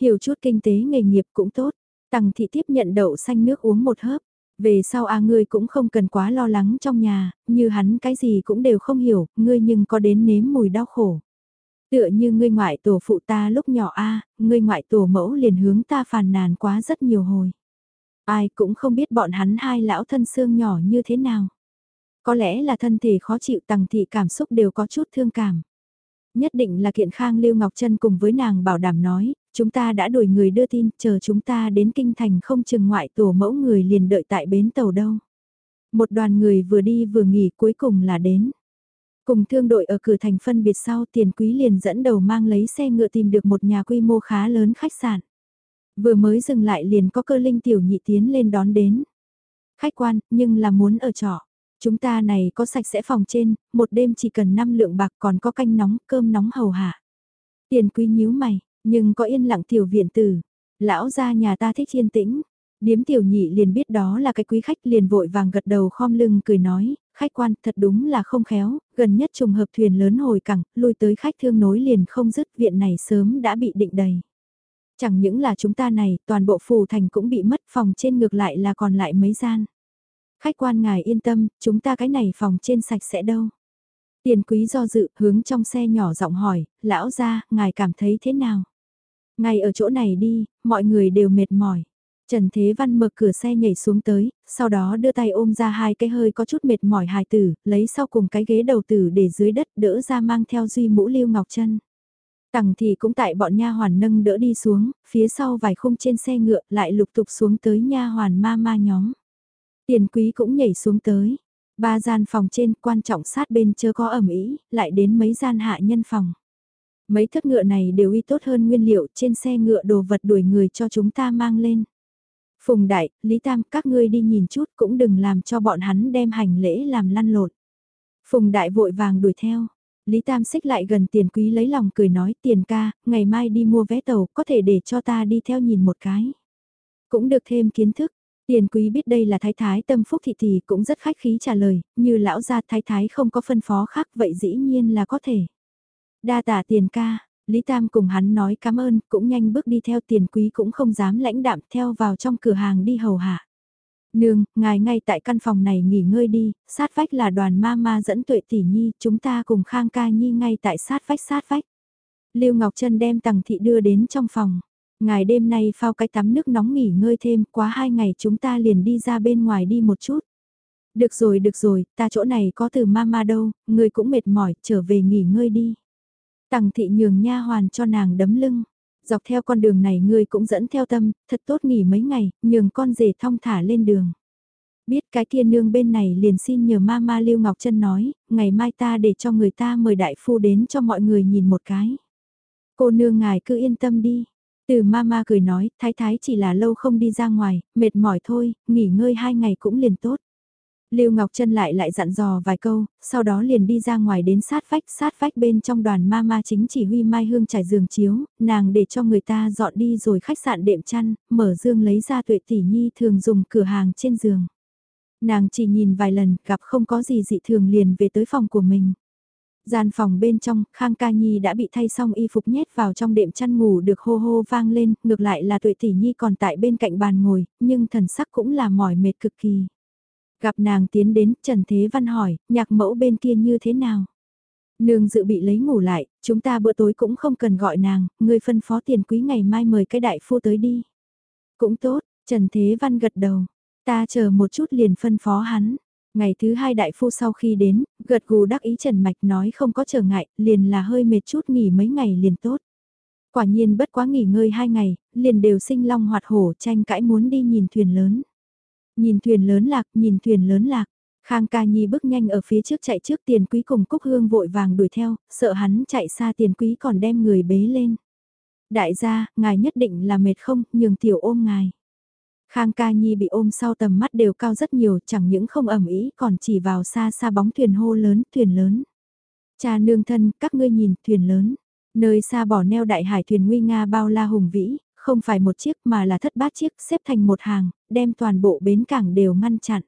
Hiểu chút kinh tế nghề nghiệp cũng tốt, Tằng thị tiếp nhận đậu xanh nước uống một hớp. Về sau a à, ngươi cũng không cần quá lo lắng trong nhà, như hắn cái gì cũng đều không hiểu, ngươi nhưng có đến nếm mùi đau khổ. Tựa như ngươi ngoại tổ phụ ta lúc nhỏ a, ngươi ngoại tổ mẫu liền hướng ta phàn nàn quá rất nhiều hồi. Ai cũng không biết bọn hắn hai lão thân xương nhỏ như thế nào. Có lẽ là thân thể khó chịu tầng thị cảm xúc đều có chút thương cảm. Nhất định là kiện khang Lưu Ngọc Trân cùng với nàng bảo đảm nói, chúng ta đã đuổi người đưa tin, chờ chúng ta đến kinh thành không chừng ngoại tổ mẫu người liền đợi tại bến tàu đâu. Một đoàn người vừa đi vừa nghỉ cuối cùng là đến. Cùng thương đội ở cửa thành phân biệt sau tiền quý liền dẫn đầu mang lấy xe ngựa tìm được một nhà quy mô khá lớn khách sạn. Vừa mới dừng lại liền có cơ linh tiểu nhị tiến lên đón đến. Khách quan, nhưng là muốn ở trọ. Chúng ta này có sạch sẽ phòng trên, một đêm chỉ cần 5 lượng bạc còn có canh nóng, cơm nóng hầu hạ. Tiền quý nhíu mày, nhưng có yên lặng tiểu viện tử. Lão gia nhà ta thích yên tĩnh. Điếm tiểu nhị liền biết đó là cái quý khách liền vội vàng gật đầu khom lưng cười nói, khách quan thật đúng là không khéo, gần nhất trùng hợp thuyền lớn hồi cảng, lui tới khách thương nối liền không dứt viện này sớm đã bị định đầy. Chẳng những là chúng ta này, toàn bộ phù thành cũng bị mất phòng trên ngược lại là còn lại mấy gian. Khách quan ngài yên tâm, chúng ta cái này phòng trên sạch sẽ đâu. Tiền quý do dự, hướng trong xe nhỏ giọng hỏi, lão ra, ngài cảm thấy thế nào? Ngay ở chỗ này đi, mọi người đều mệt mỏi. Trần Thế Văn mở cửa xe nhảy xuống tới, sau đó đưa tay ôm ra hai cái hơi có chút mệt mỏi hài tử, lấy sau cùng cái ghế đầu tử để dưới đất đỡ ra mang theo duy mũ lưu ngọc chân. Tằng thì cũng tại bọn nha hoàn nâng đỡ đi xuống, phía sau vài khung trên xe ngựa lại lục tục xuống tới nha hoàn ma ma nhóm. Tiền quý cũng nhảy xuống tới. Ba gian phòng trên quan trọng sát bên chưa có ẩm ý, lại đến mấy gian hạ nhân phòng. Mấy thất ngựa này đều y tốt hơn nguyên liệu trên xe ngựa đồ vật đuổi người cho chúng ta mang lên. Phùng Đại, Lý Tam, các ngươi đi nhìn chút cũng đừng làm cho bọn hắn đem hành lễ làm lăn lộn. Phùng Đại vội vàng đuổi theo. Lý Tam xích lại gần tiền quý lấy lòng cười nói tiền ca, ngày mai đi mua vé tàu có thể để cho ta đi theo nhìn một cái. Cũng được thêm kiến thức, Tiền quý biết đây là thái thái tâm phúc thị thì cũng rất khách khí trả lời, như lão gia thái thái không có phân phó khác vậy dĩ nhiên là có thể. Đa tả tiền ca, Lý Tam cùng hắn nói cảm ơn, cũng nhanh bước đi theo tiền quý cũng không dám lãnh đạm theo vào trong cửa hàng đi hầu hạ. Nương, ngài ngay tại căn phòng này nghỉ ngơi đi, sát vách là đoàn ma ma dẫn tuệ tỷ nhi, chúng ta cùng khang ca nhi ngay tại sát vách sát vách. Lưu Ngọc Trân đem Tằng thị đưa đến trong phòng. Ngài đêm nay phao cái tắm nước nóng nghỉ ngơi thêm, quá hai ngày chúng ta liền đi ra bên ngoài đi một chút. Được rồi, được rồi, ta chỗ này có từ mama đâu, người cũng mệt mỏi, trở về nghỉ ngơi đi. Tằng thị nhường nha hoàn cho nàng đấm lưng. Dọc theo con đường này ngươi cũng dẫn theo tâm, thật tốt nghỉ mấy ngày, nhường con rể thong thả lên đường. Biết cái kia nương bên này liền xin nhờ mama Lưu Ngọc Trân nói, ngày mai ta để cho người ta mời đại phu đến cho mọi người nhìn một cái. Cô nương ngài cứ yên tâm đi, từ mama cười nói, thái thái chỉ là lâu không đi ra ngoài, mệt mỏi thôi, nghỉ ngơi hai ngày cũng liền tốt. Lưu Ngọc Trân lại lại dặn dò vài câu, sau đó liền đi ra ngoài đến sát vách, sát vách bên trong đoàn ma ma chính chỉ huy Mai Hương trải giường chiếu, nàng để cho người ta dọn đi rồi khách sạn đệm chăn, mở dương lấy ra tuệ tỷ nhi thường dùng cửa hàng trên giường. Nàng chỉ nhìn vài lần, gặp không có gì dị thường liền về tới phòng của mình. Gian phòng bên trong, Khang Ca Nhi đã bị thay xong y phục nhét vào trong đệm chăn ngủ được hô hô vang lên, ngược lại là tuệ tỷ Nhi còn tại bên cạnh bàn ngồi, nhưng thần sắc cũng là mỏi mệt cực kỳ. Gặp nàng tiến đến, Trần Thế Văn hỏi, nhạc mẫu bên kia như thế nào? Nương dự bị lấy ngủ lại, chúng ta bữa tối cũng không cần gọi nàng, người phân phó tiền quý ngày mai mời cái đại phu tới đi. Cũng tốt, Trần Thế Văn gật đầu, ta chờ một chút liền phân phó hắn. Ngày thứ hai đại phu sau khi đến, gật gù đắc ý Trần Mạch nói không có trở ngại, liền là hơi mệt chút nghỉ mấy ngày liền tốt. Quả nhiên bất quá nghỉ ngơi hai ngày, liền đều sinh long hoạt hổ tranh cãi muốn đi nhìn thuyền lớn. Nhìn thuyền lớn lạc, nhìn thuyền lớn lạc. Khang ca nhi bước nhanh ở phía trước chạy trước tiền quý cùng Cúc Hương vội vàng đuổi theo, sợ hắn chạy xa tiền quý còn đem người bế lên. Đại gia, ngài nhất định là mệt không, nhường tiểu ôm ngài. Khang ca nhi bị ôm sau tầm mắt đều cao rất nhiều, chẳng những không ẩm ý còn chỉ vào xa xa bóng thuyền hô lớn, thuyền lớn. Cha nương thân, các ngươi nhìn, thuyền lớn. Nơi xa bỏ neo đại hải thuyền nguy nga bao la hùng vĩ, không phải một chiếc mà là thất bát chiếc xếp thành một hàng, đem toàn bộ bến cảng đều ngăn chặn.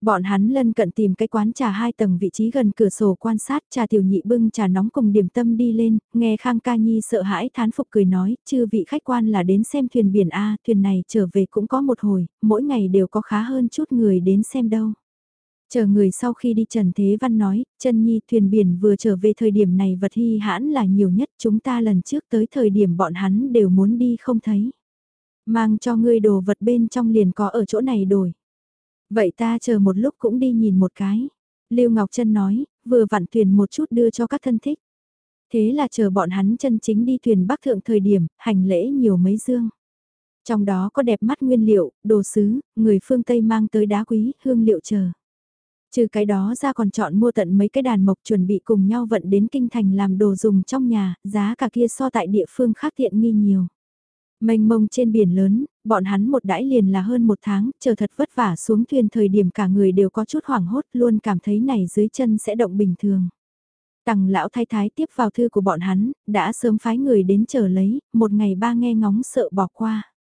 Bọn hắn lân cận tìm cái quán trà hai tầng vị trí gần cửa sổ quan sát trà tiểu nhị bưng trà nóng cùng điểm tâm đi lên, nghe Khang Ca Nhi sợ hãi thán phục cười nói, chư vị khách quan là đến xem thuyền biển A, thuyền này trở về cũng có một hồi, mỗi ngày đều có khá hơn chút người đến xem đâu. Chờ người sau khi đi Trần Thế Văn nói, chân Nhi thuyền biển vừa trở về thời điểm này vật hy hãn là nhiều nhất chúng ta lần trước tới thời điểm bọn hắn đều muốn đi không thấy. Mang cho ngươi đồ vật bên trong liền có ở chỗ này đổi. Vậy ta chờ một lúc cũng đi nhìn một cái. Lưu Ngọc Trân nói, vừa vặn thuyền một chút đưa cho các thân thích. Thế là chờ bọn hắn chân chính đi thuyền bắc thượng thời điểm, hành lễ nhiều mấy dương. Trong đó có đẹp mắt nguyên liệu, đồ sứ, người phương Tây mang tới đá quý, hương liệu chờ. Trừ cái đó ra còn chọn mua tận mấy cái đàn mộc chuẩn bị cùng nhau vận đến kinh thành làm đồ dùng trong nhà, giá cả kia so tại địa phương khác tiện nghi nhiều. Mênh mông trên biển lớn, Bọn hắn một đãi liền là hơn một tháng, chờ thật vất vả xuống thuyền thời điểm cả người đều có chút hoảng hốt luôn cảm thấy này dưới chân sẽ động bình thường. Tằng lão thái thái tiếp vào thư của bọn hắn, đã sớm phái người đến chờ lấy, một ngày ba nghe ngóng sợ bỏ qua.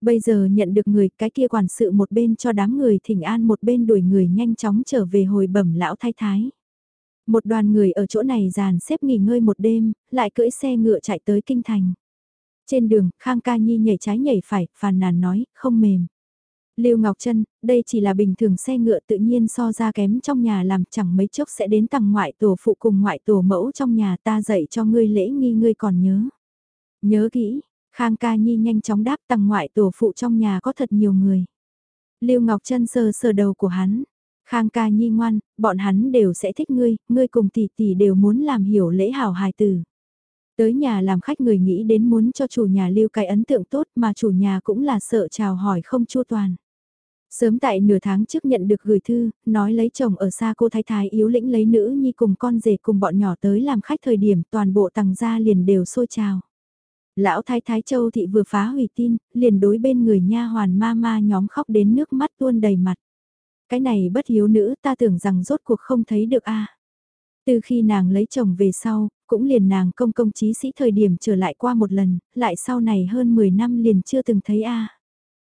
Bây giờ nhận được người, cái kia quản sự một bên cho đám người thỉnh an một bên đuổi người nhanh chóng trở về hồi bẩm lão thái thái. Một đoàn người ở chỗ này dàn xếp nghỉ ngơi một đêm, lại cưỡi xe ngựa chạy tới kinh thành. Trên đường, Khang Ca Nhi nhảy trái nhảy phải, phàn nàn nói, không mềm. Lưu Ngọc Trân, đây chỉ là bình thường xe ngựa tự nhiên so ra kém trong nhà làm chẳng mấy chốc sẽ đến tầng ngoại tổ phụ cùng ngoại tổ mẫu trong nhà ta dạy cho ngươi lễ nghi ngươi còn nhớ. Nhớ kỹ, Khang Ca Nhi nhanh chóng đáp tầng ngoại tổ phụ trong nhà có thật nhiều người. Lưu Ngọc Trân sờ sờ đầu của hắn. Khang Ca Nhi ngoan, bọn hắn đều sẽ thích ngươi, ngươi cùng tỷ tỷ đều muốn làm hiểu lễ hảo hài tử. Tới nhà làm khách người nghĩ đến muốn cho chủ nhà lưu cái ấn tượng tốt mà chủ nhà cũng là sợ chào hỏi không chua toàn. Sớm tại nửa tháng trước nhận được gửi thư, nói lấy chồng ở xa cô thái thái yếu lĩnh lấy nữ nhi cùng con rể cùng bọn nhỏ tới làm khách thời điểm toàn bộ tầng gia liền đều sôi trào. Lão thái thái châu thị vừa phá hủy tin, liền đối bên người nha hoàn ma ma nhóm khóc đến nước mắt tuôn đầy mặt. Cái này bất hiếu nữ ta tưởng rằng rốt cuộc không thấy được a Từ khi nàng lấy chồng về sau, cũng liền nàng công công chí sĩ thời điểm trở lại qua một lần, lại sau này hơn 10 năm liền chưa từng thấy a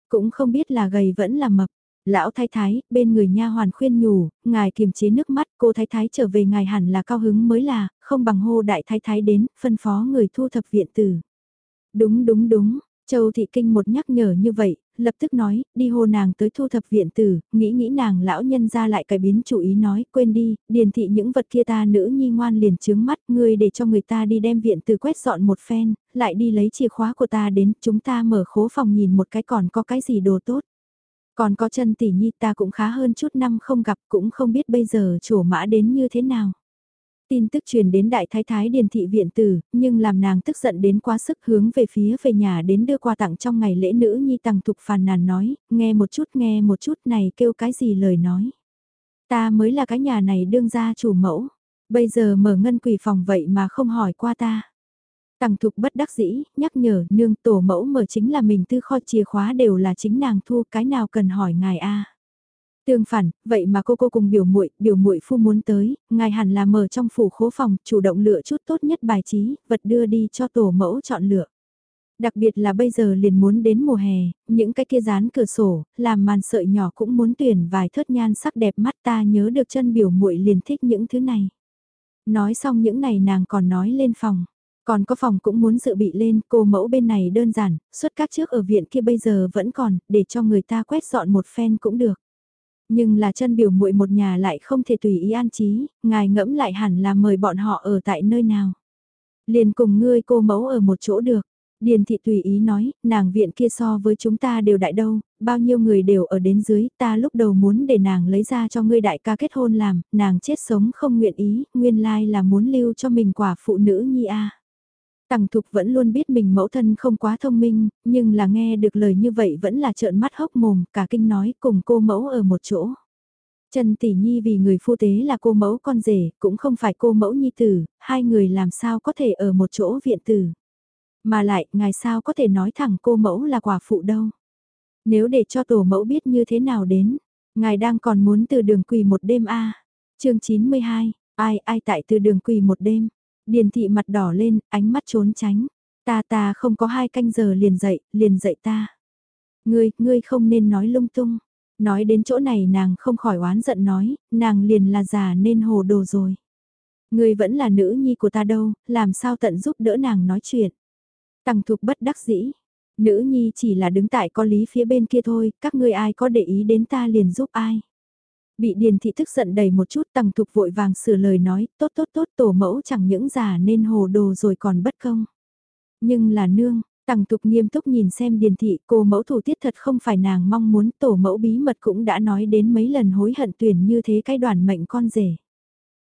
Cũng không biết là gầy vẫn là mập. Lão thái thái, bên người nha hoàn khuyên nhủ, ngài kiềm chế nước mắt, cô thái thái trở về ngài hẳn là cao hứng mới là, không bằng hô đại thái thái đến, phân phó người thu thập viện tử. Đúng đúng đúng, Châu Thị Kinh một nhắc nhở như vậy, lập tức nói, đi hô nàng tới thu thập viện tử, nghĩ nghĩ nàng lão nhân ra lại cải biến chủ ý nói, quên đi, điền thị những vật kia ta nữ nhi ngoan liền chướng mắt, ngươi để cho người ta đi đem viện tử quét dọn một phen, lại đi lấy chìa khóa của ta đến, chúng ta mở khố phòng nhìn một cái còn có cái gì đồ tốt. Còn có chân tỷ nhi ta cũng khá hơn chút năm không gặp cũng không biết bây giờ chủ mã đến như thế nào. Tin tức truyền đến đại thái thái điền thị viện tử, nhưng làm nàng tức giận đến quá sức hướng về phía về nhà đến đưa quà tặng trong ngày lễ nữ nhi tăng thục phàn nàn nói, nghe một chút nghe một chút này kêu cái gì lời nói. Ta mới là cái nhà này đương gia chủ mẫu, bây giờ mở ngân quỷ phòng vậy mà không hỏi qua ta. Tăng thục bất đắc dĩ, nhắc nhở nương tổ mẫu mở chính là mình tư kho chìa khóa đều là chính nàng thu cái nào cần hỏi ngài a Tương phản, vậy mà cô cô cùng biểu muội, biểu muội phu muốn tới, ngài hẳn là mở trong phủ khố phòng, chủ động lựa chút tốt nhất bài trí, vật đưa đi cho tổ mẫu chọn lựa. Đặc biệt là bây giờ liền muốn đến mùa hè, những cái kia dán cửa sổ, làm màn sợi nhỏ cũng muốn tuyển vài thớt nhan sắc đẹp mắt ta nhớ được chân biểu muội liền thích những thứ này. Nói xong những này nàng còn nói lên phòng. Còn có phòng cũng muốn dự bị lên, cô mẫu bên này đơn giản, xuất các trước ở viện kia bây giờ vẫn còn, để cho người ta quét dọn một phen cũng được. Nhưng là chân biểu muội một nhà lại không thể tùy ý an trí, ngài ngẫm lại hẳn là mời bọn họ ở tại nơi nào. Liền cùng ngươi cô mẫu ở một chỗ được. Điền thị tùy ý nói, nàng viện kia so với chúng ta đều đại đâu, bao nhiêu người đều ở đến dưới, ta lúc đầu muốn để nàng lấy ra cho ngươi đại ca kết hôn làm, nàng chết sống không nguyện ý, nguyên lai là muốn lưu cho mình quả phụ nữ nhi a. Tằng Thục vẫn luôn biết mình mẫu thân không quá thông minh, nhưng là nghe được lời như vậy vẫn là trợn mắt hốc mồm, cả kinh nói cùng cô mẫu ở một chỗ. Trần Tỷ Nhi vì người phu tế là cô mẫu con rể, cũng không phải cô mẫu nhi tử, hai người làm sao có thể ở một chỗ viện tử. Mà lại, ngài sao có thể nói thẳng cô mẫu là quả phụ đâu. Nếu để cho tổ mẫu biết như thế nào đến, ngài đang còn muốn từ đường quỳ một đêm a à. chương 92, ai ai tại từ đường quỳ một đêm. Điền thị mặt đỏ lên, ánh mắt trốn tránh. Ta ta không có hai canh giờ liền dậy, liền dậy ta. Ngươi, ngươi không nên nói lung tung. Nói đến chỗ này nàng không khỏi oán giận nói, nàng liền là già nên hồ đồ rồi. Ngươi vẫn là nữ nhi của ta đâu, làm sao tận giúp đỡ nàng nói chuyện. Tăng thục bất đắc dĩ. Nữ nhi chỉ là đứng tại có lý phía bên kia thôi, các ngươi ai có để ý đến ta liền giúp ai. Bị điền thị tức giận đầy một chút Tằng thục vội vàng sửa lời nói, tốt tốt tốt tổ mẫu chẳng những già nên hồ đồ rồi còn bất công. Nhưng là nương, Tằng thục nghiêm túc nhìn xem điền thị cô mẫu thủ tiết thật không phải nàng mong muốn tổ mẫu bí mật cũng đã nói đến mấy lần hối hận tuyển như thế cái đoàn mệnh con rể.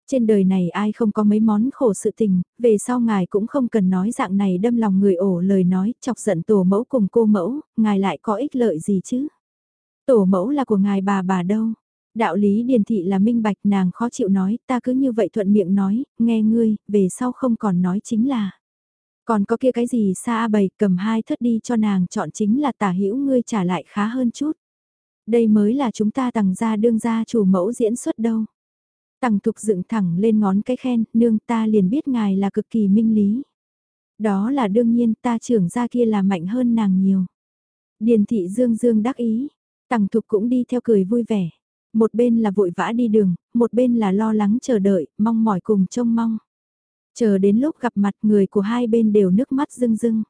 Trên đời này ai không có mấy món khổ sự tình, về sau ngài cũng không cần nói dạng này đâm lòng người ổ lời nói, chọc giận tổ mẫu cùng cô mẫu, ngài lại có ích lợi gì chứ? Tổ mẫu là của ngài bà bà đâu? Đạo lý điền thị là minh bạch nàng khó chịu nói, ta cứ như vậy thuận miệng nói, nghe ngươi, về sau không còn nói chính là. Còn có kia cái gì xa bầy cầm hai thất đi cho nàng chọn chính là tả hữu ngươi trả lại khá hơn chút. Đây mới là chúng ta tặng ra đương ra chủ mẫu diễn xuất đâu. Tằng thục dựng thẳng lên ngón cái khen, nương ta liền biết ngài là cực kỳ minh lý. Đó là đương nhiên ta trưởng ra kia là mạnh hơn nàng nhiều. Điền thị dương dương đắc ý, tằng thục cũng đi theo cười vui vẻ. Một bên là vội vã đi đường, một bên là lo lắng chờ đợi, mong mỏi cùng trông mong. Chờ đến lúc gặp mặt người của hai bên đều nước mắt rưng rưng.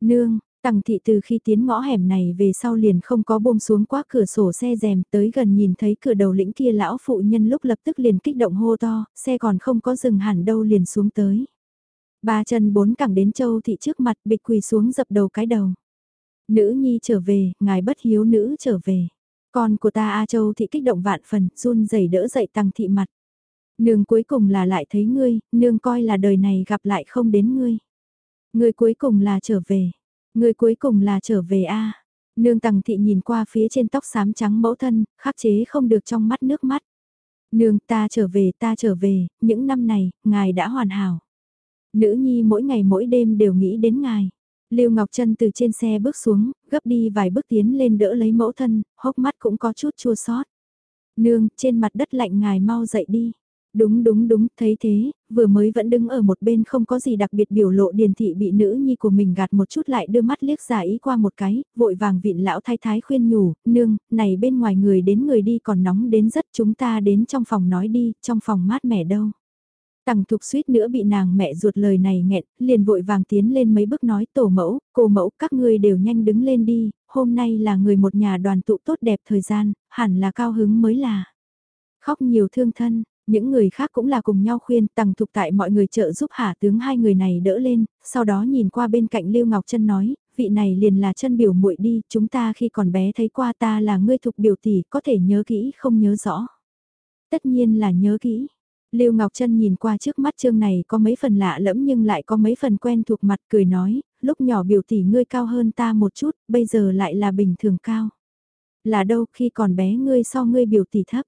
Nương, Tằng thị từ khi tiến ngõ hẻm này về sau liền không có buông xuống qua cửa sổ xe rèm tới gần nhìn thấy cửa đầu lĩnh kia lão phụ nhân lúc lập tức liền kích động hô to, xe còn không có dừng hẳn đâu liền xuống tới. Ba chân bốn cẳng đến châu thị trước mặt bịch quỳ xuống dập đầu cái đầu. Nữ nhi trở về, ngài bất hiếu nữ trở về. Con của ta A Châu thị kích động vạn phần, run rẩy đỡ dậy tăng thị mặt. Nương cuối cùng là lại thấy ngươi, nương coi là đời này gặp lại không đến ngươi. Ngươi cuối cùng là trở về. Ngươi cuối cùng là trở về A. Nương tăng thị nhìn qua phía trên tóc xám trắng mẫu thân, khắc chế không được trong mắt nước mắt. Nương ta trở về ta trở về, những năm này, ngài đã hoàn hảo. Nữ nhi mỗi ngày mỗi đêm đều nghĩ đến ngài. Lưu Ngọc Trân từ trên xe bước xuống, gấp đi vài bước tiến lên đỡ lấy mẫu thân, hốc mắt cũng có chút chua xót. Nương, trên mặt đất lạnh ngài mau dậy đi. Đúng đúng đúng, thấy thế, vừa mới vẫn đứng ở một bên không có gì đặc biệt biểu lộ điền thị bị nữ nhi của mình gạt một chút lại đưa mắt liếc giả ý qua một cái, vội vàng vịn lão thái thái khuyên nhủ, nương, này bên ngoài người đến người đi còn nóng đến rất chúng ta đến trong phòng nói đi, trong phòng mát mẻ đâu. Tằng thục suýt nữa bị nàng mẹ ruột lời này nghẹn, liền vội vàng tiến lên mấy bước nói tổ mẫu, cô mẫu, các ngươi đều nhanh đứng lên đi, hôm nay là người một nhà đoàn tụ tốt đẹp thời gian, hẳn là cao hứng mới là. Khóc nhiều thương thân, những người khác cũng là cùng nhau khuyên tằng thục tại mọi người trợ giúp hạ tướng hai người này đỡ lên, sau đó nhìn qua bên cạnh Lưu Ngọc Trân nói, vị này liền là chân biểu muội đi, chúng ta khi còn bé thấy qua ta là ngươi thục biểu tỷ, có thể nhớ kỹ không nhớ rõ. Tất nhiên là nhớ kỹ. Lưu Ngọc Trân nhìn qua trước mắt chương này có mấy phần lạ lẫm nhưng lại có mấy phần quen thuộc mặt cười nói, lúc nhỏ biểu tỷ ngươi cao hơn ta một chút, bây giờ lại là bình thường cao. Là đâu khi còn bé ngươi so ngươi biểu tỷ thấp.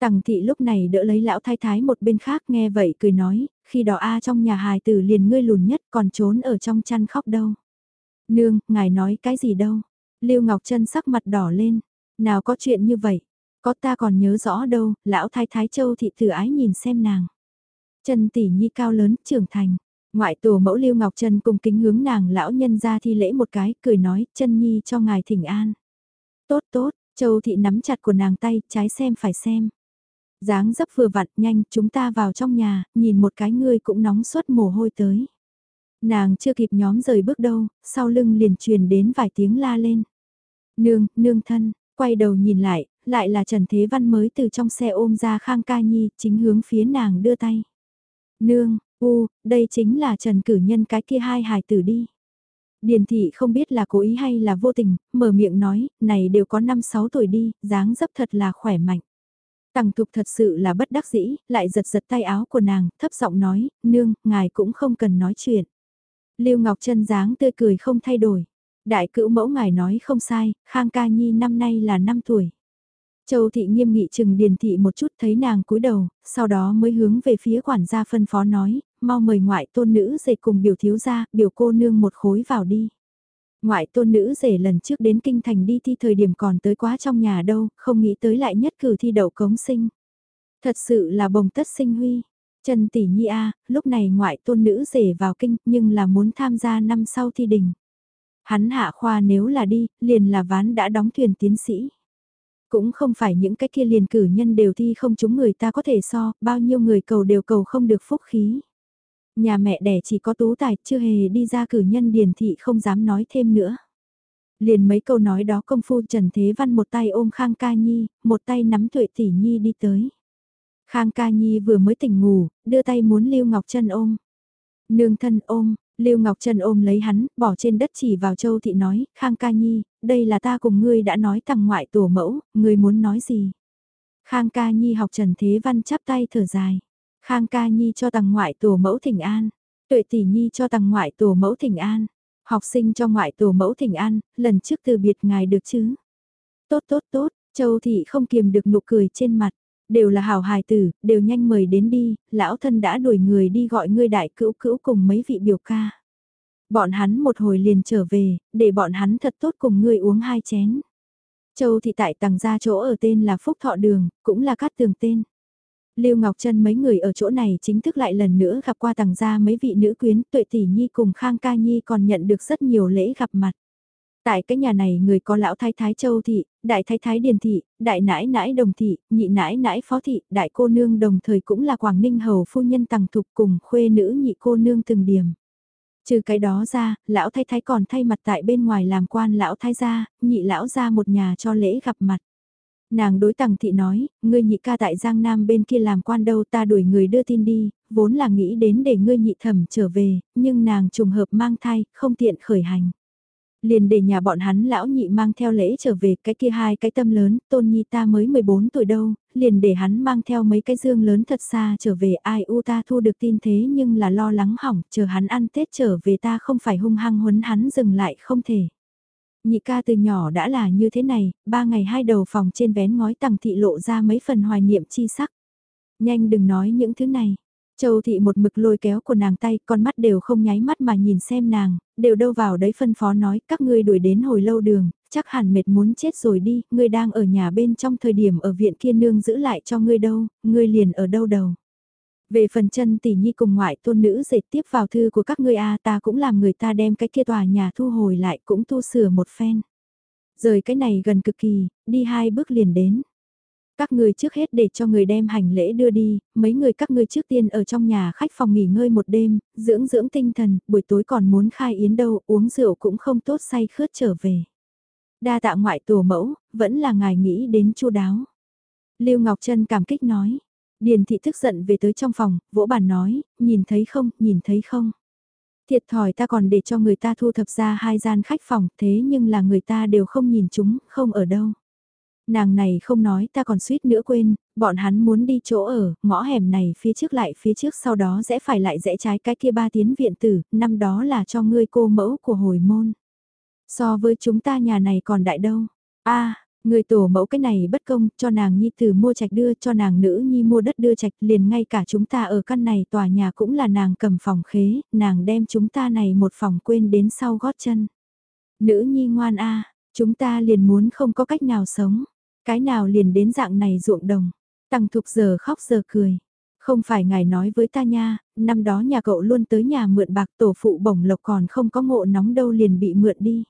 Tằng thị lúc này đỡ lấy lão thái thái một bên khác nghe vậy cười nói, khi đó A trong nhà hài tử liền ngươi lùn nhất còn trốn ở trong chăn khóc đâu. Nương, ngài nói cái gì đâu. Lưu Ngọc Trân sắc mặt đỏ lên, nào có chuyện như vậy, có ta còn nhớ rõ đâu, lão thái thái châu thị thử ái nhìn xem nàng. Trần tỷ nhi cao lớn, trưởng thành. Ngoại tổ mẫu Lưu Ngọc Trần cùng kính hướng nàng lão nhân ra thi lễ một cái, cười nói, chân nhi cho ngài thỉnh an. Tốt tốt, châu thị nắm chặt của nàng tay, trái xem phải xem dáng dấp vừa vặn nhanh chúng ta vào trong nhà, nhìn một cái ngươi cũng nóng suốt mồ hôi tới. Nàng chưa kịp nhóm rời bước đâu, sau lưng liền truyền đến vài tiếng la lên. Nương, nương thân, quay đầu nhìn lại, lại là Trần Thế Văn mới từ trong xe ôm ra Khang Ca Nhi, chính hướng phía nàng đưa tay. Nương, u, đây chính là Trần Cử Nhân cái kia hai hài tử đi. Điền thị không biết là cố ý hay là vô tình, mở miệng nói, này đều có 5-6 tuổi đi, dáng dấp thật là khỏe mạnh. Tằng thục thật sự là bất đắc dĩ, lại giật giật tay áo của nàng, thấp giọng nói, nương, ngài cũng không cần nói chuyện. Lưu Ngọc Trân dáng tươi cười không thay đổi. Đại cữu mẫu ngài nói không sai, Khang Ca Nhi năm nay là 5 tuổi. Châu thị nghiêm nghị chừng điền thị một chút thấy nàng cúi đầu, sau đó mới hướng về phía quản gia phân phó nói, mau mời ngoại tôn nữ dệt cùng biểu thiếu gia, biểu cô nương một khối vào đi. Ngoại tôn nữ rể lần trước đến kinh thành đi thi thời điểm còn tới quá trong nhà đâu, không nghĩ tới lại nhất cử thi đậu cống sinh. Thật sự là bồng tất sinh huy. Trần Tỷ Nhi A, lúc này ngoại tôn nữ rể vào kinh nhưng là muốn tham gia năm sau thi đình. Hắn hạ khoa nếu là đi, liền là ván đã đóng thuyền tiến sĩ. Cũng không phải những cái kia liền cử nhân đều thi không chúng người ta có thể so, bao nhiêu người cầu đều cầu không được phúc khí. Nhà mẹ đẻ chỉ có tú tài, chưa hề đi ra cử nhân điền thị không dám nói thêm nữa. Liền mấy câu nói đó công phu Trần Thế Văn một tay ôm Khang Ca Nhi, một tay nắm Tuệ Tỷ Nhi đi tới. Khang Ca Nhi vừa mới tỉnh ngủ, đưa tay muốn Lưu Ngọc Trân ôm. Nương thân ôm, Lưu Ngọc Trân ôm lấy hắn, bỏ trên đất chỉ vào Châu Thị nói, Khang Ca Nhi, đây là ta cùng ngươi đã nói thằng ngoại tổ mẫu, ngươi muốn nói gì? Khang Ca Nhi học Trần Thế Văn chắp tay thở dài. Khang ca nhi cho tầng ngoại tổ mẫu thỉnh an, tuệ tỷ nhi cho tầng ngoại tổ mẫu thỉnh an, học sinh cho ngoại tổ mẫu thỉnh an, lần trước từ biệt ngài được chứ. Tốt tốt tốt, châu thị không kiềm được nụ cười trên mặt, đều là hào hài tử, đều nhanh mời đến đi, lão thân đã đuổi người đi gọi ngươi đại cữu cữu cùng mấy vị biểu ca. Bọn hắn một hồi liền trở về, để bọn hắn thật tốt cùng ngươi uống hai chén. Châu thị tại tầng gia chỗ ở tên là Phúc Thọ Đường, cũng là cát tường tên. Lưu Ngọc Trân mấy người ở chỗ này chính thức lại lần nữa gặp qua tầng gia mấy vị nữ quyến tuệ tỷ nhi cùng Khang Ca Nhi còn nhận được rất nhiều lễ gặp mặt. Tại cái nhà này người có lão thái thái châu thị, đại thái thái điền thị, đại nãi nãi đồng thị, nhị nãi nãi phó thị, đại cô nương đồng thời cũng là Quảng Ninh hầu phu nhân tầng thục cùng khuê nữ nhị cô nương từng điểm. Trừ cái đó ra, lão thái thái còn thay mặt tại bên ngoài làm quan lão thái gia, nhị lão ra một nhà cho lễ gặp mặt. Nàng đối tằng thị nói, ngươi nhị ca tại Giang Nam bên kia làm quan đâu ta đuổi người đưa tin đi, vốn là nghĩ đến để ngươi nhị thẩm trở về, nhưng nàng trùng hợp mang thai, không tiện khởi hành. Liền để nhà bọn hắn lão nhị mang theo lễ trở về cái kia hai cái tâm lớn, tôn nhi ta mới 14 tuổi đâu, liền để hắn mang theo mấy cái dương lớn thật xa trở về ai u ta thu được tin thế nhưng là lo lắng hỏng, chờ hắn ăn Tết trở về ta không phải hung hăng huấn hắn dừng lại không thể. Nhị ca từ nhỏ đã là như thế này, ba ngày hai đầu phòng trên vén ngói tầng thị lộ ra mấy phần hoài niệm chi sắc. Nhanh đừng nói những thứ này. Châu thị một mực lôi kéo của nàng tay, con mắt đều không nháy mắt mà nhìn xem nàng, đều đâu vào đấy phân phó nói, các ngươi đuổi đến hồi lâu đường, chắc hẳn mệt muốn chết rồi đi, ngươi đang ở nhà bên trong thời điểm ở viện kia nương giữ lại cho ngươi đâu, ngươi liền ở đâu đầu. Về phần chân tỷ nhi cùng ngoại tôn nữ dệt tiếp vào thư của các ngươi a ta cũng làm người ta đem cái kia tòa nhà thu hồi lại cũng tu sửa một phen. Rời cái này gần cực kỳ, đi hai bước liền đến. Các người trước hết để cho người đem hành lễ đưa đi, mấy người các ngươi trước tiên ở trong nhà khách phòng nghỉ ngơi một đêm, dưỡng dưỡng tinh thần, buổi tối còn muốn khai yến đâu, uống rượu cũng không tốt say khướt trở về. Đa tạ ngoại tổ mẫu, vẫn là ngài nghĩ đến chu đáo. Lưu Ngọc Trân cảm kích nói. Điền thị thức giận về tới trong phòng, vỗ bàn nói, nhìn thấy không, nhìn thấy không. Thiệt thòi ta còn để cho người ta thu thập ra hai gian khách phòng, thế nhưng là người ta đều không nhìn chúng, không ở đâu. Nàng này không nói ta còn suýt nữa quên, bọn hắn muốn đi chỗ ở, ngõ hẻm này phía trước lại phía trước sau đó sẽ phải lại rẽ trái cái kia ba tiến viện tử, năm đó là cho ngươi cô mẫu của hồi môn. So với chúng ta nhà này còn đại đâu. a người tổ mẫu cái này bất công, cho nàng nhi tử mua trạch đưa, cho nàng nữ nhi mua đất đưa trạch, liền ngay cả chúng ta ở căn này tòa nhà cũng là nàng cầm phòng khế, nàng đem chúng ta này một phòng quên đến sau gót chân. Nữ nhi ngoan a chúng ta liền muốn không có cách nào sống. Cái nào liền đến dạng này ruộng đồng. Tăng thục giờ khóc giờ cười. Không phải ngài nói với ta nha, năm đó nhà cậu luôn tới nhà mượn bạc tổ phụ bổng lộc còn không có ngộ nóng đâu liền bị mượn đi.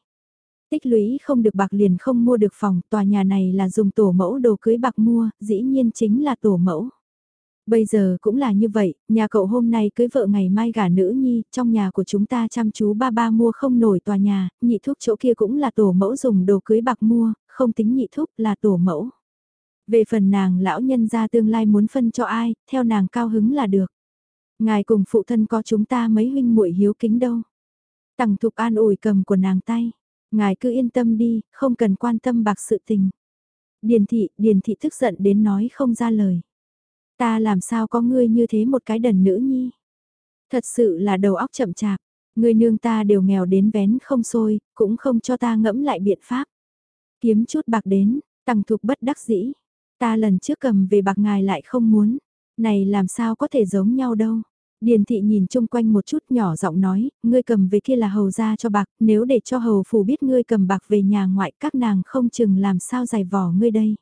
Tích lũy không được bạc liền không mua được phòng, tòa nhà này là dùng tổ mẫu đồ cưới bạc mua, dĩ nhiên chính là tổ mẫu. Bây giờ cũng là như vậy, nhà cậu hôm nay cưới vợ ngày mai gả nữ nhi, trong nhà của chúng ta chăm chú ba ba mua không nổi tòa nhà, nhị thuốc chỗ kia cũng là tổ mẫu dùng đồ cưới bạc mua, không tính nhị thúc là tổ mẫu. Về phần nàng lão nhân ra tương lai muốn phân cho ai, theo nàng cao hứng là được. Ngài cùng phụ thân có chúng ta mấy huynh muội hiếu kính đâu. Tằng thục an ủi cầm của nàng tay. Ngài cứ yên tâm đi, không cần quan tâm bạc sự tình. Điền thị, điền thị tức giận đến nói không ra lời. Ta làm sao có ngươi như thế một cái đần nữ nhi. Thật sự là đầu óc chậm chạp. Người nương ta đều nghèo đến vén không xôi, cũng không cho ta ngẫm lại biện pháp. Kiếm chút bạc đến, tăng thục bất đắc dĩ. Ta lần trước cầm về bạc ngài lại không muốn. Này làm sao có thể giống nhau đâu. Điền thị nhìn chung quanh một chút nhỏ giọng nói, ngươi cầm về kia là hầu ra cho bạc, nếu để cho hầu phủ biết ngươi cầm bạc về nhà ngoại các nàng không chừng làm sao giải vỏ ngươi đây.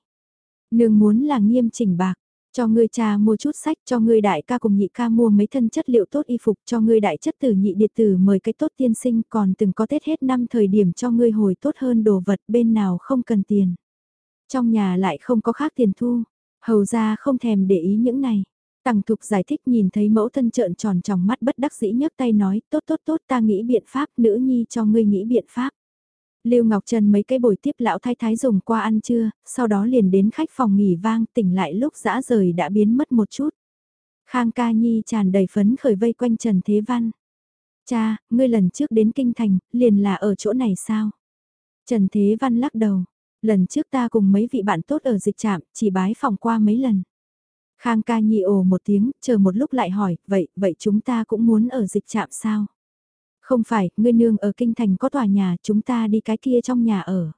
Nương muốn là nghiêm chỉnh bạc, cho ngươi cha mua chút sách, cho ngươi đại ca cùng nhị ca mua mấy thân chất liệu tốt y phục, cho ngươi đại chất tử nhị điệt tử mời cái tốt tiên sinh, còn từng có Tết hết năm thời điểm cho ngươi hồi tốt hơn đồ vật bên nào không cần tiền. Trong nhà lại không có khác tiền thu, hầu ra không thèm để ý những này. Tằng Thục giải thích nhìn thấy mẫu thân trợn tròn trong mắt bất đắc dĩ nhấc tay nói, tốt tốt tốt ta nghĩ biện pháp, nữ nhi cho ngươi nghĩ biện pháp. Lưu Ngọc Trần mấy cái buổi tiếp lão thái thái dùng qua ăn trưa, sau đó liền đến khách phòng nghỉ vang tỉnh lại lúc dã rời đã biến mất một chút. Khang ca nhi tràn đầy phấn khởi vây quanh Trần Thế Văn. Cha, ngươi lần trước đến Kinh Thành, liền là ở chỗ này sao? Trần Thế Văn lắc đầu. Lần trước ta cùng mấy vị bạn tốt ở dịch trạm, chỉ bái phòng qua mấy lần. Khang ca nhi ồ một tiếng, chờ một lúc lại hỏi, vậy, vậy chúng ta cũng muốn ở dịch trạm sao? Không phải, ngươi nương ở kinh thành có tòa nhà, chúng ta đi cái kia trong nhà ở.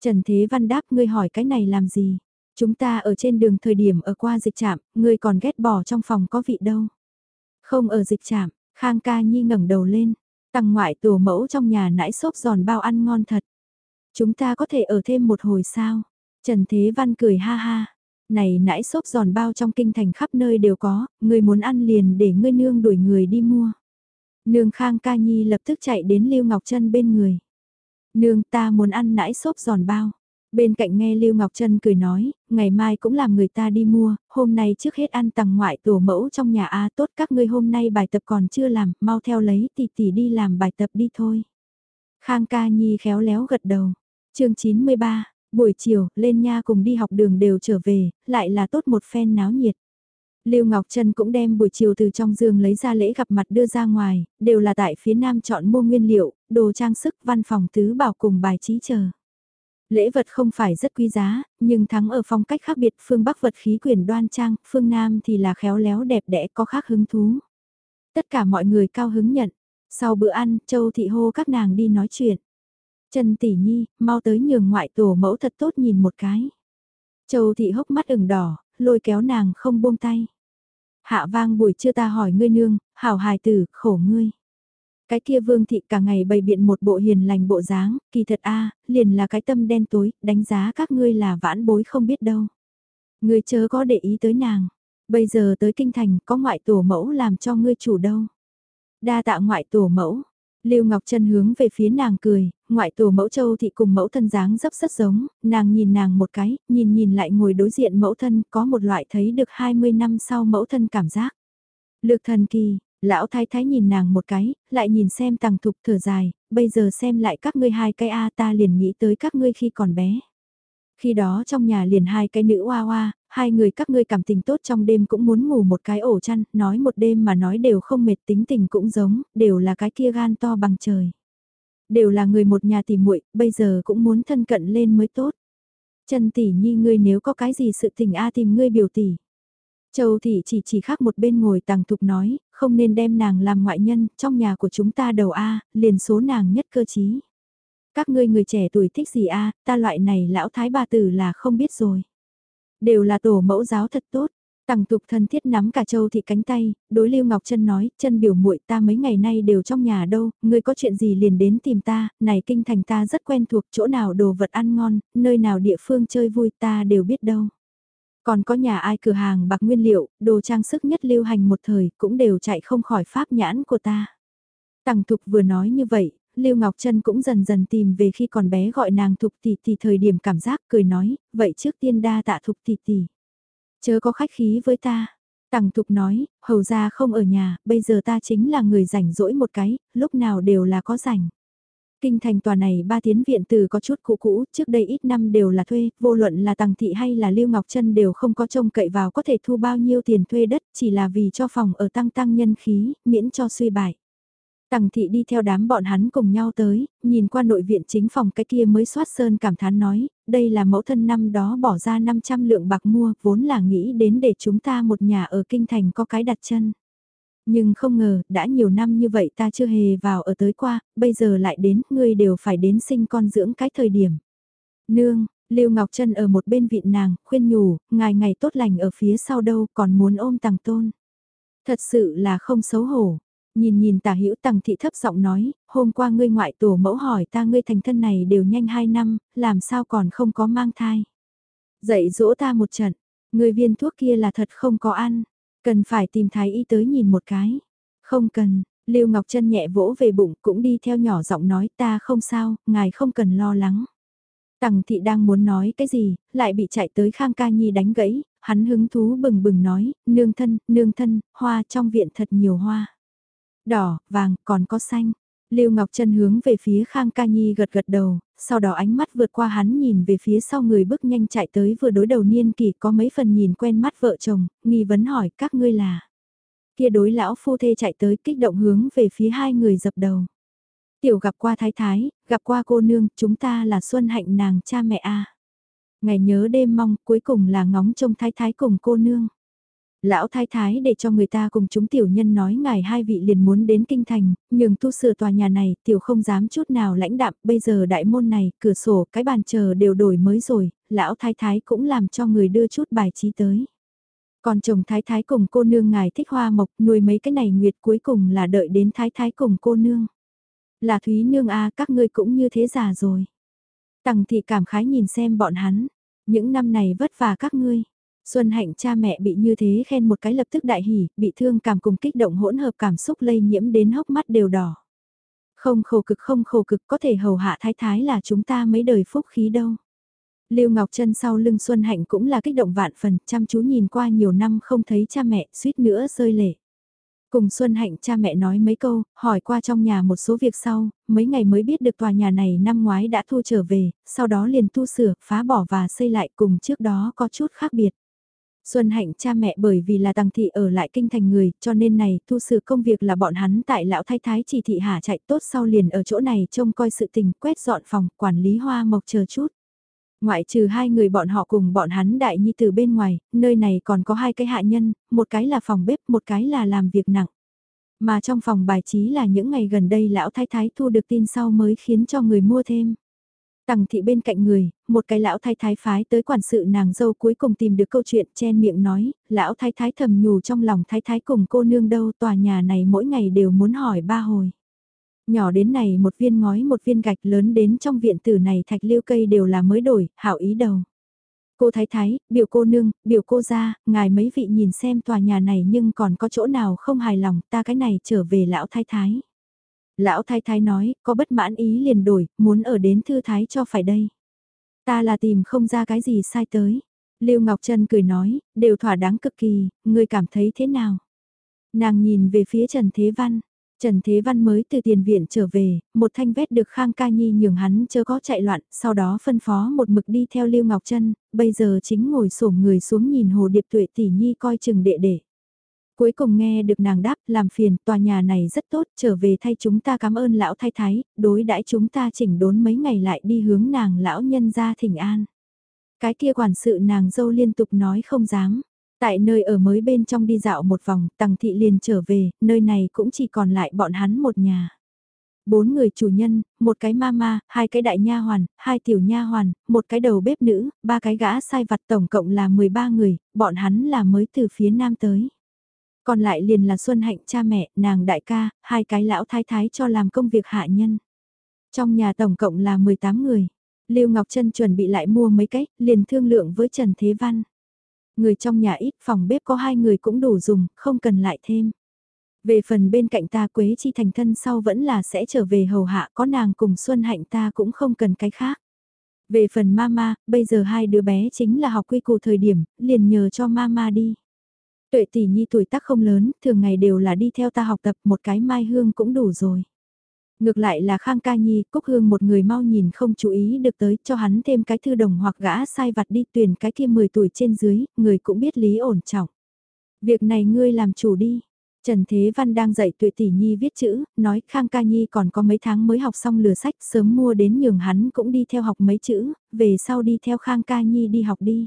Trần Thế Văn đáp ngươi hỏi cái này làm gì? Chúng ta ở trên đường thời điểm ở qua dịch trạm, ngươi còn ghét bỏ trong phòng có vị đâu. Không ở dịch trạm, Khang ca nhi ngẩng đầu lên. Tăng ngoại tổ mẫu trong nhà nãi xốp giòn bao ăn ngon thật. Chúng ta có thể ở thêm một hồi sao? Trần Thế Văn cười ha ha. Này nãi xốp giòn bao trong kinh thành khắp nơi đều có, người muốn ăn liền để ngươi nương đuổi người đi mua. Nương Khang Ca Nhi lập tức chạy đến Lưu Ngọc Trân bên người. Nương ta muốn ăn nãi xốp giòn bao. Bên cạnh nghe Lưu Ngọc Trân cười nói, ngày mai cũng làm người ta đi mua, hôm nay trước hết ăn tầng ngoại tổ mẫu trong nhà A tốt các ngươi hôm nay bài tập còn chưa làm, mau theo lấy tỷ tỷ đi làm bài tập đi thôi. Khang ca nhi khéo léo gật đầu. chương 93, buổi chiều, lên nha cùng đi học đường đều trở về, lại là tốt một phen náo nhiệt. Lưu Ngọc Trân cũng đem buổi chiều từ trong giường lấy ra lễ gặp mặt đưa ra ngoài, đều là tại phía nam chọn mua nguyên liệu, đồ trang sức, văn phòng tứ bảo cùng bài trí chờ. Lễ vật không phải rất quý giá, nhưng thắng ở phong cách khác biệt phương Bắc vật khí quyền đoan trang, phương Nam thì là khéo léo đẹp đẽ có khác hứng thú. Tất cả mọi người cao hứng nhận. Sau bữa ăn, Châu Thị hô các nàng đi nói chuyện. Trần Tỷ Nhi, mau tới nhường ngoại tổ mẫu thật tốt nhìn một cái. Châu Thị hốc mắt ửng đỏ, lôi kéo nàng không buông tay. Hạ vang buổi trưa ta hỏi ngươi nương, hảo hài tử, khổ ngươi. Cái kia vương thị cả ngày bày biện một bộ hiền lành bộ dáng, kỳ thật a liền là cái tâm đen tối, đánh giá các ngươi là vãn bối không biết đâu. Ngươi chớ có để ý tới nàng, bây giờ tới kinh thành có ngoại tổ mẫu làm cho ngươi chủ đâu. Đa tạ ngoại tổ mẫu, Lưu Ngọc Trân hướng về phía nàng cười, ngoại tổ mẫu châu thị cùng mẫu thân dáng dấp rất giống, nàng nhìn nàng một cái, nhìn nhìn lại ngồi đối diện mẫu thân có một loại thấy được 20 năm sau mẫu thân cảm giác. Lược thần kỳ, Lão thái thái nhìn nàng một cái, lại nhìn xem tàng thục thở dài, bây giờ xem lại các ngươi hai cái A ta liền nghĩ tới các ngươi khi còn bé. Khi đó trong nhà liền hai cái nữ oa oa, hai người các ngươi cảm tình tốt trong đêm cũng muốn ngủ một cái ổ chăn, nói một đêm mà nói đều không mệt tính tình cũng giống, đều là cái kia gan to bằng trời. Đều là người một nhà tỉ muội, bây giờ cũng muốn thân cận lên mới tốt. Chân tỷ nhi ngươi nếu có cái gì sự tình A à tìm ngươi biểu tỷ. Châu Thị chỉ chỉ khác một bên ngồi tàng thục nói, không nên đem nàng làm ngoại nhân, trong nhà của chúng ta đầu A, liền số nàng nhất cơ chí. Các ngươi người trẻ tuổi thích gì A, ta loại này lão thái bà tử là không biết rồi. Đều là tổ mẫu giáo thật tốt. Tằng tục thân thiết nắm cả châu thị cánh tay, đối Lưu Ngọc Trân nói, chân biểu muội ta mấy ngày nay đều trong nhà đâu, ngươi có chuyện gì liền đến tìm ta, này kinh thành ta rất quen thuộc chỗ nào đồ vật ăn ngon, nơi nào địa phương chơi vui ta đều biết đâu. Còn có nhà ai cửa hàng bạc nguyên liệu, đồ trang sức nhất lưu hành một thời, cũng đều chạy không khỏi pháp nhãn của ta. Tằng Thục vừa nói như vậy, Lưu Ngọc Trân cũng dần dần tìm về khi còn bé gọi nàng Thục tỷ tỷ thời điểm cảm giác cười nói, vậy trước tiên đa tạ Thục tỷ tỷ. Chớ có khách khí với ta. Tằng Thục nói, hầu ra không ở nhà, bây giờ ta chính là người rảnh rỗi một cái, lúc nào đều là có rảnh. Kinh thành tòa này ba tiến viện từ có chút cũ cũ, trước đây ít năm đều là thuê, vô luận là Tằng Thị hay là Lưu Ngọc Trân đều không có trông cậy vào có thể thu bao nhiêu tiền thuê đất, chỉ là vì cho phòng ở tăng tăng nhân khí, miễn cho suy bại. Tằng Thị đi theo đám bọn hắn cùng nhau tới, nhìn qua nội viện chính phòng cái kia mới soát sơn cảm thán nói, đây là mẫu thân năm đó bỏ ra 500 lượng bạc mua, vốn là nghĩ đến để chúng ta một nhà ở kinh thành có cái đặt chân. Nhưng không ngờ, đã nhiều năm như vậy ta chưa hề vào ở tới qua, bây giờ lại đến, ngươi đều phải đến sinh con dưỡng cái thời điểm. Nương, Lưu Ngọc Trân ở một bên vịn nàng, khuyên nhủ, ngài ngày tốt lành ở phía sau đâu còn muốn ôm tàng tôn. Thật sự là không xấu hổ. Nhìn nhìn tả hữu tằng thị thấp giọng nói, hôm qua ngươi ngoại tổ mẫu hỏi ta ngươi thành thân này đều nhanh 2 năm, làm sao còn không có mang thai. Dạy dỗ ta một trận, người viên thuốc kia là thật không có ăn, Cần phải tìm thái y tới nhìn một cái. Không cần, Lưu Ngọc Trân nhẹ vỗ về bụng cũng đi theo nhỏ giọng nói ta không sao, ngài không cần lo lắng. Tằng thị đang muốn nói cái gì, lại bị chạy tới Khang Ca Nhi đánh gãy, hắn hứng thú bừng bừng nói, nương thân, nương thân, hoa trong viện thật nhiều hoa. Đỏ, vàng, còn có xanh. Lưu Ngọc Trân hướng về phía Khang Ca Nhi gật gật đầu, sau đó ánh mắt vượt qua hắn nhìn về phía sau người bước nhanh chạy tới vừa đối đầu niên kỳ có mấy phần nhìn quen mắt vợ chồng, nghi vấn hỏi các ngươi là. Kia đối lão phu thê chạy tới kích động hướng về phía hai người dập đầu. Tiểu gặp qua thái thái, gặp qua cô nương, chúng ta là xuân hạnh nàng cha mẹ a. Ngày nhớ đêm mong, cuối cùng là ngóng trông thái thái cùng cô nương. Lão thái thái để cho người ta cùng chúng tiểu nhân nói ngài hai vị liền muốn đến kinh thành, nhưng tu sửa tòa nhà này tiểu không dám chút nào lãnh đạm, bây giờ đại môn này, cửa sổ, cái bàn chờ đều đổi mới rồi, lão thái thái cũng làm cho người đưa chút bài trí tới. Còn chồng thái thái cùng cô nương ngài thích hoa mộc nuôi mấy cái này nguyệt cuối cùng là đợi đến thái thái cùng cô nương. Là Thúy Nương a các ngươi cũng như thế già rồi. Tằng thị cảm khái nhìn xem bọn hắn, những năm này vất vả các ngươi. Xuân Hạnh cha mẹ bị như thế khen một cái lập tức đại hỉ, bị thương cảm cùng kích động hỗn hợp cảm xúc lây nhiễm đến hốc mắt đều đỏ. Không khổ cực không khổ cực có thể hầu hạ thái thái là chúng ta mấy đời phúc khí đâu. Lưu Ngọc Trân sau lưng Xuân Hạnh cũng là kích động vạn phần, chăm chú nhìn qua nhiều năm không thấy cha mẹ, suýt nữa rơi lệ. Cùng Xuân Hạnh cha mẹ nói mấy câu, hỏi qua trong nhà một số việc sau, mấy ngày mới biết được tòa nhà này năm ngoái đã thu trở về, sau đó liền tu sửa, phá bỏ và xây lại cùng trước đó có chút khác biệt. Xuân Hạnh cha mẹ bởi vì là tăng thị ở lại kinh thành người, cho nên này thu sự công việc là bọn hắn tại lão thái thái chỉ thị hạ chạy tốt sau liền ở chỗ này trông coi sự tình quét dọn phòng, quản lý hoa mộc chờ chút. Ngoại trừ hai người bọn họ cùng bọn hắn đại nhi từ bên ngoài, nơi này còn có hai cái hạ nhân, một cái là phòng bếp, một cái là làm việc nặng. Mà trong phòng bài trí là những ngày gần đây lão thái thái thu được tin sau mới khiến cho người mua thêm. Tằng thị bên cạnh người, một cái lão thái thái phái tới quản sự nàng dâu cuối cùng tìm được câu chuyện chen miệng nói, lão thái thái thầm nhủ trong lòng thái thái cùng cô nương đâu tòa nhà này mỗi ngày đều muốn hỏi ba hồi. Nhỏ đến này một viên ngói một viên gạch lớn đến trong viện tử này thạch liêu cây đều là mới đổi, hảo ý đầu. Cô thái thái, biểu cô nương, biểu cô ra, ngài mấy vị nhìn xem tòa nhà này nhưng còn có chỗ nào không hài lòng, ta cái này trở về lão thái thái. Lão thái thái nói, có bất mãn ý liền đổi, muốn ở đến thư thái cho phải đây. Ta là tìm không ra cái gì sai tới. Lưu Ngọc Trân cười nói, đều thỏa đáng cực kỳ, ngươi cảm thấy thế nào? Nàng nhìn về phía Trần Thế Văn, Trần Thế Văn mới từ tiền viện trở về, một thanh vét được Khang Ca Nhi nhường hắn chớ có chạy loạn, sau đó phân phó một mực đi theo Lưu Ngọc Trân, bây giờ chính ngồi xổm người xuống nhìn Hồ Điệp Tuệ tỷ nhi coi chừng đệ đệ. Cuối cùng nghe được nàng đáp, làm phiền, tòa nhà này rất tốt, trở về thay chúng ta cảm ơn lão thái thái, đối đãi chúng ta chỉnh đốn mấy ngày lại đi hướng nàng lão nhân ra thỉnh an. Cái kia quản sự nàng dâu liên tục nói không dám. Tại nơi ở mới bên trong đi dạo một vòng, tằng thị liền trở về, nơi này cũng chỉ còn lại bọn hắn một nhà. Bốn người chủ nhân, một cái mama, hai cái đại nha hoàn, hai tiểu nha hoàn, một cái đầu bếp nữ, ba cái gã sai vặt tổng cộng là 13 người, bọn hắn là mới từ phía nam tới. Còn lại liền là Xuân Hạnh cha mẹ, nàng đại ca, hai cái lão thái thái cho làm công việc hạ nhân. Trong nhà tổng cộng là 18 người. Lưu Ngọc Trân chuẩn bị lại mua mấy cái, liền thương lượng với Trần Thế Văn. Người trong nhà ít phòng bếp có hai người cũng đủ dùng, không cần lại thêm. Về phần bên cạnh ta Quế Chi thành thân sau vẫn là sẽ trở về hầu hạ có nàng cùng Xuân Hạnh ta cũng không cần cái khác. Về phần mama, bây giờ hai đứa bé chính là học quy củ thời điểm, liền nhờ cho mama đi. Tuệ tỷ nhi tuổi tác không lớn, thường ngày đều là đi theo ta học tập một cái mai hương cũng đủ rồi. Ngược lại là Khang Ca Nhi, Cúc Hương một người mau nhìn không chú ý được tới cho hắn thêm cái thư đồng hoặc gã sai vặt đi tuyển cái kia 10 tuổi trên dưới, người cũng biết lý ổn trọng. Việc này ngươi làm chủ đi. Trần Thế Văn đang dạy tuệ tỷ nhi viết chữ, nói Khang Ca Nhi còn có mấy tháng mới học xong lừa sách sớm mua đến nhường hắn cũng đi theo học mấy chữ, về sau đi theo Khang Ca Nhi đi học đi.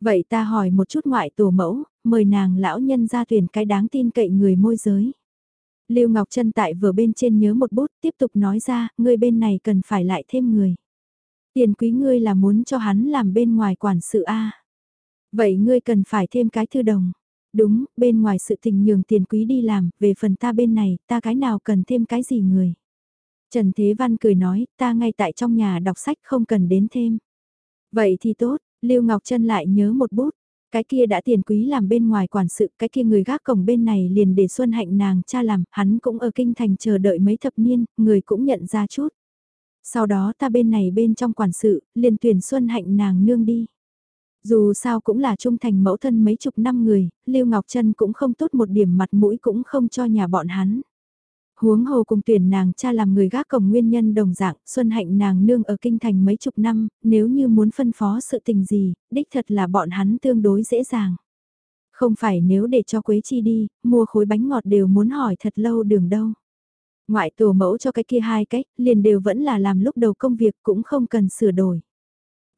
Vậy ta hỏi một chút ngoại tổ mẫu, mời nàng lão nhân ra tuyển cái đáng tin cậy người môi giới. Lưu Ngọc Trân tại vừa bên trên nhớ một bút tiếp tục nói ra, ngươi bên này cần phải lại thêm người. Tiền quý ngươi là muốn cho hắn làm bên ngoài quản sự A. Vậy ngươi cần phải thêm cái thư đồng. Đúng, bên ngoài sự tình nhường tiền quý đi làm, về phần ta bên này, ta cái nào cần thêm cái gì người. Trần Thế Văn cười nói, ta ngay tại trong nhà đọc sách không cần đến thêm. Vậy thì tốt, Lưu Ngọc Trân lại nhớ một bút, cái kia đã tiền quý làm bên ngoài quản sự, cái kia người gác cổng bên này liền để Xuân Hạnh nàng cha làm, hắn cũng ở kinh thành chờ đợi mấy thập niên, người cũng nhận ra chút. Sau đó ta bên này bên trong quản sự, liền tuyển Xuân Hạnh nàng nương đi. Dù sao cũng là trung thành mẫu thân mấy chục năm người, Lưu Ngọc Trân cũng không tốt một điểm mặt mũi cũng không cho nhà bọn hắn. Huống hồ cùng tuyển nàng cha làm người gác cổng nguyên nhân đồng dạng, Xuân Hạnh nàng nương ở kinh thành mấy chục năm, nếu như muốn phân phó sự tình gì, đích thật là bọn hắn tương đối dễ dàng. Không phải nếu để cho Quế Chi đi, mua khối bánh ngọt đều muốn hỏi thật lâu đường đâu. Ngoại tổ mẫu cho cái kia hai cách, liền đều vẫn là làm lúc đầu công việc cũng không cần sửa đổi.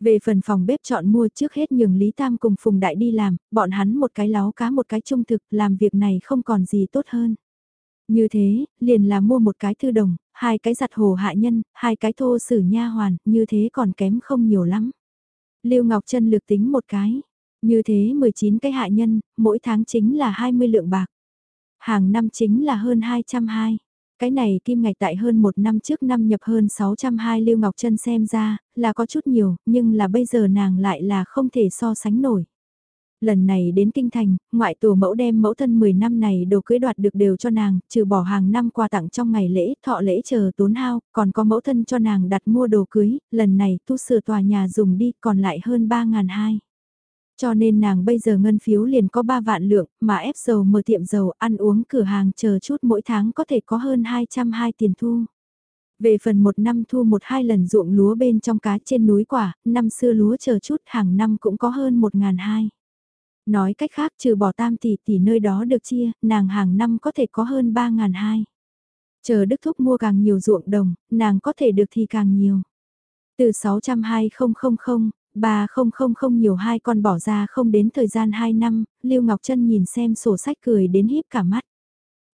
Về phần phòng bếp chọn mua trước hết nhường Lý Tam cùng Phùng Đại đi làm, bọn hắn một cái láo cá một cái trung thực, làm việc này không còn gì tốt hơn. Như thế, liền là mua một cái thư đồng, hai cái giặt hồ hạ nhân, hai cái thô sử nha hoàn, như thế còn kém không nhiều lắm. Lưu Ngọc Trân lược tính một cái, như thế 19 cái hạ nhân, mỗi tháng chính là 20 lượng bạc. Hàng năm chính là hơn 220. Cái này kim ngạch tại hơn một năm trước năm nhập hơn 620 Lưu Ngọc Trân xem ra, là có chút nhiều, nhưng là bây giờ nàng lại là không thể so sánh nổi. Lần này đến kinh thành, ngoại tổ mẫu đem mẫu thân 10 năm này đồ cưới đoạt được đều cho nàng, trừ bỏ hàng năm quà tặng trong ngày lễ, thọ lễ chờ tốn hao, còn có mẫu thân cho nàng đặt mua đồ cưới, lần này tu sửa tòa nhà dùng đi còn lại hơn 3.200. Cho nên nàng bây giờ ngân phiếu liền có 3 vạn lượng, mà ép dầu mở tiệm dầu ăn uống cửa hàng chờ chút mỗi tháng có thể có hơn 220 tiền thu. Về phần một năm thu một hai lần ruộng lúa bên trong cá trên núi quả, năm xưa lúa chờ chút hàng năm cũng có hơn 1.200. Nói cách khác trừ bỏ tam tỷ tỷ nơi đó được chia, nàng hàng năm có thể có hơn 3.200. Chờ Đức Thúc mua càng nhiều ruộng đồng, nàng có thể được thì càng nhiều. Từ 620.000, 3000 nhiều hai con bỏ ra không đến thời gian 2 năm, Lưu Ngọc Trân nhìn xem sổ sách cười đến híp cả mắt.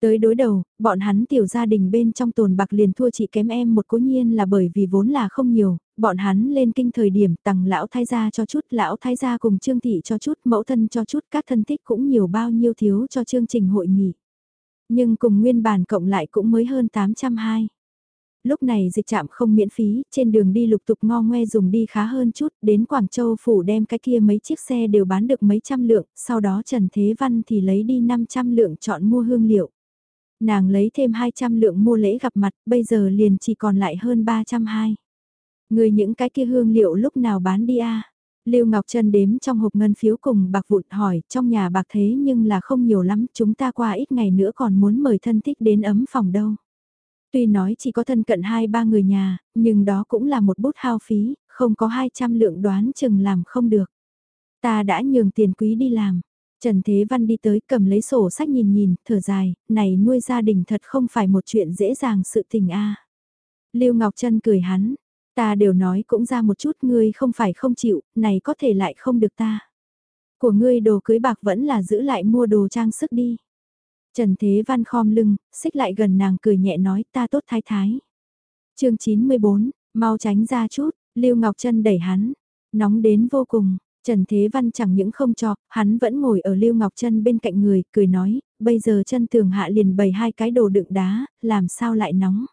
Tới đối đầu, bọn hắn tiểu gia đình bên trong tồn bạc liền thua chị kém em một cố nhiên là bởi vì vốn là không nhiều, bọn hắn lên kinh thời điểm tặng lão thái gia cho chút, lão thái gia cùng trương thị cho chút, mẫu thân cho chút, các thân thích cũng nhiều bao nhiêu thiếu cho chương trình hội nghị. Nhưng cùng nguyên bản cộng lại cũng mới hơn 820. Lúc này dịch trạm không miễn phí, trên đường đi lục tục ngo ngoe dùng đi khá hơn chút, đến Quảng Châu phủ đem cái kia mấy chiếc xe đều bán được mấy trăm lượng, sau đó Trần Thế Văn thì lấy đi 500 lượng chọn mua hương liệu. Nàng lấy thêm 200 lượng mua lễ gặp mặt, bây giờ liền chỉ còn lại hơn 320. Người những cái kia hương liệu lúc nào bán đi a? Lưu Ngọc Trân đếm trong hộp ngân phiếu cùng bạc vụn hỏi, trong nhà bạc thế nhưng là không nhiều lắm, chúng ta qua ít ngày nữa còn muốn mời thân thích đến ấm phòng đâu. Tuy nói chỉ có thân cận hai ba người nhà, nhưng đó cũng là một bút hao phí, không có 200 lượng đoán chừng làm không được. Ta đã nhường tiền quý đi làm. Trần Thế Văn đi tới cầm lấy sổ sách nhìn nhìn, thở dài, này nuôi gia đình thật không phải một chuyện dễ dàng sự tình a. Lưu Ngọc Trân cười hắn, ta đều nói cũng ra một chút ngươi không phải không chịu, này có thể lại không được ta. Của ngươi đồ cưới bạc vẫn là giữ lại mua đồ trang sức đi. Trần Thế Văn khom lưng, xích lại gần nàng cười nhẹ nói ta tốt thái thái. chương 94, mau tránh ra chút, Lưu Ngọc Trân đẩy hắn, nóng đến vô cùng. Trần Thế Văn chẳng những không cho, hắn vẫn ngồi ở Lưu Ngọc Trân bên cạnh người, cười nói, bây giờ chân tường hạ liền bày hai cái đồ đựng đá, làm sao lại nóng.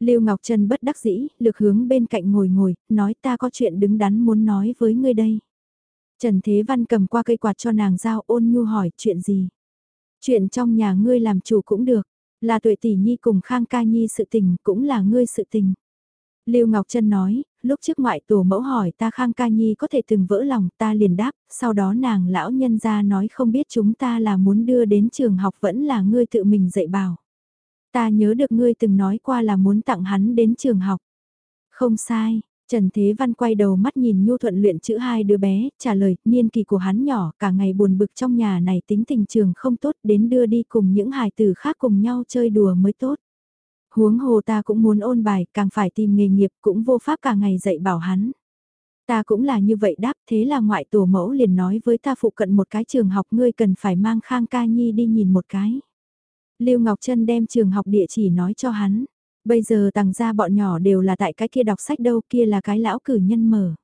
Lưu Ngọc Trân bất đắc dĩ, lực hướng bên cạnh ngồi ngồi, nói ta có chuyện đứng đắn muốn nói với ngươi đây. Trần Thế Văn cầm qua cây quạt cho nàng giao ôn nhu hỏi chuyện gì. Chuyện trong nhà ngươi làm chủ cũng được, là tuệ tỷ nhi cùng Khang ca nhi sự tình cũng là ngươi sự tình. Lưu Ngọc Trân nói, lúc trước ngoại tổ mẫu hỏi ta Khang ca nhi có thể từng vỡ lòng ta liền đáp, sau đó nàng lão nhân ra nói không biết chúng ta là muốn đưa đến trường học vẫn là ngươi tự mình dạy bảo. Ta nhớ được ngươi từng nói qua là muốn tặng hắn đến trường học. Không sai, Trần Thế Văn quay đầu mắt nhìn Nhu Thuận luyện chữ hai đứa bé, trả lời, niên kỳ của hắn nhỏ, cả ngày buồn bực trong nhà này tính tình trường không tốt đến đưa đi cùng những hài tử khác cùng nhau chơi đùa mới tốt. Huống hồ ta cũng muốn ôn bài, càng phải tìm nghề nghiệp cũng vô pháp cả ngày dạy bảo hắn. Ta cũng là như vậy đáp thế là ngoại tổ mẫu liền nói với ta phụ cận một cái trường học ngươi cần phải mang Khang Ca Nhi đi nhìn một cái. Lưu Ngọc Trân đem trường học địa chỉ nói cho hắn. Bây giờ tàng gia bọn nhỏ đều là tại cái kia đọc sách đâu kia là cái lão cử nhân mở.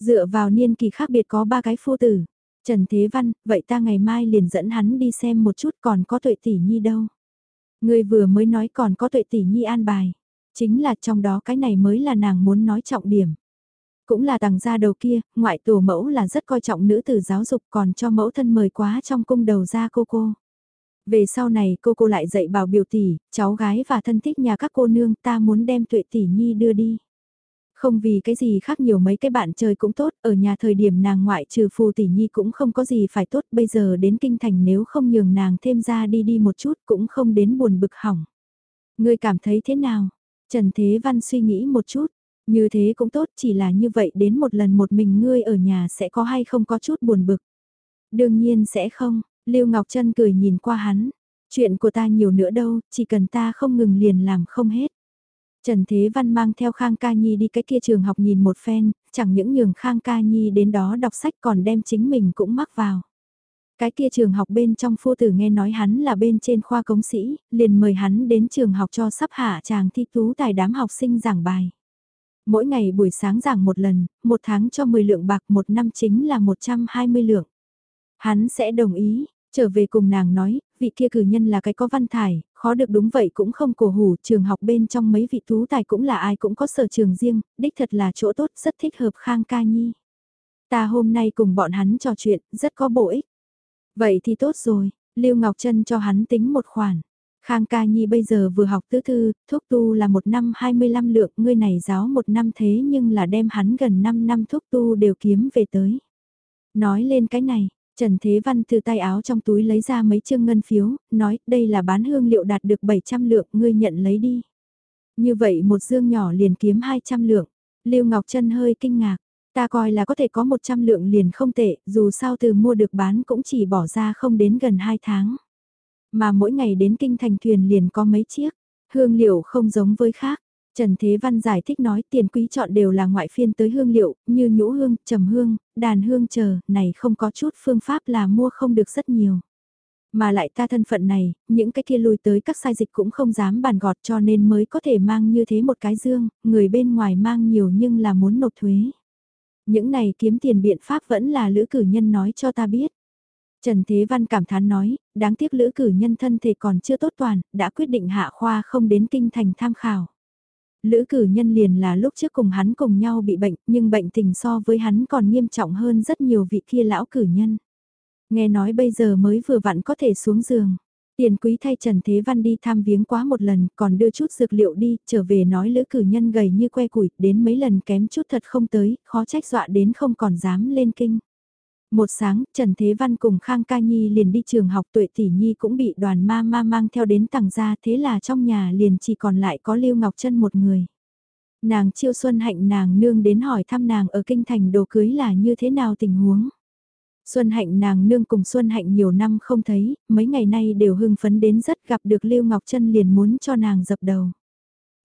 Dựa vào niên kỳ khác biệt có ba cái phu tử. Trần Thế Văn, vậy ta ngày mai liền dẫn hắn đi xem một chút còn có tuệ tỷ nhi đâu. Người vừa mới nói còn có tuệ tỷ nhi an bài. Chính là trong đó cái này mới là nàng muốn nói trọng điểm. Cũng là tàng gia đầu kia, ngoại tổ mẫu là rất coi trọng nữ tử giáo dục còn cho mẫu thân mời quá trong cung đầu ra cô cô. Về sau này cô cô lại dạy bảo biểu tỷ, cháu gái và thân thích nhà các cô nương ta muốn đem tuệ tỷ nhi đưa đi. Không vì cái gì khác nhiều mấy cái bạn chơi cũng tốt, ở nhà thời điểm nàng ngoại trừ phù tỷ nhi cũng không có gì phải tốt, bây giờ đến kinh thành nếu không nhường nàng thêm ra đi đi một chút cũng không đến buồn bực hỏng. Ngươi cảm thấy thế nào? Trần Thế Văn suy nghĩ một chút, như thế cũng tốt chỉ là như vậy đến một lần một mình ngươi ở nhà sẽ có hay không có chút buồn bực. Đương nhiên sẽ không, Lưu Ngọc Trân cười nhìn qua hắn, chuyện của ta nhiều nữa đâu, chỉ cần ta không ngừng liền làm không hết. Trần Thế Văn mang theo Khang Ca Nhi đi cái kia trường học nhìn một phen, chẳng những nhường Khang Ca Nhi đến đó đọc sách còn đem chính mình cũng mắc vào. Cái kia trường học bên trong phu tử nghe nói hắn là bên trên khoa công sĩ, liền mời hắn đến trường học cho sắp hạ chàng thi tú tài đám học sinh giảng bài. Mỗi ngày buổi sáng giảng một lần, một tháng cho 10 lượng bạc một năm chính là 120 lượng. Hắn sẽ đồng ý, trở về cùng nàng nói, vị kia cử nhân là cái có văn thải, Khó được đúng vậy cũng không cổ hủ, trường học bên trong mấy vị tú tài cũng là ai cũng có sở trường riêng, đích thật là chỗ tốt, rất thích hợp Khang Ca Nhi. Ta hôm nay cùng bọn hắn trò chuyện, rất có bổ ích. Vậy thì tốt rồi, Lưu Ngọc Trân cho hắn tính một khoản. Khang Ca Nhi bây giờ vừa học tứ thư, thuốc tu là một năm 25 lượng, ngươi này giáo một năm thế nhưng là đem hắn gần 5 năm thuốc tu đều kiếm về tới. Nói lên cái này, Trần Thế Văn từ tay áo trong túi lấy ra mấy chương ngân phiếu, nói đây là bán hương liệu đạt được 700 lượng, ngươi nhận lấy đi. Như vậy một dương nhỏ liền kiếm 200 lượng. Lưu Ngọc Trân hơi kinh ngạc, ta coi là có thể có 100 lượng liền không tệ, dù sao từ mua được bán cũng chỉ bỏ ra không đến gần 2 tháng. Mà mỗi ngày đến kinh thành thuyền liền có mấy chiếc, hương liệu không giống với khác. Trần Thế Văn giải thích nói tiền quý chọn đều là ngoại phiên tới hương liệu, như nhũ hương, trầm hương, đàn hương chờ, này không có chút phương pháp là mua không được rất nhiều. Mà lại ta thân phận này, những cái kia lùi tới các sai dịch cũng không dám bàn gọt cho nên mới có thể mang như thế một cái dương, người bên ngoài mang nhiều nhưng là muốn nộp thuế. Những này kiếm tiền biện pháp vẫn là lữ cử nhân nói cho ta biết. Trần Thế Văn cảm thán nói, đáng tiếc lữ cử nhân thân thể còn chưa tốt toàn, đã quyết định hạ khoa không đến kinh thành tham khảo. Lữ cử nhân liền là lúc trước cùng hắn cùng nhau bị bệnh, nhưng bệnh tình so với hắn còn nghiêm trọng hơn rất nhiều vị kia lão cử nhân. Nghe nói bây giờ mới vừa vặn có thể xuống giường. Tiền quý thay Trần Thế Văn đi thăm viếng quá một lần, còn đưa chút dược liệu đi, trở về nói lữ cử nhân gầy như que củi, đến mấy lần kém chút thật không tới, khó trách dọa đến không còn dám lên kinh. Một sáng, Trần Thế Văn cùng Khang Ca Nhi liền đi trường học tuệ tỷ Nhi cũng bị đoàn ma ma mang theo đến tầng ra thế là trong nhà liền chỉ còn lại có Lưu Ngọc Trân một người. Nàng chiêu xuân hạnh nàng nương đến hỏi thăm nàng ở kinh thành đồ cưới là như thế nào tình huống. Xuân hạnh nàng nương cùng Xuân hạnh nhiều năm không thấy, mấy ngày nay đều hưng phấn đến rất gặp được Lưu Ngọc Trân liền muốn cho nàng dập đầu.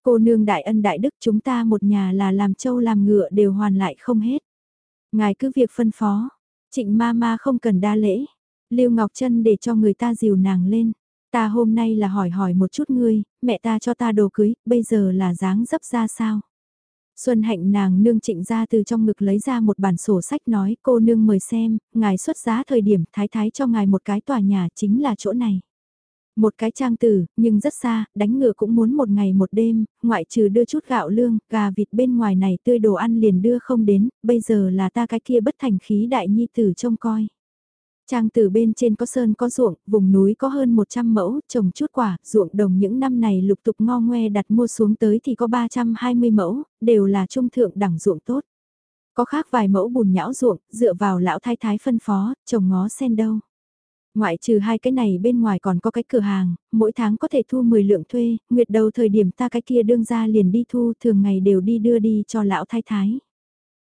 Cô nương đại ân đại đức chúng ta một nhà là làm châu làm ngựa đều hoàn lại không hết. Ngài cứ việc phân phó, Trịnh ma ma không cần đa lễ. Lưu Ngọc Trân để cho người ta dìu nàng lên. Ta hôm nay là hỏi hỏi một chút ngươi, mẹ ta cho ta đồ cưới, bây giờ là dáng dấp ra sao? Xuân hạnh nàng nương trịnh ra từ trong ngực lấy ra một bản sổ sách nói cô nương mời xem, ngài xuất giá thời điểm thái thái cho ngài một cái tòa nhà chính là chỗ này. Một cái trang tử, nhưng rất xa, đánh ngựa cũng muốn một ngày một đêm, ngoại trừ đưa chút gạo lương, gà vịt bên ngoài này tươi đồ ăn liền đưa không đến, bây giờ là ta cái kia bất thành khí đại nhi tử trông coi. Trang tử bên trên có sơn có ruộng, vùng núi có hơn 100 mẫu, trồng chút quả, ruộng đồng những năm này lục tục ngo ngoe đặt mua xuống tới thì có 320 mẫu, đều là trung thượng đẳng ruộng tốt. Có khác vài mẫu bùn nhão ruộng, dựa vào lão thái thái phân phó, trồng ngó sen đâu. Ngoại trừ hai cái này bên ngoài còn có cái cửa hàng, mỗi tháng có thể thu 10 lượng thuê, nguyệt đầu thời điểm ta cái kia đương ra liền đi thu thường ngày đều đi đưa đi cho lão thái thái.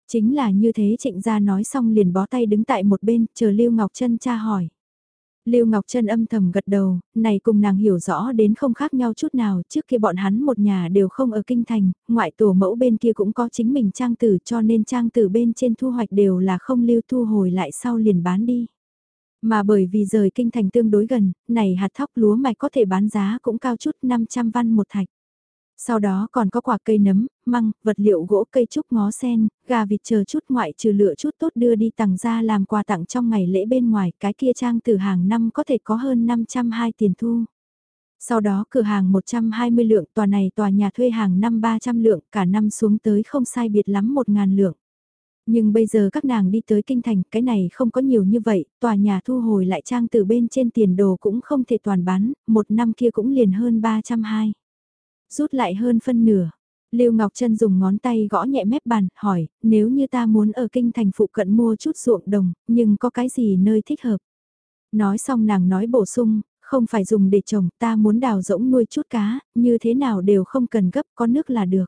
Chính là như thế trịnh gia nói xong liền bó tay đứng tại một bên, chờ Lưu Ngọc Trân tra hỏi. Lưu Ngọc Trân âm thầm gật đầu, này cùng nàng hiểu rõ đến không khác nhau chút nào, trước kia bọn hắn một nhà đều không ở kinh thành, ngoại tổ mẫu bên kia cũng có chính mình trang tử cho nên trang tử bên trên thu hoạch đều là không lưu thu hồi lại sau liền bán đi. Mà bởi vì rời kinh thành tương đối gần, này hạt thóc lúa mạch có thể bán giá cũng cao chút 500 văn một thạch. Sau đó còn có quả cây nấm, măng, vật liệu gỗ cây trúc ngó sen, gà vịt chờ chút ngoại trừ lựa chút tốt đưa đi tặng ra làm quà tặng trong ngày lễ bên ngoài, cái kia trang từ hàng năm có thể có hơn 520 tiền thu. Sau đó cửa hàng 120 lượng, tòa này tòa nhà thuê hàng năm 300 lượng, cả năm xuống tới không sai biệt lắm 1.000 lượng. Nhưng bây giờ các nàng đi tới kinh thành, cái này không có nhiều như vậy, tòa nhà thu hồi lại trang từ bên trên tiền đồ cũng không thể toàn bán, một năm kia cũng liền hơn 320. Rút lại hơn phân nửa. Lưu Ngọc Trân dùng ngón tay gõ nhẹ mép bàn, hỏi, nếu như ta muốn ở kinh thành phụ cận mua chút ruộng đồng, nhưng có cái gì nơi thích hợp? Nói xong nàng nói bổ sung, không phải dùng để trồng, ta muốn đào rỗng nuôi chút cá, như thế nào đều không cần gấp, có nước là được.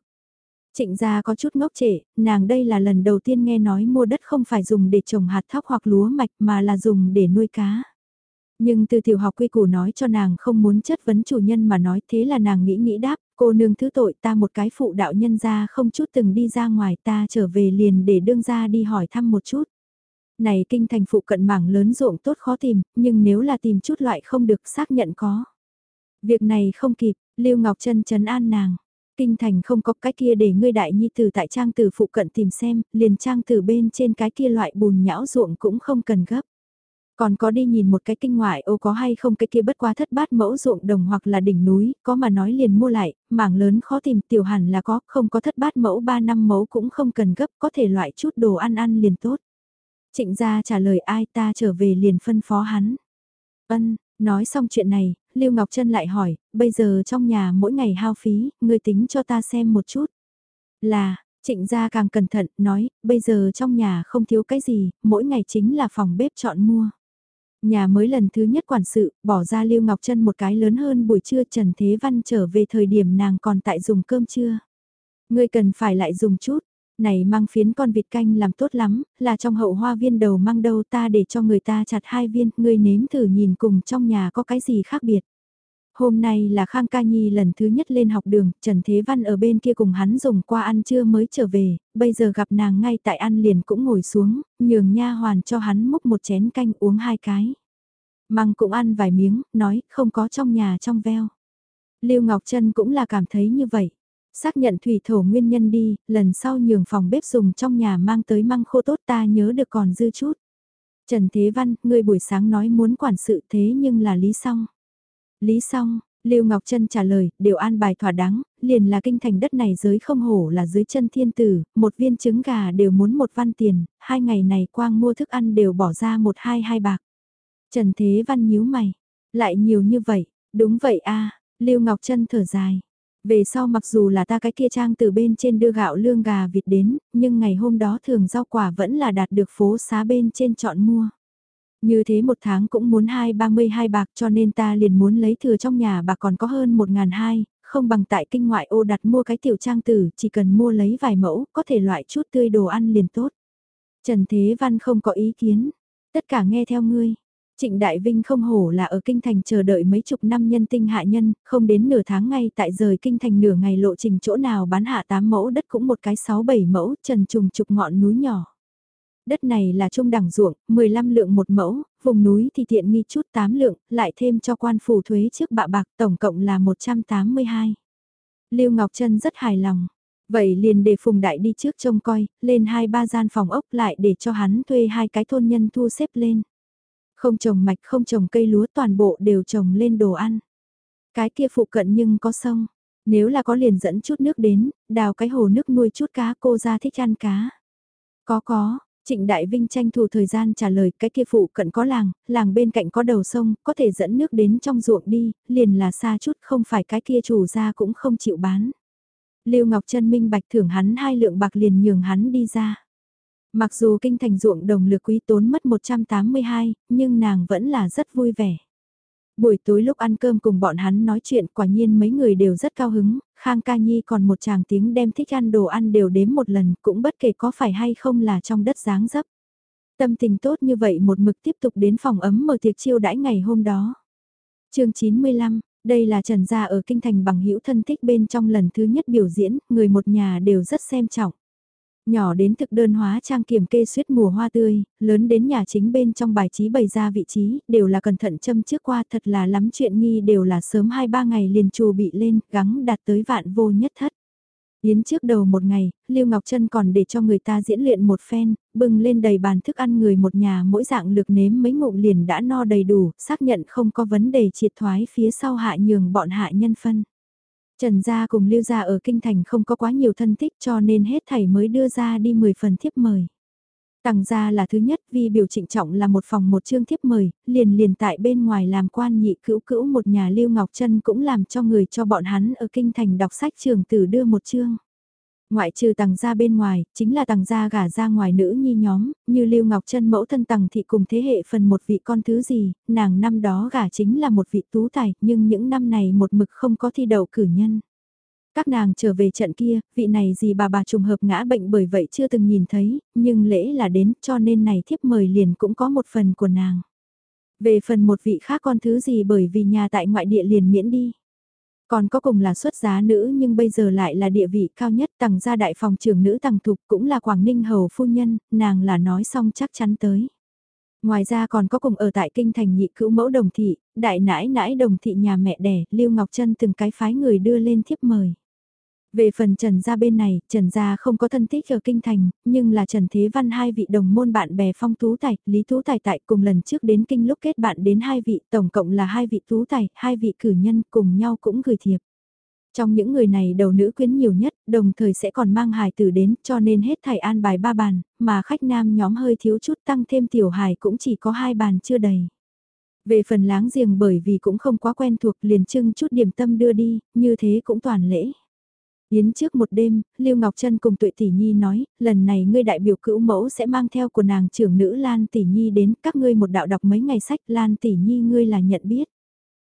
Trịnh gia có chút ngốc trệ, nàng đây là lần đầu tiên nghe nói mua đất không phải dùng để trồng hạt thóc hoặc lúa mạch mà là dùng để nuôi cá. Nhưng từ tiểu học quy củ nói cho nàng không muốn chất vấn chủ nhân mà nói thế là nàng nghĩ nghĩ đáp, cô nương thứ tội ta một cái phụ đạo nhân ra không chút từng đi ra ngoài ta trở về liền để đương ra đi hỏi thăm một chút. Này kinh thành phụ cận mảng lớn ruộng tốt khó tìm, nhưng nếu là tìm chút loại không được xác nhận có. Việc này không kịp, Lưu Ngọc Trân chấn an nàng. Kinh thành không có cái kia để ngươi đại nhi tử tại trang tử phụ cận tìm xem, liền trang tử bên trên cái kia loại bùn nhão ruộng cũng không cần gấp. Còn có đi nhìn một cái kinh ngoại ô có hay không cái kia bất quá thất bát mẫu ruộng đồng hoặc là đỉnh núi, có mà nói liền mua lại, mảng lớn khó tìm tiểu hẳn là có, không có thất bát mẫu 3 năm mẫu cũng không cần gấp, có thể loại chút đồ ăn ăn liền tốt. Trịnh gia trả lời ai ta trở về liền phân phó hắn. Ân, nói xong chuyện này, Lưu Ngọc Trân lại hỏi, bây giờ trong nhà mỗi ngày hao phí, ngươi tính cho ta xem một chút. Là, Trịnh gia càng cẩn thận, nói, bây giờ trong nhà không thiếu cái gì, mỗi ngày chính là phòng bếp chọn mua. Nhà mới lần thứ nhất quản sự, bỏ ra Lưu Ngọc Trân một cái lớn hơn buổi trưa Trần Thế Văn trở về thời điểm nàng còn tại dùng cơm trưa. Ngươi cần phải lại dùng chút, này mang phiến con vịt canh làm tốt lắm, là trong hậu hoa viên đầu mang đâu ta để cho người ta chặt hai viên, ngươi nếm thử nhìn cùng trong nhà có cái gì khác biệt. Hôm nay là Khang Ca Nhi lần thứ nhất lên học đường, Trần Thế Văn ở bên kia cùng hắn dùng qua ăn trưa mới trở về, bây giờ gặp nàng ngay tại ăn liền cũng ngồi xuống, nhường nha hoàn cho hắn múc một chén canh uống hai cái. Măng cũng ăn vài miếng, nói không có trong nhà trong veo. Lưu Ngọc Trân cũng là cảm thấy như vậy. Xác nhận thủy thổ nguyên nhân đi, lần sau nhường phòng bếp dùng trong nhà mang tới măng khô tốt ta nhớ được còn dư chút. Trần Thế Văn, người buổi sáng nói muốn quản sự thế nhưng là lý xong. Lý xong, Lưu Ngọc Trân trả lời, đều an bài thỏa đáng, liền là kinh thành đất này giới không hổ là dưới chân thiên tử, một viên trứng gà đều muốn một văn tiền, hai ngày này quang mua thức ăn đều bỏ ra một hai hai bạc. Trần Thế Văn nhíu mày, lại nhiều như vậy, đúng vậy a Lưu Ngọc Trân thở dài. Về sau mặc dù là ta cái kia trang từ bên trên đưa gạo lương gà vịt đến, nhưng ngày hôm đó thường rau quả vẫn là đạt được phố xá bên trên chọn mua. Như thế một tháng cũng muốn hai ba mươi hai bạc cho nên ta liền muốn lấy thừa trong nhà bà còn có hơn một ngàn hai, không bằng tại kinh ngoại ô đặt mua cái tiểu trang tử, chỉ cần mua lấy vài mẫu, có thể loại chút tươi đồ ăn liền tốt. Trần Thế Văn không có ý kiến, tất cả nghe theo ngươi. Trịnh Đại Vinh không hổ là ở kinh thành chờ đợi mấy chục năm nhân tinh hạ nhân, không đến nửa tháng ngay tại rời kinh thành nửa ngày lộ trình chỗ nào bán hạ 8 mẫu đất cũng một cái 6-7 mẫu trần trùng trục ngọn núi nhỏ. Đất này là trung đẳng ruộng, 15 lượng một mẫu, vùng núi thì tiện nghi chút 8 lượng, lại thêm cho quan phủ thuế trước bạ bạc tổng cộng là 182. Lưu Ngọc Trân rất hài lòng. Vậy liền để Phùng Đại đi trước trông coi, lên hai ba gian phòng ốc lại để cho hắn thuê hai cái thôn nhân thu xếp lên. Không trồng mạch không trồng cây lúa toàn bộ đều trồng lên đồ ăn. Cái kia phụ cận nhưng có sông. Nếu là có liền dẫn chút nước đến, đào cái hồ nước nuôi chút cá cô ra thích ăn cá. Có có, Trịnh Đại Vinh tranh thủ thời gian trả lời cái kia phụ cận có làng, làng bên cạnh có đầu sông, có thể dẫn nước đến trong ruộng đi, liền là xa chút không phải cái kia chủ ra cũng không chịu bán. Lưu Ngọc Trân minh bạch thưởng hắn hai lượng bạc liền nhường hắn đi ra. Mặc dù kinh thành ruộng đồng lược quý tốn mất 182, nhưng nàng vẫn là rất vui vẻ. Buổi tối lúc ăn cơm cùng bọn hắn nói chuyện quả nhiên mấy người đều rất cao hứng, Khang Ca Nhi còn một chàng tiếng đem thích ăn đồ ăn đều đếm một lần cũng bất kể có phải hay không là trong đất dáng dấp. Tâm tình tốt như vậy một mực tiếp tục đến phòng ấm mở tiệc chiêu đãi ngày hôm đó. chương 95, đây là Trần Gia ở Kinh Thành bằng hữu thân thích bên trong lần thứ nhất biểu diễn, người một nhà đều rất xem trọng. Nhỏ đến thực đơn hóa trang kiểm kê suyết mùa hoa tươi, lớn đến nhà chính bên trong bài trí bày ra vị trí, đều là cẩn thận châm trước qua thật là lắm chuyện nghi đều là sớm 2-3 ngày liền trù bị lên, gắng đạt tới vạn vô nhất thất. Yến trước đầu một ngày, Lưu Ngọc Trân còn để cho người ta diễn luyện một phen, bưng lên đầy bàn thức ăn người một nhà mỗi dạng lược nếm mấy ngụm liền đã no đầy đủ, xác nhận không có vấn đề triệt thoái phía sau hạ nhường bọn hạ nhân phân. Trần Gia cùng Lưu Gia ở Kinh Thành không có quá nhiều thân thích cho nên hết thảy mới đưa ra đi 10 phần thiếp mời. tặng Gia là thứ nhất vì biểu trịnh trọng là một phòng một chương thiếp mời, liền liền tại bên ngoài làm quan nhị cữu cữu một nhà Lưu Ngọc Trân cũng làm cho người cho bọn hắn ở Kinh Thành đọc sách trường tử đưa một chương. Ngoại trừ tầng gia bên ngoài, chính là tầng gia gả ra ngoài nữ nhi nhóm, như Lưu Ngọc Trân mẫu thân tầng thị cùng thế hệ phần một vị con thứ gì, nàng năm đó gả chính là một vị tú tài, nhưng những năm này một mực không có thi đậu cử nhân. Các nàng trở về trận kia, vị này gì bà bà trùng hợp ngã bệnh bởi vậy chưa từng nhìn thấy, nhưng lễ là đến cho nên này thiếp mời liền cũng có một phần của nàng. Về phần một vị khác con thứ gì bởi vì nhà tại ngoại địa liền miễn đi. Còn có cùng là xuất giá nữ nhưng bây giờ lại là địa vị cao nhất tầng gia đại phòng trưởng nữ tầng thục cũng là Quảng Ninh Hầu Phu Nhân, nàng là nói xong chắc chắn tới. Ngoài ra còn có cùng ở tại kinh thành nhị cữu mẫu đồng thị, đại nãi nãi đồng thị nhà mẹ đẻ, Lưu Ngọc Trân từng cái phái người đưa lên thiếp mời. Về phần Trần Gia bên này, Trần Gia không có thân thích ở Kinh Thành, nhưng là Trần Thế Văn hai vị đồng môn bạn bè Phong Tú Tài, Lý Tú Tài tại cùng lần trước đến Kinh lúc kết bạn đến hai vị, tổng cộng là hai vị Tú Tài, hai vị cử nhân cùng nhau cũng gửi thiệp. Trong những người này đầu nữ quyến nhiều nhất, đồng thời sẽ còn mang hài tử đến cho nên hết thảy an bài ba bàn, mà khách nam nhóm hơi thiếu chút tăng thêm tiểu hài cũng chỉ có hai bàn chưa đầy. Về phần láng giềng bởi vì cũng không quá quen thuộc liền trưng chút điểm tâm đưa đi, như thế cũng toàn lễ. Yến trước một đêm, Lưu Ngọc Trân cùng Tuệ Tỷ Nhi nói, lần này ngươi đại biểu cữu mẫu sẽ mang theo của nàng trưởng nữ Lan Tỷ Nhi đến các ngươi một đạo đọc mấy ngày sách Lan Tỷ Nhi ngươi là nhận biết.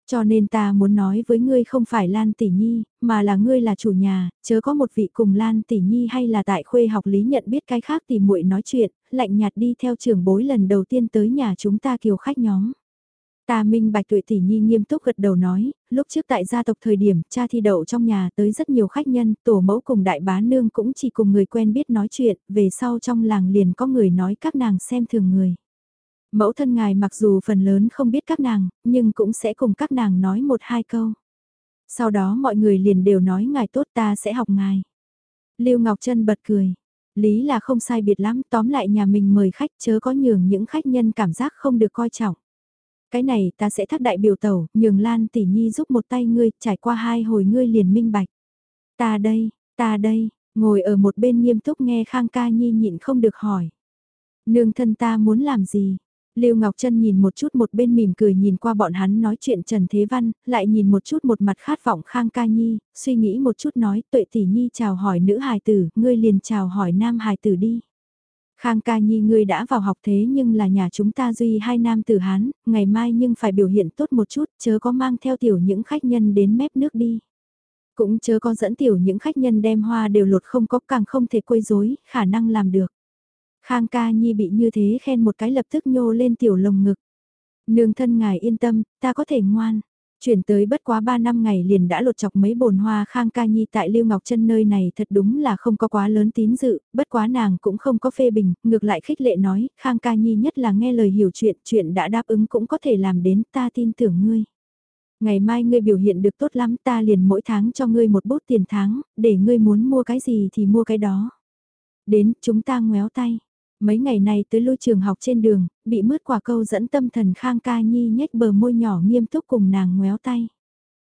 Cho nên ta muốn nói với ngươi không phải Lan Tỷ Nhi, mà là ngươi là chủ nhà, chớ có một vị cùng Lan Tỷ Nhi hay là tại khuê học lý nhận biết cái khác thì muội nói chuyện, lạnh nhạt đi theo trưởng bối lần đầu tiên tới nhà chúng ta kiều khách nhóm. Ta minh bạch tuệ tỷ nhi nghiêm túc gật đầu nói, lúc trước tại gia tộc thời điểm cha thi đậu trong nhà tới rất nhiều khách nhân, tổ mẫu cùng đại bá nương cũng chỉ cùng người quen biết nói chuyện, về sau trong làng liền có người nói các nàng xem thường người. Mẫu thân ngài mặc dù phần lớn không biết các nàng, nhưng cũng sẽ cùng các nàng nói một hai câu. Sau đó mọi người liền đều nói ngài tốt ta sẽ học ngài. Lưu Ngọc Trân bật cười. Lý là không sai biệt lắm, tóm lại nhà mình mời khách chớ có nhường những khách nhân cảm giác không được coi trọng. Cái này ta sẽ thác đại biểu tẩu, nhường Lan tỷ nhi giúp một tay ngươi, trải qua hai hồi ngươi liền minh bạch. Ta đây, ta đây, ngồi ở một bên nghiêm túc nghe Khang ca nhi nhịn không được hỏi. Nương thân ta muốn làm gì? Lưu Ngọc Trân nhìn một chút một bên mỉm cười nhìn qua bọn hắn nói chuyện Trần Thế Văn, lại nhìn một chút một mặt khát vọng Khang Ca Nhi, suy nghĩ một chút nói tuệ tỷ nhi chào hỏi nữ hài tử, ngươi liền chào hỏi nam hài tử đi. Khang ca nhi ngươi đã vào học thế nhưng là nhà chúng ta duy hai nam tử Hán, ngày mai nhưng phải biểu hiện tốt một chút, chớ có mang theo tiểu những khách nhân đến mép nước đi. Cũng chớ có dẫn tiểu những khách nhân đem hoa đều lột không có càng không thể quấy rối, khả năng làm được. Khang ca nhi bị như thế khen một cái lập tức nhô lên tiểu lồng ngực. Nương thân ngài yên tâm, ta có thể ngoan. Chuyển tới bất quá 3 năm ngày liền đã lột chọc mấy bồn hoa khang ca nhi tại Lưu Ngọc Trân nơi này thật đúng là không có quá lớn tín dự, bất quá nàng cũng không có phê bình, ngược lại khích lệ nói, khang ca nhi nhất là nghe lời hiểu chuyện, chuyện đã đáp ứng cũng có thể làm đến, ta tin tưởng ngươi. Ngày mai ngươi biểu hiện được tốt lắm ta liền mỗi tháng cho ngươi một bút tiền tháng, để ngươi muốn mua cái gì thì mua cái đó. Đến, chúng ta ngoéo tay. Mấy ngày này tới lôi trường học trên đường, bị mướt quả câu dẫn tâm thần Khang Ca Nhi nhếch bờ môi nhỏ nghiêm túc cùng nàng ngoéo tay.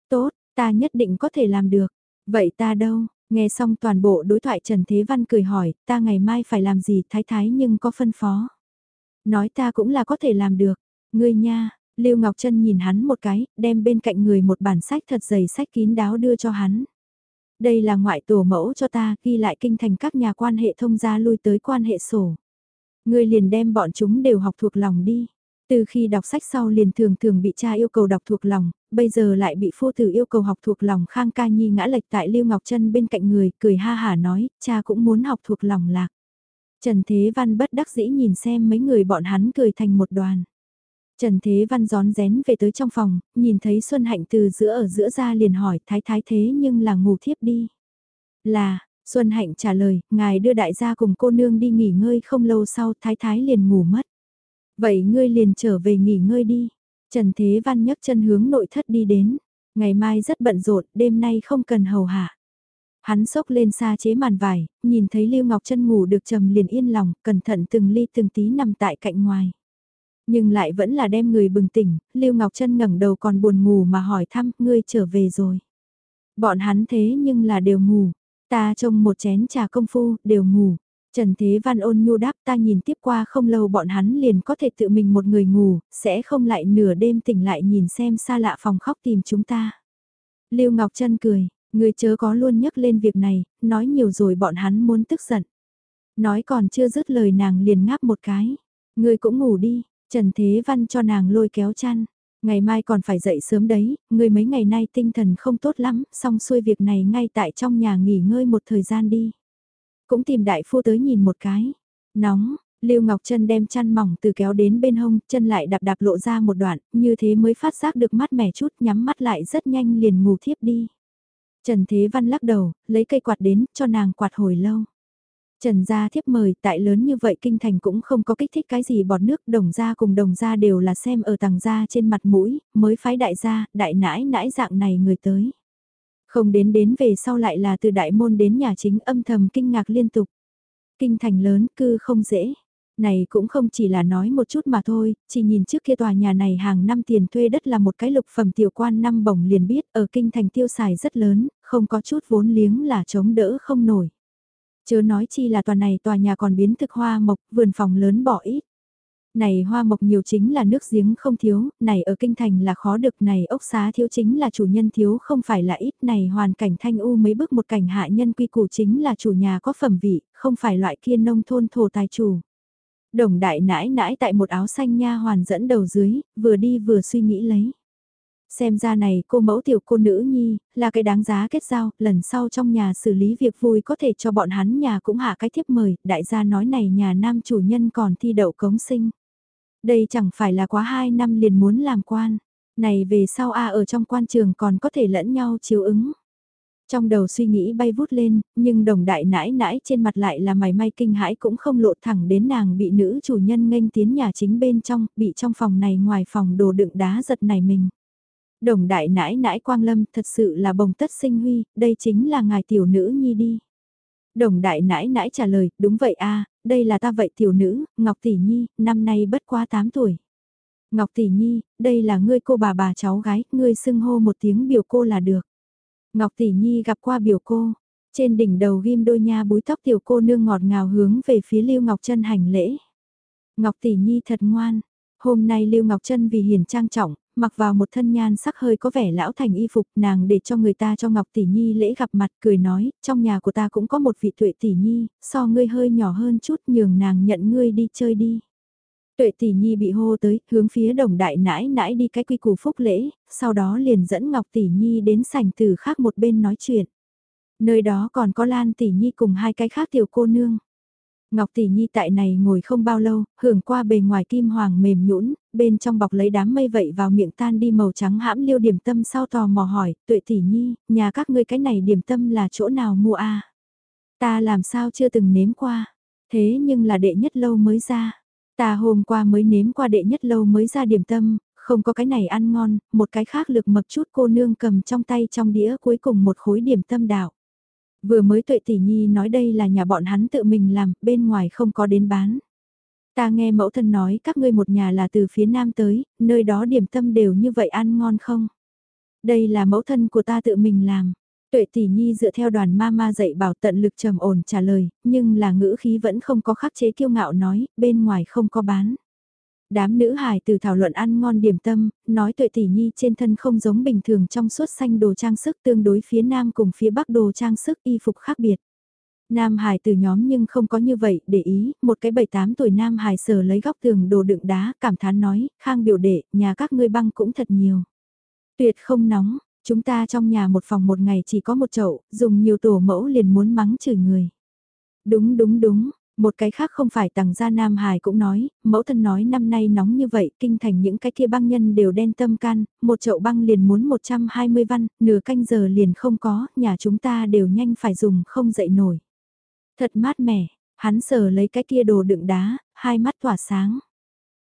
Tốt, ta nhất định có thể làm được. Vậy ta đâu? Nghe xong toàn bộ đối thoại Trần Thế Văn cười hỏi, ta ngày mai phải làm gì thái thái nhưng có phân phó. Nói ta cũng là có thể làm được. Ngươi nha, Lưu Ngọc Trân nhìn hắn một cái, đem bên cạnh người một bản sách thật dày sách kín đáo đưa cho hắn. Đây là ngoại tổ mẫu cho ta, ghi lại kinh thành các nhà quan hệ thông gia lui tới quan hệ sổ. Ngươi liền đem bọn chúng đều học thuộc lòng đi. Từ khi đọc sách sau liền thường thường bị cha yêu cầu đọc thuộc lòng, bây giờ lại bị phu tử yêu cầu học thuộc lòng Khang Ca Nhi ngã lệch tại Lưu Ngọc Trân bên cạnh người, cười ha hả nói, cha cũng muốn học thuộc lòng lạc. Trần Thế Văn bất đắc dĩ nhìn xem mấy người bọn hắn cười thành một đoàn. Trần Thế Văn gión rén về tới trong phòng, nhìn thấy Xuân Hạnh từ giữa ở giữa ra liền hỏi thái thái thế nhưng là ngủ thiếp đi. Là, Xuân Hạnh trả lời, ngài đưa đại gia cùng cô nương đi nghỉ ngơi không lâu sau thái thái liền ngủ mất. Vậy ngươi liền trở về nghỉ ngơi đi. Trần Thế Văn nhấc chân hướng nội thất đi đến. Ngày mai rất bận rộn, đêm nay không cần hầu hạ. Hắn sốc lên xa chế màn vải, nhìn thấy Lưu Ngọc Trân ngủ được trầm liền yên lòng, cẩn thận từng ly từng tí nằm tại cạnh ngoài. Nhưng lại vẫn là đem người bừng tỉnh, Lưu Ngọc Trân ngẩng đầu còn buồn ngủ mà hỏi thăm, ngươi trở về rồi. Bọn hắn thế nhưng là đều ngủ, Ta trông một chén trà công phu, đều ngủ. Trần Thế Văn ôn nhu đáp ta nhìn tiếp qua không lâu bọn hắn liền có thể tự mình một người ngủ, sẽ không lại nửa đêm tỉnh lại nhìn xem xa lạ phòng khóc tìm chúng ta. Lưu Ngọc Trân cười, người chớ có luôn nhắc lên việc này, nói nhiều rồi bọn hắn muốn tức giận. Nói còn chưa dứt lời nàng liền ngáp một cái. Người cũng ngủ đi, Trần Thế Văn cho nàng lôi kéo chăn. Ngày mai còn phải dậy sớm đấy, người mấy ngày nay tinh thần không tốt lắm, xong xuôi việc này ngay tại trong nhà nghỉ ngơi một thời gian đi. Cũng tìm đại phu tới nhìn một cái. Nóng, Lưu Ngọc Trân đem chăn mỏng từ kéo đến bên hông, chân lại đạp đạp lộ ra một đoạn, như thế mới phát giác được mắt mẻ chút, nhắm mắt lại rất nhanh liền ngủ thiếp đi. Trần Thế Văn lắc đầu, lấy cây quạt đến, cho nàng quạt hồi lâu. Trần gia thiếp mời, tại lớn như vậy kinh thành cũng không có kích thích cái gì bọt nước, đồng gia cùng đồng gia đều là xem ở tầng gia trên mặt mũi, mới phái đại gia, đại nãi nãi dạng này người tới. Không đến đến về sau lại là từ đại môn đến nhà chính âm thầm kinh ngạc liên tục. Kinh thành lớn cư không dễ. Này cũng không chỉ là nói một chút mà thôi, chỉ nhìn trước kia tòa nhà này hàng năm tiền thuê đất là một cái lục phẩm tiểu quan năm bổng liền biết ở kinh thành tiêu xài rất lớn, không có chút vốn liếng là chống đỡ không nổi. Chớ nói chi là tòa này tòa nhà còn biến thực hoa mộc, vườn phòng lớn bỏ ít. Này hoa mộc nhiều chính là nước giếng không thiếu, này ở kinh thành là khó được, này ốc xá thiếu chính là chủ nhân thiếu không phải là ít, này hoàn cảnh thanh u mấy bước một cảnh hạ nhân quy củ chính là chủ nhà có phẩm vị, không phải loại kia nông thôn thổ tài chủ. Đồng đại nãi nãi tại một áo xanh nha hoàn dẫn đầu dưới, vừa đi vừa suy nghĩ lấy. Xem ra này cô mẫu tiểu cô nữ nhi, là cái đáng giá kết giao, lần sau trong nhà xử lý việc vui có thể cho bọn hắn nhà cũng hạ cái thiếp mời, đại gia nói này nhà nam chủ nhân còn thi đậu cống sinh. Đây chẳng phải là quá 2 năm liền muốn làm quan, này về sau a ở trong quan trường còn có thể lẫn nhau chiếu ứng. Trong đầu suy nghĩ bay vút lên, nhưng đồng đại nãi nãi trên mặt lại là mày may kinh hãi cũng không lộ thẳng đến nàng bị nữ chủ nhân nghênh tiến nhà chính bên trong, bị trong phòng này ngoài phòng đồ đựng đá giật này mình. Đồng đại nãi nãi quang lâm thật sự là bồng tất sinh huy, đây chính là ngài tiểu nữ nhi đi. Đồng đại nãi nãi trả lời, đúng vậy a đây là ta vậy tiểu nữ, Ngọc Tỷ Nhi, năm nay bất quá 8 tuổi. Ngọc Tỷ Nhi, đây là ngươi cô bà bà cháu gái, ngươi xưng hô một tiếng biểu cô là được. Ngọc Tỷ Nhi gặp qua biểu cô, trên đỉnh đầu ghim đôi nha búi tóc tiểu cô nương ngọt ngào hướng về phía Lưu Ngọc Trân hành lễ. Ngọc Tỷ Nhi thật ngoan, hôm nay Lưu Ngọc Trân vì hiền trang trọng, mặc vào một thân nhan sắc hơi có vẻ lão thành y phục nàng để cho người ta cho Ngọc Tỷ Nhi lễ gặp mặt cười nói, trong nhà của ta cũng có một vị tuệ Tỷ Nhi, so ngươi hơi nhỏ hơn chút nhường nàng nhận ngươi đi chơi đi. Tuệ tỷ nhi bị hô tới, hướng phía đồng đại nãi nãi đi cái quy củ phúc lễ, sau đó liền dẫn Ngọc tỷ nhi đến sảnh từ khác một bên nói chuyện. Nơi đó còn có Lan tỷ nhi cùng hai cái khác tiểu cô nương. Ngọc tỷ nhi tại này ngồi không bao lâu, hưởng qua bề ngoài kim hoàng mềm nhũn, bên trong bọc lấy đám mây vậy vào miệng tan đi màu trắng hãm liêu điểm tâm sau tò mò hỏi, tuệ tỷ nhi, nhà các ngươi cái này điểm tâm là chỗ nào mua a Ta làm sao chưa từng nếm qua, thế nhưng là đệ nhất lâu mới ra. Ta hôm qua mới nếm qua đệ nhất lâu mới ra điểm tâm, không có cái này ăn ngon, một cái khác lực mập chút cô nương cầm trong tay trong đĩa cuối cùng một khối điểm tâm đạo. Vừa mới tuệ tỷ nhi nói đây là nhà bọn hắn tự mình làm, bên ngoài không có đến bán. Ta nghe mẫu thân nói các ngươi một nhà là từ phía nam tới, nơi đó điểm tâm đều như vậy ăn ngon không? Đây là mẫu thân của ta tự mình làm. Tuệ tỷ nhi dựa theo đoàn ma ma dạy bảo tận lực trầm ổn trả lời, nhưng là ngữ khí vẫn không có khắc chế kiêu ngạo nói, bên ngoài không có bán. Đám nữ hài từ thảo luận ăn ngon điểm tâm, nói tuệ tỷ nhi trên thân không giống bình thường trong suốt xanh đồ trang sức tương đối phía nam cùng phía bắc đồ trang sức y phục khác biệt. Nam hài từ nhóm nhưng không có như vậy, để ý, một cái 7-8 tuổi Nam hài sờ lấy góc tường đồ đựng đá, cảm thán nói, khang biểu đệ, nhà các ngươi băng cũng thật nhiều. Tuyệt không nóng, Chúng ta trong nhà một phòng một ngày chỉ có một chậu, dùng nhiều tổ mẫu liền muốn mắng chửi người. Đúng đúng đúng, một cái khác không phải tàng gia Nam Hải cũng nói, mẫu thân nói năm nay nóng như vậy, kinh thành những cái kia băng nhân đều đen tâm can, một chậu băng liền muốn 120 văn, nửa canh giờ liền không có, nhà chúng ta đều nhanh phải dùng không dậy nổi. Thật mát mẻ, hắn sờ lấy cái kia đồ đựng đá, hai mắt tỏa sáng.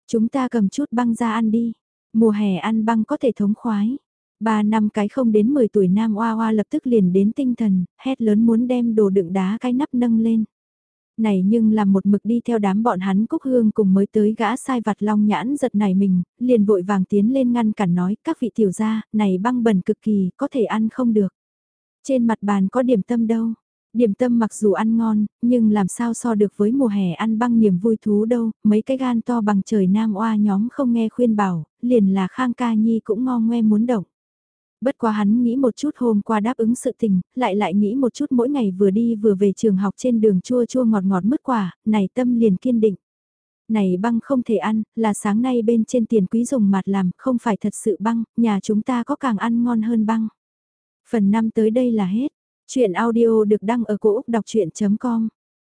Chúng ta cầm chút băng ra ăn đi, mùa hè ăn băng có thể thống khoái. Ba năm cái không đến 10 tuổi nam oa oa lập tức liền đến tinh thần, hét lớn muốn đem đồ đựng đá cái nắp nâng lên. Này nhưng là một mực đi theo đám bọn hắn cúc hương cùng mới tới gã sai vặt long nhãn giật này mình, liền vội vàng tiến lên ngăn cản nói các vị tiểu gia, này băng bẩn cực kỳ, có thể ăn không được. Trên mặt bàn có điểm tâm đâu. Điểm tâm mặc dù ăn ngon, nhưng làm sao so được với mùa hè ăn băng niềm vui thú đâu, mấy cái gan to bằng trời nam oa nhóm không nghe khuyên bảo, liền là khang ca nhi cũng ngo ngoe muốn động. Bất quá hắn nghĩ một chút hôm qua đáp ứng sự tình, lại lại nghĩ một chút mỗi ngày vừa đi vừa về trường học trên đường chua chua ngọt ngọt mứt quả, này tâm liền kiên định. Này băng không thể ăn, là sáng nay bên trên tiền quý dùng mặt làm, không phải thật sự băng, nhà chúng ta có càng ăn ngon hơn băng. Phần 5 tới đây là hết. Chuyện audio được đăng ở cổ Úc đọc chuyện.com